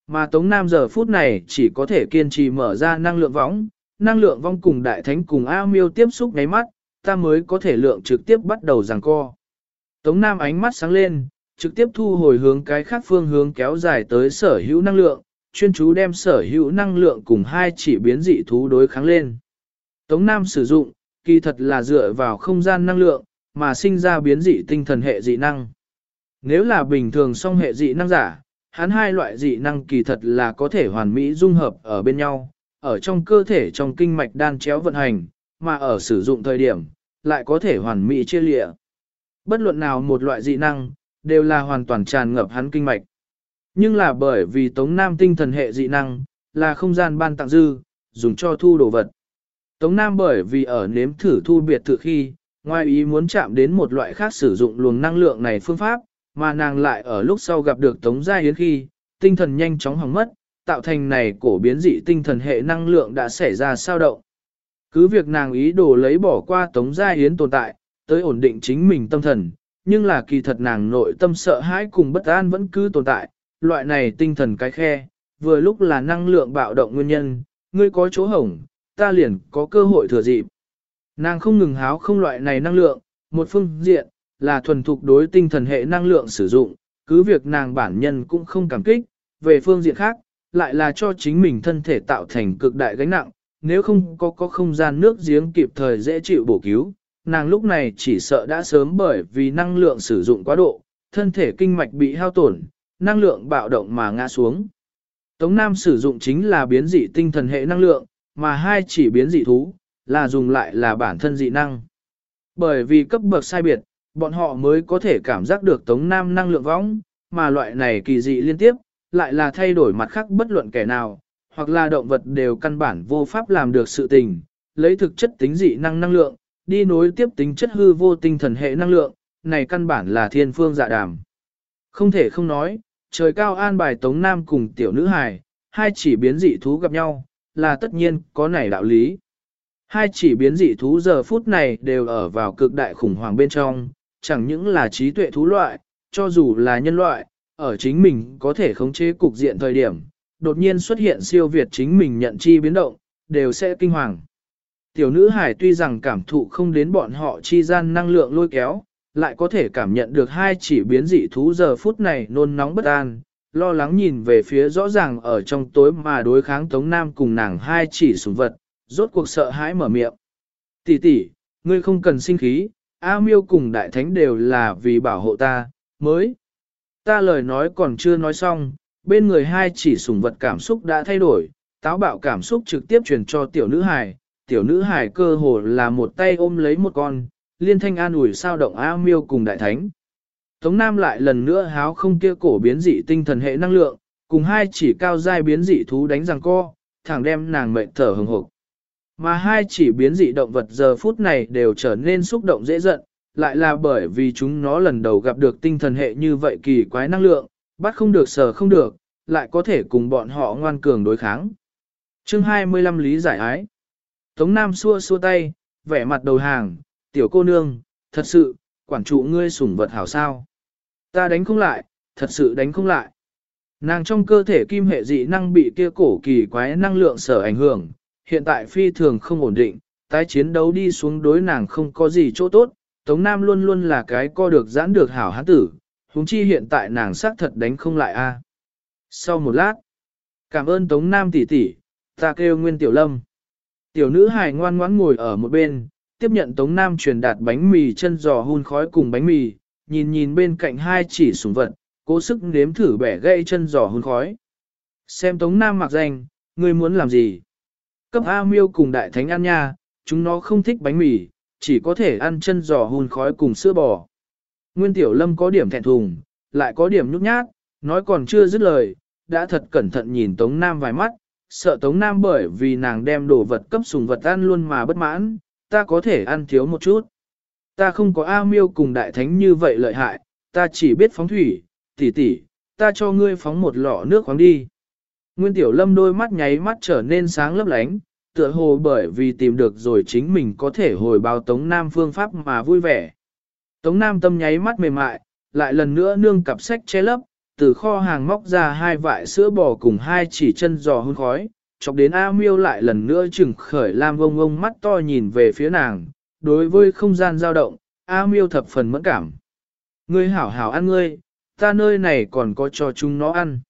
Mà Tống Nam giờ phút này chỉ có thể kiên trì mở ra năng lượng võng, năng lượng vong cùng đại thánh cùng A miêu tiếp xúc ngáy mắt, ta mới có thể lượng trực tiếp bắt đầu giằng co. Tống Nam ánh mắt sáng lên, trực tiếp thu hồi hướng cái khác phương hướng kéo dài tới sở hữu năng lượng, chuyên chú đem sở hữu năng lượng cùng hai chỉ biến dị thú đối kháng lên. Tống Nam sử dụng, kỳ thật là dựa vào không gian năng lượng, mà sinh ra biến dị tinh thần hệ dị năng. Nếu là bình thường song hệ dị năng giả, hắn hai loại dị năng kỳ thật là có thể hoàn mỹ dung hợp ở bên nhau, ở trong cơ thể trong kinh mạch đan chéo vận hành, mà ở sử dụng thời điểm, lại có thể hoàn mỹ chia lịa. Bất luận nào một loại dị năng, đều là hoàn toàn tràn ngập hắn kinh mạch. Nhưng là bởi vì Tống Nam tinh thần hệ dị năng, là không gian ban tặng dư, dùng cho thu đồ vật. Tống Nam bởi vì ở nếm thử thu biệt thự khi, ngoài ý muốn chạm đến một loại khác sử dụng luồng năng lượng này phương pháp, mà nàng lại ở lúc sau gặp được Tống Gia Yến khi, tinh thần nhanh chóng hỏng mất, tạo thành này cổ biến dị tinh thần hệ năng lượng đã xảy ra sao động. Cứ việc nàng ý đồ lấy bỏ qua Tống Gia Yến tồn tại, tới ổn định chính mình tâm thần, nhưng là kỳ thật nàng nội tâm sợ hãi cùng bất an vẫn cứ tồn tại, loại này tinh thần cái khe, vừa lúc là năng lượng bạo động nguyên nhân, ngươi có chỗ hổng, ta liền có cơ hội thừa dịp. Nàng không ngừng háo không loại này năng lượng, một phương diện, là thuần thục đối tinh thần hệ năng lượng sử dụng, cứ việc nàng bản nhân cũng không cảm kích, về phương diện khác, lại là cho chính mình thân thể tạo thành cực đại gánh nặng, nếu không có có không gian nước giếng kịp thời dễ chịu bổ cứu, nàng lúc này chỉ sợ đã sớm bởi vì năng lượng sử dụng quá độ, thân thể kinh mạch bị hao tổn, năng lượng bạo động mà ngã xuống. Tống Nam sử dụng chính là biến dị tinh thần hệ năng lượng, mà hai chỉ biến dị thú, là dùng lại là bản thân dị năng. Bởi vì cấp bậc sai biệt, bọn họ mới có thể cảm giác được Tống Nam năng lượng võng, mà loại này kỳ dị liên tiếp, lại là thay đổi mặt khác bất luận kẻ nào, hoặc là động vật đều căn bản vô pháp làm được sự tình, lấy thực chất tính dị năng năng lượng, đi nối tiếp tính chất hư vô tinh thần hệ năng lượng, này căn bản là thiên phương dạ đàm. Không thể không nói, trời cao an bài Tống Nam cùng tiểu nữ hài, hai chỉ biến dị thú gặp nhau, là tất nhiên có này đạo lý. Hai chỉ biến dị thú giờ phút này đều ở vào cực đại khủng hoảng bên trong, chẳng những là trí tuệ thú loại, cho dù là nhân loại, ở chính mình có thể khống chế cục diện thời điểm, đột nhiên xuất hiện siêu việt chính mình nhận chi biến động, đều sẽ kinh hoàng. Tiểu nữ hải tuy rằng cảm thụ không đến bọn họ chi gian năng lượng lôi kéo, lại có thể cảm nhận được hai chỉ biến dị thú giờ phút này nôn nóng bất an, lo lắng nhìn về phía rõ ràng ở trong tối mà đối kháng Tống Nam cùng nàng hai chỉ sủng vật, rốt cuộc sợ hãi mở miệng. Tỷ tỷ, ngươi không cần sinh khí, A Miêu cùng Đại Thánh đều là vì bảo hộ ta, mới. Ta lời nói còn chưa nói xong, bên người hai chỉ sủng vật cảm xúc đã thay đổi, táo bạo cảm xúc trực tiếp truyền cho tiểu nữ hài, tiểu nữ hài cơ hồ là một tay ôm lấy một con, liên thanh an ủi sao động A Miêu cùng Đại Thánh. Tống Nam lại lần nữa háo không kia cổ biến dị tinh thần hệ năng lượng, cùng hai chỉ cao giai biến dị thú đánh rằng co, thẳng đem nàng mệnh thở hừng hực. Mà hai chỉ biến dị động vật giờ phút này đều trở nên xúc động dễ giận, lại là bởi vì chúng nó lần đầu gặp được tinh thần hệ như vậy kỳ quái năng lượng, bắt không được sờ không được, lại có thể cùng bọn họ ngoan cường đối kháng. chương 25 Lý giải ái Tống Nam xua xua tay, vẻ mặt đầu hàng, tiểu cô nương, thật sự, quản trụ ngươi sủng vật hảo sao. Ta đánh không lại, thật sự đánh không lại. Nàng trong cơ thể kim hệ dị năng bị kia cổ kỳ quái năng lượng sở ảnh hưởng, hiện tại phi thường không ổn định, tái chiến đấu đi xuống đối nàng không có gì chỗ tốt, Tống Nam luôn luôn là cái co được giãn được hảo hán tử, huống chi hiện tại nàng xác thật đánh không lại a. Sau một lát, cảm ơn Tống Nam tỷ tỷ, ta kêu Nguyên Tiểu Lâm. Tiểu nữ hài ngoan ngoãn ngồi ở một bên, tiếp nhận Tống Nam truyền đạt bánh mì chân giò hun khói cùng bánh mì, nhìn nhìn bên cạnh hai chỉ sủng vật, cố sức nếm thử bẻ gãy chân giò hun khói. Xem Tống Nam mặc danh, ngươi muốn làm gì? Cấp A miêu cùng đại thánh ăn nha, chúng nó không thích bánh mì, chỉ có thể ăn chân giò hun khói cùng sữa bò. Nguyên Tiểu Lâm có điểm thẹn thùng, lại có điểm nhút nhát, nói còn chưa dứt lời, đã thật cẩn thận nhìn Tống Nam vài mắt, sợ Tống Nam bởi vì nàng đem đồ vật cấp sùng vật ăn luôn mà bất mãn, ta có thể ăn thiếu một chút. Ta không có A miêu cùng đại thánh như vậy lợi hại, ta chỉ biết phóng thủy, tỷ tỷ, ta cho ngươi phóng một lọ nước khoáng đi. Nguyên Tiểu Lâm đôi mắt nháy mắt trở nên sáng lấp lánh, tựa hồ bởi vì tìm được rồi chính mình có thể hồi báo Tống Nam phương pháp mà vui vẻ. Tống Nam tâm nháy mắt mềm mại, lại lần nữa nương cặp sách che lấp, từ kho hàng móc ra hai vại sữa bò cùng hai chỉ chân giò hôn khói, chọc đến A miêu lại lần nữa chừng khởi lam vông ông mắt to nhìn về phía nàng, đối với không gian dao động, A miêu thập phần mẫn cảm. Ngươi hảo hảo ăn ngươi, ta nơi này còn có cho chúng nó ăn.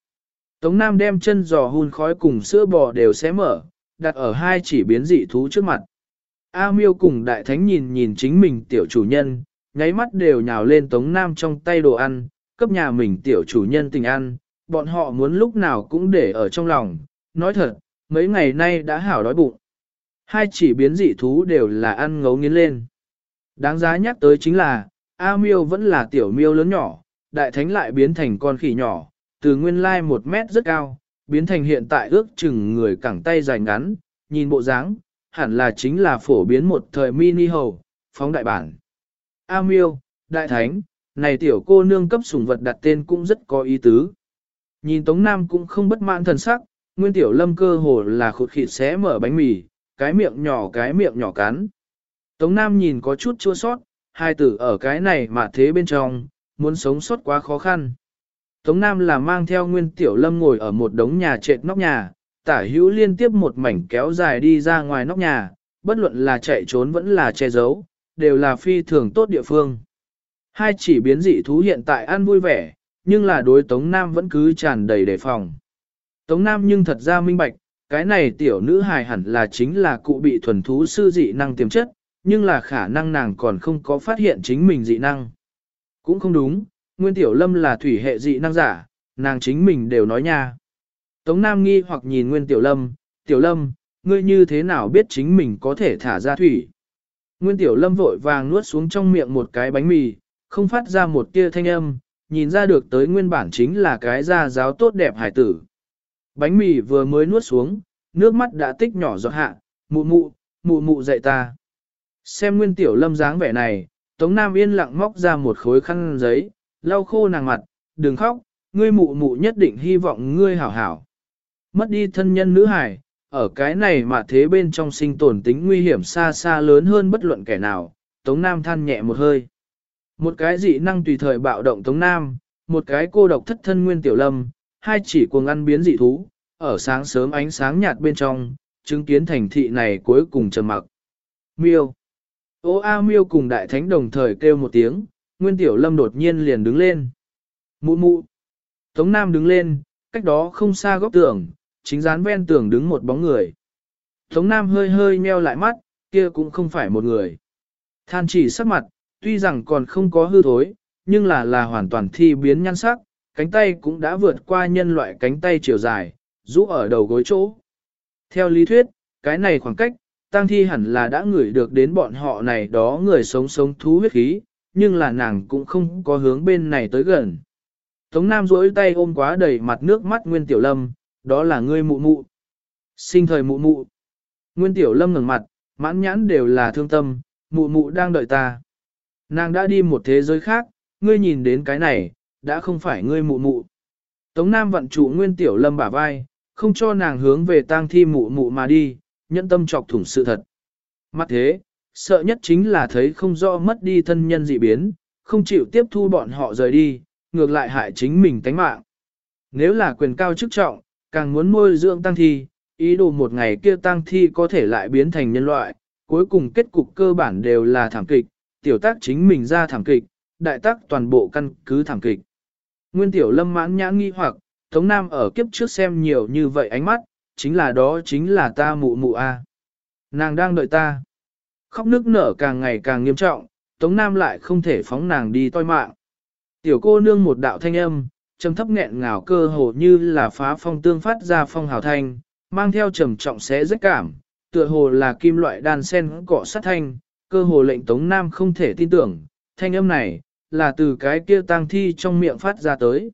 Tống Nam đem chân giò hun khói cùng sữa bò đều xé mở, đặt ở hai chỉ biến dị thú trước mặt. A miêu cùng đại thánh nhìn nhìn chính mình tiểu chủ nhân, nháy mắt đều nhào lên Tống Nam trong tay đồ ăn, cấp nhà mình tiểu chủ nhân tình ăn, bọn họ muốn lúc nào cũng để ở trong lòng. Nói thật, mấy ngày nay đã hảo đói bụng. Hai chỉ biến dị thú đều là ăn ngấu nghiến lên. Đáng giá nhắc tới chính là, A miêu vẫn là tiểu miêu lớn nhỏ, đại thánh lại biến thành con khỉ nhỏ, từ nguyên lai một mét rất cao, biến thành hiện tại ước chừng người cẳng tay dài ngắn, nhìn bộ dáng, hẳn là chính là phổ biến một thời mini hầu, phóng đại bản. A miêu, đại thánh, này tiểu cô nương cấp sủng vật đặt tên cũng rất có ý tứ. Nhìn Tống Nam cũng không bất mãn thần sắc, nguyên tiểu lâm cơ hồ là khụt khịt xé mở bánh mì, cái miệng nhỏ cái miệng nhỏ cắn. Tống Nam nhìn có chút chua sót, hai tử ở cái này mà thế bên trong, muốn sống sót quá khó khăn. Tống Nam là mang theo Nguyên Tiểu Lâm ngồi ở một đống nhà trệt nóc nhà, tả hữu liên tiếp một mảnh kéo dài đi ra ngoài nóc nhà, bất luận là chạy trốn vẫn là che giấu, đều là phi thường tốt địa phương. Hai chỉ biến dị thú hiện tại ăn vui vẻ, nhưng là đối Tống Nam vẫn cứ tràn đầy đề phòng. Tống Nam nhưng thật ra minh bạch, cái này tiểu nữ hài hẳn là chính là cụ bị thuần thú sư dị năng tiềm chất, nhưng là khả năng nàng còn không có phát hiện chính mình dị năng. Cũng không đúng, Nguyên Tiểu Lâm là thủy hệ dị năng giả, nàng chính mình đều nói nha. Tống Nam nghi hoặc nhìn Nguyên Tiểu Lâm, Tiểu Lâm, ngươi như thế nào biết chính mình có thể thả ra thủy? Nguyên Tiểu Lâm vội vàng nuốt xuống trong miệng một cái bánh mì, không phát ra một tia thanh âm, nhìn ra được tới nguyên bản chính là cái da giáo tốt đẹp hải tử. Bánh mì vừa mới nuốt xuống, nước mắt đã tích nhỏ giọt hạ, mụ mụ, mụ mụ dạy ta. Xem Nguyên Tiểu Lâm dáng vẻ này, Tống Nam yên lặng móc ra một khối khăn giấy, lau khô nàng mặt, đừng khóc, ngươi mụ mụ nhất định hy vọng ngươi hảo hảo. Mất đi thân nhân nữ hải, ở cái này mà thế bên trong sinh tồn tính nguy hiểm xa xa lớn hơn bất luận kẻ nào, Tống Nam than nhẹ một hơi. Một cái dị năng tùy thời bạo động Tống Nam, một cái cô độc thất thân nguyên tiểu lâm, hai chỉ cuồng ăn biến dị thú, ở sáng sớm ánh sáng nhạt bên trong, chứng kiến thành thị này cuối cùng trầm mặc. Miêu. Ô A Miêu cùng đại thánh đồng thời kêu một tiếng, Nguyên Tiểu Lâm đột nhiên liền đứng lên. Mụ mụ. Tống Nam đứng lên, cách đó không xa góc tường, chính dán ven tường đứng một bóng người. Tống Nam hơi hơi meo lại mắt, kia cũng không phải một người. Than chỉ sắc mặt, tuy rằng còn không có hư thối, nhưng là là hoàn toàn thi biến nhan sắc, cánh tay cũng đã vượt qua nhân loại cánh tay chiều dài, rũ ở đầu gối chỗ. Theo lý thuyết, cái này khoảng cách, tang thi hẳn là đã ngửi được đến bọn họ này đó người sống sống thú huyết khí, nhưng là nàng cũng không có hướng bên này tới gần. Tống Nam duỗi tay ôm quá đầy mặt nước mắt Nguyên Tiểu Lâm, đó là ngươi mụ mụ. Sinh thời mụ mụ. Nguyên Tiểu Lâm ngẩng mặt, mãn nhãn đều là thương tâm, mụ mụ đang đợi ta. Nàng đã đi một thế giới khác, ngươi nhìn đến cái này, đã không phải ngươi mụ mụ. Tống Nam vận trụ Nguyên Tiểu Lâm bả vai, không cho nàng hướng về tang thi mụ mụ mà đi, nhẫn tâm chọc thủng sự thật. Mặt thế, sợ nhất chính là thấy không rõ mất đi thân nhân dị biến, không chịu tiếp thu bọn họ rời đi, ngược lại hại chính mình tánh mạng. Nếu là quyền cao chức trọng, càng muốn nuôi dưỡng tăng thi, ý đồ một ngày kia tăng thi có thể lại biến thành nhân loại, cuối cùng kết cục cơ bản đều là thảm kịch, tiểu tác chính mình ra thảm kịch, đại tác toàn bộ căn cứ thảm kịch. Nguyên tiểu lâm mãn nhãn nghi hoặc, Tống Nam ở kiếp trước xem nhiều như vậy ánh mắt, chính là đó chính là ta mụ mụ a. Nàng đang đợi ta. Khóc nước nở càng ngày càng nghiêm trọng, Tống Nam lại không thể phóng nàng đi toi mạng. Tiểu cô nương một đạo thanh âm, trầm thấp nghẹn ngào cơ hồ như là phá phong tương phát ra phong hào thanh, mang theo trầm trọng xé rất cảm, tựa hồ là kim loại đan sen cọ sát thanh, cơ hồ lệnh Tống Nam không thể tin tưởng, thanh âm này, là từ cái kia tang thi trong miệng phát ra tới.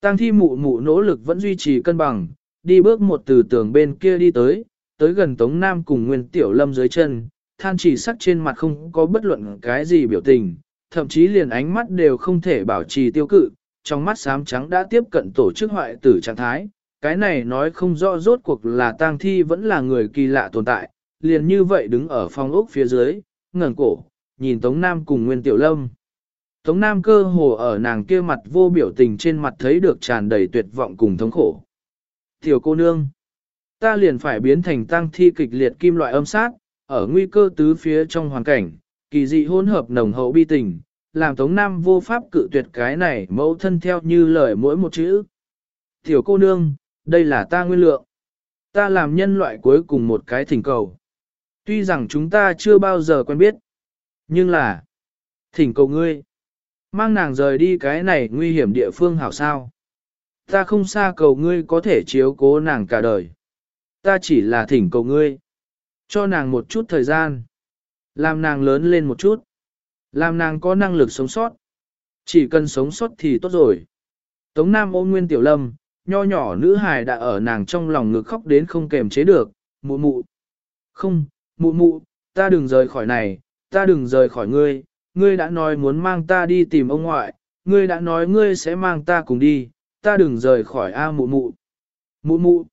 Tang thi mụ mụ nỗ lực vẫn duy trì cân bằng, đi bước một từ tường bên kia đi tới, tới gần Tống Nam cùng Nguyên Tiểu Lâm dưới chân, than chỉ sắc trên mặt không có bất luận cái gì biểu tình, thậm chí liền ánh mắt đều không thể bảo trì tiêu cự, trong mắt xám trắng đã tiếp cận tổ chức hoại tử trạng thái. Cái này nói không rõ rốt cuộc là tang thi vẫn là người kỳ lạ tồn tại, liền như vậy đứng ở phòng ốc phía dưới, ngẩng cổ, nhìn Tống Nam cùng Nguyên Tiểu Lâm. Tống Nam cơ hồ ở nàng kia mặt vô biểu tình trên mặt thấy được tràn đầy tuyệt vọng cùng thống khổ. Tiểu cô nương, ta liền phải biến thành tang thi kịch liệt kim loại âm sát, ở nguy cơ tứ phía trong hoàn cảnh, kỳ dị hỗn hợp nồng hậu bi tình, làm Tống Nam vô pháp cự tuyệt cái này mẫu thân theo như lời mỗi một chữ. Tiểu cô nương, đây là ta nguyên lượng. Ta làm nhân loại cuối cùng một cái thỉnh cầu. Tuy rằng chúng ta chưa bao giờ quen biết, nhưng là thỉnh cầu ngươi. Mang nàng rời đi cái này nguy hiểm địa phương hảo sao. Ta không xa cầu ngươi có thể chiếu cố nàng cả đời. Ta chỉ là thỉnh cầu ngươi. Cho nàng một chút thời gian. Làm nàng lớn lên một chút. Làm nàng có năng lực sống sót. Chỉ cần sống sót thì tốt rồi. Tống Nam ôm nguyên tiểu lâm, nho nhỏ nữ hài đã ở nàng trong lòng ngực khóc đến không kềm chế được, mụ mụ. Không, mụ mụ, ta đừng rời khỏi này, ta đừng rời khỏi ngươi, ngươi đã nói muốn mang ta đi tìm ông ngoại, ngươi đã nói ngươi sẽ mang ta cùng đi, ta đừng rời khỏi A mụ mụ. Mụ mụ.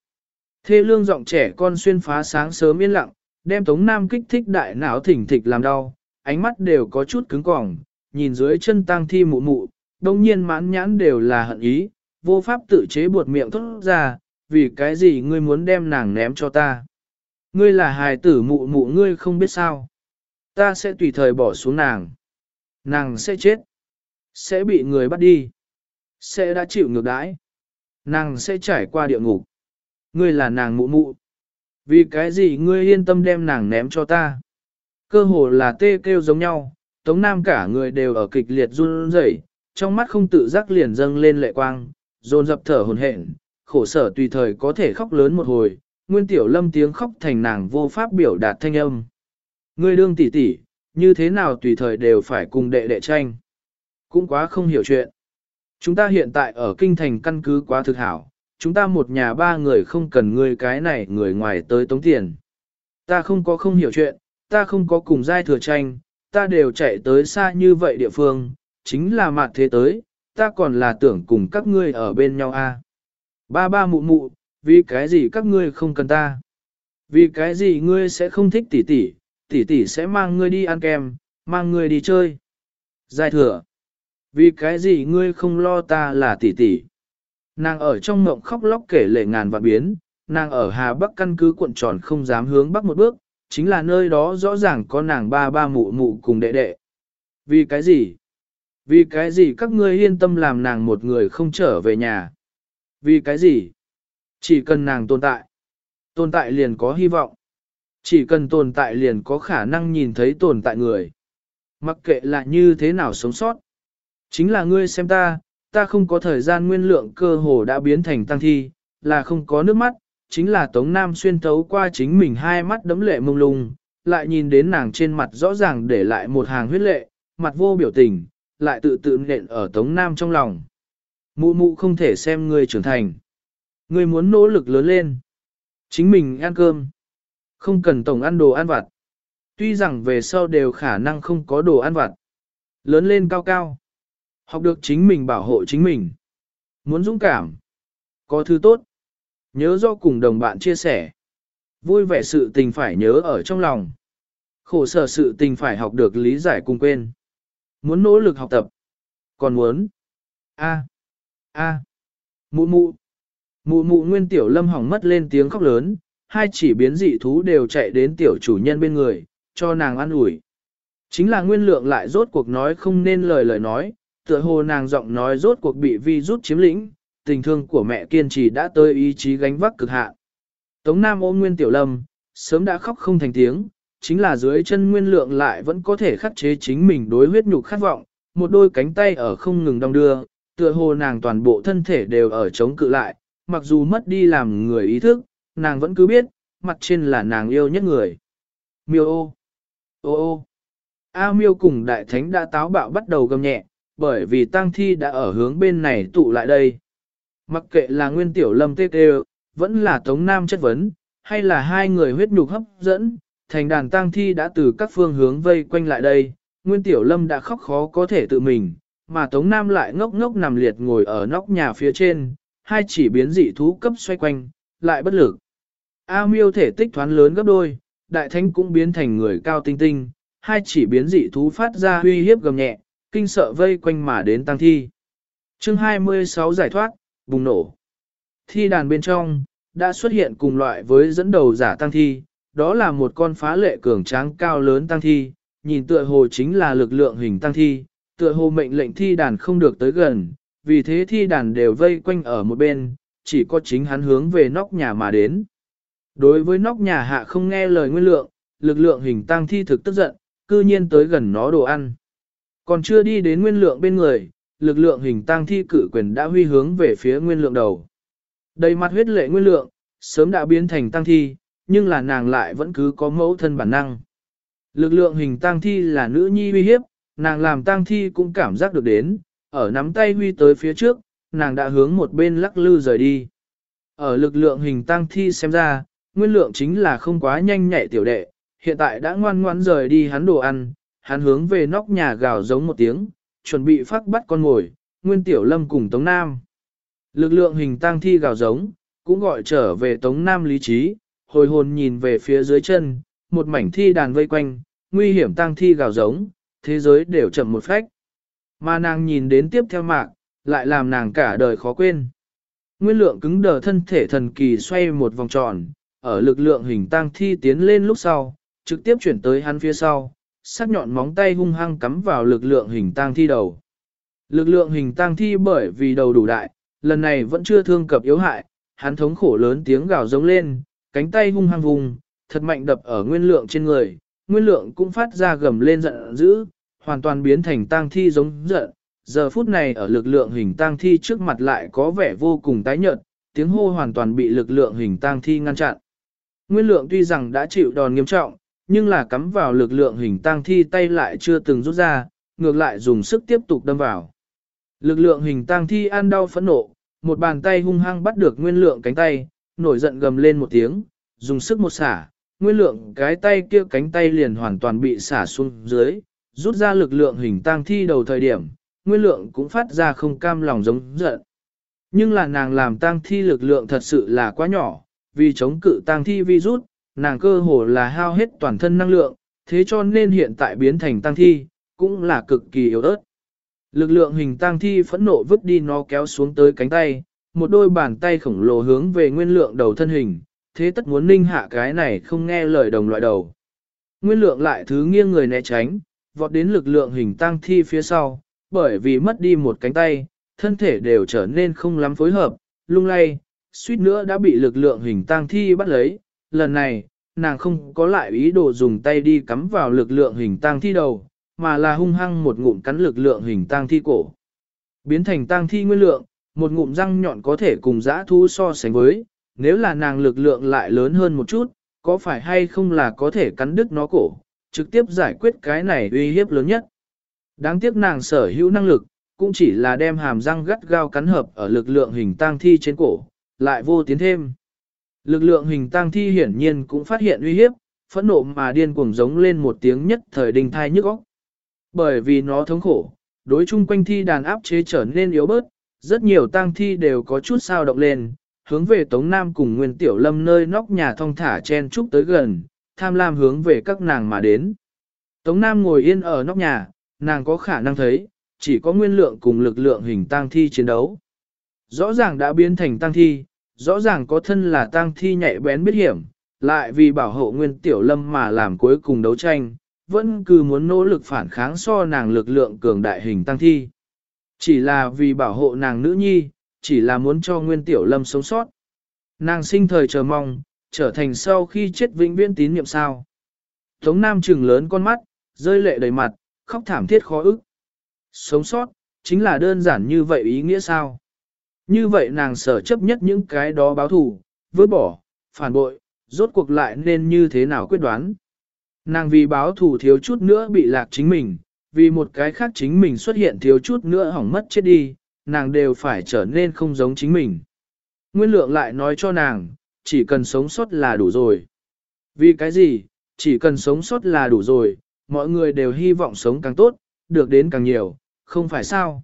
Thê lương giọng trẻ con xuyên phá sáng sớm yên lặng, đem Tống Nam kích thích đại não thỉnh thịch làm đau, ánh mắt đều có chút cứng cỏng, nhìn dưới chân tang thi mụ mụ, đông nhiên mãn nhãn đều là hận ý, vô pháp tự chế buột miệng thốt ra, vì cái gì ngươi muốn đem nàng ném cho ta. Ngươi là hài tử mụ mụ ngươi không biết sao. Ta sẽ tùy thời bỏ xuống nàng. Nàng sẽ chết. Sẽ bị người bắt đi. Sẽ đã chịu ngược đãi. Nàng sẽ trải qua địa ngục. Ngươi là nàng mụ mụ. Vì cái gì ngươi yên tâm đem nàng ném cho ta? Cơ hồ là tê kêu giống nhau, Tống Nam cả người đều ở kịch liệt run rẩy, trong mắt không tự giác liền dâng lên lệ quang, dồn dập thở hồn hển, khổ sở tùy thời có thể khóc lớn một hồi, Nguyên Tiểu Lâm tiếng khóc thành nàng vô pháp biểu đạt thanh âm. Ngươi đương tỷ tỷ, như thế nào tùy thời đều phải cùng đệ đệ tranh. Cũng quá không hiểu chuyện. Chúng ta hiện tại ở kinh thành căn cứ quá thực hảo, chúng ta một nhà ba người không cần ngươi cái này người ngoài tới tống tiền. Ta không có không hiểu chuyện, ta không có cùng giai thừa tranh, ta đều chạy tới xa như vậy địa phương, chính là mặt thế tới, ta còn là tưởng cùng các ngươi ở bên nhau a. Ba ba mụ mụ, vì cái gì các ngươi không cần ta? Vì cái gì ngươi sẽ không thích tỷ tỷ, tỷ tỷ sẽ mang ngươi đi ăn kem, mang ngươi đi chơi. Giai thừa. Vì cái gì ngươi không lo ta là tỷ tỷ? Nàng ở trong mộng khóc lóc kể lệ ngàn vạn biến, nàng ở Hà Bắc căn cứ cuộn tròn không dám hướng Bắc một bước, chính là nơi đó rõ ràng có nàng ba ba mụ mụ cùng đệ đệ. Vì cái gì? Vì cái gì các ngươi yên tâm làm nàng một người không trở về nhà? Vì cái gì? Chỉ cần nàng tồn tại. Tồn tại liền có hy vọng. Chỉ cần tồn tại liền có khả năng nhìn thấy tồn tại người. Mặc kệ là như thế nào sống sót. Chính là ngươi xem ta, ta không có thời gian nguyên lượng cơ hồ đã biến thành tăng thi, là không có nước mắt, chính là Tống Nam xuyên thấu qua chính mình hai mắt đấm lệ mông lung, lại nhìn đến nàng trên mặt rõ ràng để lại một hàng huyết lệ, mặt vô biểu tình, lại tự tự nện ở Tống Nam trong lòng. Mụ mụ không thể xem ngươi trưởng thành. Ngươi muốn nỗ lực lớn lên. Chính mình ăn cơm. Không cần tổng ăn đồ ăn vặt. Tuy rằng về sau đều khả năng không có đồ ăn vặt. Lớn lên cao cao. Học được chính mình bảo hộ chính mình. Muốn dũng cảm. Có thứ tốt. Nhớ do cùng đồng bạn chia sẻ. Vui vẻ sự tình phải nhớ ở trong lòng. Khổ sở sự tình phải học được lý giải cùng quên. Muốn nỗ lực học tập. Còn muốn. A. A. Mụ mụ. Mụ mụ nguyên tiểu lâm hỏng mất lên tiếng khóc lớn, hai chỉ biến dị thú đều chạy đến tiểu chủ nhân bên người, cho nàng ăn ủi. Chính là nguyên lượng lại rốt cuộc nói không nên lời lời nói, tựa hồ nàng giọng nói rốt cuộc bị vi rút chiếm lĩnh, tình thương của mẹ kiên trì đã tới ý chí gánh vác cực hạn. Tống Nam ôm Nguyên Tiểu Lâm, sớm đã khóc không thành tiếng, chính là dưới chân Nguyên Lượng lại vẫn có thể khắc chế chính mình đối huyết nhục khát vọng, một đôi cánh tay ở không ngừng đong đưa, tựa hồ nàng toàn bộ thân thể đều ở chống cự lại, mặc dù mất đi làm người ý thức, nàng vẫn cứ biết, mặt trên là nàng yêu nhất người. Miêu ô, ô ô, A miêu cùng đại thánh đã táo bạo bắt đầu gầm nhẹ, bởi vì tang thi đã ở hướng bên này tụ lại đây. Mặc kệ là nguyên tiểu lâm tê tê, vẫn là tống nam chất vấn, hay là hai người huyết nhục hấp dẫn, thành đàn tang thi đã từ các phương hướng vây quanh lại đây, nguyên tiểu lâm đã khóc khó có thể tự mình, mà tống nam lại ngốc ngốc nằm liệt ngồi ở nóc nhà phía trên, hai chỉ biến dị thú cấp xoay quanh, lại bất lực. A miêu thể tích thoán lớn gấp đôi, đại thánh cũng biến thành người cao tinh tinh, hai chỉ biến dị thú phát ra huy hiếp gầm nhẹ, kinh sợ vây quanh mà đến tăng thi. chương 26 giải thoát, bùng nổ. Thi đàn bên trong, đã xuất hiện cùng loại với dẫn đầu giả tăng thi, đó là một con phá lệ cường tráng cao lớn tăng thi, nhìn tựa hồ chính là lực lượng hình tăng thi, tựa hồ mệnh lệnh thi đàn không được tới gần, vì thế thi đàn đều vây quanh ở một bên, chỉ có chính hắn hướng về nóc nhà mà đến. Đối với nóc nhà hạ không nghe lời nguyên lượng, lực lượng hình tăng thi thực tức giận, cư nhiên tới gần nó đồ ăn. Còn chưa đi đến nguyên lượng bên người, lực lượng hình tăng thi cử quyền đã huy hướng về phía nguyên lượng đầu. Đầy mặt huyết lệ nguyên lượng, sớm đã biến thành tăng thi, nhưng là nàng lại vẫn cứ có mẫu thân bản năng. Lực lượng hình tăng thi là nữ nhi uy hiếp, nàng làm tăng thi cũng cảm giác được đến, ở nắm tay huy tới phía trước, nàng đã hướng một bên lắc lư rời đi. Ở lực lượng hình tăng thi xem ra, nguyên lượng chính là không quá nhanh nhạy tiểu đệ, hiện tại đã ngoan ngoãn rời đi hắn đồ ăn, hắn hướng về nóc nhà gào giống một tiếng, chuẩn bị phát bắt con ngồi, nguyên tiểu lâm cùng Tống Nam. Lực lượng hình tang thi gào giống, cũng gọi trở về Tống Nam lý trí, hồi hồn nhìn về phía dưới chân, một mảnh thi đàn vây quanh, nguy hiểm tang thi gào giống, thế giới đều chậm một phách. Mà nàng nhìn đến tiếp theo mạc, lại làm nàng cả đời khó quên. Nguyên lượng cứng đờ thân thể thần kỳ xoay một vòng tròn, ở lực lượng hình tang thi tiến lên lúc sau, trực tiếp chuyển tới hắn phía sau, sắc nhọn móng tay hung hăng cắm vào lực lượng hình tang thi đầu. Lực lượng hình tang thi bởi vì đầu đủ đại, lần này vẫn chưa thương cập yếu hại, hắn thống khổ lớn tiếng gào giống lên, cánh tay hung hăng vùng, thật mạnh đập ở nguyên lượng trên người, nguyên lượng cũng phát ra gầm lên giận dữ, hoàn toàn biến thành tang thi giống giận. Giờ phút này ở lực lượng hình tang thi trước mặt lại có vẻ vô cùng tái nhợt, tiếng hô hoàn toàn bị lực lượng hình tang thi ngăn chặn. Nguyên lượng tuy rằng đã chịu đòn nghiêm trọng, nhưng là cắm vào lực lượng hình tang thi tay lại chưa từng rút ra, ngược lại dùng sức tiếp tục đâm vào. Lực lượng hình tang thi ăn đau phẫn nộ, một bàn tay hung hăng bắt được nguyên lượng cánh tay, nổi giận gầm lên một tiếng, dùng sức một xả, nguyên lượng cái tay kia cánh tay liền hoàn toàn bị xả xuống dưới, rút ra lực lượng hình tang thi đầu thời điểm, nguyên lượng cũng phát ra không cam lòng giống giận. Nhưng là nàng làm tang thi lực lượng thật sự là quá nhỏ, vì chống cự tang thi virus, nàng cơ hồ là hao hết toàn thân năng lượng, thế cho nên hiện tại biến thành tang thi, cũng là cực kỳ yếu ớt. Lực lượng hình tang thi phẫn nộ vứt đi nó kéo xuống tới cánh tay, một đôi bàn tay khổng lồ hướng về nguyên lượng đầu thân hình, thế tất muốn ninh hạ cái này không nghe lời đồng loại đầu. Nguyên lượng lại thứ nghiêng người né tránh, vọt đến lực lượng hình tang thi phía sau, bởi vì mất đi một cánh tay, thân thể đều trở nên không lắm phối hợp, lung lay, suýt nữa đã bị lực lượng hình tang thi bắt lấy. Lần này, nàng không có lại ý đồ dùng tay đi cắm vào lực lượng hình tang thi đầu, mà là hung hăng một ngụm cắn lực lượng hình tang thi cổ. Biến thành tang thi nguyên lượng, một ngụm răng nhọn có thể cùng dã thu so sánh với, nếu là nàng lực lượng lại lớn hơn một chút, có phải hay không là có thể cắn đứt nó cổ, trực tiếp giải quyết cái này uy hiếp lớn nhất. Đáng tiếc nàng sở hữu năng lực, cũng chỉ là đem hàm răng gắt gao cắn hợp ở lực lượng hình tang thi trên cổ, lại vô tiến thêm. Lực lượng hình tang thi hiển nhiên cũng phát hiện uy hiếp, phẫn nộ mà điên cuồng giống lên một tiếng nhất thời đình thai nhức óc. Bởi vì nó thống khổ, đối chung quanh thi đàn áp chế trở nên yếu bớt, rất nhiều tang thi đều có chút sao động lên, hướng về Tống Nam cùng Nguyên Tiểu Lâm nơi nóc nhà thong thả chen trúc tới gần, tham lam hướng về các nàng mà đến. Tống Nam ngồi yên ở nóc nhà, nàng có khả năng thấy, chỉ có nguyên lượng cùng lực lượng hình tang thi chiến đấu. Rõ ràng đã biến thành tang thi, rõ ràng có thân là tang thi nhạy bén biết hiểm, lại vì bảo hộ Nguyên Tiểu Lâm mà làm cuối cùng đấu tranh, vẫn cứ muốn nỗ lực phản kháng so nàng lực lượng cường đại hình tăng thi. Chỉ là vì bảo hộ nàng nữ nhi, chỉ là muốn cho Nguyên Tiểu Lâm sống sót. Nàng sinh thời chờ mong, trở thành sau khi chết vĩnh viễn tín nhiệm sao. Tống Nam trừng lớn con mắt, rơi lệ đầy mặt, khóc thảm thiết khó ức. Sống sót, chính là đơn giản như vậy ý nghĩa sao? Như vậy nàng sở chấp nhất những cái đó báo thù, vứt bỏ, phản bội, rốt cuộc lại nên như thế nào quyết đoán. Nàng vì báo thù thiếu chút nữa bị lạc chính mình, vì một cái khác chính mình xuất hiện thiếu chút nữa hỏng mất chết đi, nàng đều phải trở nên không giống chính mình. Nguyên lượng lại nói cho nàng, chỉ cần sống sót là đủ rồi. Vì cái gì, chỉ cần sống sót là đủ rồi, mọi người đều hy vọng sống càng tốt, được đến càng nhiều, không phải sao.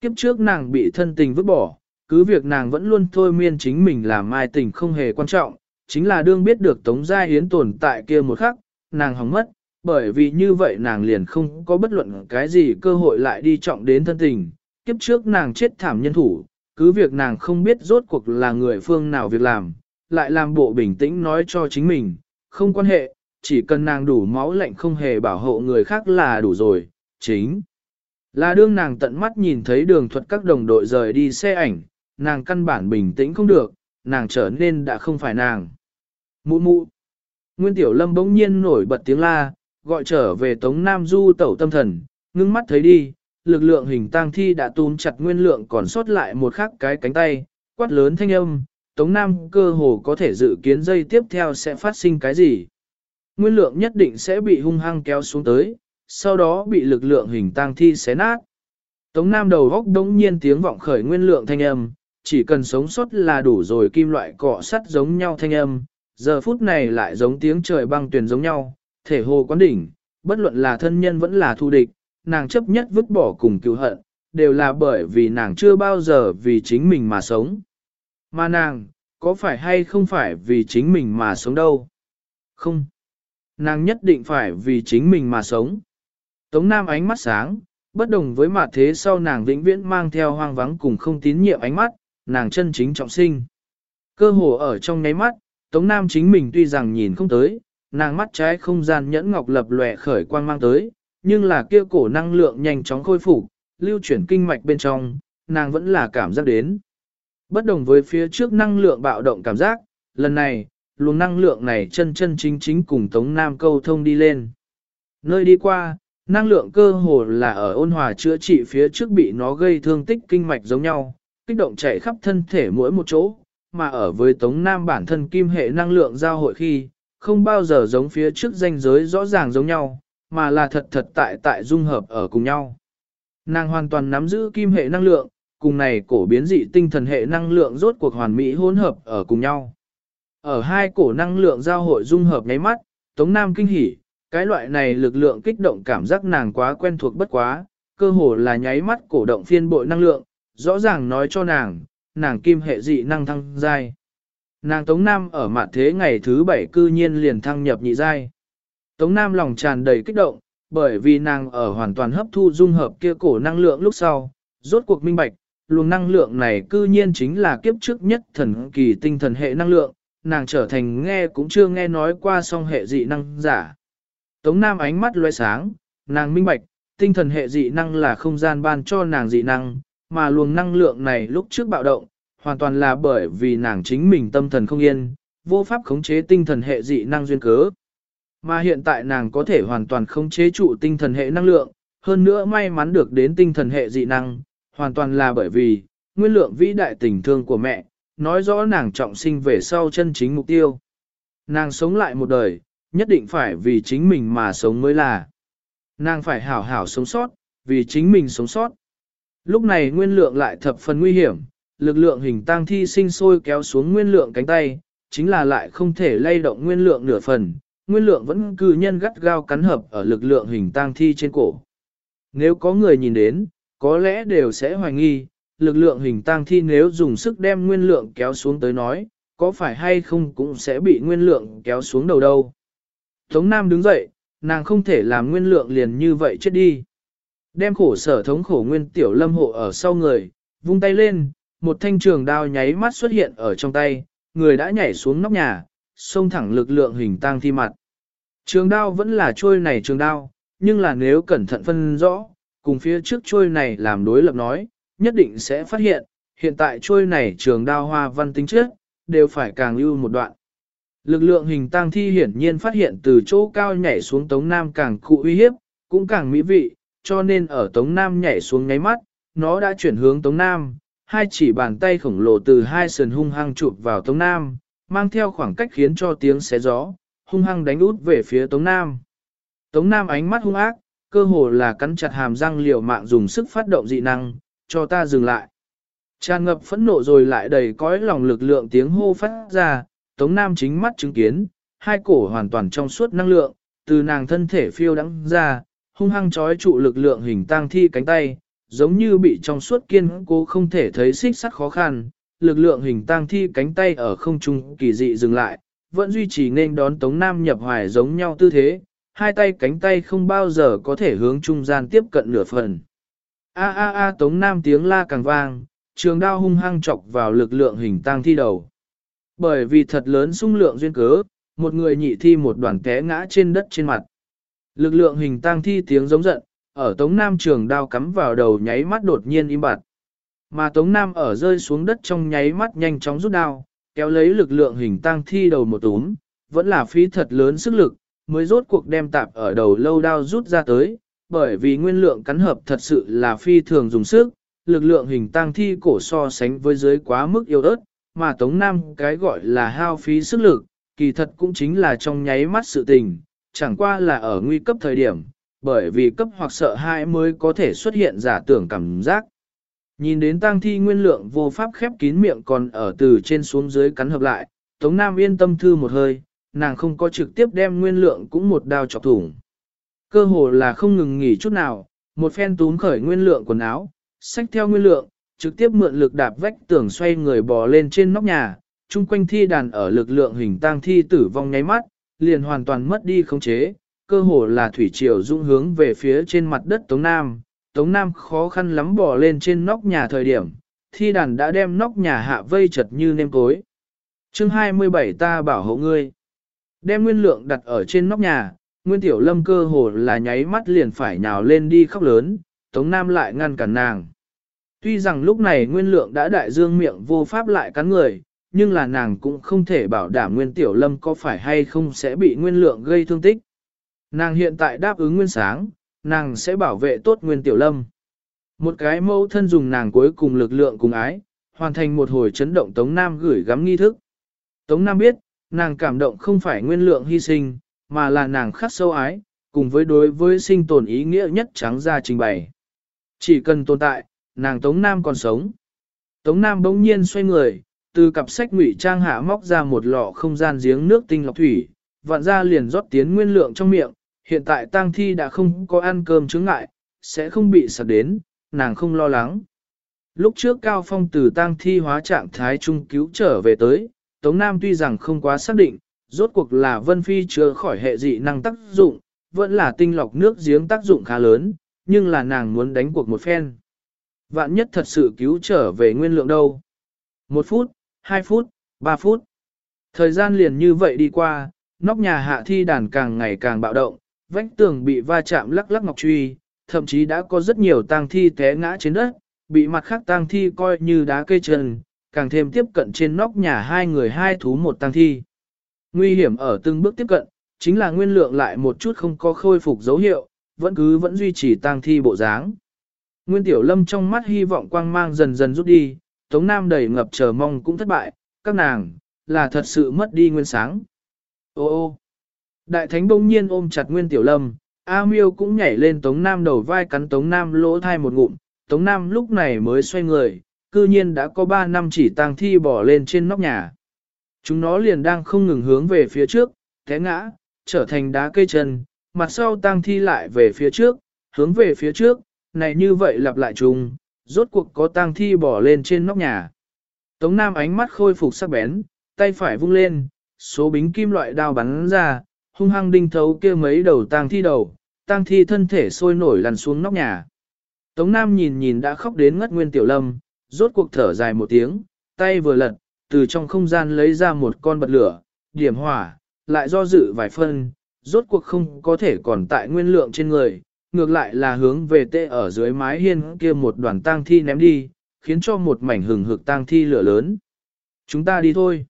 Kiếp trước nàng bị thân tình vứt bỏ, cứ việc nàng vẫn luôn thôi miên chính mình làm mai tình không hề quan trọng, chính là đương biết được Tống Gia Hiến tồn tại kia một khắc, nàng hóng mất, bởi vì như vậy nàng liền không có bất luận cái gì cơ hội lại đi trọng đến thân tình. Kiếp trước nàng chết thảm nhân thủ, cứ việc nàng không biết rốt cuộc là người phương nào việc làm, lại làm bộ bình tĩnh nói cho chính mình, không quan hệ, chỉ cần nàng đủ máu lạnh không hề bảo hộ người khác là đủ rồi, chính. Là đương nàng tận mắt nhìn thấy đường thuật các đồng đội rời đi xe ảnh, nàng căn bản bình tĩnh không được, nàng trở nên đã không phải nàng. Mụ mụ. Nguyên Tiểu Lâm bỗng nhiên nổi bật tiếng la, gọi trở về Tống Nam Du tẩu tâm thần, ngưng mắt thấy đi, lực lượng hình tang thi đã túm chặt nguyên lượng còn sót lại một khắc cái cánh tay, quát lớn thanh âm, Tống Nam cơ hồ có thể dự kiến dây tiếp theo sẽ phát sinh cái gì. Nguyên lượng nhất định sẽ bị hung hăng kéo xuống tới, sau đó bị lực lượng hình tang thi xé nát. Tống Nam đầu góc đống nhiên tiếng vọng khởi nguyên lượng thanh âm, chỉ cần sống sót là đủ rồi kim loại cọ sắt giống nhau thanh âm, giờ phút này lại giống tiếng trời băng tuyển giống nhau, thể hồ quán đỉnh, bất luận là thân nhân vẫn là thù địch, nàng chấp nhất vứt bỏ cùng cứu hận, đều là bởi vì nàng chưa bao giờ vì chính mình mà sống. Mà nàng, có phải hay không phải vì chính mình mà sống đâu? Không. Nàng nhất định phải vì chính mình mà sống. Tống Nam ánh mắt sáng, bất đồng với mặt thế sau nàng vĩnh viễn mang theo hoang vắng cùng không tín nhiệm ánh mắt, nàng chân chính trọng sinh. Cơ hồ ở trong nháy mắt, Tống Nam chính mình tuy rằng nhìn không tới, nàng mắt trái không gian nhẫn ngọc lập lòe khởi quang mang tới, nhưng là kia cổ năng lượng nhanh chóng khôi phục, lưu chuyển kinh mạch bên trong, nàng vẫn là cảm giác đến. Bất đồng với phía trước năng lượng bạo động cảm giác, lần này, luồng năng lượng này chân chân chính chính cùng Tống Nam câu thông đi lên. Nơi đi qua, năng lượng cơ hồ là ở ôn hòa chữa trị phía trước bị nó gây thương tích kinh mạch giống nhau, kích động chạy khắp thân thể mỗi một chỗ, mà ở với Tống Nam bản thân kim hệ năng lượng giao hội khi, không bao giờ giống phía trước danh giới rõ ràng giống nhau, mà là thật thật tại tại dung hợp ở cùng nhau. Nàng hoàn toàn nắm giữ kim hệ năng lượng, cùng này cổ biến dị tinh thần hệ năng lượng rốt cuộc hoàn mỹ hỗn hợp ở cùng nhau. Ở hai cổ năng lượng giao hội dung hợp nháy mắt, Tống Nam kinh hỉ, cái loại này lực lượng kích động cảm giác nàng quá quen thuộc bất quá, cơ hồ là nháy mắt cổ động phiên bội năng lượng, rõ ràng nói cho nàng, nàng kim hệ dị năng thăng giai. Nàng Tống Nam ở mạn thế ngày thứ bảy cư nhiên liền thăng nhập nhị giai. Tống Nam lòng tràn đầy kích động, bởi vì nàng ở hoàn toàn hấp thu dung hợp kia cổ năng lượng lúc sau, rốt cuộc minh bạch, luồng năng lượng này cư nhiên chính là kiếp trước nhất thần kỳ tinh thần hệ năng lượng, nàng trở thành nghe cũng chưa nghe nói qua song hệ dị năng giả. Tống Nam ánh mắt loe sáng, nàng minh bạch, tinh thần hệ dị năng là không gian ban cho nàng dị năng, mà luồng năng lượng này lúc trước bạo động, hoàn toàn là bởi vì nàng chính mình tâm thần không yên, vô pháp khống chế tinh thần hệ dị năng duyên cớ. Mà hiện tại nàng có thể hoàn toàn khống chế trụ tinh thần hệ năng lượng, hơn nữa may mắn được đến tinh thần hệ dị năng, hoàn toàn là bởi vì, nguyên lượng vĩ đại tình thương của mẹ, nói rõ nàng trọng sinh về sau chân chính mục tiêu. Nàng sống lại một đời, nhất định phải vì chính mình mà sống mới là. Nàng phải hảo hảo sống sót, vì chính mình sống sót. Lúc này nguyên lượng lại thập phần nguy hiểm, lực lượng hình tang thi sinh sôi kéo xuống nguyên lượng cánh tay, chính là lại không thể lay động nguyên lượng nửa phần, nguyên lượng vẫn cư nhân gắt gao cắn hợp ở lực lượng hình tang thi trên cổ. Nếu có người nhìn đến, có lẽ đều sẽ hoài nghi, lực lượng hình tang thi nếu dùng sức đem nguyên lượng kéo xuống tới nói, có phải hay không cũng sẽ bị nguyên lượng kéo xuống đầu đâu. Tống Nam đứng dậy, nàng không thể làm nguyên lượng liền như vậy chết đi. Đem khổ sở thống khổ nguyên tiểu lâm hộ ở sau người, vung tay lên, một thanh trường đao nháy mắt xuất hiện ở trong tay, người đã nhảy xuống nóc nhà, xông thẳng lực lượng hình tang thi mặt. Trường đao vẫn là trôi này trường đao, nhưng là nếu cẩn thận phân rõ, cùng phía trước trôi này làm đối lập nói, nhất định sẽ phát hiện, hiện tại trôi này trường đao hoa văn tính trước, đều phải càng lưu một đoạn. Lực lượng hình tang thi hiển nhiên phát hiện từ chỗ cao nhảy xuống Tống Nam càng cụ uy hiếp, cũng càng mỹ vị, cho nên ở Tống Nam nhảy xuống ngáy mắt, nó đã chuyển hướng Tống Nam, hai chỉ bàn tay khổng lồ từ hai sườn hung hăng chụp vào Tống Nam, mang theo khoảng cách khiến cho tiếng xé gió, hung hăng đánh út về phía Tống Nam. Tống Nam ánh mắt hung ác, cơ hồ là cắn chặt hàm răng liều mạng dùng sức phát động dị năng, cho ta dừng lại. Tràn ngập phẫn nộ rồi lại đầy cõi lòng lực lượng tiếng hô phát ra, Tống Nam chính mắt chứng kiến, hai cổ hoàn toàn trong suốt năng lượng, từ nàng thân thể phiêu đắng ra, hung hăng trói trụ lực lượng hình tang thi cánh tay, giống như bị trong suốt kiên cố không thể thấy xích sắt khó khăn, lực lượng hình tang thi cánh tay ở không trung kỳ dị dừng lại, vẫn duy trì nên đón Tống Nam nhập hoài giống nhau tư thế, hai tay cánh tay không bao giờ có thể hướng trung gian tiếp cận nửa phần. A a a Tống Nam tiếng la càng vang, trường đao hung hăng chọc vào lực lượng hình tang thi đầu. Bởi vì thật lớn sung lượng duyên cớ, một người nhị thi một đoàn té ngã trên đất trên mặt. Lực lượng hình tang thi tiếng giống giận, ở Tống Nam trường đao cắm vào đầu nháy mắt đột nhiên im bặt. Mà Tống Nam ở rơi xuống đất trong nháy mắt nhanh chóng rút đao, kéo lấy lực lượng hình tang thi đầu một túm, vẫn là phí thật lớn sức lực, mới rốt cuộc đem tạp ở đầu lâu đao rút ra tới, bởi vì nguyên lượng cắn hợp thật sự là phi thường dùng sức, lực lượng hình tang thi cổ so sánh với dưới quá mức yếu ớt, mà Tống Nam cái gọi là hao phí sức lực, kỳ thật cũng chính là trong nháy mắt sự tình, chẳng qua là ở nguy cấp thời điểm, bởi vì cấp hoặc sợ hãi mới có thể xuất hiện giả tưởng cảm giác. Nhìn đến tang thi nguyên lượng vô pháp khép kín miệng còn ở từ trên xuống dưới cắn hợp lại, Tống Nam yên tâm thư một hơi, nàng không có trực tiếp đem nguyên lượng cũng một đao chọc thủng. Cơ hồ là không ngừng nghỉ chút nào, một phen túm khởi nguyên lượng quần áo, xách theo nguyên lượng, trực tiếp mượn lực đạp vách tường xoay người bò lên trên nóc nhà, chung quanh thi đàn ở lực lượng hình tang thi tử vong nháy mắt, liền hoàn toàn mất đi khống chế, cơ hồ là thủy triều dung hướng về phía trên mặt đất Tống Nam. Tống Nam khó khăn lắm bò lên trên nóc nhà thời điểm, thi đàn đã đem nóc nhà hạ vây chật như nêm cối. chương 27 ta bảo hộ ngươi. Đem nguyên lượng đặt ở trên nóc nhà, nguyên tiểu lâm cơ hồ là nháy mắt liền phải nhào lên đi khóc lớn, Tống Nam lại ngăn cản nàng. Tuy rằng lúc này nguyên lượng đã đại dương miệng vô pháp lại cắn người, nhưng là nàng cũng không thể bảo đảm nguyên tiểu lâm có phải hay không sẽ bị nguyên lượng gây thương tích. Nàng hiện tại đáp ứng nguyên sáng, nàng sẽ bảo vệ tốt nguyên tiểu lâm. Một cái mẫu thân dùng nàng cuối cùng lực lượng cùng ái, hoàn thành một hồi chấn động Tống Nam gửi gắm nghi thức. Tống Nam biết, nàng cảm động không phải nguyên lượng hy sinh, mà là nàng khắc sâu ái, cùng với đối với sinh tồn ý nghĩa nhất trắng ra trình bày. Chỉ cần tồn tại, nàng Tống Nam còn sống. Tống Nam bỗng nhiên xoay người, từ cặp sách ngụy trang hạ móc ra một lọ không gian giếng nước tinh lọc thủy, vặn ra liền rót tiến nguyên lượng trong miệng, hiện tại tang thi đã không có ăn cơm chứng ngại, sẽ không bị sạc đến, nàng không lo lắng. Lúc trước Cao Phong từ tang thi hóa trạng thái trung cứu trở về tới, Tống Nam tuy rằng không quá xác định, rốt cuộc là Vân Phi chưa khỏi hệ dị năng tác dụng, vẫn là tinh lọc nước giếng tác dụng khá lớn, nhưng là nàng muốn đánh cuộc một phen. Vạn nhất thật sự cứu trở về nguyên lượng đâu. Một phút, hai phút, ba phút. Thời gian liền như vậy đi qua, nóc nhà hạ thi đàn càng ngày càng bạo động, vách tường bị va chạm lắc lắc ngọc truy, thậm chí đã có rất nhiều tang thi té ngã trên đất, bị mặt khác tang thi coi như đá cây chân, càng thêm tiếp cận trên nóc nhà hai người hai thú một tang thi. Nguy hiểm ở từng bước tiếp cận, chính là nguyên lượng lại một chút không có khôi phục dấu hiệu, vẫn cứ vẫn duy trì tang thi bộ dáng. Nguyên Tiểu Lâm trong mắt hy vọng quang mang dần dần rút đi, Tống Nam đầy ngập chờ mong cũng thất bại, các nàng, là thật sự mất đi nguyên sáng. Ô ô, đại thánh bỗng nhiên ôm chặt Nguyên Tiểu Lâm, A Miêu cũng nhảy lên Tống Nam đầu vai cắn Tống Nam lỗ thai một ngụm, Tống Nam lúc này mới xoay người, cư nhiên đã có 3 năm chỉ tang thi bỏ lên trên nóc nhà. Chúng nó liền đang không ngừng hướng về phía trước, té ngã, trở thành đá cây chân, mặt sau tang thi lại về phía trước, hướng về phía trước, này như vậy lặp lại chung, rốt cuộc có tang thi bỏ lên trên nóc nhà. Tống Nam ánh mắt khôi phục sắc bén, tay phải vung lên, số bính kim loại đao bắn ra, hung hăng đinh thấu kia mấy đầu tang thi đầu, tang thi thân thể sôi nổi lăn xuống nóc nhà. Tống Nam nhìn nhìn đã khóc đến ngất nguyên tiểu lâm, rốt cuộc thở dài một tiếng, tay vừa lật, từ trong không gian lấy ra một con bật lửa, điểm hỏa, lại do dự vài phân, rốt cuộc không có thể còn tại nguyên lượng trên người, ngược lại là hướng về tê ở dưới mái hiên kia một đoàn tang thi ném đi, khiến cho một mảnh hừng hực tang thi lửa lớn. Chúng ta đi thôi.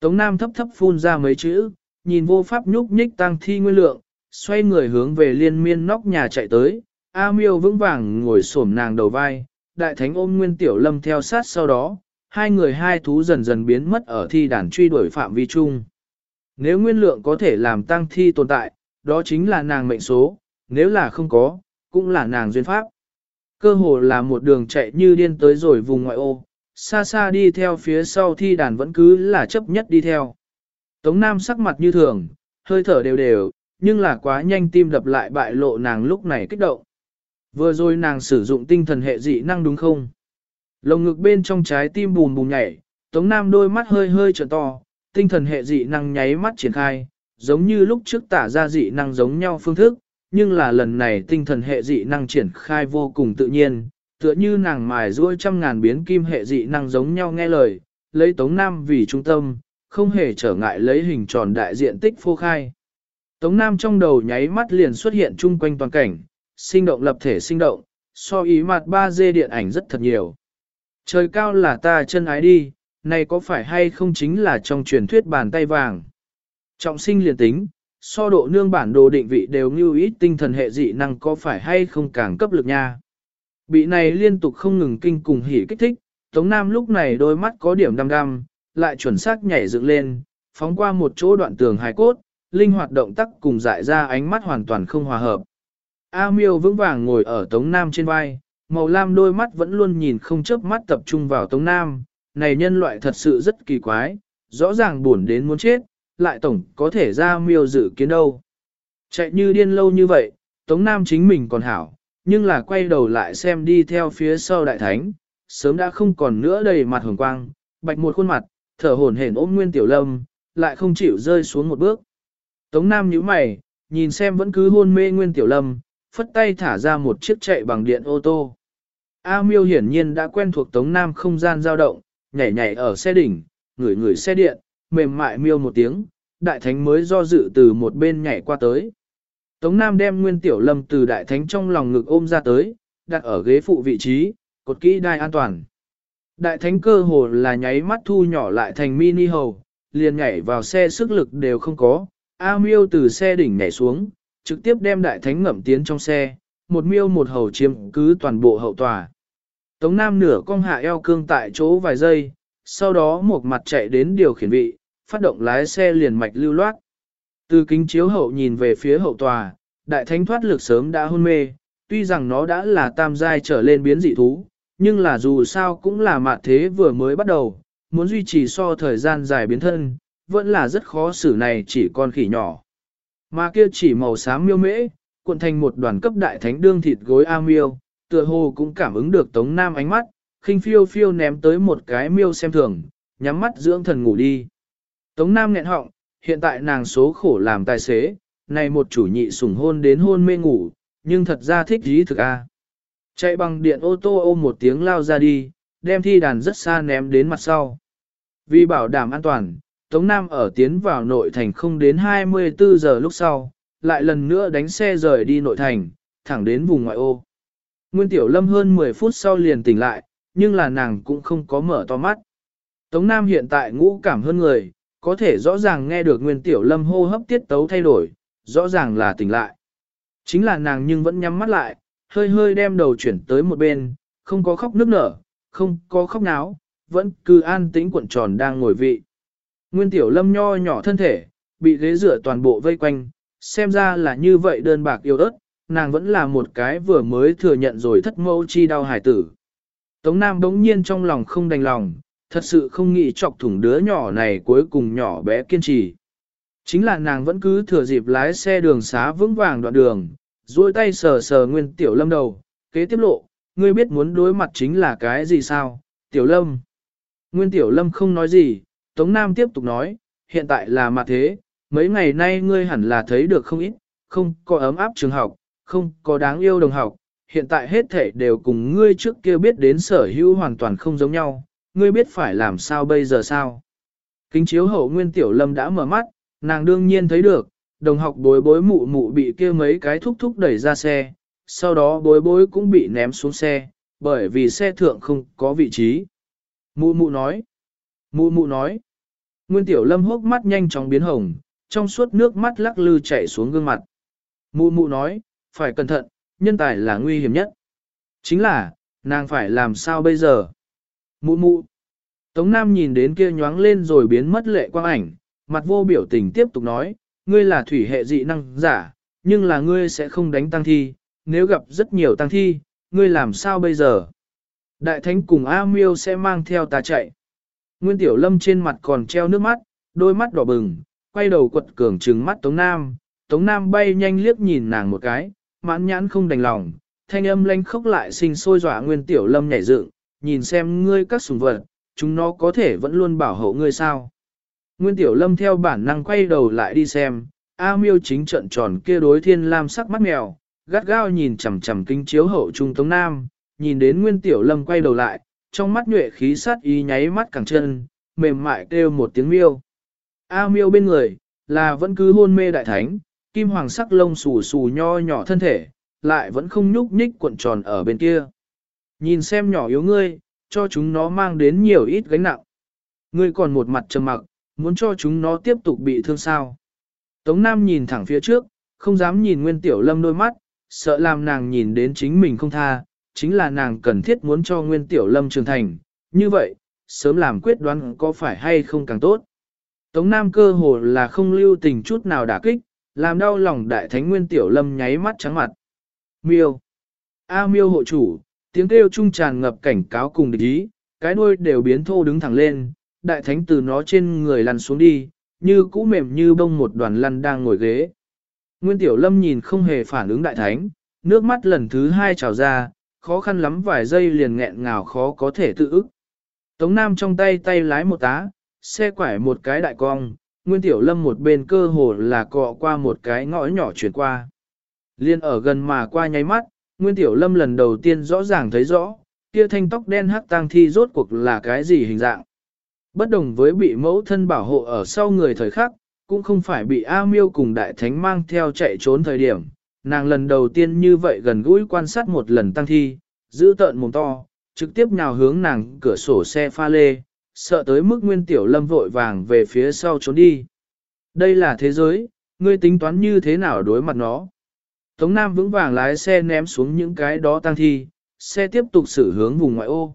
Tống Nam thấp thấp phun ra mấy chữ, nhìn vô pháp nhúc nhích tang thi nguyên lượng, xoay người hướng về liên miên nóc nhà chạy tới, A miêu vững vàng ngồi xổm nàng đầu vai, đại thánh ôm nguyên tiểu lâm theo sát sau đó, hai người hai thú dần dần biến mất ở thi đàn truy đuổi phạm vi chung. Nếu nguyên lượng có thể làm tăng thi tồn tại, đó chính là nàng mệnh số, nếu là không có, cũng là nàng duyên pháp. Cơ hồ là một đường chạy như điên tới rồi vùng ngoại ô, xa xa đi theo phía sau thi đàn vẫn cứ là chấp nhất đi theo. Tống Nam sắc mặt như thường, hơi thở đều đều, nhưng là quá nhanh tim đập lại bại lộ nàng lúc này kích động. Vừa rồi nàng sử dụng tinh thần hệ dị năng đúng không? Lồng ngực bên trong trái tim bùm bùm nhảy, Tống Nam đôi mắt hơi hơi trợn to, tinh thần hệ dị năng nháy mắt triển khai, giống như lúc trước tả ra dị năng giống nhau phương thức, nhưng là lần này tinh thần hệ dị năng triển khai vô cùng tự nhiên, tựa như nàng mài ruôi trăm ngàn biến kim hệ dị năng giống nhau nghe lời, lấy Tống Nam vì trung tâm, không hề trở ngại lấy hình tròn đại diện tích phô khai. Tống Nam trong đầu nháy mắt liền xuất hiện chung quanh toàn cảnh, sinh động lập thể sinh động, so ý mặt 3D điện ảnh rất thật nhiều. Trời cao là ta chân ái đi, này có phải hay không chính là trong truyền thuyết bàn tay vàng. Trọng sinh liền tính, so độ nương bản đồ định vị đều như ít tinh thần hệ dị năng có phải hay không càng cấp lực nha. Bị này liên tục không ngừng kinh cùng hỉ kích thích, Tống Nam lúc này đôi mắt có điểm đăm đăm, lại chuẩn xác nhảy dựng lên, phóng qua một chỗ đoạn tường hài cốt, linh hoạt động tác cùng dại ra ánh mắt hoàn toàn không hòa hợp. A miêu vững vàng ngồi ở Tống Nam trên vai, màu lam đôi mắt vẫn luôn nhìn không chớp mắt tập trung vào Tống Nam, này nhân loại thật sự rất kỳ quái, rõ ràng buồn đến muốn chết, lại tổng có thể ra miêu dự kiến đâu. Chạy như điên lâu như vậy, Tống Nam chính mình còn hảo, nhưng là quay đầu lại xem đi theo phía sau đại thánh, sớm đã không còn nữa đầy mặt hồng quang, bạch một khuôn mặt, thở hổn hển ôm nguyên tiểu lâm, lại không chịu rơi xuống một bước. Tống Nam nhíu mày, nhìn xem vẫn cứ hôn mê nguyên tiểu lâm, phất tay thả ra một chiếc chạy bằng điện ô tô. A miêu hiển nhiên đã quen thuộc Tống Nam không gian dao động, nhảy nhảy ở xe đỉnh, ngửi ngửi xe điện, mềm mại miêu một tiếng, đại thánh mới do dự từ một bên nhảy qua tới. Tống Nam đem nguyên tiểu lâm từ đại thánh trong lòng ngực ôm ra tới, đặt ở ghế phụ vị trí, cột kỹ đai an toàn. Đại thánh cơ hồ là nháy mắt thu nhỏ lại thành mini hầu, liền nhảy vào xe sức lực đều không có. A miêu từ xe đỉnh nhảy xuống, trực tiếp đem đại thánh ngậm tiến trong xe, một miêu một hầu chiếm cứ toàn bộ hậu tòa. Tống Nam nửa cong hạ eo cương tại chỗ vài giây, sau đó một mặt chạy đến điều khiển vị, phát động lái xe liền mạch lưu loát. Từ kính chiếu hậu nhìn về phía hậu tòa, đại thánh thoát lực sớm đã hôn mê, tuy rằng nó đã là tam giai trở lên biến dị thú, nhưng là dù sao cũng là mạt thế vừa mới bắt đầu, muốn duy trì so thời gian dài biến thân, vẫn là rất khó xử này chỉ con khỉ nhỏ. Mà kia chỉ màu xám miêu mễ, cuộn thành một đoàn cấp đại thánh đương thịt gối A miêu, tựa hồ cũng cảm ứng được Tống Nam ánh mắt, khinh phiêu phiêu ném tới một cái miêu xem thường, nhắm mắt dưỡng thần ngủ đi. Tống Nam nghẹn họng, hiện tại nàng số khổ làm tài xế, này một chủ nhị sủng hôn đến hôn mê ngủ, nhưng thật ra thích dí thực a. Chạy bằng điện ô tô ôm một tiếng lao ra đi, đem thi đàn rất xa ném đến mặt sau. Vì bảo đảm an toàn, Tống Nam ở tiến vào nội thành không đến 24 giờ lúc sau, lại lần nữa đánh xe rời đi nội thành, thẳng đến vùng ngoại ô. Nguyên Tiểu Lâm hơn 10 phút sau liền tỉnh lại, nhưng là nàng cũng không có mở to mắt. Tống Nam hiện tại ngũ cảm hơn người, có thể rõ ràng nghe được Nguyên Tiểu Lâm hô hấp tiết tấu thay đổi, rõ ràng là tỉnh lại. Chính là nàng nhưng vẫn nhắm mắt lại, hơi hơi đem đầu chuyển tới một bên, không có khóc nước nở, không có khóc náo, vẫn cứ an tĩnh cuộn tròn đang ngồi vị. Nguyên Tiểu Lâm nho nhỏ thân thể, bị ghế rửa toàn bộ vây quanh, xem ra là như vậy đơn bạc yêu ớt, nàng vẫn là một cái vừa mới thừa nhận rồi thất mẫu chi đau hải tử. Tống Nam bỗng nhiên trong lòng không đành lòng, thật sự không nghĩ chọc thủng đứa nhỏ này cuối cùng nhỏ bé kiên trì. Chính là nàng vẫn cứ thừa dịp lái xe đường xá vững vàng đoạn đường, duỗi tay sờ sờ nguyên tiểu lâm đầu, kế tiếp lộ, ngươi biết muốn đối mặt chính là cái gì sao, tiểu lâm. Nguyên tiểu lâm không nói gì, Tống Nam tiếp tục nói, hiện tại là mặt thế, mấy ngày nay ngươi hẳn là thấy được không ít, không có ấm áp trường học, không có đáng yêu đồng học, hiện tại hết thể đều cùng ngươi trước kia biết đến sở hữu hoàn toàn không giống nhau, ngươi biết phải làm sao bây giờ sao. Kính chiếu hậu nguyên tiểu lâm đã mở mắt, nàng đương nhiên thấy được, đồng học bối bối mụ mụ bị kia mấy cái thúc thúc đẩy ra xe, sau đó bối bối cũng bị ném xuống xe, bởi vì xe thượng không có vị trí. Mụ mụ nói, mụ mụ nói, nguyên tiểu lâm hốc mắt nhanh chóng biến hồng, trong suốt nước mắt lắc lư chảy xuống gương mặt. Mụ mụ nói, phải cẩn thận, nhân tài là nguy hiểm nhất. Chính là, nàng phải làm sao bây giờ? Mụ mụ. Tống Nam nhìn đến kia nhoáng lên rồi biến mất lệ quang ảnh, mặt vô biểu tình tiếp tục nói, ngươi là thủy hệ dị năng giả, nhưng là ngươi sẽ không đánh tăng thi, nếu gặp rất nhiều tăng thi, ngươi làm sao bây giờ? Đại thánh cùng A Miêu sẽ mang theo ta chạy. Nguyên Tiểu Lâm trên mặt còn treo nước mắt, đôi mắt đỏ bừng, quay đầu quật cường trừng mắt Tống Nam. Tống Nam bay nhanh liếc nhìn nàng một cái, mãn nhãn không đành lòng, thanh âm lanh khốc lại sinh sôi dọa Nguyên Tiểu Lâm nhảy dựng, nhìn xem ngươi các sùng vật, chúng nó có thể vẫn luôn bảo hộ ngươi sao. Nguyên Tiểu Lâm theo bản năng quay đầu lại đi xem, A miêu chính trận tròn kia đối thiên lam sắc mắt mèo, gắt gao nhìn chằm chằm kinh chiếu hậu trung tống nam, nhìn đến Nguyên Tiểu Lâm quay đầu lại, trong mắt nhuệ khí sát ý nháy mắt cẳng chân, mềm mại kêu một tiếng miêu. A miêu bên người, là vẫn cứ hôn mê đại thánh, kim hoàng sắc lông xù xù nho nhỏ thân thể, lại vẫn không nhúc nhích cuộn tròn ở bên kia. Nhìn xem nhỏ yếu ngươi, cho chúng nó mang đến nhiều ít gánh nặng. Ngươi còn một mặt trầm mặc, muốn cho chúng nó tiếp tục bị thương sao. Tống Nam nhìn thẳng phía trước, không dám nhìn Nguyên Tiểu Lâm đôi mắt, sợ làm nàng nhìn đến chính mình không tha, chính là nàng cần thiết muốn cho Nguyên Tiểu Lâm trưởng thành, như vậy, sớm làm quyết đoán có phải hay không càng tốt. Tống Nam cơ hồ là không lưu tình chút nào đả kích, làm đau lòng đại thánh Nguyên Tiểu Lâm nháy mắt trắng mặt. Miêu. A miêu hộ chủ, tiếng kêu trung tràn ngập cảnh cáo cùng địch ý, cái đuôi đều biến thô đứng thẳng lên, đại thánh từ nó trên người lăn xuống đi, như cũ mềm như bông một đoàn lăn đang ngồi ghế. Nguyên Tiểu Lâm nhìn không hề phản ứng đại thánh, nước mắt lần thứ hai trào ra, khó khăn lắm vài giây liền nghẹn ngào khó có thể tự ức. Tống Nam trong tay tay lái một tá, xe quải một cái đại cong, Nguyên Tiểu Lâm một bên cơ hồ là cọ qua một cái ngõ nhỏ chuyển qua. Liên ở gần mà qua nháy mắt, Nguyên Tiểu Lâm lần đầu tiên rõ ràng thấy rõ, kia thanh tóc đen hắc tang thi rốt cuộc là cái gì hình dạng. Bất đồng với bị mẫu thân bảo hộ ở sau người thời khắc, cũng không phải bị A Miêu cùng Đại Thánh mang theo chạy trốn thời điểm. Nàng lần đầu tiên như vậy gần gũi quan sát một lần tăng thi, giữ tợn mồm to, trực tiếp nhào hướng nàng cửa sổ xe pha lê, sợ tới mức Nguyên Tiểu Lâm vội vàng về phía sau trốn đi. Đây là thế giới, ngươi tính toán như thế nào đối mặt nó. Tống Nam vững vàng lái xe ném xuống những cái đó tăng thi, xe tiếp tục xử hướng vùng ngoại ô.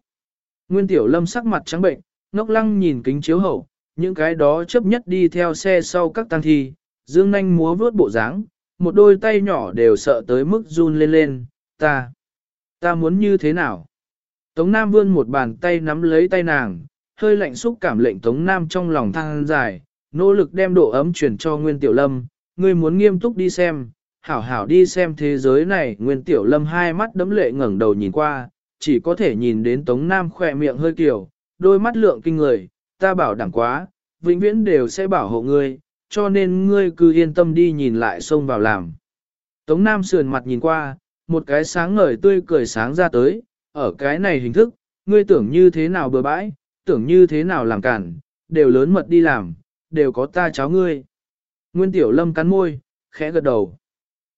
Nguyên Tiểu Lâm sắc mặt trắng bệnh, ngốc lăng nhìn kính chiếu hậu, những cái đó chấp nhất đi theo xe sau các tăng thi, dương nanh múa vướt bộ dáng, một đôi tay nhỏ đều sợ tới mức run lên lên, ta, ta muốn như thế nào? Tống Nam vươn một bàn tay nắm lấy tay nàng, hơi lạnh xúc cảm lệnh Tống Nam trong lòng thang dài, nỗ lực đem độ ấm truyền cho Nguyên Tiểu Lâm, ngươi muốn nghiêm túc đi xem, hảo hảo đi xem thế giới này. Nguyên Tiểu Lâm hai mắt đấm lệ ngẩng đầu nhìn qua, chỉ có thể nhìn đến Tống Nam khỏe miệng hơi kiểu, đôi mắt lượng kinh người, ta bảo đảm quá, vĩnh viễn đều sẽ bảo hộ ngươi, cho nên ngươi cứ yên tâm đi nhìn lại xông vào làm. Tống Nam sườn mặt nhìn qua, một cái sáng ngời tươi cười sáng ra tới, ở cái này hình thức, ngươi tưởng như thế nào bừa bãi, tưởng như thế nào làm cản, đều lớn mật đi làm, đều có ta cháu ngươi. Nguyên Tiểu Lâm cắn môi, khẽ gật đầu.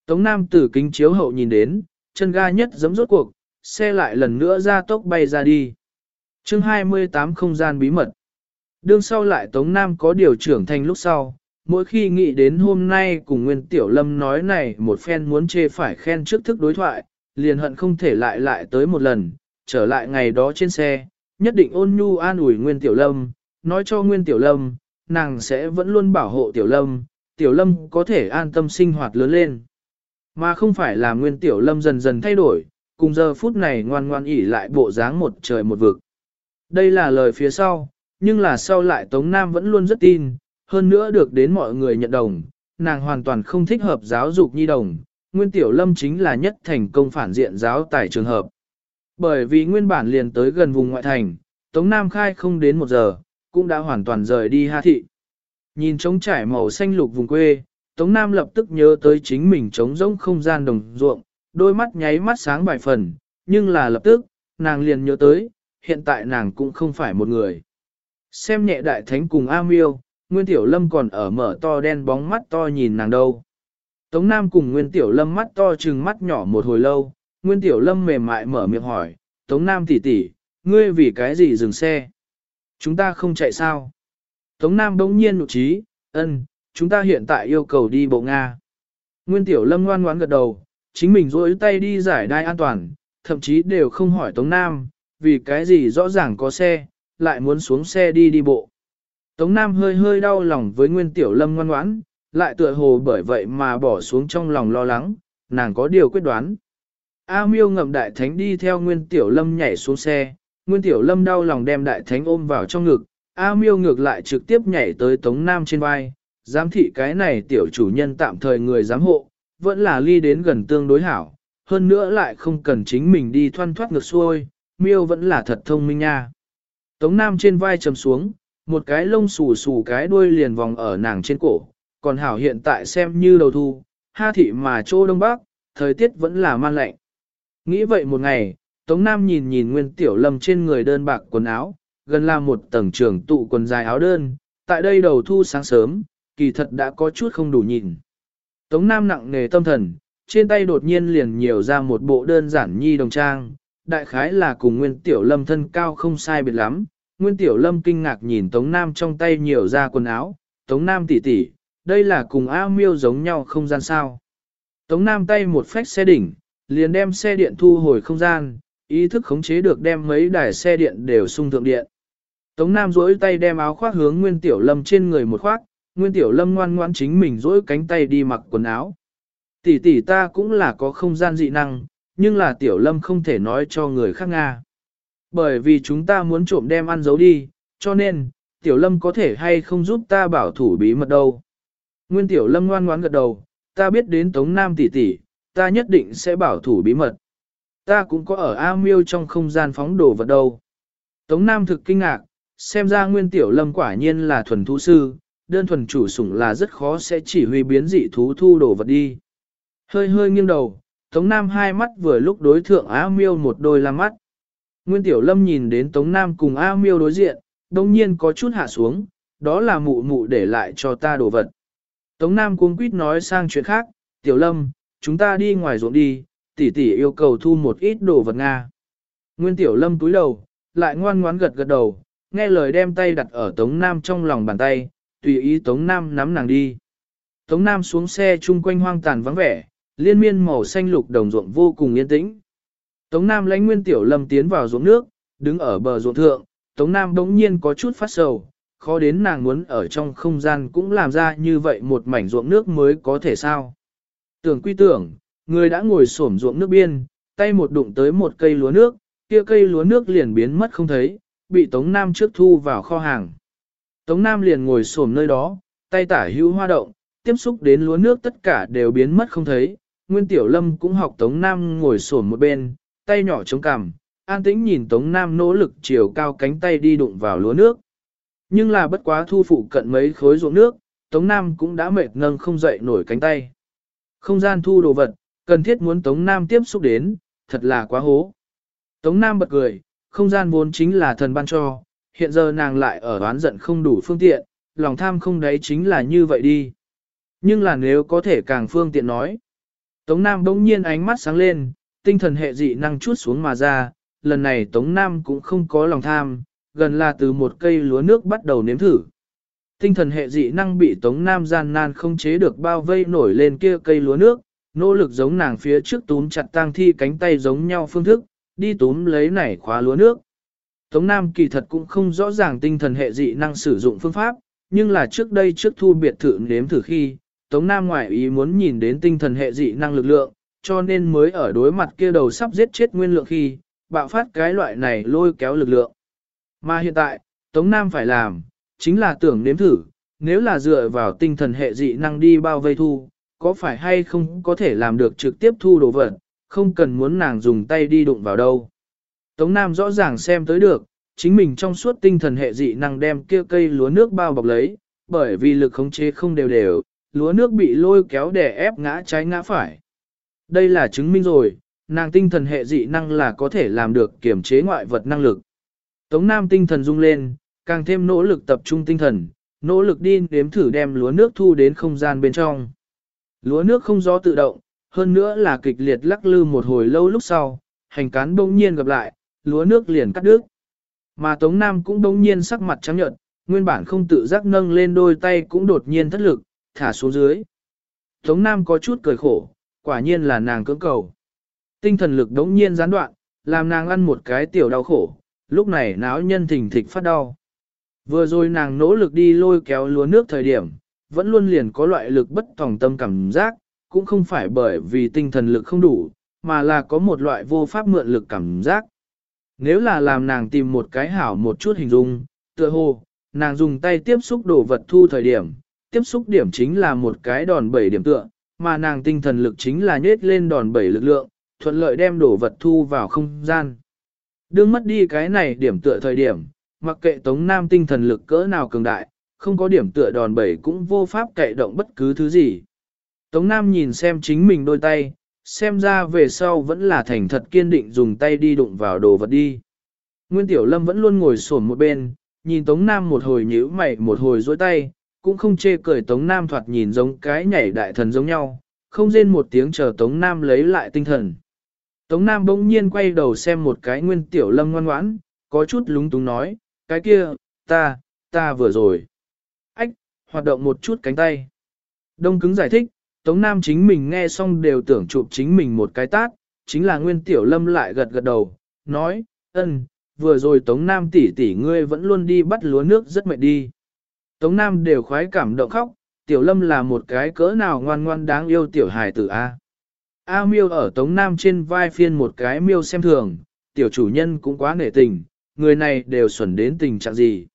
Tống Nam tử kính chiếu hậu nhìn đến, chân ga nhất giấm rốt cuộc, xe lại lần nữa ra tốc bay ra đi. chương 28 không gian bí mật. Đương sau lại Tống Nam có điều trưởng thành lúc sau, mỗi khi nghĩ đến hôm nay cùng Nguyên Tiểu Lâm nói này một phen muốn chê phải khen trước thức đối thoại, liền hận không thể lại lại tới một lần, trở lại ngày đó trên xe, nhất định ôn nhu an ủi Nguyên Tiểu Lâm, nói cho Nguyên Tiểu Lâm, nàng sẽ vẫn luôn bảo hộ Tiểu Lâm, Tiểu Lâm có thể an tâm sinh hoạt lớn lên. Mà không phải là Nguyên Tiểu Lâm dần dần thay đổi, cùng giờ phút này ngoan ngoan ỉ lại bộ dáng một trời một vực. Đây là lời phía sau, nhưng là sau lại Tống Nam vẫn luôn rất tin, hơn nữa được đến mọi người nhận đồng, nàng hoàn toàn không thích hợp giáo dục nhi đồng, Nguyên Tiểu Lâm chính là nhất thành công phản diện giáo tài trường hợp. Bởi vì nguyên bản liền tới gần vùng ngoại thành, Tống Nam khai không đến một giờ, cũng đã hoàn toàn rời đi Hà Thị. Nhìn trống trải màu xanh lục vùng quê, Tống Nam lập tức nhớ tới chính mình trống rỗng không gian đồng ruộng, đôi mắt nháy mắt sáng vài phần, nhưng là lập tức, nàng liền nhớ tới, hiện tại nàng cũng không phải một người. Xem nhẹ đại thánh cùng A Miêu, Nguyên Tiểu Lâm còn ở mở to đen bóng mắt to nhìn nàng đâu. Tống Nam cùng Nguyên Tiểu Lâm mắt to trừng mắt nhỏ một hồi lâu, Nguyên Tiểu Lâm mềm mại mở miệng hỏi, Tống Nam tỷ tỷ, ngươi vì cái gì dừng xe? Chúng ta không chạy sao? Tống Nam bỗng nhiên nụ trí, ân, chúng ta hiện tại yêu cầu đi bộ Nga. Nguyên Tiểu Lâm ngoan ngoãn gật đầu, chính mình rỗi tay đi giải đai an toàn, thậm chí đều không hỏi Tống Nam, vì cái gì rõ ràng có xe, lại muốn xuống xe đi đi bộ. Tống Nam hơi hơi đau lòng với Nguyên Tiểu Lâm ngoan ngoãn, lại tựa hồ bởi vậy mà bỏ xuống trong lòng lo lắng, nàng có điều quyết đoán. A miêu ngậm đại thánh đi theo Nguyên Tiểu Lâm nhảy xuống xe, Nguyên Tiểu Lâm đau lòng đem đại thánh ôm vào trong ngực, A miêu ngược lại trực tiếp nhảy tới Tống Nam trên vai, giám thị cái này tiểu chủ nhân tạm thời người giám hộ, vẫn là ly đến gần tương đối hảo, hơn nữa lại không cần chính mình đi thoăn thoát ngược xuôi, miêu vẫn là thật thông minh nha. Tống Nam trên vai trầm xuống, một cái lông xù xù cái đuôi liền vòng ở nàng trên cổ, còn hảo hiện tại xem như đầu thu, ha thị mà chỗ đông bắc, thời tiết vẫn là man lạnh. Nghĩ vậy một ngày, Tống Nam nhìn nhìn Nguyên Tiểu Lâm trên người đơn bạc quần áo, gần là một tầng trường tụ quần dài áo đơn, tại đây đầu thu sáng sớm, kỳ thật đã có chút không đủ nhìn. Tống Nam nặng nề tâm thần, trên tay đột nhiên liền nhiều ra một bộ đơn giản nhi đồng trang, đại khái là cùng Nguyên Tiểu Lâm thân cao không sai biệt lắm. Nguyên Tiểu Lâm kinh ngạc nhìn Tống Nam trong tay nhiều ra quần áo, Tống Nam tỷ tỷ, đây là cùng A miêu giống nhau không gian sao. Tống Nam tay một phách xe đỉnh, liền đem xe điện thu hồi không gian, ý thức khống chế được đem mấy đài xe điện đều sung thượng điện. Tống Nam duỗi tay đem áo khoác hướng Nguyên Tiểu Lâm trên người một khoác, Nguyên Tiểu Lâm ngoan ngoan chính mình duỗi cánh tay đi mặc quần áo. Tỷ tỷ ta cũng là có không gian dị năng, nhưng là Tiểu Lâm không thể nói cho người khác Nga. Bởi vì chúng ta muốn trộm đem ăn giấu đi, cho nên, Tiểu Lâm có thể hay không giúp ta bảo thủ bí mật đâu. Nguyên Tiểu Lâm ngoan ngoãn gật đầu, ta biết đến Tống Nam tỷ tỷ, ta nhất định sẽ bảo thủ bí mật. Ta cũng có ở A Miêu trong không gian phóng đồ vật đâu. Tống Nam thực kinh ngạc, xem ra Nguyên Tiểu Lâm quả nhiên là thuần thú sư, đơn thuần chủ sủng là rất khó sẽ chỉ huy biến dị thú thu đồ vật đi. Hơi hơi nghiêng đầu, Tống Nam hai mắt vừa lúc đối thượng A Miêu một đôi la mắt. Nguyên Tiểu Lâm nhìn đến Tống Nam cùng A Miêu đối diện, đồng nhiên có chút hạ xuống, đó là mụ mụ để lại cho ta đồ vật. Tống Nam cuống quýt nói sang chuyện khác, Tiểu Lâm, chúng ta đi ngoài ruộng đi, tỷ tỷ yêu cầu thu một ít đồ vật Nga. Nguyên Tiểu Lâm túi đầu, lại ngoan ngoãn gật gật đầu, nghe lời đem tay đặt ở Tống Nam trong lòng bàn tay, tùy ý Tống Nam nắm nàng đi. Tống Nam xuống xe chung quanh hoang tàn vắng vẻ, liên miên màu xanh lục đồng ruộng vô cùng yên tĩnh. Tống Nam lãnh nguyên tiểu lâm tiến vào ruộng nước, đứng ở bờ ruộng thượng, Tống Nam đống nhiên có chút phát sầu, khó đến nàng muốn ở trong không gian cũng làm ra như vậy một mảnh ruộng nước mới có thể sao. Tưởng quy tưởng, người đã ngồi xổm ruộng nước biên, tay một đụng tới một cây lúa nước, kia cây lúa nước liền biến mất không thấy, bị Tống Nam trước thu vào kho hàng. Tống Nam liền ngồi xổm nơi đó, tay tả hữu hoa động, tiếp xúc đến lúa nước tất cả đều biến mất không thấy. Nguyên Tiểu Lâm cũng học Tống Nam ngồi xổm một bên, tay nhỏ chống cằm, an tĩnh nhìn Tống Nam nỗ lực chiều cao cánh tay đi đụng vào lúa nước. Nhưng là bất quá thu phụ cận mấy khối ruộng nước, Tống Nam cũng đã mệt nâng không dậy nổi cánh tay. Không gian thu đồ vật, cần thiết muốn Tống Nam tiếp xúc đến, thật là quá hố. Tống Nam bật cười, không gian vốn chính là thần ban cho, hiện giờ nàng lại ở đoán giận không đủ phương tiện, lòng tham không đấy chính là như vậy đi. Nhưng là nếu có thể càng phương tiện nói. Tống Nam bỗng nhiên ánh mắt sáng lên, tinh thần hệ dị năng chút xuống mà ra, lần này Tống Nam cũng không có lòng tham, gần là từ một cây lúa nước bắt đầu nếm thử. Tinh thần hệ dị năng bị Tống Nam gian nan không chế được bao vây nổi lên kia cây lúa nước, nỗ lực giống nàng phía trước túm chặt tang thi cánh tay giống nhau phương thức, đi túm lấy nảy khóa lúa nước. Tống Nam kỳ thật cũng không rõ ràng tinh thần hệ dị năng sử dụng phương pháp, nhưng là trước đây trước thu biệt thự nếm thử khi, Tống Nam ngoại ý muốn nhìn đến tinh thần hệ dị năng lực lượng, cho nên mới ở đối mặt kia đầu sắp giết chết nguyên lượng khi, bạo phát cái loại này lôi kéo lực lượng. Mà hiện tại, Tống Nam phải làm, chính là tưởng nếm thử, nếu là dựa vào tinh thần hệ dị năng đi bao vây thu, có phải hay không có thể làm được trực tiếp thu đồ vật, không cần muốn nàng dùng tay đi đụng vào đâu. Tống Nam rõ ràng xem tới được, chính mình trong suốt tinh thần hệ dị năng đem kia cây lúa nước bao bọc lấy, bởi vì lực khống chế không đều đều, lúa nước bị lôi kéo đè ép ngã trái ngã phải. Đây là chứng minh rồi, nàng tinh thần hệ dị năng là có thể làm được kiểm chế ngoại vật năng lực. Tống Nam tinh thần rung lên, càng thêm nỗ lực tập trung tinh thần, nỗ lực đi đếm thử đem lúa nước thu đến không gian bên trong. Lúa nước không gió tự động, hơn nữa là kịch liệt lắc lư một hồi lâu lúc sau, hành cán bỗng nhiên gặp lại, lúa nước liền cắt đứt. Mà Tống Nam cũng bỗng nhiên sắc mặt trắng nhợt, nguyên bản không tự giác nâng lên đôi tay cũng đột nhiên thất lực, thả xuống dưới. Tống Nam có chút cười khổ, quả nhiên là nàng cưỡng cầu. Tinh thần lực đống nhiên gián đoạn, làm nàng ăn một cái tiểu đau khổ, lúc này náo nhân thình thịch phát đau. Vừa rồi nàng nỗ lực đi lôi kéo lúa nước thời điểm, vẫn luôn liền có loại lực bất tòng tâm cảm giác, cũng không phải bởi vì tinh thần lực không đủ, mà là có một loại vô pháp mượn lực cảm giác. Nếu là làm nàng tìm một cái hảo một chút hình dung, tựa hồ, nàng dùng tay tiếp xúc đồ vật thu thời điểm, tiếp xúc điểm chính là một cái đòn bẩy điểm tựa, mà nàng tinh thần lực chính là nhét lên đòn bẩy lực lượng, thuận lợi đem đồ vật thu vào không gian. Đương mất đi cái này điểm tựa thời điểm, mặc kệ Tống Nam tinh thần lực cỡ nào cường đại, không có điểm tựa đòn bẩy cũng vô pháp cậy động bất cứ thứ gì. Tống Nam nhìn xem chính mình đôi tay, xem ra về sau vẫn là thành thật kiên định dùng tay đi đụng vào đồ vật đi. Nguyên Tiểu Lâm vẫn luôn ngồi sổn một bên, nhìn Tống Nam một hồi nhíu mày một hồi dối tay, cũng không chê cười Tống Nam thoạt nhìn giống cái nhảy đại thần giống nhau, không rên một tiếng chờ Tống Nam lấy lại tinh thần. Tống Nam bỗng nhiên quay đầu xem một cái Nguyên Tiểu Lâm ngoan ngoãn, có chút lúng túng nói, cái kia, ta, ta vừa rồi. Ách, hoạt động một chút cánh tay. Đông cứng giải thích, Tống Nam chính mình nghe xong đều tưởng chụp chính mình một cái tát, chính là Nguyên Tiểu Lâm lại gật gật đầu, nói, ân, vừa rồi Tống Nam tỷ tỷ ngươi vẫn luôn đi bắt lúa nước rất mệt đi. Tống Nam đều khoái cảm động khóc, Tiểu Lâm là một cái cỡ nào ngoan ngoan đáng yêu Tiểu hải tử A. A miêu ở Tống Nam trên vai phiên một cái miêu xem thường, Tiểu chủ nhân cũng quá nể tình, người này đều xuẩn đến tình trạng gì.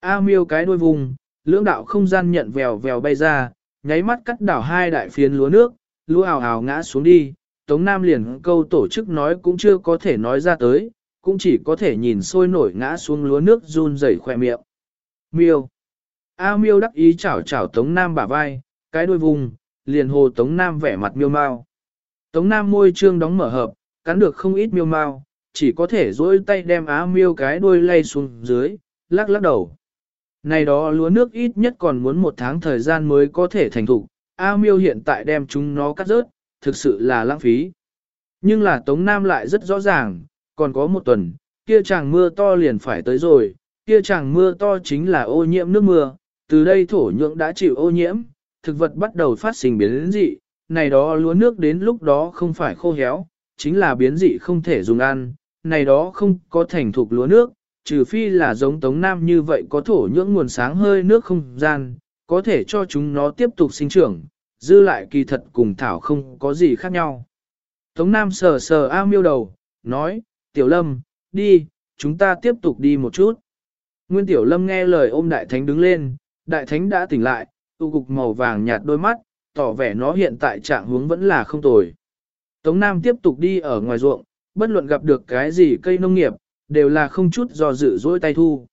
A miêu cái đuôi vùng, lưỡng đạo không gian nhận vèo vèo bay ra, nháy mắt cắt đảo hai đại phiến lúa nước, lúa ảo ảo ngã xuống đi, Tống Nam liền câu tổ chức nói cũng chưa có thể nói ra tới, cũng chỉ có thể nhìn sôi nổi ngã xuống lúa nước run rẩy khoe miệng. Miêu. A miêu đắc ý chảo chảo Tống Nam bả vai, cái đuôi vùng, liền hồ Tống Nam vẻ mặt miêu mau. Tống Nam môi trương đóng mở hợp, cắn được không ít miêu mau, chỉ có thể duỗi tay đem á miêu cái đuôi lay xuống dưới, lắc lắc đầu. Này đó lúa nước ít nhất còn muốn một tháng thời gian mới có thể thành thục, A miêu hiện tại đem chúng nó cắt rớt, thực sự là lãng phí. Nhưng là Tống Nam lại rất rõ ràng, còn có một tuần, kia chàng mưa to liền phải tới rồi, kia chàng mưa to chính là ô nhiễm nước mưa, từ đây thổ nhưỡng đã chịu ô nhiễm, thực vật bắt đầu phát sinh biến dị, này đó lúa nước đến lúc đó không phải khô héo, chính là biến dị không thể dùng ăn, này đó không có thành thục lúa nước, trừ phi là giống Tống Nam như vậy có thổ nhưỡng nguồn sáng hơi nước không gian, có thể cho chúng nó tiếp tục sinh trưởng, dư lại kỳ thật cùng thảo không có gì khác nhau. Tống Nam sờ sờ A miêu đầu, nói, Tiểu Lâm, đi, chúng ta tiếp tục đi một chút. Nguyên Tiểu Lâm nghe lời ôm Đại Thánh đứng lên, Đại Thánh đã tỉnh lại, tu cục màu vàng nhạt đôi mắt, tỏ vẻ nó hiện tại trạng hướng vẫn là không tồi. Tống Nam tiếp tục đi ở ngoài ruộng, bất luận gặp được cái gì cây nông nghiệp, đều là không chút do dự dỗi tay thu.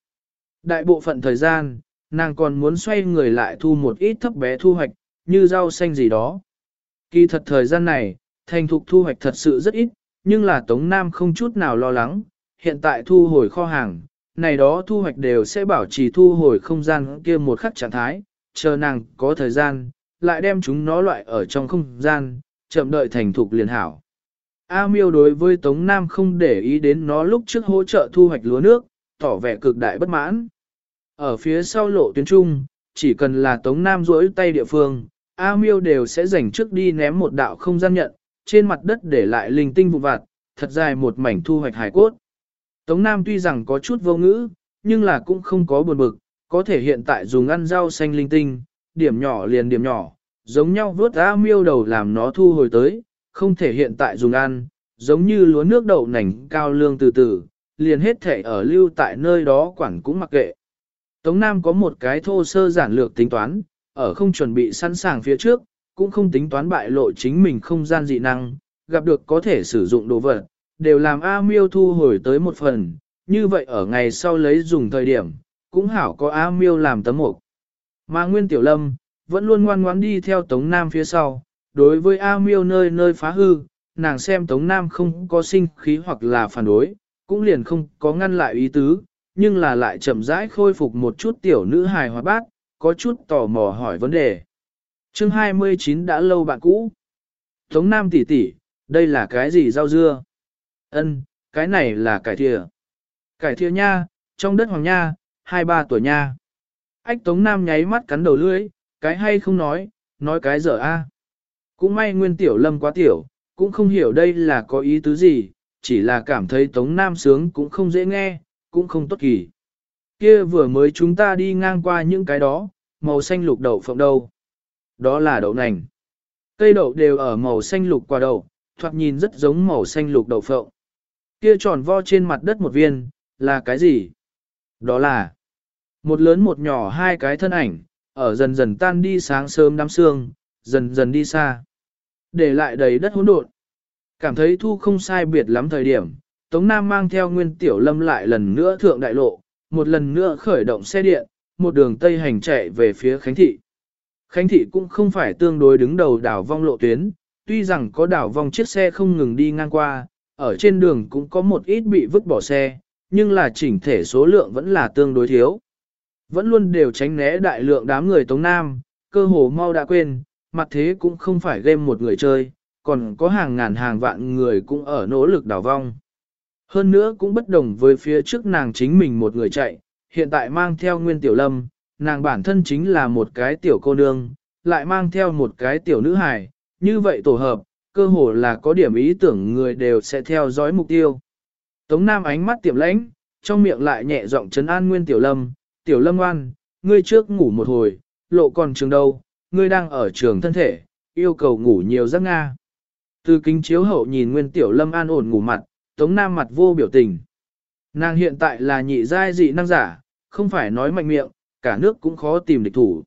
Đại bộ phận thời gian, nàng còn muốn xoay người lại thu một ít thấp bé thu hoạch, như rau xanh gì đó. Kỳ thật thời gian này, thành thục thu hoạch thật sự rất ít, nhưng là Tống Nam không chút nào lo lắng, hiện tại thu hồi kho hàng, này đó thu hoạch đều sẽ bảo trì thu hồi không gian kia một khắc trạng thái, chờ nàng có thời gian, lại đem chúng nó loại ở trong không gian, chậm đợi thành thục liền hảo. A miêu đối với Tống Nam không để ý đến nó lúc trước hỗ trợ thu hoạch lúa nước, tỏ vẻ cực đại bất mãn. Ở phía sau lộ tuyến trung, chỉ cần là Tống Nam rỗi tay địa phương, A miêu đều sẽ dành trước đi ném một đạo không gian nhận, trên mặt đất để lại linh tinh vụ vặt, thật dài một mảnh thu hoạch hải cốt. Tống Nam tuy rằng có chút vô ngữ, nhưng là cũng không có buồn bực, có thể hiện tại dùng ăn rau xanh linh tinh, điểm nhỏ liền điểm nhỏ, giống nhau vớt A miêu đầu làm nó thu hồi tới, không thể hiện tại dùng ăn, giống như lúa nước đậu nành cao lương từ từ, liền hết thể ở lưu tại nơi đó quản cũng mặc kệ. Tống Nam có một cái thô sơ giản lược tính toán, ở không chuẩn bị sẵn sàng phía trước, cũng không tính toán bại lộ chính mình không gian dị năng, gặp được có thể sử dụng đồ vật, đều làm A Miêu thu hồi tới một phần, như vậy ở ngày sau lấy dùng thời điểm, cũng hảo có A Miêu làm tấm mục. Mà Nguyên Tiểu Lâm, vẫn luôn ngoan ngoãn đi theo Tống Nam phía sau, đối với A Miêu nơi nơi phá hư, nàng xem Tống Nam không có sinh khí hoặc là phản đối, cũng liền không có ngăn lại ý tứ, nhưng là lại chậm rãi khôi phục một chút tiểu nữ hài hòa bát, có chút tò mò hỏi vấn đề. Chương 29 đã lâu bạn cũ. Tống Nam tỷ tỷ, đây là cái gì rau dưa? Ân, cái này là cải thìa. Cải thìa nha, trong đất hoàng nha, hai ba tuổi nha. Ách Tống Nam nháy mắt cắn đầu lưỡi, cái hay không nói, nói cái dở a. Cũng may nguyên tiểu lâm quá tiểu, cũng không hiểu đây là có ý tứ gì, chỉ là cảm thấy Tống Nam sướng cũng không dễ nghe, cũng không tốt kỳ. Kia vừa mới chúng ta đi ngang qua những cái đó, màu xanh lục đậu phộng đâu. Đó là đậu nành. Cây đậu đều ở màu xanh lục quả đậu, thoạt nhìn rất giống màu xanh lục đậu phộng. Kia tròn vo trên mặt đất một viên, là cái gì? Đó là một lớn một nhỏ hai cái thân ảnh, ở dần dần tan đi sáng sớm đám sương, dần dần đi xa. Để lại đầy đất hỗn độn. Cảm thấy thu không sai biệt lắm thời điểm, Tống Nam mang theo Nguyên Tiểu Lâm lại lần nữa thượng đại lộ, một lần nữa khởi động xe điện, một đường tây hành chạy về phía Khánh Thị. Khánh Thị cũng không phải tương đối đứng đầu đảo vong lộ tuyến, tuy rằng có đảo vong chiếc xe không ngừng đi ngang qua, ở trên đường cũng có một ít bị vứt bỏ xe, nhưng là chỉnh thể số lượng vẫn là tương đối thiếu. Vẫn luôn đều tránh né đại lượng đám người Tống Nam, cơ hồ mau đã quên, mặt thế cũng không phải game một người chơi, còn có hàng ngàn hàng vạn người cũng ở nỗ lực đảo vong. Hơn nữa cũng bất đồng với phía trước nàng chính mình một người chạy, hiện tại mang theo nguyên tiểu lâm, nàng bản thân chính là một cái tiểu cô nương, lại mang theo một cái tiểu nữ hài, như vậy tổ hợp, cơ hồ là có điểm ý tưởng người đều sẽ theo dõi mục tiêu. Tống Nam ánh mắt tiệm lãnh, trong miệng lại nhẹ giọng trấn an nguyên tiểu lâm, tiểu lâm oan, ngươi trước ngủ một hồi, lộ còn trường đâu, ngươi đang ở trường thân thể, yêu cầu ngủ nhiều giấc nga. Từ kính chiếu hậu nhìn nguyên tiểu lâm an ổn ngủ mặt, tống nam mặt vô biểu tình. Nàng hiện tại là nhị giai dị năng giả, không phải nói mạnh miệng, cả nước cũng khó tìm địch thủ.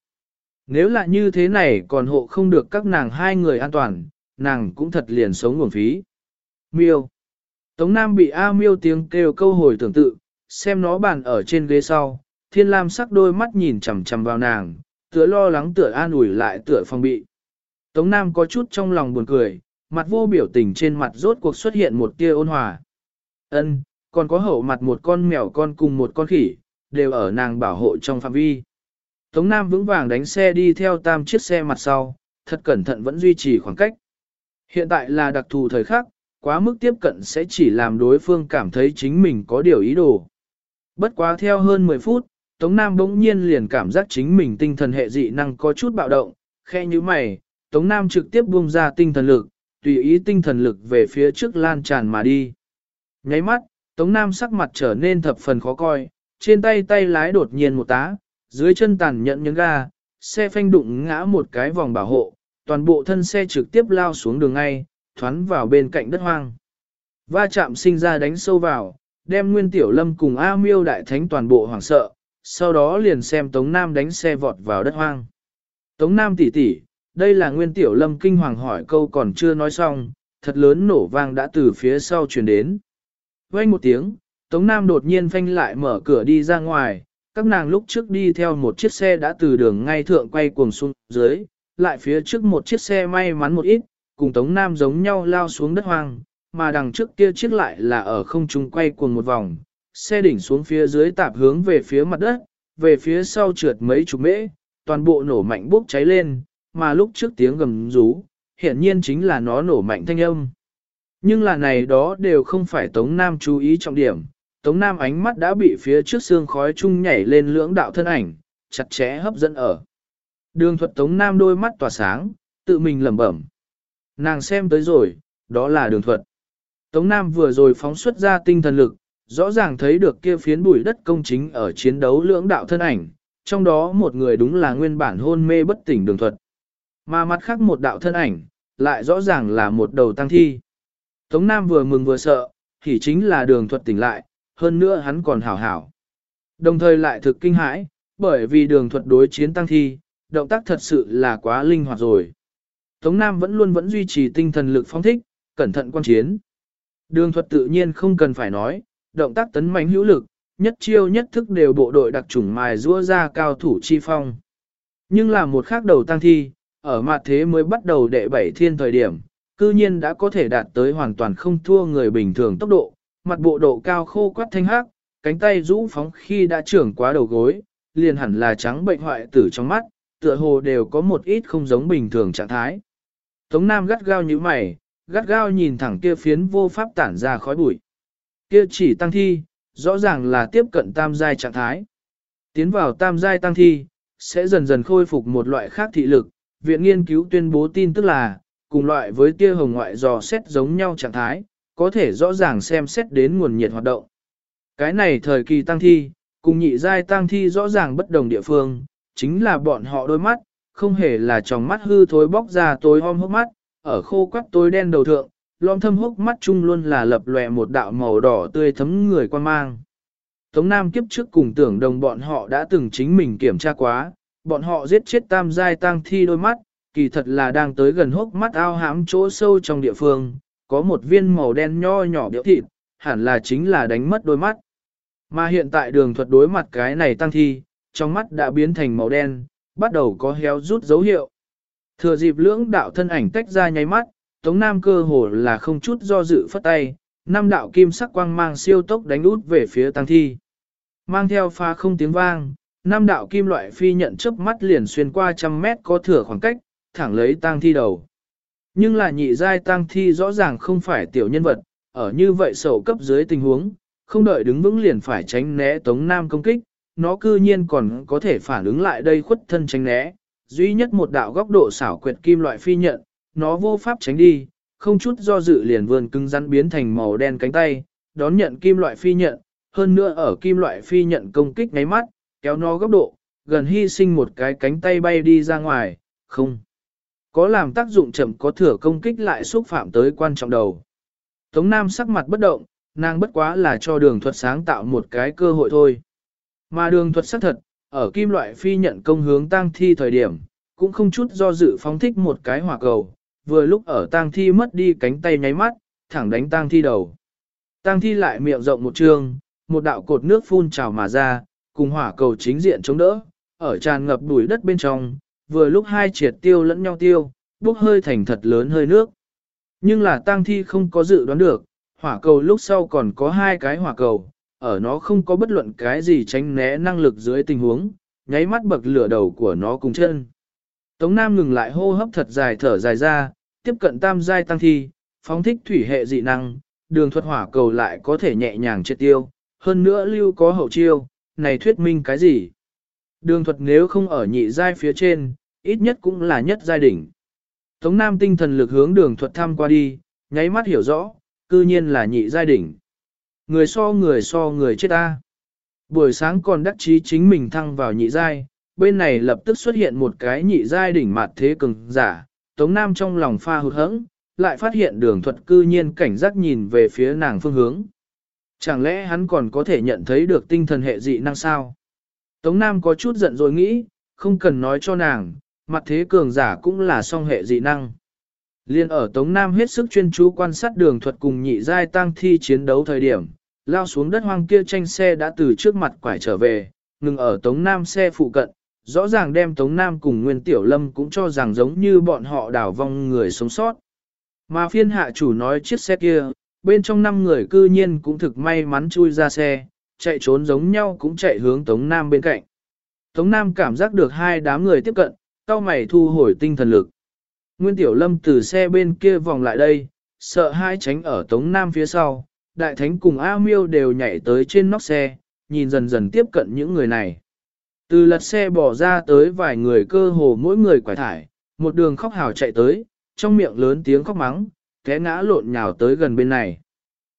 Nếu là như thế này còn hộ không được các nàng hai người an toàn, nàng cũng thật liền sống nguồn phí. Miêu. Tống Nam bị A miêu tiếng kêu câu hồi tưởng tự, xem nó bàn ở trên ghế sau, thiên lam sắc đôi mắt nhìn chằm chằm vào nàng, tựa lo lắng tựa an ủi lại tựa phòng bị. Tống Nam có chút trong lòng buồn cười, mặt vô biểu tình trên mặt rốt cuộc xuất hiện một tia ôn hòa. Ân, còn có hậu mặt một con mèo con cùng một con khỉ, đều ở nàng bảo hộ trong phạm vi. Tống Nam vững vàng đánh xe đi theo tam chiếc xe mặt sau, thật cẩn thận vẫn duy trì khoảng cách. Hiện tại là đặc thù thời khắc, quá mức tiếp cận sẽ chỉ làm đối phương cảm thấy chính mình có điều ý đồ. Bất quá theo hơn 10 phút, Tống Nam bỗng nhiên liền cảm giác chính mình tinh thần hệ dị năng có chút bạo động, khe như mày, Tống Nam trực tiếp buông ra tinh thần lực, tùy ý tinh thần lực về phía trước lan tràn mà đi. Nháy mắt, Tống Nam sắc mặt trở nên thập phần khó coi, trên tay tay lái đột nhiên một tá, dưới chân tàn nhận nhấn ga, xe phanh đụng ngã một cái vòng bảo hộ, toàn bộ thân xe trực tiếp lao xuống đường ngay, thoắn vào bên cạnh đất hoang. Va chạm sinh ra đánh sâu vào, đem Nguyên Tiểu Lâm cùng A Miêu đại thánh toàn bộ hoảng sợ, sau đó liền xem Tống Nam đánh xe vọt vào đất hoang. Tống Nam tỷ tỷ, đây là Nguyên Tiểu Lâm kinh hoàng hỏi câu còn chưa nói xong, thật lớn nổ vang đã từ phía sau truyền đến. Vang một tiếng, Tống Nam đột nhiên phanh lại mở cửa đi ra ngoài, các nàng lúc trước đi theo một chiếc xe đã từ đường ngay thượng quay cuồng xuống dưới, lại phía trước một chiếc xe may mắn một ít, cùng Tống Nam giống nhau lao xuống đất hoang, mà đằng trước kia chiếc lại là ở không trung quay cuồng một vòng, xe đỉnh xuống phía dưới tạp hướng về phía mặt đất, về phía sau trượt mấy chục mễ, toàn bộ nổ mạnh bốc cháy lên, mà lúc trước tiếng gầm rú, hiển nhiên chính là nó nổ mạnh thanh âm. Nhưng là này đó đều không phải Tống Nam chú ý trọng điểm, Tống Nam ánh mắt đã bị phía trước xương khói chung nhảy lên lưỡng đạo thân ảnh, chặt chẽ hấp dẫn ở. Đường thuật Tống Nam đôi mắt tỏa sáng, tự mình lẩm bẩm. Nàng xem tới rồi, đó là đường thuật. Tống Nam vừa rồi phóng xuất ra tinh thần lực, rõ ràng thấy được kia phiến bụi đất công chính ở chiến đấu lưỡng đạo thân ảnh, trong đó một người đúng là nguyên bản hôn mê bất tỉnh đường thuật. Mà mặt khác một đạo thân ảnh, lại rõ ràng là một đầu tăng thi. Tống Nam vừa mừng vừa sợ, thì chính là đường thuật tỉnh lại, hơn nữa hắn còn hảo hảo. Đồng thời lại thực kinh hãi, bởi vì đường thuật đối chiến tăng thi, động tác thật sự là quá linh hoạt rồi. Tống Nam vẫn luôn vẫn duy trì tinh thần lực phong thích, cẩn thận quan chiến. Đường thuật tự nhiên không cần phải nói, động tác tấn mạnh hữu lực, nhất chiêu nhất thức đều bộ đội đặc trùng mài rũa ra cao thủ chi phong. Nhưng là một khác đầu tăng thi, ở mặt thế mới bắt đầu đệ bảy thiên thời điểm, cư nhiên đã có thể đạt tới hoàn toàn không thua người bình thường tốc độ, mặt bộ độ cao khô quắt thanh hắc, cánh tay rũ phóng khi đã trưởng quá đầu gối, liền hẳn là trắng bệnh hoại tử trong mắt, tựa hồ đều có một ít không giống bình thường trạng thái. Tống Nam gắt gao như mày, gắt gao nhìn thẳng kia phiến vô pháp tản ra khói bụi. Kia chỉ tăng thi, rõ ràng là tiếp cận tam giai trạng thái. Tiến vào tam giai tăng thi, sẽ dần dần khôi phục một loại khác thị lực. Viện nghiên cứu tuyên bố tin tức là, cùng loại với tia hồng ngoại dò xét giống nhau trạng thái, có thể rõ ràng xem xét đến nguồn nhiệt hoạt động. Cái này thời kỳ tăng thi, cùng nhị giai tăng thi rõ ràng bất đồng địa phương, chính là bọn họ đôi mắt, không hề là tròng mắt hư thối bóc ra tối om hốc mắt, ở khô quắc tối đen đầu thượng, lom thâm hốc mắt chung luôn là lập lòe một đạo màu đỏ tươi thấm người quan mang. Tống Nam kiếp trước cùng tưởng đồng bọn họ đã từng chính mình kiểm tra quá, bọn họ giết chết tam giai tăng thi đôi mắt, kỳ thật là đang tới gần hốc mắt ao hãm chỗ sâu trong địa phương, có một viên màu đen nho nhỏ biểu thịt, hẳn là chính là đánh mất đôi mắt. Mà hiện tại đường thuật đối mặt cái này tăng thi, trong mắt đã biến thành màu đen, bắt đầu có héo rút dấu hiệu. Thừa dịp lưỡng đạo thân ảnh tách ra nháy mắt, Tống Nam cơ hồ là không chút do dự phất tay, năm đạo kim sắc quang mang siêu tốc đánh út về phía tăng thi. Mang theo pha không tiếng vang, năm đạo kim loại phi nhận chớp mắt liền xuyên qua trăm mét có thừa khoảng cách, thẳng lấy tăng thi đầu. Nhưng là nhị giai tăng thi rõ ràng không phải tiểu nhân vật, ở như vậy sầu cấp dưới tình huống, không đợi đứng vững liền phải tránh né Tống Nam công kích, nó cư nhiên còn có thể phản ứng lại đây khuất thân tránh né, duy nhất một đạo góc độ xảo quyệt kim loại phi nhận, nó vô pháp tránh đi, không chút do dự liền vươn cứng rắn biến thành màu đen cánh tay, đón nhận kim loại phi nhận, hơn nữa ở kim loại phi nhận công kích ngáy mắt, kéo nó góc độ, gần hy sinh một cái cánh tay bay đi ra ngoài, không. Có làm tác dụng chậm có thừa công kích lại xúc phạm tới quan trọng đầu. Tống Nam sắc mặt bất động, nàng bất quá là cho đường thuật sáng tạo một cái cơ hội thôi. Mà đường thuật xác thật, ở kim loại phi nhận công hướng tăng thi thời điểm, cũng không chút do dự phóng thích một cái hỏa cầu, vừa lúc ở tang thi mất đi cánh tay nháy mắt, thẳng đánh tang thi đầu. Tang thi lại miệng rộng một trường, một đạo cột nước phun trào mà ra, cùng hỏa cầu chính diện chống đỡ, ở tràn ngập bùi đất bên trong, vừa lúc hai triệt tiêu lẫn nhau tiêu, bốc hơi thành thật lớn hơi nước. Nhưng là tang thi không có dự đoán được, hỏa cầu lúc sau còn có hai cái hỏa cầu, ở nó không có bất luận cái gì tránh né năng lực dưới tình huống, nháy mắt bậc lửa đầu của nó cùng chân. Tống Nam ngừng lại hô hấp thật dài thở dài ra, tiếp cận tam giai tăng thi, phóng thích thủy hệ dị năng, đường thuật hỏa cầu lại có thể nhẹ nhàng triệt tiêu, hơn nữa lưu có hậu chiêu, này thuyết minh cái gì? Đường thuật nếu không ở nhị giai phía trên, ít nhất cũng là nhất giai đỉnh. Tống Nam tinh thần lực hướng đường thuật thăm qua đi, nháy mắt hiểu rõ, cư nhiên là nhị giai đỉnh. Người so người so người chết ta. Buổi sáng còn đắc chí chính mình thăng vào nhị giai, bên này lập tức xuất hiện một cái nhị giai đỉnh mặt thế cường giả, Tống Nam trong lòng pha hụt hẫng, lại phát hiện đường thuật cư nhiên cảnh giác nhìn về phía nàng phương hướng. Chẳng lẽ hắn còn có thể nhận thấy được tinh thần hệ dị năng sao? Tống Nam có chút giận rồi nghĩ, không cần nói cho nàng, mặt thế cường giả cũng là song hệ dị năng. Liên ở Tống Nam hết sức chuyên chú quan sát đường thuật cùng nhị giai tăng thi chiến đấu thời điểm, lao xuống đất hoang kia tranh xe đã từ trước mặt quải trở về, ngừng ở Tống Nam xe phụ cận, rõ ràng đem Tống Nam cùng Nguyên Tiểu Lâm cũng cho rằng giống như bọn họ đảo vong người sống sót. Mà phiên hạ chủ nói chiếc xe kia, bên trong năm người cư nhiên cũng thực may mắn chui ra xe, chạy trốn giống nhau cũng chạy hướng Tống Nam bên cạnh. Tống Nam cảm giác được hai đám người tiếp cận, cao mày thu hồi tinh thần lực. Nguyên Tiểu Lâm từ xe bên kia vòng lại đây, sợ hai tránh ở Tống Nam phía sau, Đại Thánh cùng A Miêu đều nhảy tới trên nóc xe, nhìn dần dần tiếp cận những người này. Từ lật xe bỏ ra tới vài người cơ hồ mỗi người quải thải, một đường khóc hào chạy tới, trong miệng lớn tiếng khóc mắng, té ngã lộn nhào tới gần bên này.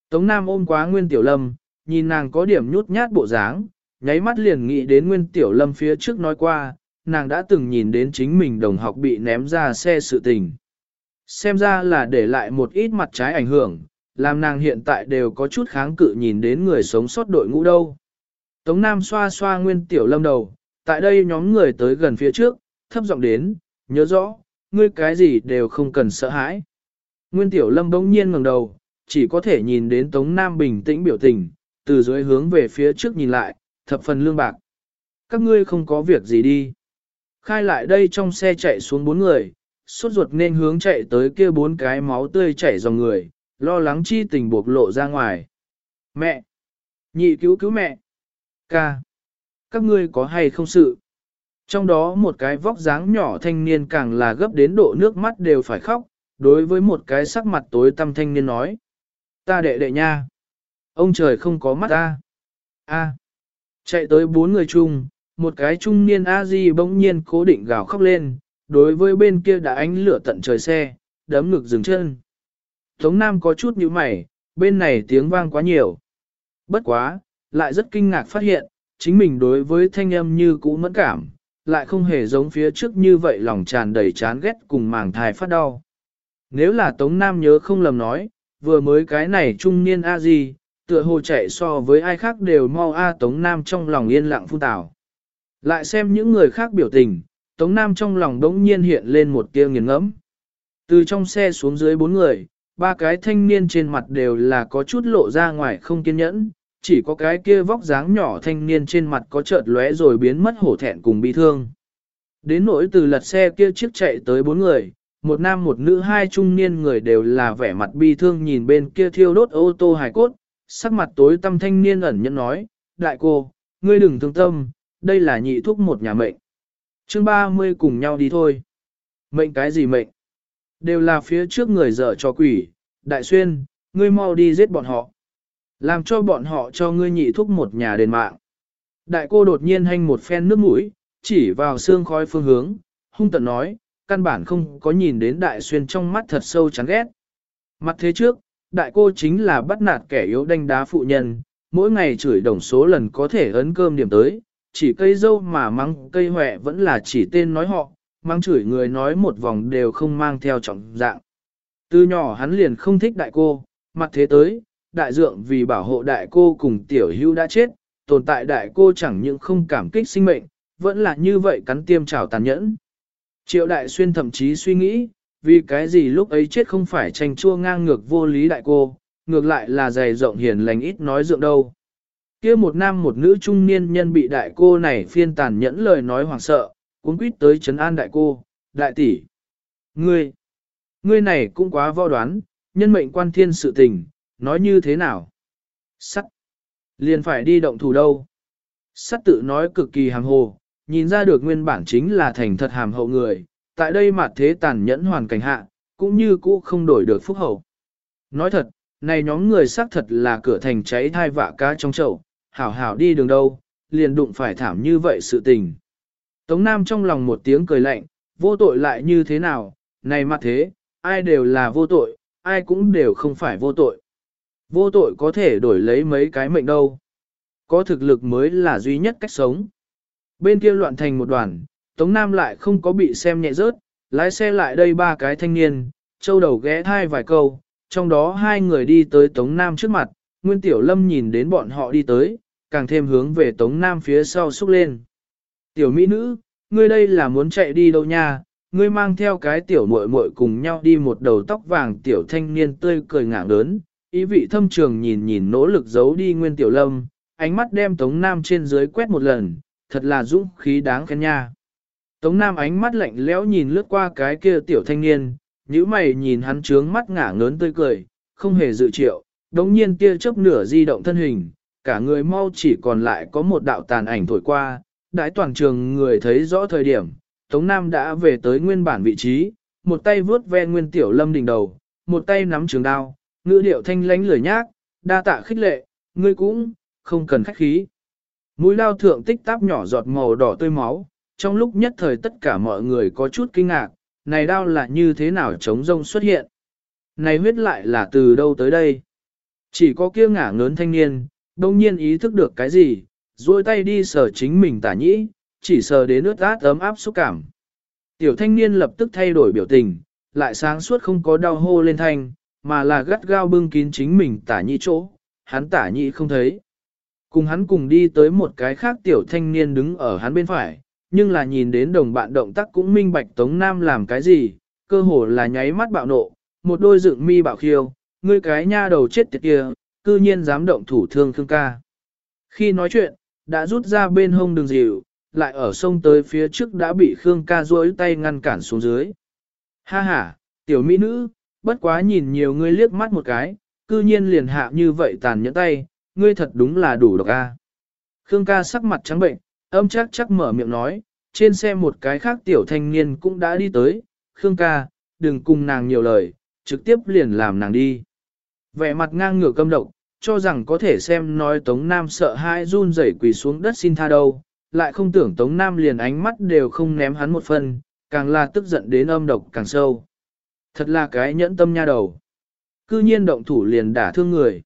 Tống Nam ôm quá Nguyên Tiểu Lâm, nhìn nàng có điểm nhút nhát bộ dáng, nháy mắt liền nghĩ đến Nguyên Tiểu Lâm phía trước nói qua, nàng đã từng nhìn đến chính mình đồng học bị ném ra xe sự tình. Xem ra là để lại một ít mặt trái ảnh hưởng, làm nàng hiện tại đều có chút kháng cự nhìn đến người sống sót đội ngũ đâu. Tống Nam xoa xoa Nguyên Tiểu Lâm đầu, tại đây nhóm người tới gần phía trước, thấp giọng đến, nhớ rõ, ngươi cái gì đều không cần sợ hãi. Nguyên Tiểu Lâm bỗng nhiên ngẩng đầu, chỉ có thể nhìn đến Tống Nam bình tĩnh biểu tình, từ dưới hướng về phía trước nhìn lại, thập phần lương bạc. Các ngươi không có việc gì đi. Khai lại đây trong xe chạy xuống bốn người, suốt ruột nên hướng chạy tới kia bốn cái máu tươi chảy dòng người, lo lắng chi tình buộc lộ ra ngoài. Mẹ! Nhị cứu cứu mẹ! Ca! Các ngươi có hay không sự? Trong đó một cái vóc dáng nhỏ thanh niên càng là gấp đến độ nước mắt đều phải khóc, đối với một cái sắc mặt tối tăm thanh niên nói. Ta đệ đệ nha. Ông trời không có mắt ta. A. Chạy tới bốn người chung, một cái trung niên a di bỗng nhiên cố định gào khóc lên, đối với bên kia đã ánh lửa tận trời xe, đấm ngực dừng chân. Tống Nam có chút như mày, bên này tiếng vang quá nhiều. Bất quá, lại rất kinh ngạc phát hiện, chính mình đối với thanh âm như cũ mẫn cảm, lại không hề giống phía trước như vậy lòng tràn đầy chán ghét cùng màng thai phát đau. Nếu là Tống Nam nhớ không lầm nói, vừa mới cái này trung niên a gì, tựa hồ chạy so với ai khác đều mau a Tống Nam trong lòng yên lặng phun tảo. Lại xem những người khác biểu tình, Tống Nam trong lòng đống nhiên hiện lên một tia nghiền ngẫm. Từ trong xe xuống dưới bốn người, ba cái thanh niên trên mặt đều là có chút lộ ra ngoài không kiên nhẫn, chỉ có cái kia vóc dáng nhỏ thanh niên trên mặt có chợt lóe rồi biến mất hổ thẹn cùng bi thương. Đến nỗi từ lật xe kia chiếc chạy tới bốn người, một nam một nữ hai trung niên người đều là vẻ mặt bi thương nhìn bên kia thiêu đốt ô tô hài cốt, sắc mặt tối tâm thanh niên ẩn nhẫn nói, đại cô, ngươi đừng thương tâm, đây là nhị thúc một nhà mệnh. chương 30 cùng nhau đi thôi. Mệnh cái gì mệnh? Đều là phía trước người dở cho quỷ, đại xuyên, ngươi mau đi giết bọn họ. Làm cho bọn họ cho ngươi nhị thúc một nhà đền mạng. Đại cô đột nhiên hanh một phen nước mũi, chỉ vào xương khói phương hướng, hung tận nói, căn bản không có nhìn đến đại xuyên trong mắt thật sâu chán ghét. Mặt thế trước, đại cô chính là bắt nạt kẻ yếu đánh đá phụ nhân, mỗi ngày chửi đồng số lần có thể ấn cơm điểm tới, chỉ cây dâu mà mắng cây hòe vẫn là chỉ tên nói họ, mang chửi người nói một vòng đều không mang theo trọng dạng. Từ nhỏ hắn liền không thích đại cô, mặt thế tới, đại dượng vì bảo hộ đại cô cùng tiểu hưu đã chết, tồn tại đại cô chẳng những không cảm kích sinh mệnh, vẫn là như vậy cắn tiêm trào tàn nhẫn. Triệu đại xuyên thậm chí suy nghĩ, vì cái gì lúc ấy chết không phải tranh chua ngang ngược vô lý đại cô, ngược lại là dày rộng hiền lành ít nói dượng đâu. kia một nam một nữ trung niên nhân bị đại cô này phiên tàn nhẫn lời nói hoảng sợ, cuốn quýt tới chấn an đại cô, đại tỷ. Ngươi, ngươi này cũng quá vo đoán, nhân mệnh quan thiên sự tình, nói như thế nào? Sắt, liền phải đi động thủ đâu? Sắt tự nói cực kỳ hàm hồ, nhìn ra được nguyên bản chính là thành thật hàm hậu người, tại đây mà thế tàn nhẫn hoàn cảnh hạ, cũng như cũ không đổi được phúc hậu. Nói thật, này nhóm người xác thật là cửa thành cháy thai vạ cá trong chậu, hảo hảo đi đường đâu, liền đụng phải thảm như vậy sự tình. Tống Nam trong lòng một tiếng cười lạnh, vô tội lại như thế nào, này mà thế, ai đều là vô tội, ai cũng đều không phải vô tội. Vô tội có thể đổi lấy mấy cái mệnh đâu. Có thực lực mới là duy nhất cách sống. Bên kia loạn thành một đoàn, Tống Nam lại không có bị xem nhẹ rớt, lái xe lại đây ba cái thanh niên, châu đầu ghé thai vài câu, trong đó hai người đi tới Tống Nam trước mặt, Nguyên Tiểu Lâm nhìn đến bọn họ đi tới, càng thêm hướng về Tống Nam phía sau xúc lên. Tiểu Mỹ nữ, ngươi đây là muốn chạy đi đâu nha, ngươi mang theo cái tiểu muội muội cùng nhau đi một đầu tóc vàng tiểu thanh niên tươi cười ngạng lớn, ý vị thâm trường nhìn nhìn nỗ lực giấu đi Nguyên Tiểu Lâm, ánh mắt đem Tống Nam trên dưới quét một lần, thật là dũng khí đáng khen nha. Tống Nam ánh mắt lạnh lẽo nhìn lướt qua cái kia tiểu thanh niên, nhíu mày nhìn hắn trướng mắt ngả ngớn tươi cười, không hề dự triệu, đống nhiên kia chớp nửa di động thân hình, cả người mau chỉ còn lại có một đạo tàn ảnh thổi qua, đại toàn trường người thấy rõ thời điểm, Tống Nam đã về tới nguyên bản vị trí, một tay vướt ve nguyên tiểu lâm đỉnh đầu, một tay nắm trường đao, ngữ điệu thanh lánh lười nhác, đa tạ khích lệ, ngươi cũng, không cần khách khí. Mũi lao thượng tích táp nhỏ giọt màu đỏ tươi máu, trong lúc nhất thời tất cả mọi người có chút kinh ngạc, này đao là như thế nào chống rông xuất hiện. Này huyết lại là từ đâu tới đây? Chỉ có kia ngả ngớn thanh niên, đông nhiên ý thức được cái gì, duỗi tay đi sờ chính mình tả nhĩ, chỉ sờ đến ướt át ấm áp xúc cảm. Tiểu thanh niên lập tức thay đổi biểu tình, lại sáng suốt không có đau hô lên thanh, mà là gắt gao bưng kín chính mình tả nhị chỗ, hắn tả nhị không thấy. Cùng hắn cùng đi tới một cái khác tiểu thanh niên đứng ở hắn bên phải, nhưng là nhìn đến đồng bạn động tác cũng minh bạch Tống Nam làm cái gì, cơ hồ là nháy mắt bạo nộ, một đôi dựng mi bạo khiêu, ngươi cái nha đầu chết tiệt kia, cư nhiên dám động thủ thương Khương ca. Khi nói chuyện, đã rút ra bên hông đường dịu, lại ở sông tới phía trước đã bị Khương ca duỗi tay ngăn cản xuống dưới. Ha ha, tiểu mỹ nữ, bất quá nhìn nhiều ngươi liếc mắt một cái, cư nhiên liền hạ như vậy tàn nhẫn tay, ngươi thật đúng là đủ độc a. Khương ca sắc mặt trắng bệnh, âm chắc chắc mở miệng nói, trên xe một cái khác tiểu thanh niên cũng đã đi tới, Khương ca, đừng cùng nàng nhiều lời, trực tiếp liền làm nàng đi. Vẻ mặt ngang ngửa câm độc, cho rằng có thể xem nói Tống Nam sợ hãi run rẩy quỳ xuống đất xin tha đâu, lại không tưởng Tống Nam liền ánh mắt đều không ném hắn một phần, càng là tức giận đến âm độc càng sâu. Thật là cái nhẫn tâm nha đầu. Cư nhiên động thủ liền đả thương người.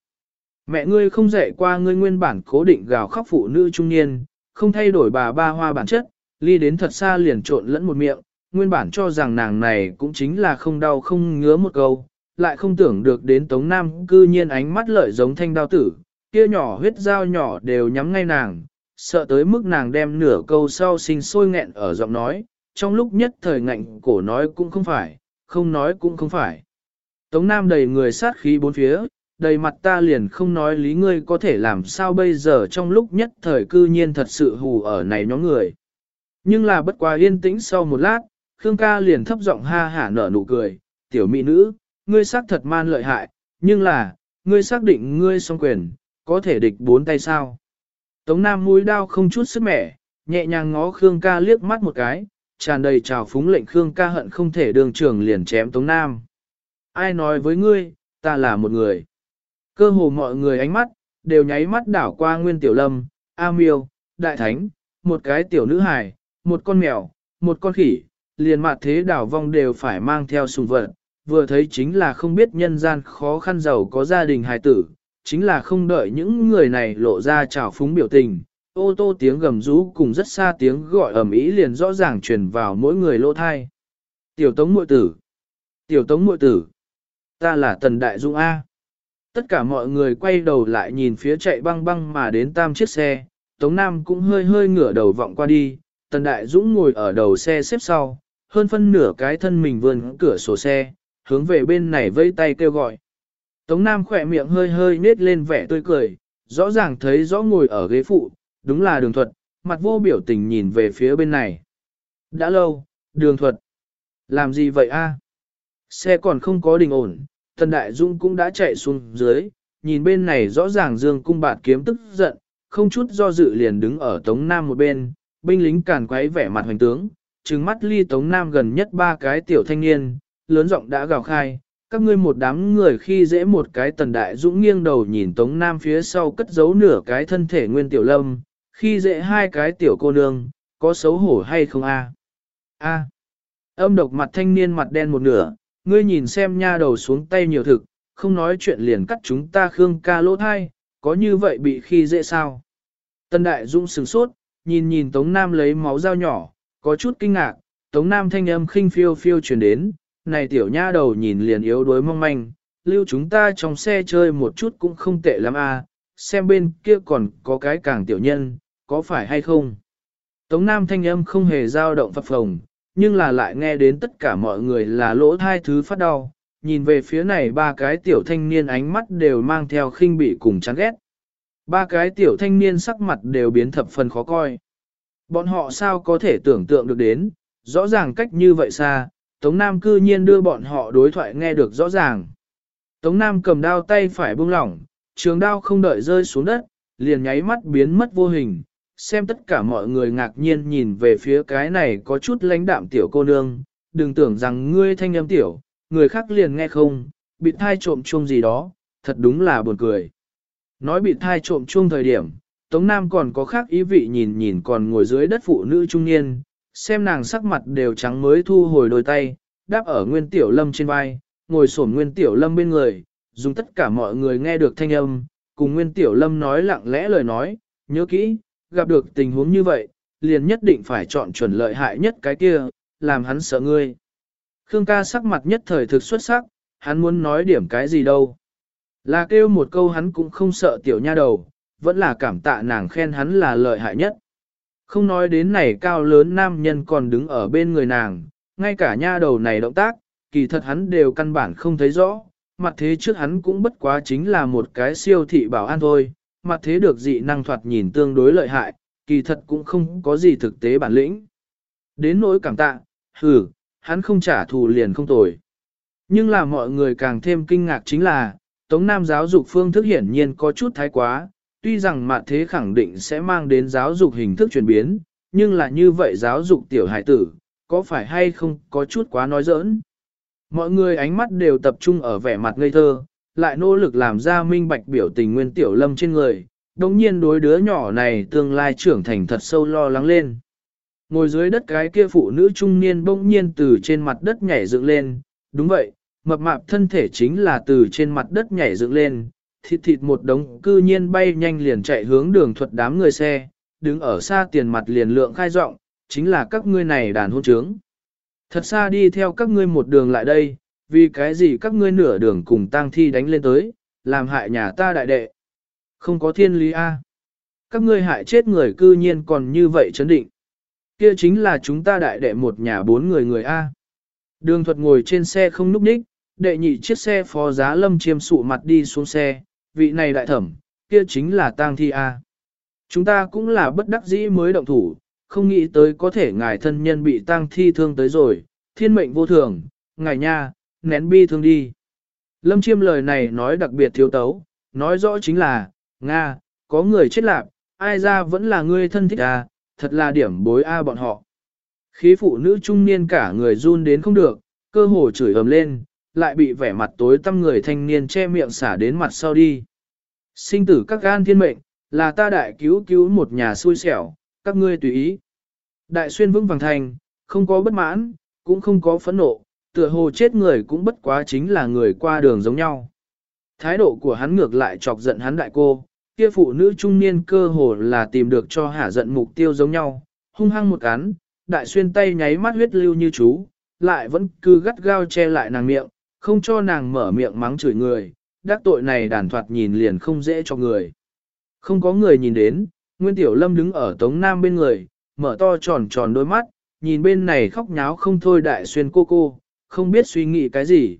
Mẹ ngươi không dạy qua ngươi nguyên bản cố định gào khóc phụ nữ trung niên, không thay đổi bà ba hoa bản chất, ly đến thật xa liền trộn lẫn một miệng, nguyên bản cho rằng nàng này cũng chính là không đau không ngứa một câu, lại không tưởng được đến Tống Nam cư nhiên ánh mắt lợi giống thanh đao tử, kia nhỏ huyết dao nhỏ đều nhắm ngay nàng, sợ tới mức nàng đem nửa câu sau sinh sôi nghẹn ở giọng nói, trong lúc nhất thời ngạnh cổ nói cũng không phải, không nói cũng không phải. Tống Nam đầy người sát khí bốn phía, đầy mặt ta liền không nói lý ngươi có thể làm sao bây giờ trong lúc nhất thời cư nhiên thật sự hù ở này nhóm người. Nhưng là bất quá yên tĩnh sau một lát, Khương ca liền thấp giọng ha hả nở nụ cười, tiểu mỹ nữ, ngươi xác thật man lợi hại, nhưng là, ngươi xác định ngươi song quyền, có thể địch bốn tay sao. Tống Nam mũi đao không chút sức mẻ, nhẹ nhàng ngó Khương ca liếc mắt một cái, tràn đầy trào phúng lệnh Khương ca hận không thể đường trường liền chém Tống Nam. Ai nói với ngươi, ta là một người. Cơ hồ mọi người ánh mắt, đều nháy mắt đảo qua Nguyên Tiểu Lâm, A Miêu, Đại Thánh, một cái tiểu nữ hài, một con mèo, một con khỉ, liền mặt thế đảo vong đều phải mang theo sùng vật, vừa thấy chính là không biết nhân gian khó khăn giàu có gia đình hài tử, chính là không đợi những người này lộ ra trào phúng biểu tình. Ô tô tiếng gầm rú cùng rất xa tiếng gọi ầm ĩ liền rõ ràng truyền vào mỗi người lỗ thai. Tiểu tống muội tử. Tiểu tống muội tử. Ta là Tần Đại Dung A. Tất cả mọi người quay đầu lại nhìn phía chạy băng băng mà đến tam chiếc xe, Tống Nam cũng hơi hơi ngửa đầu vọng qua đi, Tần Đại Dũng ngồi ở đầu xe xếp sau, hơn phân nửa cái thân mình vươn cửa sổ xe, hướng về bên này vây tay kêu gọi. Tống Nam khỏe miệng hơi hơi nết lên vẻ tươi cười, rõ ràng thấy rõ ngồi ở ghế phụ, đúng là đường thuật, mặt vô biểu tình nhìn về phía bên này. Đã lâu, đường thuật. Làm gì vậy a? Xe còn không có đình ổn, Tần Đại Dung cũng đã chạy xuống dưới, nhìn bên này rõ ràng Dương cung bạt kiếm tức giận, không chút do dự liền đứng ở Tống Nam một bên, binh lính càn quấy vẻ mặt hoành tướng, trừng mắt ly Tống Nam gần nhất ba cái tiểu thanh niên, lớn giọng đã gào khai, các ngươi một đám người khi dễ một cái Tần Đại Dũng nghiêng đầu nhìn Tống Nam phía sau cất giấu nửa cái thân thể nguyên tiểu lâm, khi dễ hai cái tiểu cô nương, có xấu hổ hay không a? A. Âm độc mặt thanh niên mặt đen một nửa, ngươi nhìn xem nha đầu xuống tay nhiều thực, không nói chuyện liền cắt chúng ta khương ca lỗ thai, có như vậy bị khi dễ sao. Tân đại dũng sừng sốt, nhìn nhìn Tống Nam lấy máu dao nhỏ, có chút kinh ngạc, Tống Nam thanh âm khinh phiêu phiêu truyền đến, này tiểu nha đầu nhìn liền yếu đuối mong manh, lưu chúng ta trong xe chơi một chút cũng không tệ lắm à, xem bên kia còn có cái càng tiểu nhân, có phải hay không? Tống Nam thanh âm không hề dao động phập phồng, nhưng là lại nghe đến tất cả mọi người là lỗ thai thứ phát đau, nhìn về phía này ba cái tiểu thanh niên ánh mắt đều mang theo khinh bị cùng chán ghét. Ba cái tiểu thanh niên sắc mặt đều biến thập phần khó coi. Bọn họ sao có thể tưởng tượng được đến, rõ ràng cách như vậy xa, Tống Nam cư nhiên đưa bọn họ đối thoại nghe được rõ ràng. Tống Nam cầm đao tay phải buông lỏng, trường đao không đợi rơi xuống đất, liền nháy mắt biến mất vô hình, xem tất cả mọi người ngạc nhiên nhìn về phía cái này có chút lãnh đạm tiểu cô nương, đừng tưởng rằng ngươi thanh âm tiểu, người khác liền nghe không, bị thai trộm chuông gì đó, thật đúng là buồn cười. Nói bị thai trộm chuông thời điểm, Tống Nam còn có khác ý vị nhìn nhìn còn ngồi dưới đất phụ nữ trung niên, xem nàng sắc mặt đều trắng mới thu hồi đôi tay, đáp ở nguyên tiểu lâm trên vai, ngồi xổm nguyên tiểu lâm bên người, dùng tất cả mọi người nghe được thanh âm, cùng nguyên tiểu lâm nói lặng lẽ lời nói, nhớ kỹ, gặp được tình huống như vậy, liền nhất định phải chọn chuẩn lợi hại nhất cái kia, làm hắn sợ ngươi. Khương ca sắc mặt nhất thời thực xuất sắc, hắn muốn nói điểm cái gì đâu. Là kêu một câu hắn cũng không sợ tiểu nha đầu, vẫn là cảm tạ nàng khen hắn là lợi hại nhất. Không nói đến này cao lớn nam nhân còn đứng ở bên người nàng, ngay cả nha đầu này động tác, kỳ thật hắn đều căn bản không thấy rõ, mặt thế trước hắn cũng bất quá chính là một cái siêu thị bảo an thôi, mặt thế được dị năng thoạt nhìn tương đối lợi hại, kỳ thật cũng không có gì thực tế bản lĩnh. Đến nỗi cảm tạ, hừ, hắn không trả thù liền không tồi. Nhưng là mọi người càng thêm kinh ngạc chính là, Tống Nam giáo dục phương thức hiển nhiên có chút thái quá, tuy rằng mặt thế khẳng định sẽ mang đến giáo dục hình thức chuyển biến, nhưng là như vậy giáo dục tiểu hải tử, có phải hay không có chút quá nói giỡn. Mọi người ánh mắt đều tập trung ở vẻ mặt ngây thơ, lại nỗ lực làm ra minh bạch biểu tình nguyên tiểu lâm trên người, đồng nhiên đối đứa nhỏ này tương lai trưởng thành thật sâu lo lắng lên. Ngồi dưới đất cái kia phụ nữ trung niên bỗng nhiên từ trên mặt đất nhảy dựng lên, đúng vậy, mập mạp thân thể chính là từ trên mặt đất nhảy dựng lên, thịt thịt một đống cư nhiên bay nhanh liền chạy hướng đường thuật đám người xe, đứng ở xa tiền mặt liền lượng khai rộng, chính là các ngươi này đàn hôn trướng. Thật xa đi theo các ngươi một đường lại đây, vì cái gì các ngươi nửa đường cùng tang thi đánh lên tới, làm hại nhà ta đại đệ. Không có thiên lý A. Các ngươi hại chết người cư nhiên còn như vậy chấn định. Kia chính là chúng ta đại đệ một nhà bốn người người A. Đường thuật ngồi trên xe không núp ních, đệ nhị chiếc xe phó giá lâm chiêm sụ mặt đi xuống xe, vị này đại thẩm, kia chính là tang thi A. Chúng ta cũng là bất đắc dĩ mới động thủ, không nghĩ tới có thể ngài thân nhân bị tang thi thương tới rồi, thiên mệnh vô thường, ngài nha, nén bi thương đi. Lâm chiêm lời này nói đặc biệt thiếu tấu, nói rõ chính là, Nga, có người chết lạc, ai ra vẫn là người thân thích à, thật là điểm bối A bọn họ. Khí phụ nữ trung niên cả người run đến không được, cơ hồ chửi ầm lên, lại bị vẻ mặt tối tăm người thanh niên che miệng xả đến mặt sau đi. Sinh tử các gan thiên mệnh, là ta đại cứu cứu một nhà xui xẻo, các ngươi tùy ý. Đại xuyên vững vàng thành, không có bất mãn, cũng không có phẫn nộ, tựa hồ chết người cũng bất quá chính là người qua đường giống nhau. Thái độ của hắn ngược lại chọc giận hắn đại cô, kia phụ nữ trung niên cơ hồ là tìm được cho hả giận mục tiêu giống nhau, hung hăng một cán, đại xuyên tay nháy mắt huyết lưu như chú, lại vẫn cứ gắt gao che lại nàng miệng, không cho nàng mở miệng mắng chửi người, đắc tội này đàn thoạt nhìn liền không dễ cho người. Không có người nhìn đến, Nguyên Tiểu Lâm đứng ở Tống Nam bên người, mở to tròn tròn đôi mắt, nhìn bên này khóc nháo không thôi đại xuyên cô cô, không biết suy nghĩ cái gì.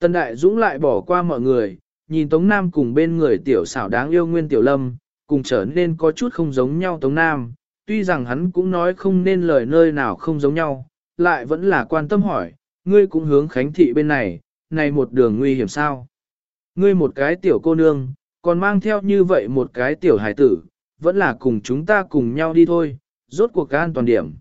Tần Đại Dũng lại bỏ qua mọi người, nhìn Tống Nam cùng bên người tiểu xảo đáng yêu Nguyên Tiểu Lâm, cùng trở nên có chút không giống nhau Tống Nam, tuy rằng hắn cũng nói không nên lời nơi nào không giống nhau, lại vẫn là quan tâm hỏi, ngươi cũng hướng Khánh Thị bên này, này một đường nguy hiểm sao? Ngươi một cái tiểu cô nương, còn mang theo như vậy một cái tiểu hải tử, vẫn là cùng chúng ta cùng nhau đi thôi, rốt cuộc an toàn điểm.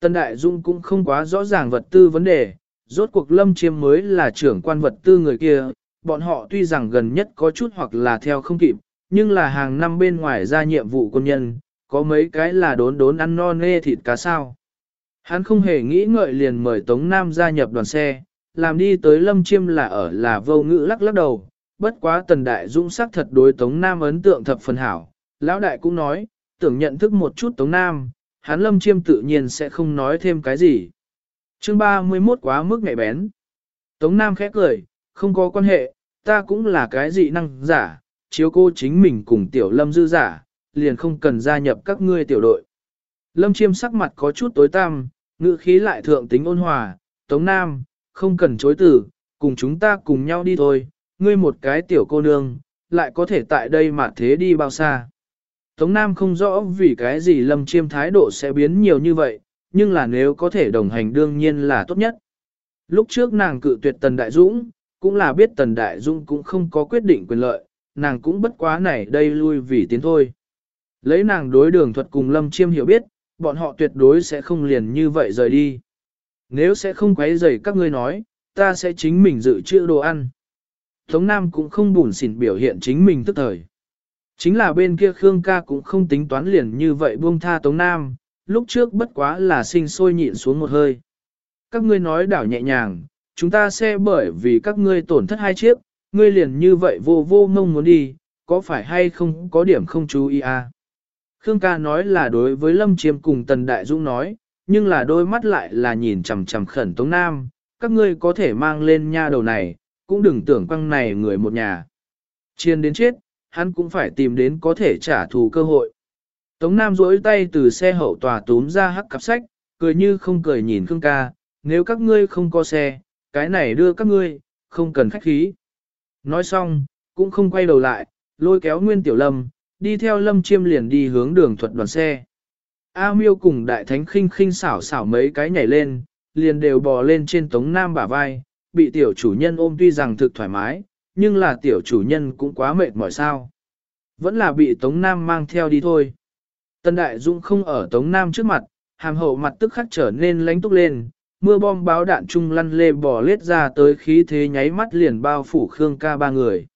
Tân Đại Dung cũng không quá rõ ràng vật tư vấn đề, rốt cuộc lâm chiêm mới là trưởng quan vật tư người kia, bọn họ tuy rằng gần nhất có chút hoặc là theo không kịp, nhưng là hàng năm bên ngoài ra nhiệm vụ quân nhân, có mấy cái là đốn đốn ăn no nê thịt cá sao. Hắn không hề nghĩ ngợi liền mời Tống Nam gia nhập đoàn xe, làm đi tới Lâm Chiêm là ở là vô ngữ lắc lắc đầu, bất quá Tần Đại Dũng sắc thật đối Tống Nam ấn tượng thập phần hảo. Lão Đại cũng nói, tưởng nhận thức một chút Tống Nam, hắn Lâm Chiêm tự nhiên sẽ không nói thêm cái gì. Chương 31 quá mức ngại bén. Tống Nam khẽ cười, không có quan hệ, ta cũng là cái dị năng giả, chiếu cô chính mình cùng tiểu lâm dư giả, liền không cần gia nhập các ngươi tiểu đội. Lâm chiêm sắc mặt có chút tối tăm, ngữ khí lại thượng tính ôn hòa, Tống Nam, không cần chối từ, cùng chúng ta cùng nhau đi thôi, ngươi một cái tiểu cô nương, lại có thể tại đây mà thế đi bao xa. Tống Nam không rõ vì cái gì Lâm Chiêm thái độ sẽ biến nhiều như vậy, nhưng là nếu có thể đồng hành đương nhiên là tốt nhất. Lúc trước nàng cự tuyệt Tần Đại Dũng, cũng là biết Tần Đại Dũng cũng không có quyết định quyền lợi, nàng cũng bất quá này đây lui vì tiến thôi. Lấy nàng đối đường thuật cùng Lâm Chiêm hiểu biết, bọn họ tuyệt đối sẽ không liền như vậy rời đi. Nếu sẽ không quấy rầy các ngươi nói, ta sẽ chính mình dự trữ đồ ăn. Tống Nam cũng không buồn xỉn biểu hiện chính mình tức thời. Chính là bên kia Khương ca cũng không tính toán liền như vậy buông tha Tống Nam, lúc trước bất quá là sinh sôi nhịn xuống một hơi. Các ngươi nói đảo nhẹ nhàng, chúng ta sẽ bởi vì các ngươi tổn thất hai chiếc, ngươi liền như vậy vô vô mông muốn đi, có phải hay không có điểm không chú ý à? Khương ca nói là đối với Lâm Chiêm cùng Tần Đại Dũng nói, nhưng là đôi mắt lại là nhìn chằm chằm khẩn Tống Nam, các ngươi có thể mang lên nha đầu này, cũng đừng tưởng quăng này người một nhà. Chiên đến chết, hắn cũng phải tìm đến có thể trả thù cơ hội. Tống Nam duỗi tay từ xe hậu tòa túm ra hắc cặp sách, cười như không cười nhìn Khương ca, nếu các ngươi không có xe, cái này đưa các ngươi, không cần khách khí. Nói xong, cũng không quay đầu lại, lôi kéo Nguyên Tiểu Lâm, đi theo Lâm Chiêm liền đi hướng đường thuật đoàn xe. A Miêu cùng Đại Thánh khinh khinh xảo xảo mấy cái nhảy lên, liền đều bò lên trên Tống Nam bả vai, bị tiểu chủ nhân ôm tuy rằng thực thoải mái, nhưng là tiểu chủ nhân cũng quá mệt mỏi sao. Vẫn là bị Tống Nam mang theo đi thôi. Tân Đại Dũng không ở Tống Nam trước mặt, hàm hậu mặt tức khắc trở nên lánh túc lên, mưa bom báo đạn trung lăn lê bò lết ra tới khí thế nháy mắt liền bao phủ Khương ca ba người.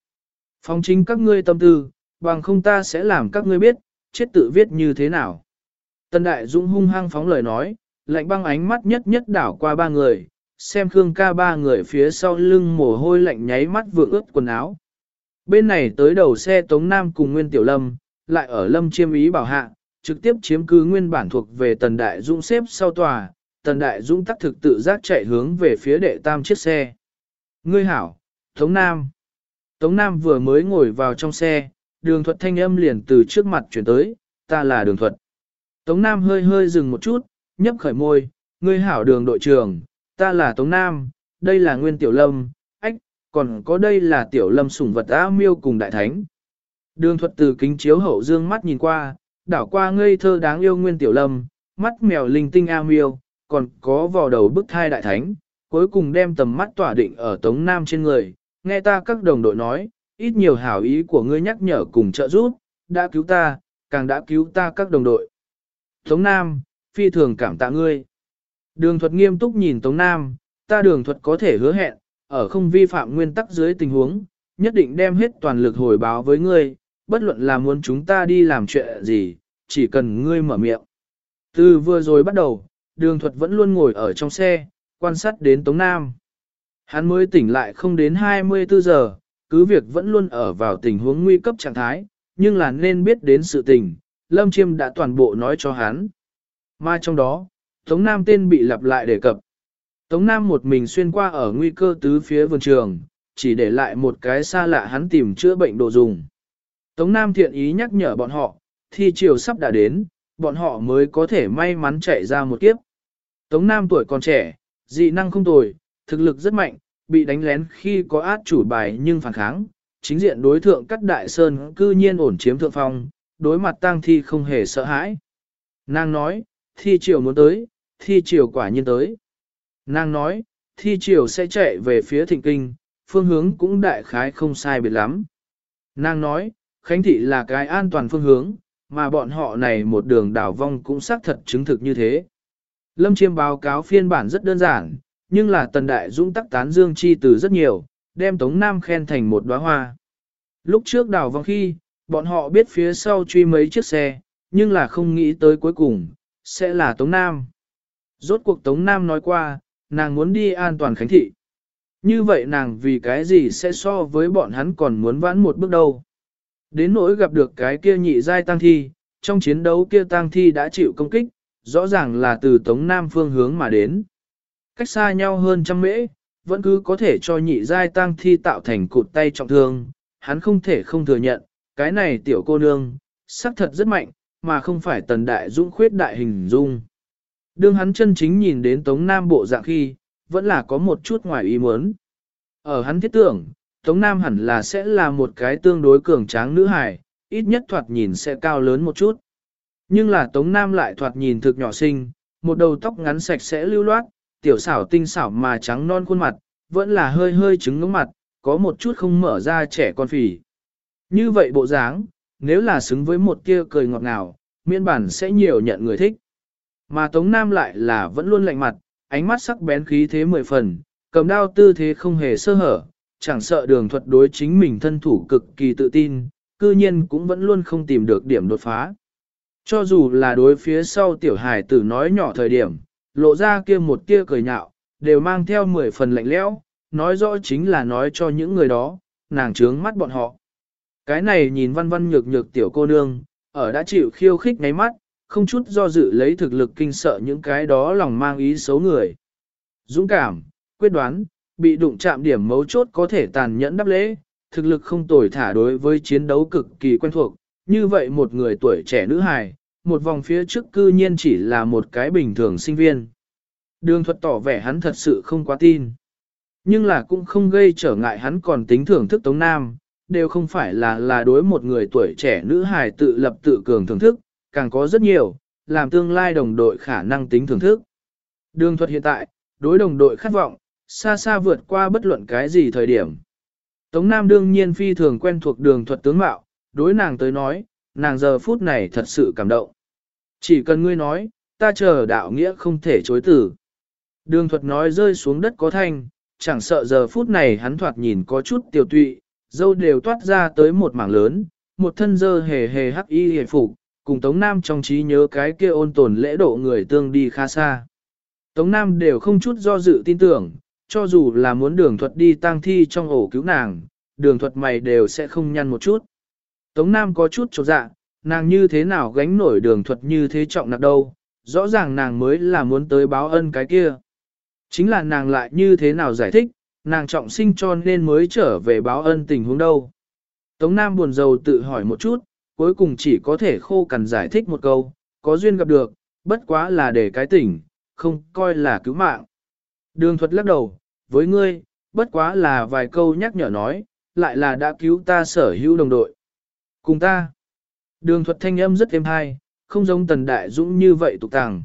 Phong chính các ngươi tâm tư, bằng không ta sẽ làm các ngươi biết, chết tự viết như thế nào. Tân Đại Dũng hung hăng phóng lời nói, lạnh băng ánh mắt nhất nhất đảo qua ba người, xem Khương ca ba người phía sau lưng mồ hôi lạnh nháy mắt vừa ướt quần áo. Bên này tới đầu xe Tống Nam cùng Nguyên Tiểu Lâm, lại ở Lâm chiêm ý bảo hạ, trực tiếp chiếm cứ nguyên bản thuộc về Tần Đại Dũng xếp sau tòa, Tần Đại Dũng tắc thực tự giác chạy hướng về phía đệ tam chiếc xe. Ngươi hảo, Tống Nam. Tống Nam vừa mới ngồi vào trong xe, đường thuật thanh âm liền từ trước mặt chuyển tới, ta là đường thuật. Tống Nam hơi hơi dừng một chút, nhấp khởi môi, ngươi hảo đường đội trưởng, ta là Tống Nam, đây là Nguyên Tiểu Lâm, ách, còn có đây là Tiểu Lâm sủng vật A miêu cùng Đại Thánh. Đường thuật từ kính chiếu hậu dương mắt nhìn qua, đảo qua ngây thơ đáng yêu Nguyên Tiểu Lâm, mắt mèo linh tinh am yêu, còn có vò đầu bức thai Đại Thánh, cuối cùng đem tầm mắt tỏa định ở Tống Nam trên người, nghe ta các đồng đội nói, ít nhiều hảo ý của ngươi nhắc nhở cùng trợ giúp, đã cứu ta, càng đã cứu ta các đồng đội. Tống Nam, phi thường cảm tạ ngươi. Đường thuật nghiêm túc nhìn Tống Nam, ta đường thuật có thể hứa hẹn, ở không vi phạm nguyên tắc dưới tình huống, nhất định đem hết toàn lực hồi báo với ngươi, bất luận là muốn chúng ta đi làm chuyện gì, chỉ cần ngươi mở miệng. Từ vừa rồi bắt đầu, đường thuật vẫn luôn ngồi ở trong xe, quan sát đến Tống Nam. Hắn mới tỉnh lại không đến 24 giờ, cứ việc vẫn luôn ở vào tình huống nguy cấp trạng thái, nhưng là nên biết đến sự tình, Lâm Chiêm đã toàn bộ nói cho hắn. Mà trong đó, Tống Nam tên bị lặp lại đề cập. Tống Nam một mình xuyên qua ở nguy cơ tứ phía vườn trường, chỉ để lại một cái xa lạ hắn tìm chữa bệnh đồ dùng. Tống Nam thiện ý nhắc nhở bọn họ, thi chiều sắp đã đến, bọn họ mới có thể may mắn chạy ra một kiếp. Tống Nam tuổi còn trẻ, dị năng không tồi, thực lực rất mạnh, bị đánh lén khi có át chủ bài nhưng phản kháng, chính diện đối thượng cắt đại sơn cư nhiên ổn chiếm thượng phong, đối mặt tang thi không hề sợ hãi. Nàng nói, thi triều muốn tới, thi triều quả nhiên tới. Nàng nói, thi triều sẽ chạy về phía thịnh kinh, phương hướng cũng đại khái không sai biệt lắm. Nàng nói, Khánh Thị là cái an toàn phương hướng, mà bọn họ này một đường đảo vong cũng xác thật chứng thực như thế. Lâm Chiêm báo cáo phiên bản rất đơn giản, nhưng là Tần Đại Dũng tắc tán dương chi từ rất nhiều, đem Tống Nam khen thành một đóa hoa. Lúc trước đảo vong khi, bọn họ biết phía sau truy mấy chiếc xe, nhưng là không nghĩ tới cuối cùng, sẽ là Tống Nam. Rốt cuộc Tống Nam nói qua, nàng muốn đi an toàn khánh thị. Như vậy nàng vì cái gì sẽ so với bọn hắn còn muốn vãn một bước đâu. Đến nỗi gặp được cái kia nhị giai tăng thi, trong chiến đấu kia tăng thi đã chịu công kích, rõ ràng là từ Tống Nam phương hướng mà đến. Cách xa nhau hơn trăm mễ, vẫn cứ có thể cho nhị giai tăng thi tạo thành cụt tay trọng thương, hắn không thể không thừa nhận, cái này tiểu cô nương, sắc thật rất mạnh, mà không phải tần đại dũng khuyết đại hình dung. Đương hắn chân chính nhìn đến Tống Nam bộ dạng khi, vẫn là có một chút ngoài ý muốn. Ở hắn thiết tưởng, Tống Nam hẳn là sẽ là một cái tương đối cường tráng nữ hài, ít nhất thoạt nhìn sẽ cao lớn một chút. Nhưng là Tống Nam lại thoạt nhìn thực nhỏ xinh, một đầu tóc ngắn sạch sẽ lưu loát, tiểu xảo tinh xảo mà trắng non khuôn mặt, vẫn là hơi hơi trứng ngưỡng mặt, có một chút không mở ra trẻ con phì. Như vậy bộ dáng, nếu là xứng với một kia cười ngọt ngào, miễn bản sẽ nhiều nhận người thích. Mà Tống Nam lại là vẫn luôn lạnh mặt, ánh mắt sắc bén khí thế mười phần, cầm đao tư thế không hề sơ hở, chẳng sợ đường thuật đối chính mình thân thủ cực kỳ tự tin, cư nhiên cũng vẫn luôn không tìm được điểm đột phá. Cho dù là đối phía sau tiểu hài tử nói nhỏ thời điểm, lộ ra kia một tia cười nhạo, đều mang theo mười phần lạnh lẽo, nói rõ chính là nói cho những người đó, nàng trướng mắt bọn họ. Cái này nhìn văn văn nhược nhược tiểu cô nương, ở đã chịu khiêu khích ngáy mắt, không chút do dự lấy thực lực kinh sợ những cái đó lòng mang ý xấu người. Dũng cảm, quyết đoán, bị đụng chạm điểm mấu chốt có thể tàn nhẫn đáp lễ, thực lực không tồi thả đối với chiến đấu cực kỳ quen thuộc, như vậy một người tuổi trẻ nữ hài, một vòng phía trước cư nhiên chỉ là một cái bình thường sinh viên. Đường thuật tỏ vẻ hắn thật sự không quá tin. Nhưng là cũng không gây trở ngại hắn còn tính thưởng thức Tống Nam, đều không phải là là đối một người tuổi trẻ nữ hài tự lập tự cường thưởng thức, càng có rất nhiều, làm tương lai đồng đội khả năng tính thưởng thức. Đường thuật hiện tại, đối đồng đội khát vọng, xa xa vượt qua bất luận cái gì thời điểm. Tống Nam đương nhiên phi thường quen thuộc đường thuật tướng mạo, đối nàng tới nói, nàng giờ phút này thật sự cảm động. Chỉ cần ngươi nói, ta chờ đạo nghĩa không thể chối tử. Đường thuật nói rơi xuống đất có thanh, chẳng sợ giờ phút này hắn thoạt nhìn có chút tiểu tụy, dâu đều toát ra tới một mảng lớn, một thân dơ hề hề hắc y hề phục, cùng Tống Nam trong trí nhớ cái kia ôn tồn lễ độ người tương đi khá xa. Tống Nam đều không chút do dự tin tưởng, cho dù là muốn đường thuật đi tang thi trong ổ cứu nàng, đường thuật mày đều sẽ không nhăn một chút. Tống Nam có chút chột dạ, nàng như thế nào gánh nổi đường thuật như thế trọng nặng đâu, rõ ràng nàng mới là muốn tới báo ân cái kia. Chính là nàng lại như thế nào giải thích, nàng trọng sinh cho nên mới trở về báo ân tình huống đâu. Tống Nam buồn rầu tự hỏi một chút, cuối cùng chỉ có thể khô cằn giải thích một câu, có duyên gặp được, bất quá là để cái tỉnh, không coi là cứu mạng. Đường thuật lắc đầu, với ngươi, bất quá là vài câu nhắc nhở nói, lại là đã cứu ta sở hữu đồng đội. Cùng ta, đường thuật thanh âm rất êm hay, không giống tần đại dũng như vậy tục tàng.